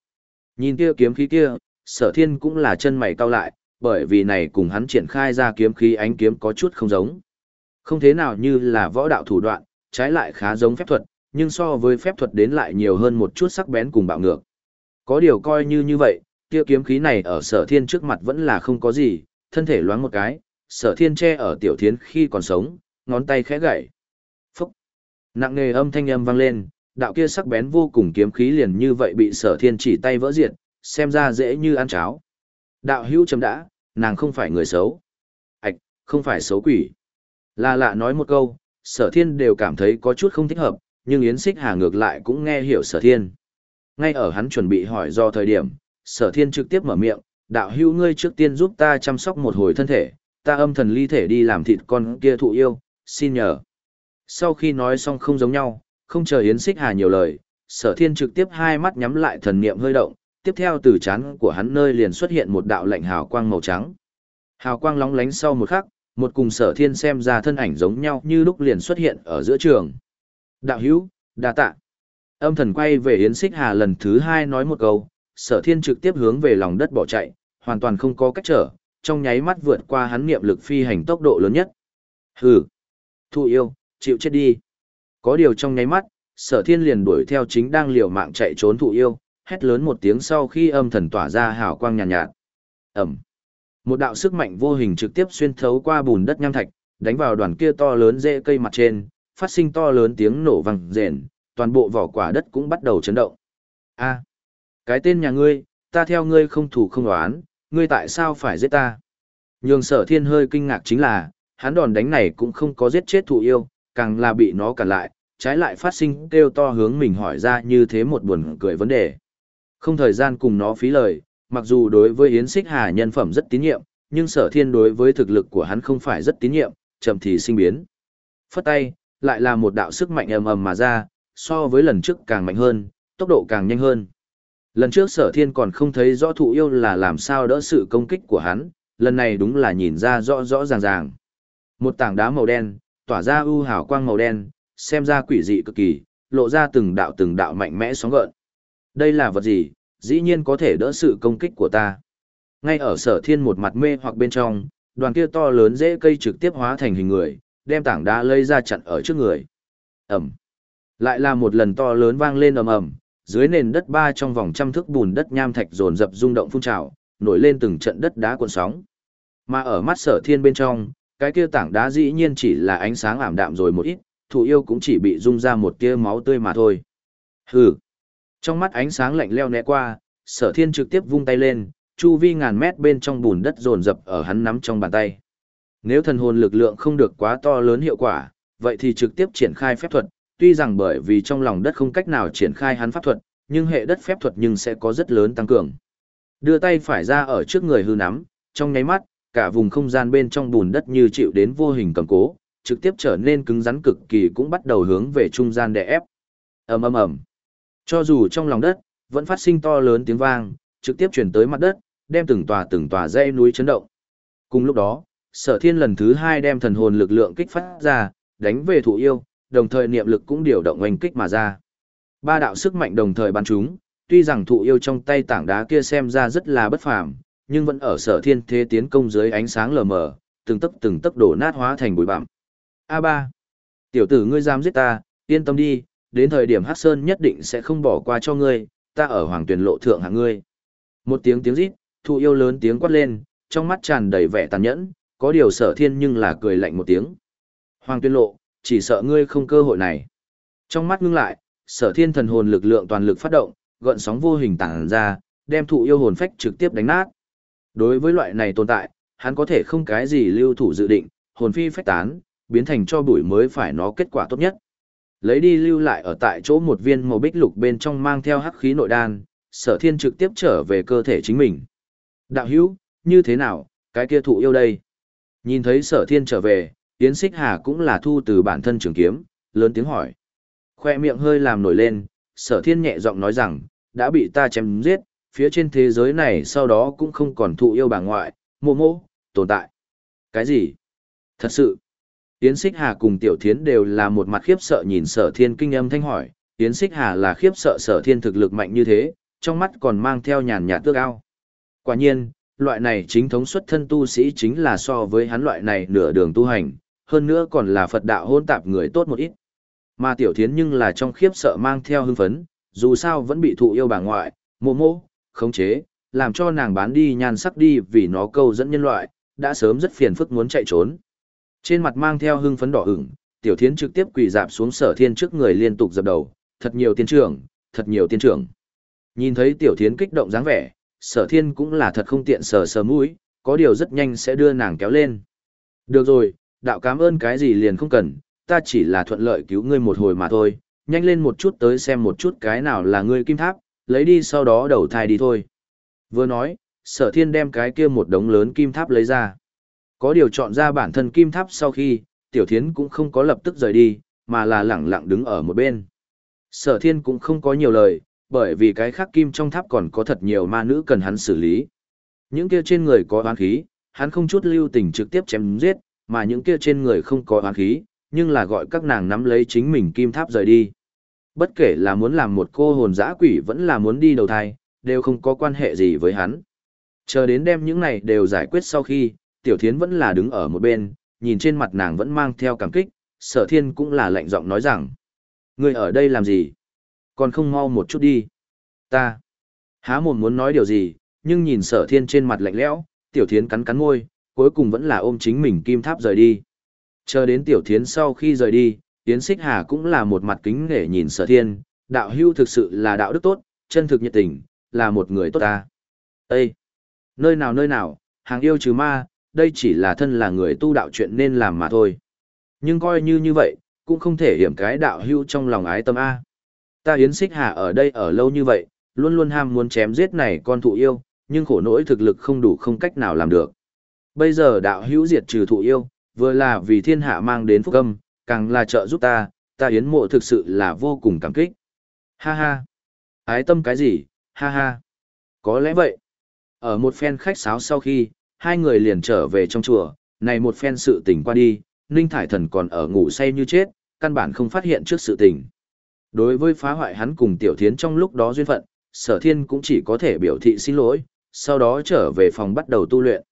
Nhìn kia kiếm khí kia, sở thiên cũng là chân mày cau lại, bởi vì này cùng hắn triển khai ra kiếm khí ánh kiếm có chút không giống. Không thế nào như là võ đạo thủ đoạn, trái lại khá giống phép thuật, nhưng so với phép thuật đến lại nhiều hơn một chút sắc bén cùng bạo ngược. Có điều coi như như vậy, kia kiếm khí này ở sở thiên trước mặt vẫn là không có gì, thân thể loáng một cái, sở thiên che ở tiểu thiến khi còn sống, ngón tay khẽ gậy. Phúc! Nặng nề âm thanh âm vang lên, đạo kia sắc bén vô cùng kiếm khí liền như vậy bị sở thiên chỉ tay vỡ diệt, xem ra dễ như ăn cháo. Đạo hữu chấm đã, nàng không phải người xấu. Ảch, không phải xấu quỷ. Là lạ nói một câu, sở thiên đều cảm thấy có chút không thích hợp, nhưng Yến Xích Hà ngược lại cũng nghe hiểu sở thiên. Ngay ở hắn chuẩn bị hỏi do thời điểm, sở thiên trực tiếp mở miệng, đạo hữu ngươi trước tiên giúp ta chăm sóc một hồi thân thể, ta âm thần ly thể đi làm thịt con kia thụ yêu, xin nhờ. Sau khi nói xong không giống nhau, không chờ Yến Xích Hà nhiều lời, sở thiên trực tiếp hai mắt nhắm lại thần niệm hơi động, tiếp theo từ chán của hắn nơi liền xuất hiện một đạo lạnh hào quang màu trắng. Hào quang lóng lánh sau một khắc, một cùng sở thiên xem ra thân ảnh giống nhau như lúc liền xuất hiện ở giữa trường. Đạo hữu, đa tạ. Âm thần quay về Yến Xích Hà lần thứ hai nói một câu, sở thiên trực tiếp hướng về lòng đất bỏ chạy, hoàn toàn không có cách trở, trong nháy mắt vượt qua hắn niệm lực phi hành tốc độ lớn nhất. Hừ, thu yêu, chịu chết đi. Có điều trong nháy mắt, sở thiên liền đuổi theo chính đang liều mạng chạy trốn thụ yêu, hét lớn một tiếng sau khi âm thần tỏa ra hào quang nhàn nhạt, nhạt. Ẩm. Một đạo sức mạnh vô hình trực tiếp xuyên thấu qua bùn đất nham thạch, đánh vào đoàn kia to lớn rễ cây mặt trên, phát sinh to lớn tiếng nổ vang rền, toàn bộ vỏ quả đất cũng bắt đầu chấn động. A, cái tên nhà ngươi, ta theo ngươi không thủ không đoán, ngươi tại sao phải giết ta? Nhường sở thiên hơi kinh ngạc chính là, hắn đòn đánh này cũng không có giết chết thụ yêu, càng là bị nó cản lại, trái lại phát sinh kêu to hướng mình hỏi ra như thế một buồn cười vấn đề. Không thời gian cùng nó phí lời, mặc dù đối với Yến Xích Hà nhân phẩm rất tín nhiệm, nhưng sở thiên đối với thực lực của hắn không phải rất tín nhiệm, chậm thì sinh biến. Phất tay, lại là một đạo sức mạnh ầm ầm mà ra, so với lần trước càng mạnh hơn, tốc độ càng nhanh hơn. Lần trước sở thiên còn không thấy rõ thụ yêu là làm sao đỡ sự công kích của hắn, lần này đúng là nhìn ra rõ rõ ràng ràng. Một tảng đá màu đen, tỏa ra ưu hào quang màu đen, xem ra quỷ dị cực kỳ, lộ ra từng đạo từng đạo mạnh mẽ sóng gợn. Đây là vật gì, dĩ nhiên có thể đỡ sự công kích của ta. Ngay ở sở thiên một mặt mê hoặc bên trong, đoàn kia to lớn dễ cây trực tiếp hóa thành hình người, đem tảng đá lây ra chặn ở trước người. Ẩm. Lại là một lần to lớn vang lên ầm ầm, dưới nền đất ba trong vòng trăm thước bùn đất nham thạch dồn dập rung động phun trào, nổi lên từng trận đất đá cuộn sóng. Mà ở mắt sở thiên bên trong, cái kia tảng đá dĩ nhiên chỉ là ánh sáng ảm đạm rồi một ít, thủ yêu cũng chỉ bị rung ra một tia máu tươi mà thôi. Hừ. Trong mắt ánh sáng lạnh leo né qua, sở thiên trực tiếp vung tay lên, chu vi ngàn mét bên trong bùn đất dồn dập ở hắn nắm trong bàn tay. Nếu thần hồn lực lượng không được quá to lớn hiệu quả, vậy thì trực tiếp triển khai phép thuật, tuy rằng bởi vì trong lòng đất không cách nào triển khai hắn pháp thuật, nhưng hệ đất phép thuật nhưng sẽ có rất lớn tăng cường. Đưa tay phải ra ở trước người hư nắm, trong nháy mắt, cả vùng không gian bên trong bùn đất như chịu đến vô hình cầm cố, trực tiếp trở nên cứng rắn cực kỳ cũng bắt đầu hướng về trung gian đè ép. Ầm ầm ầm. Cho dù trong lòng đất vẫn phát sinh to lớn tiếng vang, trực tiếp chuyển tới mặt đất, đem từng tòa từng tòa dãy núi chấn động. Cùng lúc đó, sở thiên lần thứ hai đem thần hồn lực lượng kích phát ra, đánh về thụ yêu, đồng thời niệm lực cũng điều động oanh kích mà ra. Ba đạo sức mạnh đồng thời bắn chúng, tuy rằng thụ yêu trong tay tảng đá kia xem ra rất là bất phàm, nhưng vẫn ở sở thiên thế tiến công dưới ánh sáng lờ mờ, từng tấc từng tấc đổ nát hóa thành bụi bặm. A3. Tiểu tử ngươi dám giết ta, yên tâm đi, đến thời điểm Hắc Sơn nhất định sẽ không bỏ qua cho ngươi, ta ở Hoàng Tuyền lộ thượng hạng ngươi. Một tiếng tiếng rít, thụ yêu lớn tiếng quát lên, trong mắt tràn đầy vẻ tàn nhẫn, có điều sở thiên nhưng là cười lạnh một tiếng. Hoàng Tuyền lộ, chỉ sợ ngươi không cơ hội này. Trong mắt ngưng lại, sở thiên thần hồn lực lượng toàn lực phát động, gợn sóng vô hình tản ra, đem thụ yêu hồn phách trực tiếp đánh nát. Đối với loại này tồn tại, hắn có thể không cái gì lưu thủ dự định, hồn phi phách tán, biến thành cho bụi mới phải nó kết quả tốt nhất. Lấy đi lưu lại ở tại chỗ một viên màu bích lục bên trong mang theo hắc khí nội đan, sở thiên trực tiếp trở về cơ thể chính mình. Đạo hữu, như thế nào, cái kia thụ yêu đây? Nhìn thấy sở thiên trở về, Yến Xích Hà cũng là thu từ bản thân trường kiếm, lớn tiếng hỏi. Khoe miệng hơi làm nổi lên, sở thiên nhẹ giọng nói rằng, đã bị ta chém giết, phía trên thế giới này sau đó cũng không còn thụ yêu bà ngoại, mô mô, tồn tại. Cái gì? Thật sự. Yến Xích Hà cùng Tiểu Thiến đều là một mặt khiếp sợ nhìn sở thiên kinh âm thanh hỏi, Yến Xích Hà là khiếp sợ sở thiên thực lực mạnh như thế, trong mắt còn mang theo nhàn nhạt tước ao. Quả nhiên, loại này chính thống xuất thân tu sĩ chính là so với hắn loại này nửa đường tu hành, hơn nữa còn là Phật đạo hôn tạp người tốt một ít. Mà Tiểu Thiến nhưng là trong khiếp sợ mang theo hưng phấn, dù sao vẫn bị thụ yêu bà ngoại, mộ mộ, khống chế, làm cho nàng bán đi nhan sắc đi vì nó câu dẫn nhân loại, đã sớm rất phiền phức muốn chạy trốn. Trên mặt mang theo hưng phấn đỏ ửng, Tiểu Thiến trực tiếp quỳ dạp xuống Sở Thiên trước người liên tục dập đầu, thật nhiều tiên trưởng, thật nhiều tiên trưởng. Nhìn thấy Tiểu Thiến kích động dáng vẻ, Sở Thiên cũng là thật không tiện sờ sờ mũi, có điều rất nhanh sẽ đưa nàng kéo lên. Được rồi, đạo cảm ơn cái gì liền không cần, ta chỉ là thuận lợi cứu ngươi một hồi mà thôi, nhanh lên một chút tới xem một chút cái nào là ngươi kim tháp, lấy đi sau đó đầu thai đi thôi. Vừa nói, sở thiên đem cái kia một đống lớn kim tháp lấy ra. Có điều chọn ra bản thân kim tháp sau khi, tiểu thiến cũng không có lập tức rời đi, mà là lẳng lặng đứng ở một bên. Sở thiên cũng không có nhiều lời, bởi vì cái khác kim trong tháp còn có thật nhiều ma nữ cần hắn xử lý. Những kia trên người có oán khí, hắn không chút lưu tình trực tiếp chém giết, mà những kia trên người không có oán khí, nhưng là gọi các nàng nắm lấy chính mình kim tháp rời đi. Bất kể là muốn làm một cô hồn dã quỷ vẫn là muốn đi đầu thai, đều không có quan hệ gì với hắn. Chờ đến đem những này đều giải quyết sau khi, tiểu thiến vẫn là đứng ở một bên, nhìn trên mặt nàng vẫn mang theo cảm kích, sở thiên cũng là lạnh giọng nói rằng. Người ở đây làm gì? Còn không mau một chút đi. Ta. Há mồm muốn nói điều gì, nhưng nhìn sở thiên trên mặt lạnh lẽo, tiểu thiến cắn cắn môi, cuối cùng vẫn là ôm chính mình kim tháp rời đi. Chờ đến tiểu thiến sau khi rời đi, Yến Xích Hà cũng là một mặt kính để nhìn sở thiên, đạo hưu thực sự là đạo đức tốt, chân thực nhiệt tình, là một người tốt ta. Ê! Nơi nào nơi nào, hàng yêu trừ ma, đây chỉ là thân là người tu đạo chuyện nên làm mà thôi. Nhưng coi như như vậy, cũng không thể hiểm cái đạo hưu trong lòng ái tâm A. Ta Yến Xích Hà ở đây ở lâu như vậy, luôn luôn ham muốn chém giết này con thụ yêu, nhưng khổ nỗi thực lực không đủ không cách nào làm được. Bây giờ đạo hữu diệt trừ thụ yêu, vừa là vì thiên hạ mang đến phúc âm, càng là trợ giúp ta, ta yến mộ thực sự là vô cùng cảm kích. Ha ha. Ái tâm cái gì, ha ha. Có lẽ vậy. Ở một phen khách sáo sau khi, hai người liền trở về trong chùa, này một phen sự tình qua đi, Ninh Thải Thần còn ở ngủ say như chết, căn bản không phát hiện trước sự tình. Đối với phá hoại hắn cùng Tiểu Thiến trong lúc đó duyên phận, Sở Thiên cũng chỉ có thể biểu thị xin lỗi, sau đó trở về phòng bắt đầu tu luyện.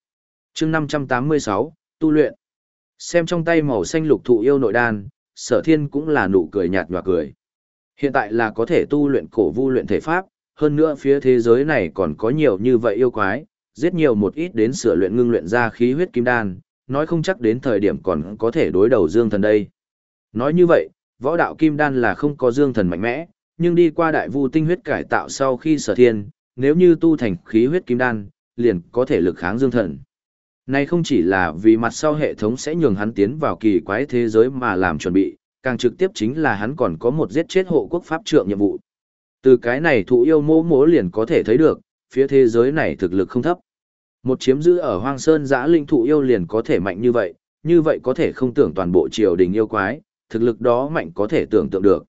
chương 586, tu luyện. Xem trong tay màu xanh lục thụ yêu nội đan, sở thiên cũng là nụ cười nhạt nhòa cười. Hiện tại là có thể tu luyện cổ vu luyện thể pháp, hơn nữa phía thế giới này còn có nhiều như vậy yêu quái, giết nhiều một ít đến sửa luyện ngưng luyện ra khí huyết kim đan, nói không chắc đến thời điểm còn có thể đối đầu dương thần đây. Nói như vậy, võ đạo kim đan là không có dương thần mạnh mẽ, nhưng đi qua đại vu tinh huyết cải tạo sau khi sở thiên, nếu như tu thành khí huyết kim đan, liền có thể lực kháng dương thần. Này không chỉ là vì mặt sau hệ thống sẽ nhường hắn tiến vào kỳ quái thế giới mà làm chuẩn bị, càng trực tiếp chính là hắn còn có một giết chết hộ quốc pháp trượng nhiệm vụ. Từ cái này thụ yêu mô mố liền có thể thấy được, phía thế giới này thực lực không thấp. Một chiếm giữ ở hoang sơn giã linh thụ yêu liền có thể mạnh như vậy, như vậy có thể không tưởng toàn bộ triều đình yêu quái, thực lực đó mạnh có thể tưởng tượng được.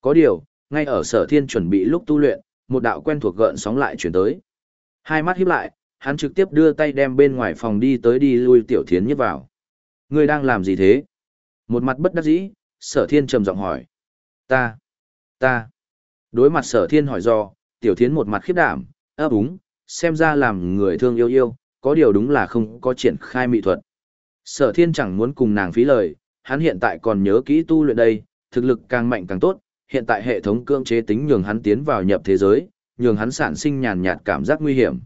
Có điều, ngay ở sở thiên chuẩn bị lúc tu luyện, một đạo quen thuộc gợn sóng lại chuyển tới. Hai mắt híp lại, hắn trực tiếp đưa tay đem bên ngoài phòng đi tới đi lui tiểu thiến nhất vào. Ngươi đang làm gì thế? Một mặt bất đắc dĩ, sở thiên trầm giọng hỏi. Ta, ta. Đối mặt sở thiên hỏi do, tiểu thiến một mặt khiếp đảm, ấp úng, xem ra làm người thương yêu yêu, có điều đúng là không có triển khai mỹ thuật. Sở thiên chẳng muốn cùng nàng phí lời, hắn hiện tại còn nhớ kỹ tu luyện đây, thực lực càng mạnh càng tốt, hiện tại hệ thống cưỡng chế tính nhường hắn tiến vào nhập thế giới, nhường hắn sản sinh nhàn nhạt cảm giác nguy hiểm.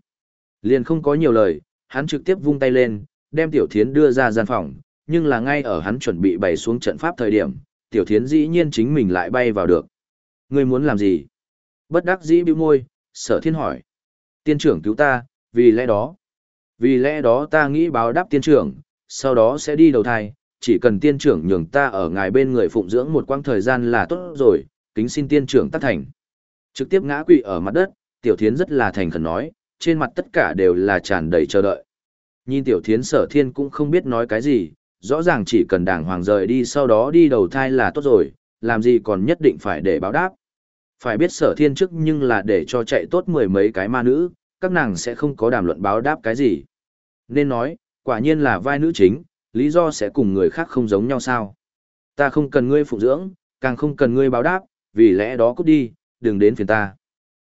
Liền không có nhiều lời, hắn trực tiếp vung tay lên, đem tiểu thiến đưa ra gian phòng, nhưng là ngay ở hắn chuẩn bị bày xuống trận pháp thời điểm, tiểu thiến dĩ nhiên chính mình lại bay vào được. Ngươi muốn làm gì? Bất đắc dĩ bĩu môi, sở thiên hỏi. Tiên trưởng cứu ta, vì lẽ đó. Vì lẽ đó ta nghĩ báo đáp tiên trưởng, sau đó sẽ đi đầu thai, chỉ cần tiên trưởng nhường ta ở ngài bên người phụng dưỡng một quãng thời gian là tốt rồi, kính xin tiên trưởng tác thành. Trực tiếp ngã quỵ ở mặt đất, tiểu thiến rất là thành khẩn nói, trên mặt tất cả đều là tràn đầy chờ đợi. Nhìn tiểu thiến sở thiên cũng không biết nói cái gì, rõ ràng chỉ cần đàng hoàng rời đi sau đó đi đầu thai là tốt rồi, làm gì còn nhất định phải để báo đáp. Phải biết sở thiên trước nhưng là để cho chạy tốt mười mấy cái ma nữ, các nàng sẽ không có đàm luận báo đáp cái gì. Nên nói, quả nhiên là vai nữ chính, lý do sẽ cùng người khác không giống nhau sao. Ta không cần ngươi phụ dưỡng, càng không cần ngươi báo đáp, vì lẽ đó cút đi, đừng đến phiền ta.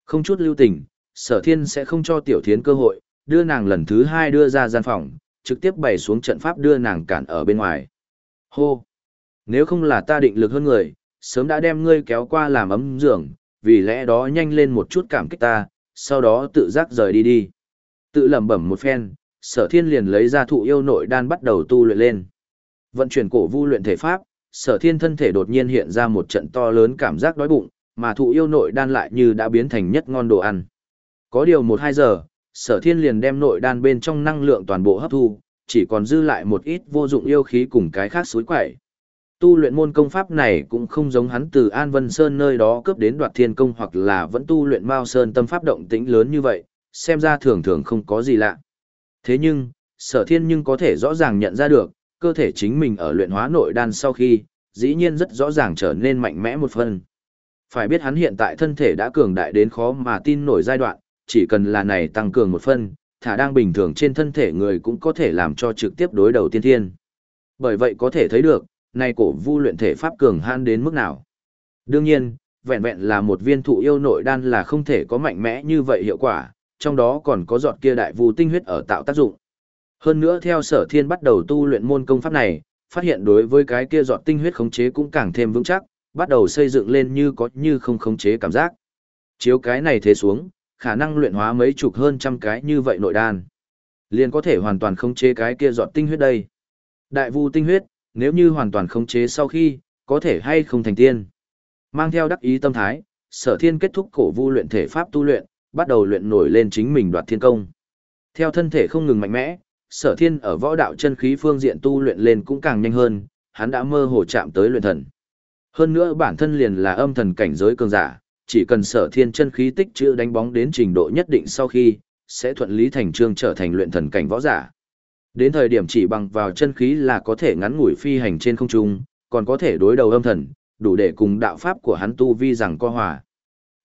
Không chút lưu tình, sở thiên sẽ không cho tiểu thiến cơ hội, đưa nàng lần thứ hai đưa ra gian phòng, trực tiếp bày xuống trận pháp đưa nàng cản ở bên ngoài. Hô! Nếu không là ta định lực hơn người, sớm đã đem ngươi kéo qua làm ấm giường, vì lẽ đó nhanh lên một chút cảm kích ta, sau đó tự giác rời đi đi. Tự lẩm bẩm một phen, sở thiên liền lấy ra thụ yêu nội đan bắt đầu tu luyện lên. Vận chuyển cổ vu luyện thể pháp, sở thiên thân thể đột nhiên hiện ra một trận to lớn cảm giác đói bụng, mà thụ yêu nội đan lại như đã biến thành nhất ngon đồ ăn. Có điều một hai giờ, sở thiên liền đem nội đan bên trong năng lượng toàn bộ hấp thu, chỉ còn dư lại một ít vô dụng yêu khí cùng cái khác suối quẩy. Tu luyện môn công pháp này cũng không giống hắn từ An Vân Sơn nơi đó cướp đến đoạt thiên công hoặc là vẫn tu luyện Mao Sơn tâm pháp động tĩnh lớn như vậy, xem ra thường thường không có gì lạ. Thế nhưng, sở thiên nhưng có thể rõ ràng nhận ra được, cơ thể chính mình ở luyện hóa nội đan sau khi, dĩ nhiên rất rõ ràng trở nên mạnh mẽ một phần. Phải biết hắn hiện tại thân thể đã cường đại đến khó mà tin nổi giai đoạn, chỉ cần là này tăng cường một phân, thả đang bình thường trên thân thể người cũng có thể làm cho trực tiếp đối đầu tiên thiên. Bởi vậy có thể thấy được, nay cổ vu luyện thể pháp cường han đến mức nào. Đương nhiên, vẹn vẹn là một viên thụ yêu nội đan là không thể có mạnh mẽ như vậy hiệu quả, trong đó còn có giọt kia đại vu tinh huyết ở tạo tác dụng. Hơn nữa theo sở thiên bắt đầu tu luyện môn công pháp này, phát hiện đối với cái kia giọt tinh huyết khống chế cũng càng thêm vững chắc, bắt đầu xây dựng lên như có như không khống chế cảm giác. Chiếu cái này thế xuống, khả năng luyện hóa mấy chục hơn trăm cái như vậy nội đan. Liền có thể hoàn toàn khống chế cái kia giọt tinh huyết đây. Đại vu tinh huyết, nếu như hoàn toàn khống chế sau khi, có thể hay không thành tiên. Mang theo đắc ý tâm thái, sở thiên kết thúc cổ vu luyện thể pháp tu luyện, bắt đầu luyện nổi lên chính mình đoạt thiên công. Theo thân thể không ngừng mạnh mẽ, sở thiên ở võ đạo chân khí phương diện tu luyện lên cũng càng nhanh hơn, hắn đã mơ hồ chạm tới luyện thần. Hơn nữa bản thân liền là âm thần cảnh giới cường giả, chỉ cần sở thiên chân khí tích trữ đánh bóng đến trình độ nhất định sau khi, sẽ thuận lý thành trương trở thành luyện thần cảnh võ giả. Đến thời điểm chỉ bằng vào chân khí là có thể ngắn ngủi phi hành trên không trung, còn có thể đối đầu âm thần, đủ để cùng đạo pháp của hắn tu vi rằng co hòa.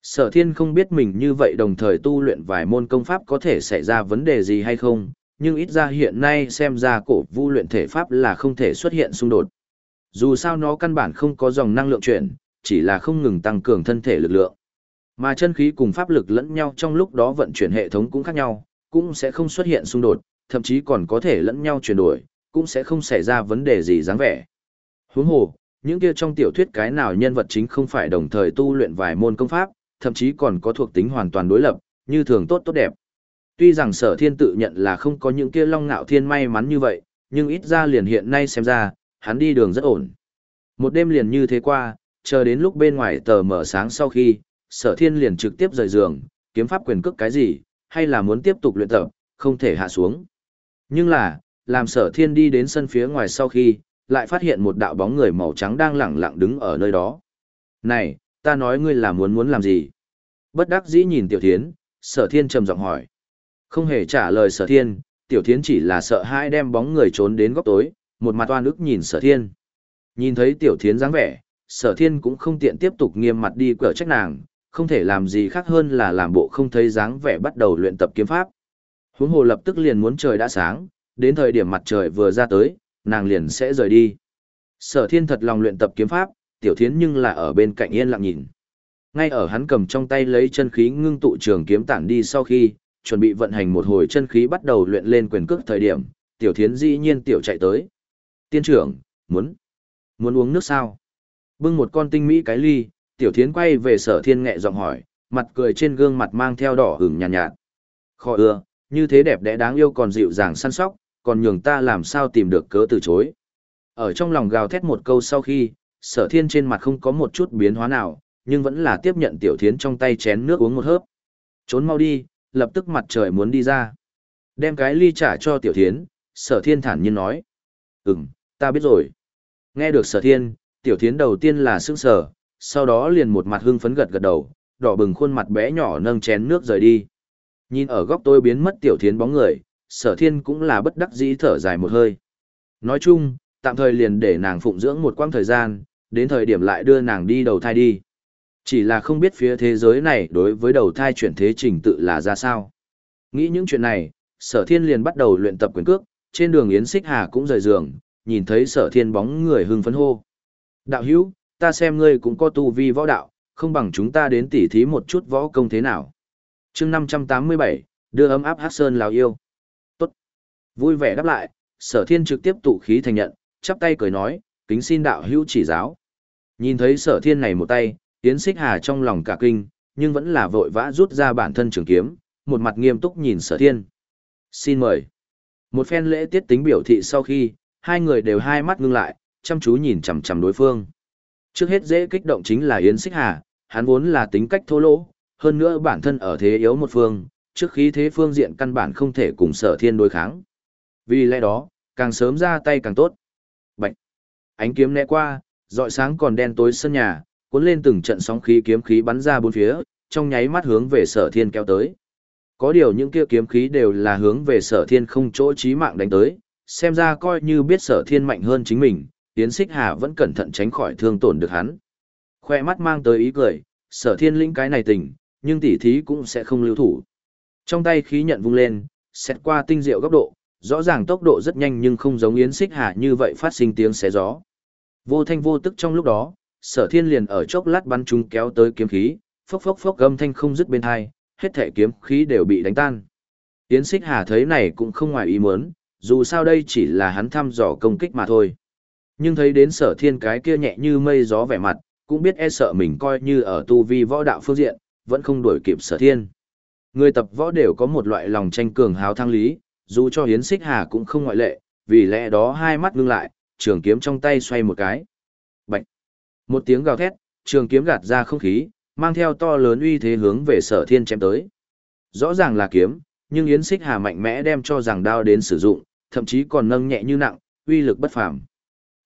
Sở thiên không biết mình như vậy đồng thời tu luyện vài môn công pháp có thể xảy ra vấn đề gì hay không, nhưng ít ra hiện nay xem ra cổ vu luyện thể pháp là không thể xuất hiện xung đột. Dù sao nó căn bản không có dòng năng lượng chuyển, chỉ là không ngừng tăng cường thân thể lực lượng. Mà chân khí cùng pháp lực lẫn nhau trong lúc đó vận chuyển hệ thống cũng khác nhau, cũng sẽ không xuất hiện xung đột, thậm chí còn có thể lẫn nhau chuyển đổi, cũng sẽ không xảy ra vấn đề gì dáng vẻ. Huống hồ, những kia trong tiểu thuyết cái nào nhân vật chính không phải đồng thời tu luyện vài môn công pháp, thậm chí còn có thuộc tính hoàn toàn đối lập, như thường tốt tốt đẹp. Tuy rằng sở thiên tự nhận là không có những kia long ngạo thiên may mắn như vậy, nhưng ít ra liền hiện nay xem ra, hắn đi đường rất ổn. Một đêm liền như thế qua, chờ đến lúc bên ngoài tờ mở sáng sau khi, sở thiên liền trực tiếp rời giường, kiếm pháp quyền cước cái gì, hay là muốn tiếp tục luyện tập, không thể hạ xuống. Nhưng là, làm sở thiên đi đến sân phía ngoài sau khi, lại phát hiện một đạo bóng người màu trắng đang lẳng lặng đứng ở nơi đó. Này, ta nói ngươi là muốn muốn làm gì? Bất đắc dĩ nhìn tiểu thiến, sở thiên trầm giọng hỏi. Không hề trả lời sở thiên, tiểu thiến chỉ là sợ hai đem bóng người trốn đến góc tối, một mặt oan ức nhìn sở thiên. Nhìn thấy tiểu thiến dáng vẻ, sở thiên cũng không tiện tiếp tục nghiêm mặt đi cửa trách nàng, không thể làm gì khác hơn là làm bộ không thấy dáng vẻ bắt đầu luyện tập kiếm pháp. Huống hồ lập tức liền muốn trời đã sáng, đến thời điểm mặt trời vừa ra tới, nàng liền sẽ rời đi. Sở thiên thật lòng luyện tập kiếm pháp, tiểu thiến nhưng là ở bên cạnh yên lặng nhìn. Ngay ở hắn cầm trong tay lấy chân khí ngưng tụ trường kiếm tản đi sau khi, chuẩn bị vận hành một hồi chân khí bắt đầu luyện lên quyền cước thời điểm, tiểu thiến dĩ nhiên tiểu chạy tới. Tiên trưởng, muốn, muốn uống nước sao? Bưng một con tinh mỹ cái ly, tiểu thiến quay về sở thiên nghệ giọng hỏi, mặt cười trên gương mặt mang theo đỏ hửng nhàn nhạt, nhạt. Khó ưa, như thế đẹp đẽ đáng yêu còn dịu dàng săn sóc, còn nhường ta làm sao tìm được cớ từ chối. Ở trong lòng gào thét một câu sau khi, sở thiên trên mặt không có một chút biến hóa nào, nhưng vẫn là tiếp nhận tiểu thiến trong tay chén nước uống một hớp. Trốn mau đi, lập tức mặt trời muốn đi ra. Đem cái ly trả cho tiểu thiến, sở thiên thản nhiên nói. Ừm, ta biết rồi. Nghe được sở thiên, tiểu thiến đầu tiên là sững sờ, sau đó liền một mặt hưng phấn gật gật đầu, đỏ bừng khuôn mặt bé nhỏ nâng chén nước rời đi. Nhìn ở góc tôi biến mất tiểu thiến bóng người, sở thiên cũng là bất đắc dĩ thở dài một hơi. Nói chung, tạm thời liền để nàng phụng dưỡng một quãng thời gian, đến thời điểm lại đưa nàng đi đầu thai đi. Chỉ là không biết phía thế giới này đối với đầu thai chuyển thế trình tự là ra sao. Nghĩ những chuyện này, sở thiên liền bắt đầu luyện tập quyền cước, trên đường Yến Xích Hà cũng rời giường, nhìn thấy sở thiên bóng người hưng phấn hô. Đạo hữu, ta xem ngươi cũng có tu vi võ đạo, không bằng chúng ta đến tỉ thí một chút võ công thế nào chương 587, đưa ấm áp hát sơn lào yêu. Tốt. Vui vẻ đáp lại, sở thiên trực tiếp tụ khí thành nhận, chắp tay cười nói, kính xin đạo hữu chỉ giáo. Nhìn thấy sở thiên này một tay, Yến Xích Hà trong lòng cả kinh, nhưng vẫn là vội vã rút ra bản thân trường kiếm, một mặt nghiêm túc nhìn sở thiên. Xin mời. Một phen lễ tiết tính biểu thị sau khi, hai người đều hai mắt ngưng lại, chăm chú nhìn chằm chằm đối phương. Trước hết dễ kích động chính là Yến Xích Hà, hắn vốn là tính cách thô lỗ, hơn nữa bản thân ở thế yếu một phương, trước khí thế phương diện căn bản không thể cùng sở thiên đối kháng. Vì lẽ đó, càng sớm ra tay càng tốt. Bạch! Ánh kiếm né qua, dọi sáng còn đen tối sân nhà, cuốn lên từng trận sóng khí kiếm khí bắn ra bốn phía, trong nháy mắt hướng về sở thiên kéo tới. Có điều những kia kiếm khí đều là hướng về sở thiên không chỗ chí mạng đánh tới, xem ra coi như biết sở thiên mạnh hơn chính mình, tiến xích hà vẫn cẩn thận tránh khỏi thương tổn được hắn. Khoe mắt mang tới ý cười, sở thiên lĩnh cái này tình, nhưng tỉ thí cũng sẽ không lưu thủ. Trong tay khí nhận vung lên, xét qua tinh diệu góc độ, rõ ràng tốc độ rất nhanh nhưng không giống yến xích hà như vậy phát sinh tiếng xé gió. Vô thanh vô tức trong lúc đó, sở thiên liền ở chốc lát bắn chúng kéo tới kiếm khí, phốc phốc phốc âm thanh không dứt bên hai, hết thể kiếm khí đều bị đánh tan. Yến xích hà thấy này cũng không ngoài ý muốn, dù sao đây chỉ là hắn thăm dò công kích mà thôi. Nhưng thấy đến sở thiên cái kia nhẹ như mây gió vẻ mặt, cũng biết e sợ mình coi như ở tu vi võ đạo phương diện, vẫn không đuổi kịp sở thiên. Người tập võ đều có một loại lòng tranh cường hào thăng lý, dù cho hiến xích hà cũng không ngoại lệ, vì lẽ đó hai mắt ngưng lại, trường kiếm trong tay xoay một cái. Bạch! Một tiếng gào thét, trường kiếm gạt ra không khí, mang theo to lớn uy thế hướng về sở thiên chém tới. Rõ ràng là kiếm, nhưng Yến Xích Hà mạnh mẽ đem cho rằng đao đến sử dụng, thậm chí còn nâng nhẹ như nặng, uy lực bất phàm.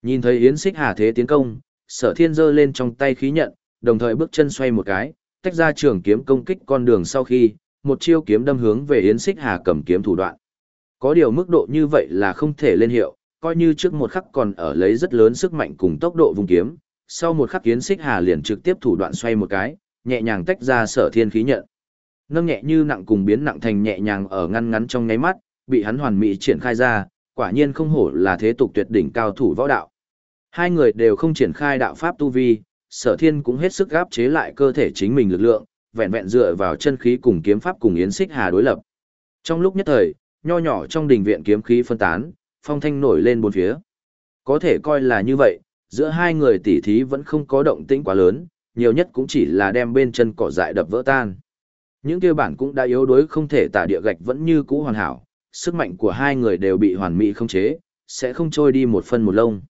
Nhìn thấy Yến Xích Hà thế tiến công, Sở Thiên giơ lên trong tay khí nhận, đồng thời bước chân xoay một cái, tách ra trường kiếm công kích con đường sau khi, một chiêu kiếm đâm hướng về Yến Xích Hà cầm kiếm thủ đoạn. Có điều mức độ như vậy là không thể lên hiệu, coi như trước một khắc còn ở lấy rất lớn sức mạnh cùng tốc độ vùng kiếm, sau một khắc Yến Xích Hà liền trực tiếp thủ đoạn xoay một cái, nhẹ nhàng tách ra Sở Thiên khí nhận. Nâng nhẹ như nặng cùng biến nặng thành nhẹ nhàng ở ngăn ngắn trong nháy mắt, bị hắn hoàn mỹ triển khai ra, quả nhiên không hổ là thế tục tuyệt đỉnh cao thủ võ đạo. Hai người đều không triển khai đạo pháp tu vi, sở thiên cũng hết sức gáp chế lại cơ thể chính mình lực lượng, vẹn vẹn dựa vào chân khí cùng kiếm pháp cùng yến xích hà đối lập. Trong lúc nhất thời, nho nhỏ trong đình viện kiếm khí phân tán, phong thanh nổi lên bốn phía. Có thể coi là như vậy, giữa hai người tỉ thí vẫn không có động tĩnh quá lớn, nhiều nhất cũng chỉ là đem bên chân cỏ dại đập vỡ tan. Những kia bản cũng đã yếu đuối không thể tả địa gạch vẫn như cũ hoàn hảo, sức mạnh của hai người đều bị hoàn mỹ không chế, sẽ không trôi đi một phân một lông.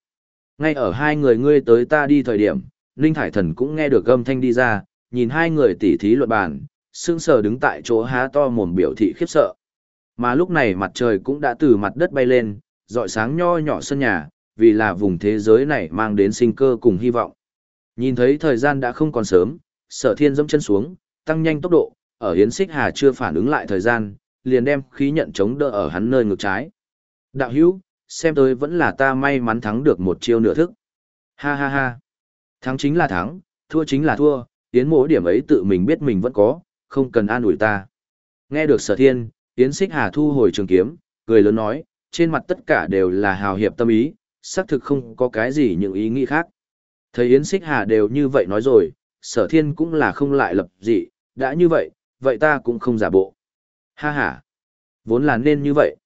Ngay ở hai người ngươi tới ta đi thời điểm, Ninh Thải Thần cũng nghe được âm thanh đi ra, nhìn hai người tỉ thí luận bàn, sững sờ đứng tại chỗ há to mồm biểu thị khiếp sợ. Mà lúc này mặt trời cũng đã từ mặt đất bay lên, dọi sáng nho nhỏ sân nhà, vì là vùng thế giới này mang đến sinh cơ cùng hy vọng. Nhìn thấy thời gian đã không còn sớm, sở thiên dẫm chân xuống, tăng nhanh tốc độ, ở hiến xích hà chưa phản ứng lại thời gian, liền đem khí nhận chống đỡ ở hắn nơi ngực trái. Đạo hữu, xem tới vẫn là ta may mắn thắng được một chiêu nửa thức. Ha ha ha. Thắng chính là thắng, thua chính là thua, yến mỗ điểm ấy tự mình biết mình vẫn có, không cần an ủi ta. Nghe được sở thiên, Yến Xích Hà thu hồi trường kiếm, cười lớn nói, trên mặt tất cả đều là hào hiệp tâm ý, xác thực không có cái gì những ý nghĩ khác. Thấy Yến Xích Hà đều như vậy nói rồi, sở thiên cũng là không lại lập dị, đã như vậy, vậy ta cũng không giả bộ. Ha ha, vốn là nên như vậy.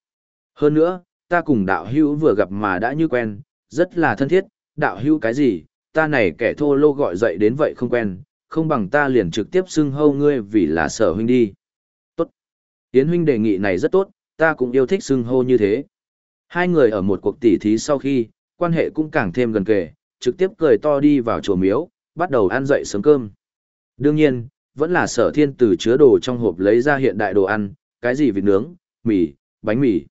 Hơn nữa, ta cùng đạo hữu vừa gặp mà đã như quen, rất là thân thiết, đạo hữu cái gì, ta này kẻ thô lô gọi dậy đến vậy không quen, không bằng ta liền trực tiếp xưng hâu ngươi vì là sở huynh đi. Tốt. Yến huynh đề nghị này rất tốt, ta cũng yêu thích xưng hô như thế. Hai người ở một cuộc tỉ thí sau khi, quan hệ cũng càng thêm gần kề, trực tiếp cười to đi vào chùa miếu, bắt đầu ăn dậy sớm cơm. Đương nhiên, vẫn là sở thiên từ chứa đồ trong hộp lấy ra hiện đại đồ ăn, cái gì vịt nướng, mì, bánh mì.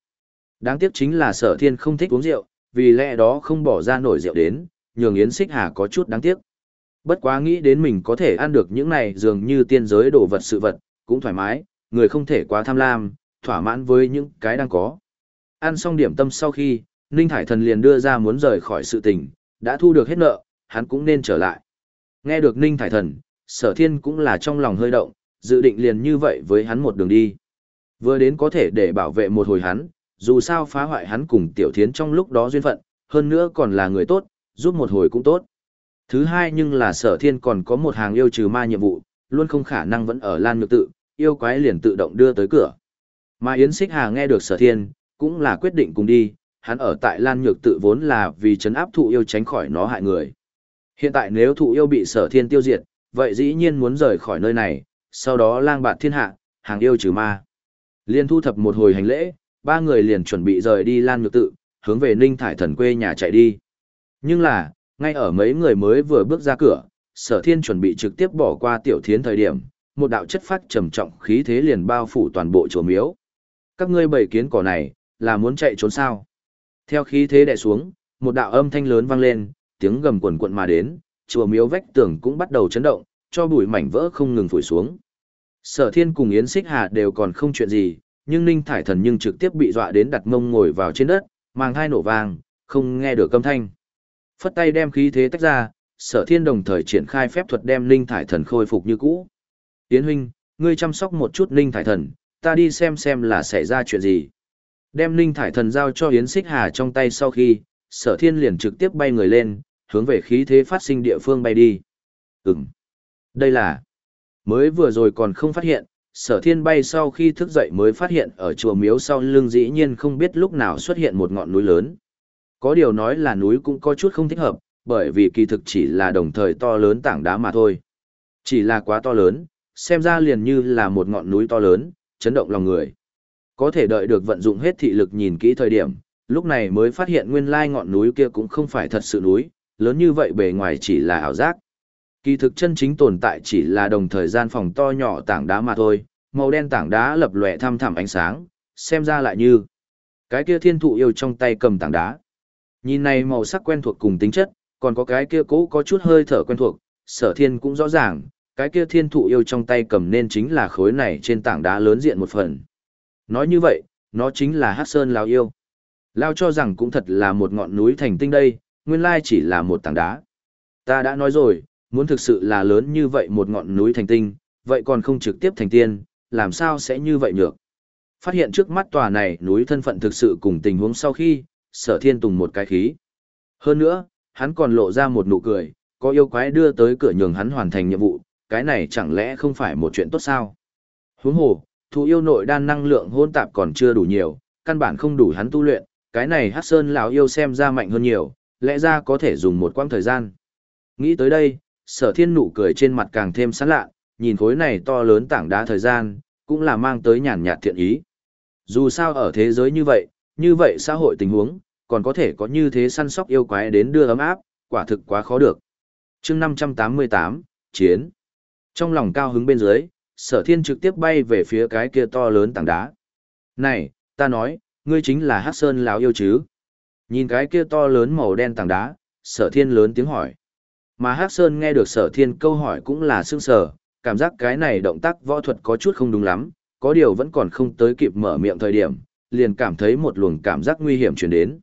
Đáng tiếc chính là sở thiên không thích uống rượu, vì lẽ đó không bỏ ra nổi rượu đến, nhường Yến Xích Hà có chút đáng tiếc. Bất quá nghĩ đến mình có thể ăn được những này dường như tiên giới đồ vật sự vật, cũng thoải mái, người không thể quá tham lam, thỏa mãn với những cái đang có. Ăn xong điểm tâm sau khi, Ninh Thải Thần liền đưa ra muốn rời khỏi sự tình, đã thu được hết nợ, hắn cũng nên trở lại. Nghe được Ninh Thải Thần, sở thiên cũng là trong lòng hơi động, dự định liền như vậy với hắn một đường đi. Vừa đến có thể để bảo vệ một hồi hắn, dù sao phá hoại hắn cùng tiểu thiến trong lúc đó duyên phận, hơn nữa còn là người tốt, giúp một hồi cũng tốt. Thứ hai nhưng là sở thiên còn có một hàng yêu trừ ma nhiệm vụ, luôn không khả năng vẫn ở Lan Nhược Tự, yêu quái liền tự động đưa tới cửa. Mà Yến Xích Hà nghe được sở thiên, cũng là quyết định cùng đi, hắn ở tại Lan Nhược Tự vốn là vì chấn áp thụ yêu tránh khỏi nó hại người. Hiện tại nếu thụ yêu bị sở thiên tiêu diệt, vậy dĩ nhiên muốn rời khỏi nơi này, sau đó lang bạt thiên hạ, hàng yêu trừ ma. Liên thu thập một hồi hành lễ, ba người liền chuẩn bị rời đi Lan Nhược Tự, hướng về Ninh Thải Thần quê nhà chạy đi. Nhưng là, ngay ở mấy người mới vừa bước ra cửa, sở thiên chuẩn bị trực tiếp bỏ qua tiểu thiến thời điểm, một đạo chất phát trầm trọng khí thế liền bao phủ toàn bộ chùa miếu. Các ngươi bầy kiến cỏ này, là muốn chạy trốn sao? Theo khí thế đè xuống, một đạo âm thanh lớn vang lên, tiếng gầm quần quận mà đến, chùa miếu vách tường cũng bắt đầu chấn động, cho bụi mảnh vỡ không ngừng phủi xuống. Sở thiên cùng Yến Xích Hà đều còn không chuyện gì, nhưng Ninh Thải Thần nhưng trực tiếp bị dọa đến đặt mông ngồi vào trên đất, mang hai nổ vàng, không nghe được âm thanh. Phất tay đem khí thế tách ra, sở thiên đồng thời triển khai phép thuật đem linh Thải Thần khôi phục như cũ. Yến huynh, ngươi chăm sóc một chút linh Thải Thần, ta đi xem xem là xảy ra chuyện gì. Đem linh Thải Thần giao cho Yến Xích Hà trong tay sau khi, sở thiên liền trực tiếp bay người lên, hướng về khí thế phát sinh địa phương bay đi. Ừm. Đây là... Mới vừa rồi còn không phát hiện, sở thiên bay sau khi thức dậy mới phát hiện ở chùa miếu sau lưng dĩ nhiên không biết lúc nào xuất hiện một ngọn núi lớn. Có điều nói là núi cũng có chút không thích hợp, bởi vì kỳ thực chỉ là đồng thời to lớn tảng đá mà thôi. Chỉ là quá to lớn, xem ra liền như là một ngọn núi to lớn, chấn động lòng người. Có thể đợi được vận dụng hết thị lực nhìn kỹ thời điểm, lúc này mới phát hiện nguyên lai ngọn núi kia cũng không phải thật sự núi, lớn như vậy bề ngoài chỉ là ảo giác. Kỳ thực chân chính tồn tại chỉ là đồng thời gian phòng to nhỏ tảng đá mà thôi, màu đen tảng đá lập lòe thăm thẳm ánh sáng, xem ra lại như cái kia thiên thụ yêu trong tay cầm tảng đá. Nhìn này màu sắc quen thuộc cùng tính chất, còn có cái kia cũ có chút hơi thở quen thuộc, sở thiên cũng rõ ràng, cái kia thiên thụ yêu trong tay cầm nên chính là khối này trên tảng đá lớn diện một phần. Nói như vậy, nó chính là Hắc Sơn Lao yêu. Lao cho rằng cũng thật là một ngọn núi thành tinh đây, nguyên lai chỉ là một tảng đá. Ta đã nói rồi, muốn thực sự là lớn như vậy một ngọn núi thành tinh, vậy còn không trực tiếp thành tiên, làm sao sẽ như vậy nhược. Phát hiện trước mắt tòa này núi thân phận thực sự cùng tình huống sau khi, sở thiên tùng một cái khí. Hơn nữa, hắn còn lộ ra một nụ cười, có yêu quái đưa tới cửa nhường hắn hoàn thành nhiệm vụ, cái này chẳng lẽ không phải một chuyện tốt sao? Huống hồ, thú yêu nội đan năng lượng hôn tạp còn chưa đủ nhiều, căn bản không đủ hắn tu luyện, cái này Hắc Sơn lão yêu xem ra mạnh hơn nhiều, lẽ ra có thể dùng một quãng thời gian. Nghĩ tới đây, Sở Thiên nụ cười trên mặt càng thêm sán lạ, nhìn khối này to lớn tảng đá thời gian, cũng là mang tới nhàn nhạt thiện ý. Dù sao ở thế giới như vậy, như vậy xã hội tình huống, còn có thể có như thế săn sóc yêu quái đến đưa ấm áp, quả thực quá khó được. chương 588, Chiến. Trong lòng cao hứng bên dưới, sở thiên trực tiếp bay về phía cái kia to lớn tảng đá. Này, ta nói, ngươi chính là Hắc Sơn lão yêu chứ? Nhìn cái kia to lớn màu đen tảng đá, sở thiên lớn tiếng hỏi. Mà Hắc Sơn nghe được sở thiên câu hỏi cũng là sương sở, cảm giác cái này động tác võ thuật có chút không đúng lắm, có điều vẫn còn không tới kịp mở miệng thời điểm, liền cảm thấy một luồng cảm giác nguy hiểm chuyển đến.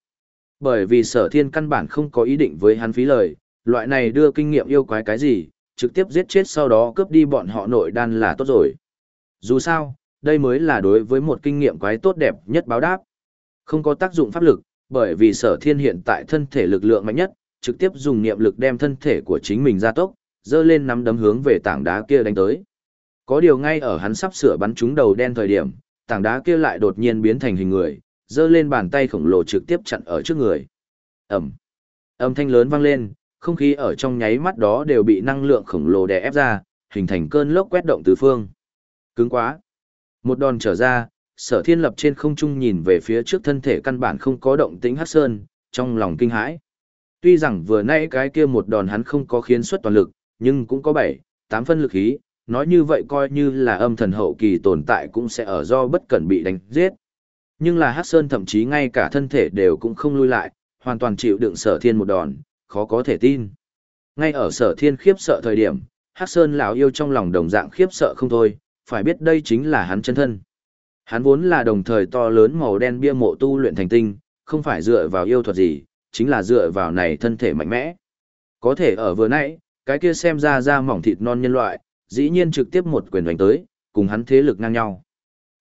Bởi vì sở thiên căn bản không có ý định với hắn phí lời, loại này đưa kinh nghiệm yêu quái cái gì, trực tiếp giết chết sau đó cướp đi bọn họ nội đan là tốt rồi. Dù sao, đây mới là đối với một kinh nghiệm quái tốt đẹp nhất báo đáp. Không có tác dụng pháp lực, bởi vì sở thiên hiện tại thân thể lực lượng mạnh nhất, trực tiếp dùng niệm lực đem thân thể của chính mình ra tốc, dơ lên nắm đấm hướng về tảng đá kia đánh tới. Có điều ngay ở hắn sắp sửa bắn trúng đầu đen thời điểm, tảng đá kia lại đột nhiên biến thành hình người, dơ lên bàn tay khổng lồ trực tiếp chặn ở trước người. ầm, Âm thanh lớn vang lên, không khí ở trong nháy mắt đó đều bị năng lượng khổng lồ đè ép ra, hình thành cơn lốc quét động tứ phương. Cứng quá. Một đòn trở ra, sở thiên lập trên không trung nhìn về phía trước thân thể căn bản không có động tĩnh Hắc sơn, trong lòng kinh hãi. Tuy rằng vừa nãy cái kia một đòn hắn không có khiến xuất toàn lực, nhưng cũng có bảy, tám phân lực khí, nói như vậy coi như là âm thần hậu kỳ tồn tại cũng sẽ ở do bất cẩn bị đánh giết. Nhưng là Hắc Sơn thậm chí ngay cả thân thể đều cũng không lui lại, hoàn toàn chịu đựng sở thiên một đòn, khó có thể tin. Ngay ở sở thiên khiếp sợ thời điểm, Hắc Sơn lão yêu trong lòng đồng dạng khiếp sợ không thôi, phải biết đây chính là hắn chân thân. Hắn vốn là đồng thời to lớn màu đen bia mộ tu luyện thành tinh, không phải dựa vào yêu thuật gì, chính là dựa vào này thân thể mạnh mẽ. Có thể ở vừa nãy, cái kia xem ra da mỏng thịt non nhân loại, dĩ nhiên trực tiếp một quyền đánh tới, cùng hắn thế lực ngang nhau.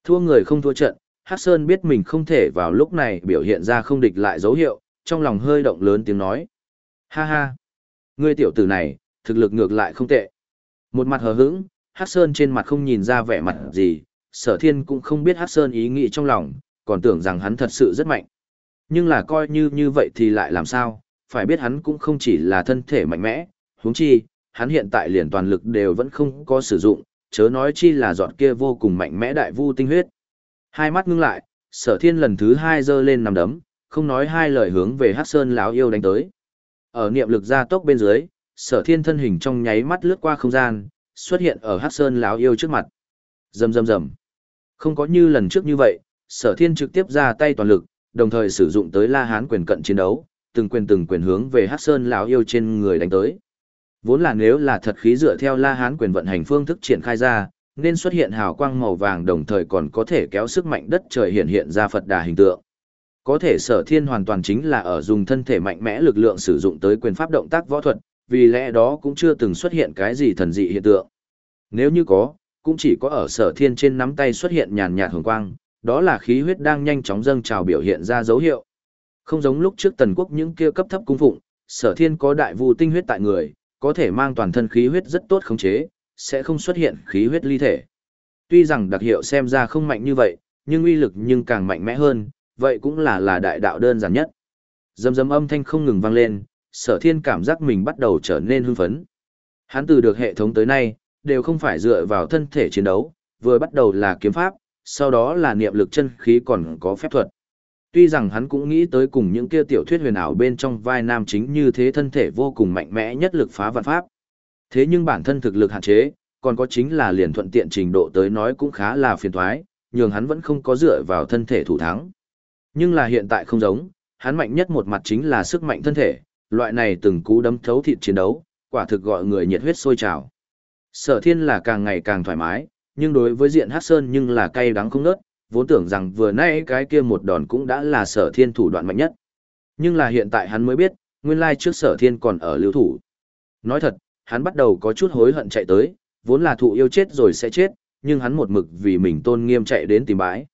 Thua người không thua trận, Hắc Sơn biết mình không thể vào lúc này biểu hiện ra không địch lại dấu hiệu, trong lòng hơi động lớn tiếng nói. Ha ha! Ngươi tiểu tử này, thực lực ngược lại không tệ. Một mặt hờ hững, Hắc Sơn trên mặt không nhìn ra vẻ mặt gì, sở thiên cũng không biết Hắc Sơn ý nghĩ trong lòng, còn tưởng rằng hắn thật sự rất mạnh. Nhưng là coi như như vậy thì lại làm sao, phải biết hắn cũng không chỉ là thân thể mạnh mẽ, huống chi, hắn hiện tại liền toàn lực đều vẫn không có sử dụng, chớ nói chi là giọt kia vô cùng mạnh mẽ đại vu tinh huyết. Hai mắt ngưng lại, sở thiên lần thứ hai giơ lên nằm đấm, không nói hai lời hướng về Hắc Sơn lão yêu đánh tới. Ở niệm lực gia tốc bên dưới, sở thiên thân hình trong nháy mắt lướt qua không gian, xuất hiện ở Hắc Sơn lão yêu trước mặt. Rầm rầm rầm. Không có như lần trước như vậy, sở thiên trực tiếp ra tay toàn lực, đồng thời sử dụng tới la hán quyền cận chiến đấu, từng quyền từng quyền hướng về Hắc Sơn lão yêu trên người đánh tới. Vốn là nếu là thật khí dựa theo La Hán quyền vận hành phương thức triển khai ra, nên xuất hiện hào quang màu vàng đồng thời còn có thể kéo sức mạnh đất trời hiện hiện ra Phật đà hình tượng. Có thể sở thiên hoàn toàn chính là ở dùng thân thể mạnh mẽ lực lượng sử dụng tới quyền pháp động tác võ thuật, vì lẽ đó cũng chưa từng xuất hiện cái gì thần dị hiện tượng. Nếu như có, cũng chỉ có ở sở thiên trên nắm tay xuất hiện nhàn nhạt hồng quang, đó là khí huyết đang nhanh chóng dâng trào biểu hiện ra dấu hiệu. Không giống lúc trước tần quốc những kia cấp thấp cung phụng, sở thiên có đại vu tinh huyết tại người, có thể mang toàn thân khí huyết rất tốt khống chế, sẽ không xuất hiện khí huyết ly thể. Tuy rằng đặc hiệu xem ra không mạnh như vậy, nhưng uy lực nhưng càng mạnh mẽ hơn, vậy cũng là là đại đạo đơn giản nhất. Dầm dầm âm thanh không ngừng vang lên, sở thiên cảm giác mình bắt đầu trở nên hưng phấn. Hắn từ được hệ thống tới nay, đều không phải dựa vào thân thể chiến đấu, vừa bắt đầu là kiếm pháp, sau đó là niệm lực chân khí còn có phép thuật. Tuy rằng hắn cũng nghĩ tới cùng những kia tiểu thuyết huyền ảo bên trong vai nam chính như thế thân thể vô cùng mạnh mẽ nhất lực phá vạn pháp. Thế nhưng bản thân thực lực hạn chế, còn có chính là liền thuận tiện trình độ tới nói cũng khá là phiền thoái, nhường hắn vẫn không có dựa vào thân thể thủ thắng. Nhưng là hiện tại không giống, hắn mạnh nhất một mặt chính là sức mạnh thân thể, loại này từng cú đấm thấu thịt chiến đấu, quả thực gọi người nhiệt huyết sôi trào. Sở thiên là càng ngày càng thoải mái, nhưng đối với diện hát sơn nhưng là cay đắng không nớt, vốn tưởng rằng vừa nãy cái kia một đòn cũng đã là sở thiên thủ đoạn mạnh nhất. Nhưng là hiện tại hắn mới biết, nguyên lai trước sở thiên còn ở lưu thủ. Nói thật, hắn bắt đầu có chút hối hận chạy tới, vốn là thụ yêu chết rồi sẽ chết, nhưng hắn một mực vì mình tôn nghiêm chạy đến tìm bãi.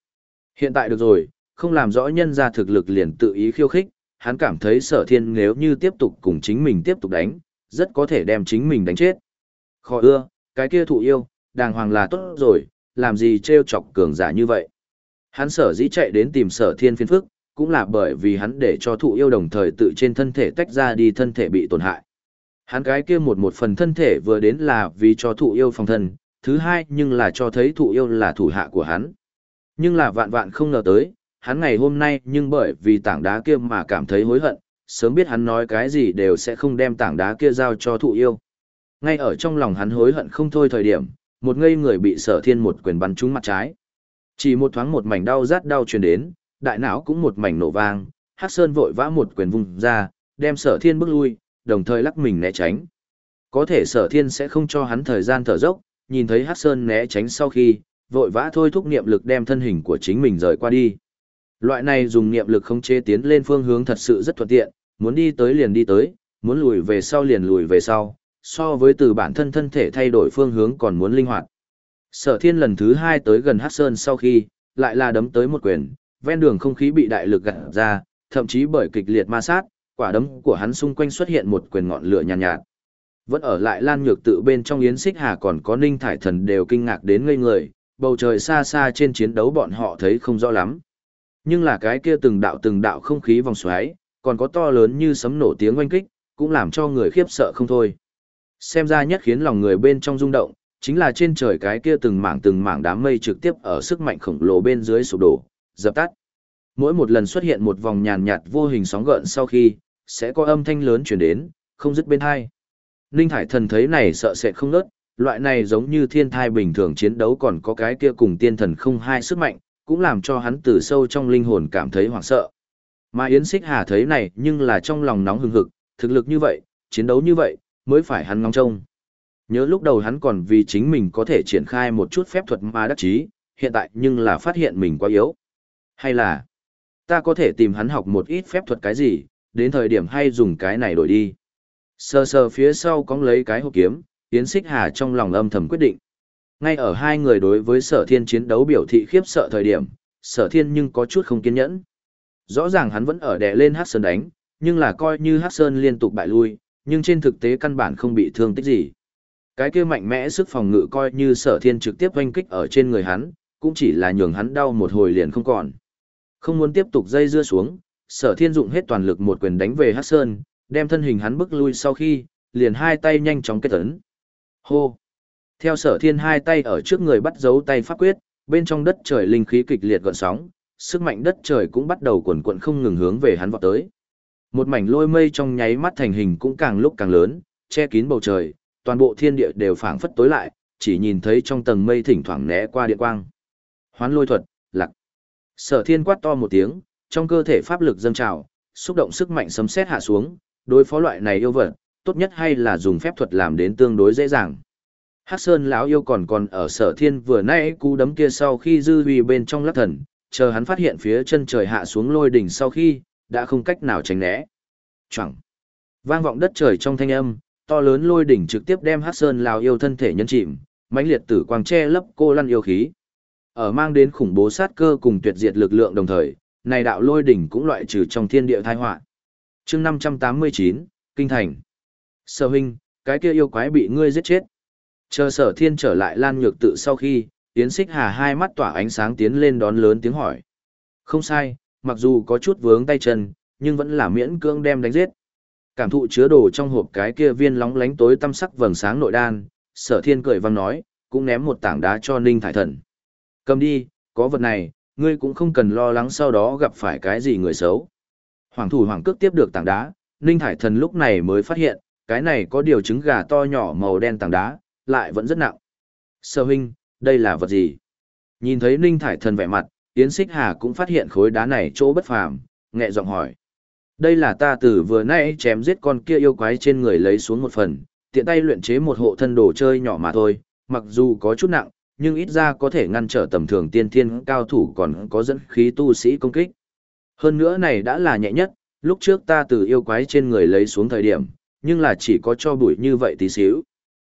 Hiện tại được rồi, không làm rõ nhân ra thực lực liền tự ý khiêu khích, hắn cảm thấy sở thiên nếu như tiếp tục cùng chính mình tiếp tục đánh, rất có thể đem chính mình đánh chết. Khó ưa, cái kia thụ yêu, đàng hoàng là tốt rồi, làm gì trêu chọc cường giả như vậy. Hắn sở dĩ chạy đến tìm sở thiên phiên phức, cũng là bởi vì hắn để cho thụ yêu đồng thời tự trên thân thể tách ra đi thân thể bị tổn hại. Hắn cái kia một một phần thân thể vừa đến là vì cho thụ yêu phòng thân, thứ hai nhưng là cho thấy thụ yêu là thủ hạ của hắn. Nhưng là vạn vạn không ngờ tới, hắn ngày hôm nay nhưng bởi vì tảng đá kia mà cảm thấy hối hận, sớm biết hắn nói cái gì đều sẽ không đem tảng đá kia giao cho thụ yêu. Ngay ở trong lòng hắn hối hận không thôi thời điểm, một ngây người bị sở thiên một quyền bắn trúng mặt trái. Chỉ một thoáng một mảnh đau rát đau truyền đến, đại não cũng một mảnh nổ vang, Hắc Sơn vội vã một quyền vung ra, đem Sở Thiên bước lui, đồng thời lắc mình né tránh. Có thể Sở Thiên sẽ không cho hắn thời gian thở dốc, nhìn thấy Hắc Sơn né tránh sau khi, vội vã thôi thúc niệm lực đem thân hình của chính mình rời qua đi. Loại này dùng niệm lực không chế tiến lên phương hướng thật sự rất thuận tiện, muốn đi tới liền đi tới, muốn lùi về sau liền lùi về sau, so với từ bản thân thân thể thay đổi phương hướng còn muốn linh hoạt. Sở thiên lần thứ hai tới gần Hắc sơn sau khi, lại là đấm tới một quyền, ven đường không khí bị đại lực gạt ra, thậm chí bởi kịch liệt ma sát, quả đấm của hắn xung quanh xuất hiện một quyền ngọn lửa nhàn nhạt, nhạt. Vẫn ở lại Lan Nhược tự bên trong Yến Xích Hà còn có Ninh Thải Thần đều kinh ngạc đến ngây người, bầu trời xa xa trên chiến đấu bọn họ thấy không rõ lắm. Nhưng là cái kia từng đạo từng đạo không khí vòng xoáy, còn có to lớn như sấm nổ tiếng oanh kích, cũng làm cho người khiếp sợ không thôi. Xem ra nhất khiến lòng người bên trong rung động, chính là trên trời cái kia từng mảng từng mảng đám mây trực tiếp ở sức mạnh khổng lồ bên dưới sụp đổ, dập tắt. Mỗi một lần xuất hiện một vòng nhàn nhạt vô hình sóng gợn sau khi, sẽ có âm thanh lớn chuyển đến, không dứt bên hai. Ninh Thải Thần thấy này sợ sệt không nớt, loại này giống như thiên thai bình thường chiến đấu còn có cái kia cùng tiên thần không hai sức mạnh, cũng làm cho hắn từ sâu trong linh hồn cảm thấy hoảng sợ. Mà Yến Xích Hà thấy này nhưng là trong lòng nóng hừng hực, thực lực như vậy, chiến đấu như vậy, mới phải hắn ngóng trông. Nhớ lúc đầu hắn còn vì chính mình có thể triển khai một chút phép thuật mà đắc chí, hiện tại nhưng là phát hiện mình quá yếu. Hay là, ta có thể tìm hắn học một ít phép thuật cái gì, đến thời điểm hay dùng cái này đổi đi. Sờ sờ phía sau cóng lấy cái hộp kiếm, Yến Xích Hà trong lòng âm thầm quyết định. Ngay ở hai người đối với sở thiên chiến đấu biểu thị khiếp sợ thời điểm, sở thiên nhưng có chút không kiên nhẫn. Rõ ràng hắn vẫn ở đè lên Hát Sơn đánh, nhưng là coi như Hát Sơn liên tục bại lui, nhưng trên thực tế căn bản không bị thương tích gì. Cái kia mạnh mẽ sức phòng ngự coi như sở thiên trực tiếp oanh kích ở trên người hắn, cũng chỉ là nhường hắn đau một hồi liền không còn. Không muốn tiếp tục dây dưa xuống, sở thiên dụng hết toàn lực một quyền đánh về Hát Sơn, đem thân hình hắn bước lui sau khi, liền hai tay nhanh chóng kết ấn. Hô! Theo sở thiên hai tay ở trước người bắt dấu tay pháp quyết, bên trong đất trời linh khí kịch liệt gọn sóng, sức mạnh đất trời cũng bắt đầu cuộn cuộn không ngừng hướng về hắn vọt tới. Một mảnh lôi mây trong nháy mắt thành hình cũng càng lúc càng lớn, che kín bầu trời, toàn bộ thiên địa đều phảng phất tối lại, chỉ nhìn thấy trong tầng mây thỉnh thoảng né qua điện quang. Hoán lôi thuật, lạc. Sở thiên quát to một tiếng, trong cơ thể pháp lực dâng trào, xúc động sức mạnh sấm sét hạ xuống, đối phó loại này yêu vật, tốt nhất hay là dùng phép thuật làm đến tương đối dễ dàng. Hắc Sơn lão yêu còn còn ở Sở Thiên vừa nãy cú đấm kia sau khi dư uy bên trong lắc thần, chờ hắn phát hiện phía chân trời hạ xuống lôi đỉnh sau khi, đã không cách nào tránh né. Chẳng. Vang vọng đất trời trong thanh âm, to lớn lôi đỉnh trực tiếp đem Hắc Sơn lao yêu thân thể nhân chìm, mãnh liệt tử quang che lấp cô lăn yêu khí. Ở mang đến khủng bố sát cơ cùng tuyệt diệt lực lượng đồng thời, này đạo lôi đỉnh cũng loại trừ trong thiên địa tai họa. Chương 589, Kinh Thành. Sở huynh, cái kia yêu quái bị ngươi giết chết. Chờ sở thiên trở lại lan nhược tự sau khi, tiến Xích Hà hai mắt tỏa ánh sáng tiến lên đón lớn tiếng hỏi. Không sai, mặc dù có chút vướng tay chân, nhưng vẫn là miễn cưỡng đem đánh giết. Cảm thụ chứa đồ trong hộp cái kia viên lóng lánh tối tăm sắc vầng sáng nội đan, sở thiên cười vang nói, cũng ném một tảng đá cho Ninh Thải Thần. Cầm đi, có vật này, ngươi cũng không cần lo lắng sau đó gặp phải cái gì người xấu. Hoàng thủ hoàng cước tiếp được tảng đá, Ninh Thải Thần lúc này mới phát hiện, cái này có điều trứng gà to nhỏ màu đen tảng đá, lại vẫn rất nặng. Sở huynh, đây là vật gì? Nhìn thấy Ninh Thải Thần vẻ mặt, Yến Xích Hà cũng phát hiện khối đá này chỗ bất phàm, nhẹ giọng hỏi. Đây là ta từ vừa nãy chém giết con kia yêu quái trên người lấy xuống một phần, tiện tay luyện chế một hộ thân đồ chơi nhỏ mà thôi, mặc dù có chút nặng, nhưng ít ra có thể ngăn trở tầm thường tiên thiên cao thủ còn có dẫn khí tu sĩ công kích. Hơn nữa này đã là nhẹ nhất, lúc trước ta từ yêu quái trên người lấy xuống thời điểm, nhưng là chỉ có cho bụi như vậy tí xíu.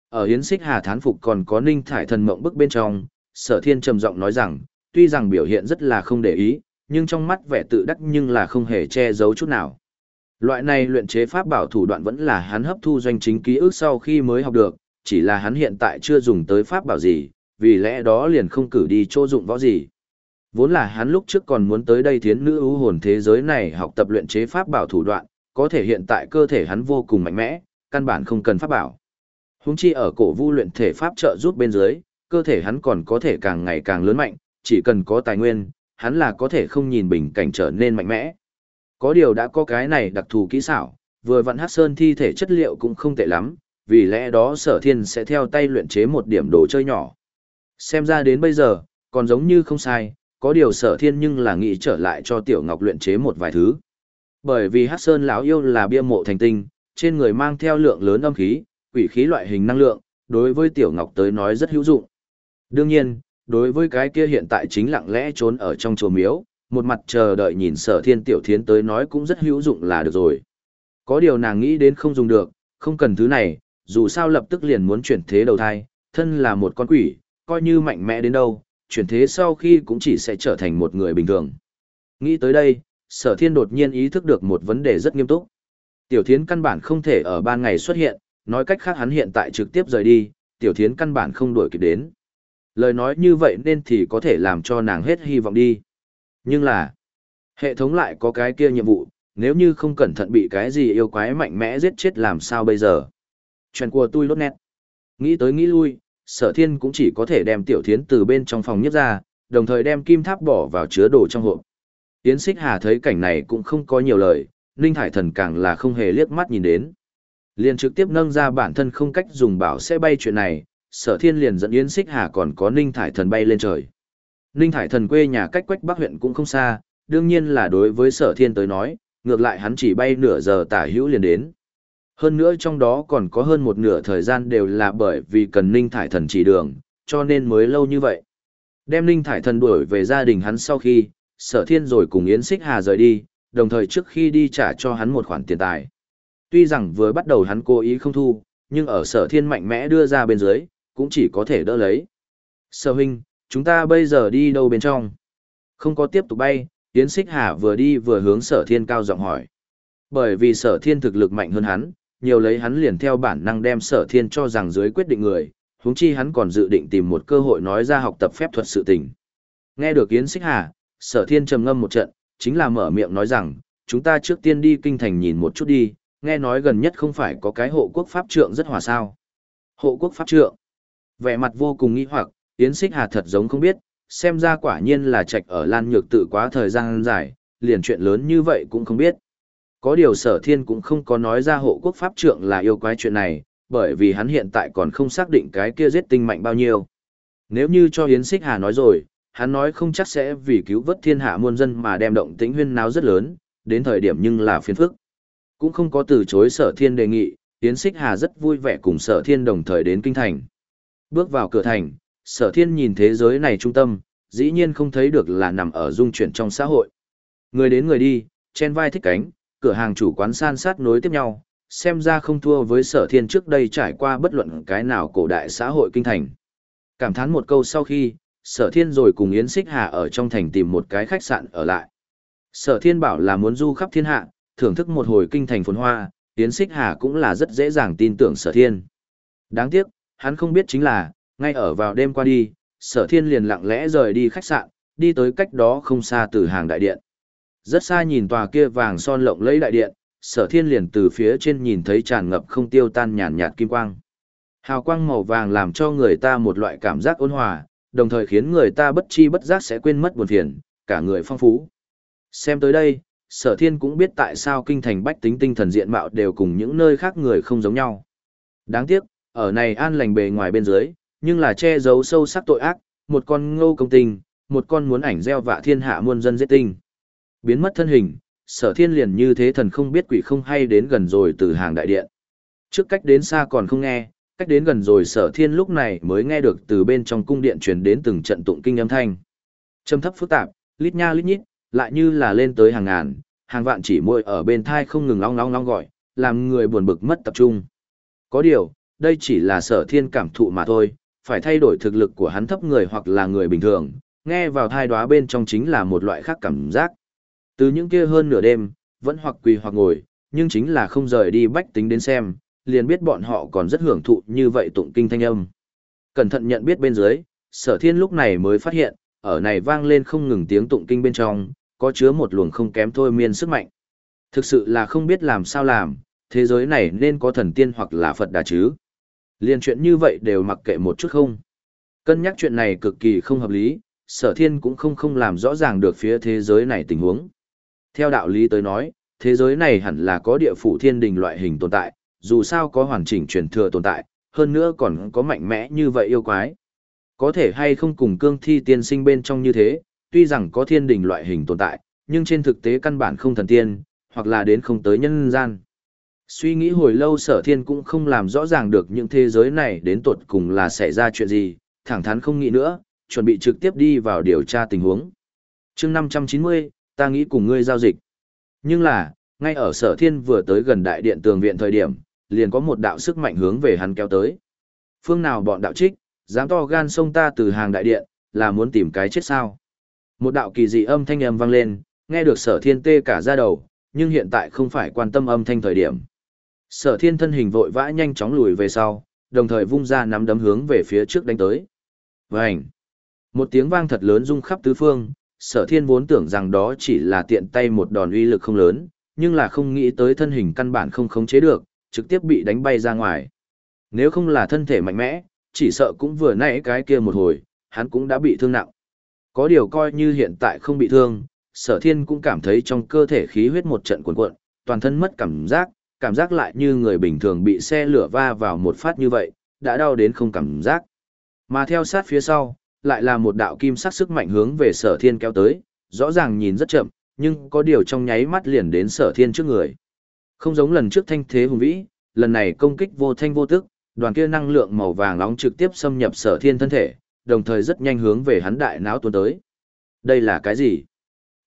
Ở hiến xích hà thán phục còn có ninh thải thần mộng bức bên trong, sở thiên trầm giọng nói rằng, tuy rằng biểu hiện rất là không để ý, nhưng trong mắt vẻ tự đắc nhưng là không hề che giấu chút nào. Loại này luyện chế pháp bảo thủ đoạn vẫn là hắn hấp thu doanh chính ký ức sau khi mới học được, chỉ là hắn hiện tại chưa dùng tới pháp bảo gì, vì lẽ đó liền không cử đi chỗ dụng võ gì. Vốn là hắn lúc trước còn muốn tới đây thiến nữ ưu hồn thế giới này học tập luyện chế pháp bảo thủ đoạn, có thể hiện tại cơ thể hắn vô cùng mạnh mẽ, căn bản không cần pháp bảo. Húng chi ở cổ vu luyện thể pháp trợ giúp bên dưới, cơ thể hắn còn có thể càng ngày càng lớn mạnh, chỉ cần có tài nguyên, hắn là có thể không nhìn bình cảnh trở nên mạnh mẽ. Có điều đã có cái này đặc thù kỹ xảo, vừa vặn hát sơn thi thể chất liệu cũng không tệ lắm, vì lẽ đó sở thiên sẽ theo tay luyện chế một điểm đồ chơi nhỏ. Xem ra đến bây giờ, còn giống như không sai, có điều sở thiên nhưng là nghĩ trở lại cho tiểu ngọc luyện chế một vài thứ. Bởi vì hát sơn lão yêu là bia mộ thành tinh, trên người mang theo lượng lớn âm khí, quỷ khí loại hình năng lượng, đối với tiểu ngọc tới nói rất hữu dụng. Đương nhiên, đối với cái kia hiện tại chính lặng lẽ trốn ở trong chùa miếu, một mặt chờ đợi nhìn sở thiên tiểu thiến tới nói cũng rất hữu dụng là được rồi. Có điều nàng nghĩ đến không dùng được, không cần thứ này, dù sao lập tức liền muốn chuyển thế đầu thai, thân là một con quỷ, coi như mạnh mẽ đến đâu, chuyển thế sau khi cũng chỉ sẽ trở thành một người bình thường. Nghĩ tới đây, sở thiên đột nhiên ý thức được một vấn đề rất nghiêm túc. Tiểu thiến căn bản không thể ở ban ngày xuất hiện, nói cách khác hắn hiện tại trực tiếp rời đi, tiểu thiến căn bản không đuổi kịp đến. Lời nói như vậy nên thì có thể làm cho nàng hết hy vọng đi. Nhưng là, hệ thống lại có cái kia nhiệm vụ, nếu như không cẩn thận bị cái gì yêu quái mạnh mẽ giết chết làm sao bây giờ. Chuyện của tôi lốt nét. Nghĩ tới nghĩ lui, sở thiên cũng chỉ có thể đem tiểu thiến từ bên trong phòng nhấp ra, đồng thời đem kim tháp bỏ vào chứa đồ trong hộp. Yến Xích Hà thấy cảnh này cũng không có nhiều lời, Ninh Thải Thần càng là không hề liếc mắt nhìn đến. Liền trực tiếp nâng ra bản thân không cách dùng bảo sẽ bay chuyện này, sở thiên liền dẫn Yến Xích Hà còn có Ninh Thải Thần bay lên trời. Ninh Thải Thần quê nhà cách quách Bắc huyện cũng không xa, đương nhiên là đối với sở thiên tới nói, ngược lại hắn chỉ bay nửa giờ tả hữu liền đến. Hơn nữa trong đó còn có hơn một nửa thời gian đều là bởi vì cần Ninh Thải Thần chỉ đường, cho nên mới lâu như vậy. Đem Ninh Thải Thần đuổi về gia đình hắn sau khi, sở thiên rồi cùng Yến Xích Hà rời đi, đồng thời trước khi đi trả cho hắn một khoản tiền tài. Tuy rằng vừa bắt đầu hắn cố ý không thu, nhưng ở sở thiên mạnh mẽ đưa ra bên dưới, cũng chỉ có thể đỡ lấy. Sở huynh, chúng ta bây giờ đi đâu bên trong? Không có tiếp tục bay, Yến Xích Hà vừa đi vừa hướng sở thiên cao giọng hỏi. Bởi vì sở thiên thực lực mạnh hơn hắn, nhiều lấy hắn liền theo bản năng đem sở thiên cho rằng dưới quyết định người, huống chi hắn còn dự định tìm một cơ hội nói ra học tập phép thuật sự tình. Nghe được Yến Xích Hà, sở thiên trầm ngâm một trận, chính là mở miệng nói rằng, chúng ta trước tiên đi kinh thành nhìn một chút đi, nghe nói gần nhất không phải có cái hộ quốc pháp trượng rất hòa sao. Hộ quốc pháp trượng. Vẻ mặt vô cùng nghi hoặc, Yến Xích Hà thật giống không biết, xem ra quả nhiên là trạch ở Lan Nhược tự quá thời gian dài, liền chuyện lớn như vậy cũng không biết. Có điều sở thiên cũng không có nói ra hộ quốc pháp trượng là yêu quái chuyện này, bởi vì hắn hiện tại còn không xác định cái kia giết tinh mạnh bao nhiêu. Nếu như cho Yến Xích Hà nói rồi, hắn nói không chắc sẽ vì cứu vớt thiên hạ muôn dân mà đem động tĩnh huyên náo rất lớn, đến thời điểm nhưng là phiền phức. Cũng không có từ chối sở thiên đề nghị, Yến Xích Hà rất vui vẻ cùng sở thiên đồng thời đến kinh thành. Bước vào cửa thành, sở thiên nhìn thế giới này trung tâm, dĩ nhiên không thấy được là nằm ở dung chuyển trong xã hội. Người đến người đi, chen vai thích cánh, cửa hàng chủ quán san sát nối tiếp nhau, xem ra không thua với sở thiên trước đây trải qua bất luận cái nào cổ đại xã hội kinh thành. Cảm thán một câu sau khi, sở thiên rồi cùng Yến Xích Hà ở trong thành tìm một cái khách sạn ở lại. Sở thiên bảo là muốn du khắp thiên hạ, thưởng thức một hồi kinh thành phồn hoa, Yến Xích Hà cũng là rất dễ dàng tin tưởng sở thiên. Đáng tiếc, hắn không biết chính là, ngay ở vào đêm qua đi, sở thiên liền lặng lẽ rời đi khách sạn, đi tới cách đó không xa từ hàng đại điện. Rất xa nhìn tòa kia vàng son lộng lẫy đại điện, sở thiên liền từ phía trên nhìn thấy tràn ngập không tiêu tan nhàn nhạt kim quang. Hào quang màu vàng làm cho người ta một loại cảm giác ôn hòa, đồng thời khiến người ta bất chi bất giác sẽ quên mất buồn phiền, cả người phong phú. Xem tới đây, sở thiên cũng biết tại sao kinh thành bách tính tinh thần diện mạo đều cùng những nơi khác người không giống nhau. Đáng tiếc, ở này an lành bề ngoài bên dưới, nhưng là che giấu sâu sắc tội ác, một con ngô công tình, một con muốn ảnh gieo vạ thiên hạ muôn dân giết tinh. Biến mất thân hình, sở thiên liền như thế thần không biết quỷ không hay đến gần rồi từ hàng đại điện. Trước cách đến xa còn không nghe, cách đến gần rồi sở thiên lúc này mới nghe được từ bên trong cung điện truyền đến từng trận tụng kinh âm thanh. Trầm thấp phức tạp, lít nha lít nhít, lại như là lên tới hàng ngàn, hàng vạn chỉ môi ở bên thai không ngừng long long long gọi, làm người buồn bực mất tập trung. Có điều, đây chỉ là sở thiên cảm thụ mà thôi, phải thay đổi thực lực của hắn thấp người hoặc là người bình thường, nghe vào thai đoá bên trong chính là một loại khác cảm giác. Từ những kia hơn nửa đêm, vẫn hoặc quỳ hoặc ngồi, nhưng chính là không rời đi bách tính đến xem, liền biết bọn họ còn rất hưởng thụ như vậy tụng kinh thanh âm. Cẩn thận nhận biết bên dưới, sở thiên lúc này mới phát hiện, ở này vang lên không ngừng tiếng tụng kinh bên trong, có chứa một luồng không kém thôi miên sức mạnh. Thực sự là không biết làm sao làm, thế giới này nên có thần tiên hoặc là Phật đà chứ. Liên chuyện như vậy đều mặc kệ một chút không. Cân nhắc chuyện này cực kỳ không hợp lý, sở thiên cũng không không làm rõ ràng được phía thế giới này tình huống. Theo đạo lý tới nói, thế giới này hẳn là có địa phủ thiên đình loại hình tồn tại, dù sao có hoàn chỉnh truyền thừa tồn tại, hơn nữa còn có mạnh mẽ như vậy yêu quái. Có thể hay không cùng cương thi tiên sinh bên trong như thế, tuy rằng có thiên đình loại hình tồn tại, nhưng trên thực tế căn bản không thần tiên, hoặc là đến không tới nhân gian. Suy nghĩ hồi lâu sở thiên cũng không làm rõ ràng được những thế giới này đến tột cùng là xảy ra chuyện gì, thẳng thắn không nghĩ nữa, chuẩn bị trực tiếp đi vào điều tra tình huống. chương 590, ta nghĩ cùng ngươi giao dịch. Nhưng là, ngay ở sở thiên vừa tới gần đại điện tường viện thời điểm, liền có một đạo sức mạnh hướng về hắn kéo tới. Phương nào bọn đạo trích, dám to gan xông ta từ hàng đại điện, là muốn tìm cái chết sao. Một đạo kỳ dị âm thanh âm vang lên, nghe được sở thiên tê cả ra đầu, nhưng hiện tại không phải quan tâm âm thanh thời điểm. Sở thiên thân hình vội vã nhanh chóng lùi về sau, đồng thời vung ra nắm đấm hướng về phía trước đánh tới. Vành! Một tiếng vang thật lớn rung khắp tứ phương, sở thiên vốn tưởng rằng đó chỉ là tiện tay một đòn uy lực không lớn, nhưng là không nghĩ tới thân hình căn bản không khống chế được, trực tiếp bị đánh bay ra ngoài. Nếu không là thân thể mạnh mẽ, chỉ sợ cũng vừa nãy cái kia một hồi, hắn cũng đã bị thương nặng. Có điều coi như hiện tại không bị thương, sở thiên cũng cảm thấy trong cơ thể khí huyết một trận cuộn cuộn, toàn thân mất cảm giác, cảm giác lại như người bình thường bị xe lửa va vào một phát như vậy, đã đau đến không cảm giác. Mà theo sát phía sau, lại là một đạo kim sắc sức mạnh hướng về sở thiên kéo tới, rõ ràng nhìn rất chậm, nhưng có điều trong nháy mắt liền đến sở thiên trước người. Không giống lần trước thanh thế hùng vĩ, lần này công kích vô thanh vô tức, đoàn kia năng lượng màu vàng nóng trực tiếp xâm nhập sở thiên thân thể, đồng thời rất nhanh hướng về hắn đại não tuôn tới. Đây là cái gì?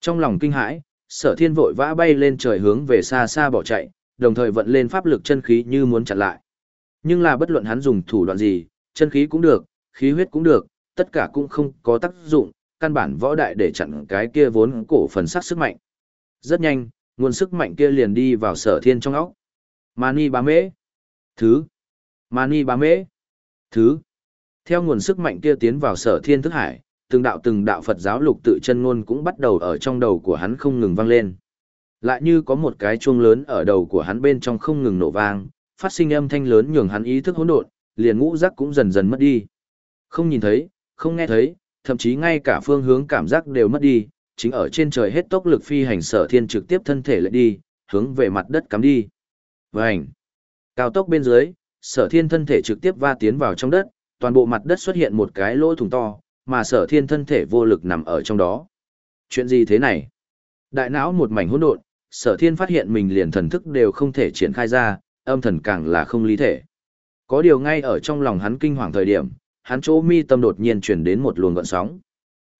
Trong lòng kinh hãi, sở thiên vội vã bay lên trời hướng về xa xa bỏ chạy, đồng thời vận lên pháp lực chân khí như muốn chặn lại. Nhưng là bất luận hắn dùng thủ đoạn gì, chân khí cũng được, khí huyết cũng được, tất cả cũng không có tác dụng, căn bản võ đại để chặn cái kia vốn cổ phần sắc sức mạnh. Rất nhanh, nguồn sức mạnh kia liền đi vào sở thiên trong óc. Mani bá mễ. Thứ. Mani bá mễ. Thứ. Theo nguồn sức mạnh kia tiến vào sở thiên thức hải, từng đạo từng đạo Phật giáo lục tự chân ngôn cũng bắt đầu ở trong đầu của hắn không ngừng vang lên. Lại như có một cái chuông lớn ở đầu của hắn bên trong không ngừng nổ vang, phát sinh âm thanh lớn nhường hắn ý thức hỗn độn, liền ngũ giác cũng dần dần mất đi. Không nhìn thấy, không nghe thấy, thậm chí ngay cả phương hướng cảm giác đều mất đi, chính ở trên trời hết tốc lực phi hành sở thiên trực tiếp thân thể lại đi, hướng về mặt đất cắm đi. Vành! Cao tốc bên dưới, sở thiên thân thể trực tiếp va tiến vào trong đất, toàn bộ mặt đất xuất hiện một cái lỗ thủng to, mà sở thiên thân thể vô lực nằm ở trong đó. Chuyện gì thế này? Đại não một mảnh hỗn độn, sở thiên phát hiện mình liền thần thức đều không thể triển khai ra, âm thần càng là không lý thể. Có điều ngay ở trong lòng hắn kinh hoàng thời điểm, hắn chỗ mi tâm đột nhiên chuyển đến một luồng gợn sóng.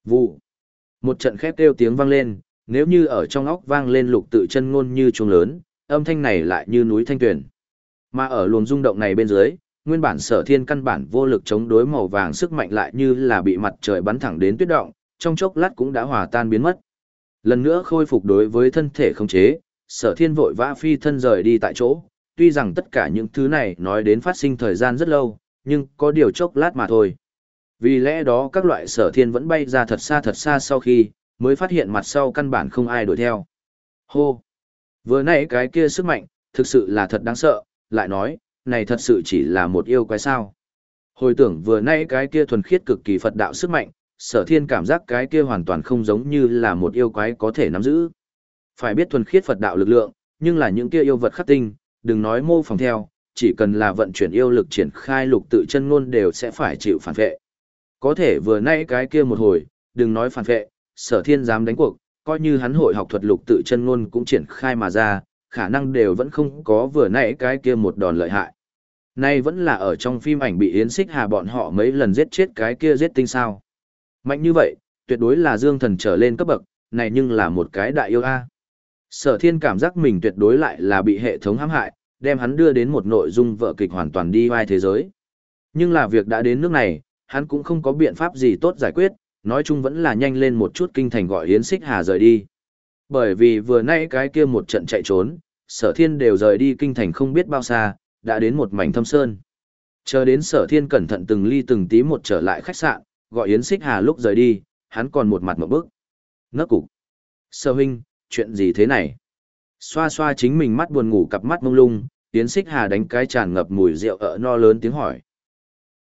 Vụ. Một trận khép kêu tiếng vang lên, nếu như ở trong óc vang lên lục tự chân ngôn như chuông lớn, âm thanh này lại như núi thanh tuyển. Mà ở luồng rung động này bên dưới, nguyên bản sở thiên căn bản vô lực chống đối màu vàng sức mạnh lại như là bị mặt trời bắn thẳng đến tuyết động, trong chốc lát cũng đã hòa tan biến mất. Lần nữa khôi phục đối với thân thể không chế, sở thiên vội vã phi thân rời đi tại chỗ, tuy rằng tất cả những thứ này nói đến phát sinh thời gian rất lâu, nhưng có điều chốc lát mà thôi. Vì lẽ đó các loại sở thiên vẫn bay ra thật xa thật xa sau khi, mới phát hiện mặt sau căn bản không ai đuổi theo. Hô! Vừa nãy cái kia sức mạnh, thực sự là thật đáng sợ, lại nói, này thật sự chỉ là một yêu quái sao. Hồi tưởng vừa nãy cái kia thuần khiết cực kỳ Phật đạo sức mạnh, sở thiên cảm giác cái kia hoàn toàn không giống như là một yêu quái có thể nắm giữ. Phải biết thuần khiết Phật đạo lực lượng, nhưng là những kia yêu vật khắc tinh, đừng nói mô phỏng theo, chỉ cần là vận chuyển yêu lực triển khai lục tự chân ngôn đều sẽ phải chịu phản vệ. Có thể vừa nãy cái kia một hồi, đừng nói phản vệ, sở thiên dám đánh cuộc, coi như hắn hội học thuật lục tự chân ngôn cũng triển khai mà ra, khả năng đều vẫn không có vừa nãy cái kia một đòn lợi hại. Nay vẫn là ở trong phim ảnh bị Yến Xích Hà bọn họ mấy lần giết chết cái kia giết tinh sao. Mạnh như vậy, tuyệt đối là dương thần trở lên cấp bậc, này nhưng là một cái đại yêu a. Sở thiên cảm giác mình tuyệt đối lại là bị hệ thống hãm hại, đem hắn đưa đến một nội dung vợ kịch hoàn toàn đi vai thế giới. Nhưng là việc đã đến nước này, hắn cũng không có biện pháp gì tốt giải quyết, nói chung vẫn là nhanh lên một chút kinh thành gọi Yến Xích Hà rời đi. Bởi vì vừa nãy cái kia một trận chạy trốn, sở thiên đều rời đi kinh thành không biết bao xa, đã đến một mảnh thâm sơn. Chờ đến sở thiên cẩn thận từng ly từng tí một trở lại khách sạn, gọi Yến Xích Hà lúc rời đi, hắn còn một mặt một bước. Ngất cục. Sơ huynh, chuyện gì thế này? Xoa xoa chính mình mắt buồn ngủ cặp mắt mông lung, Yến Xích Hà đánh cái tràn ngập mùi rượu ở no lớn tiếng hỏi.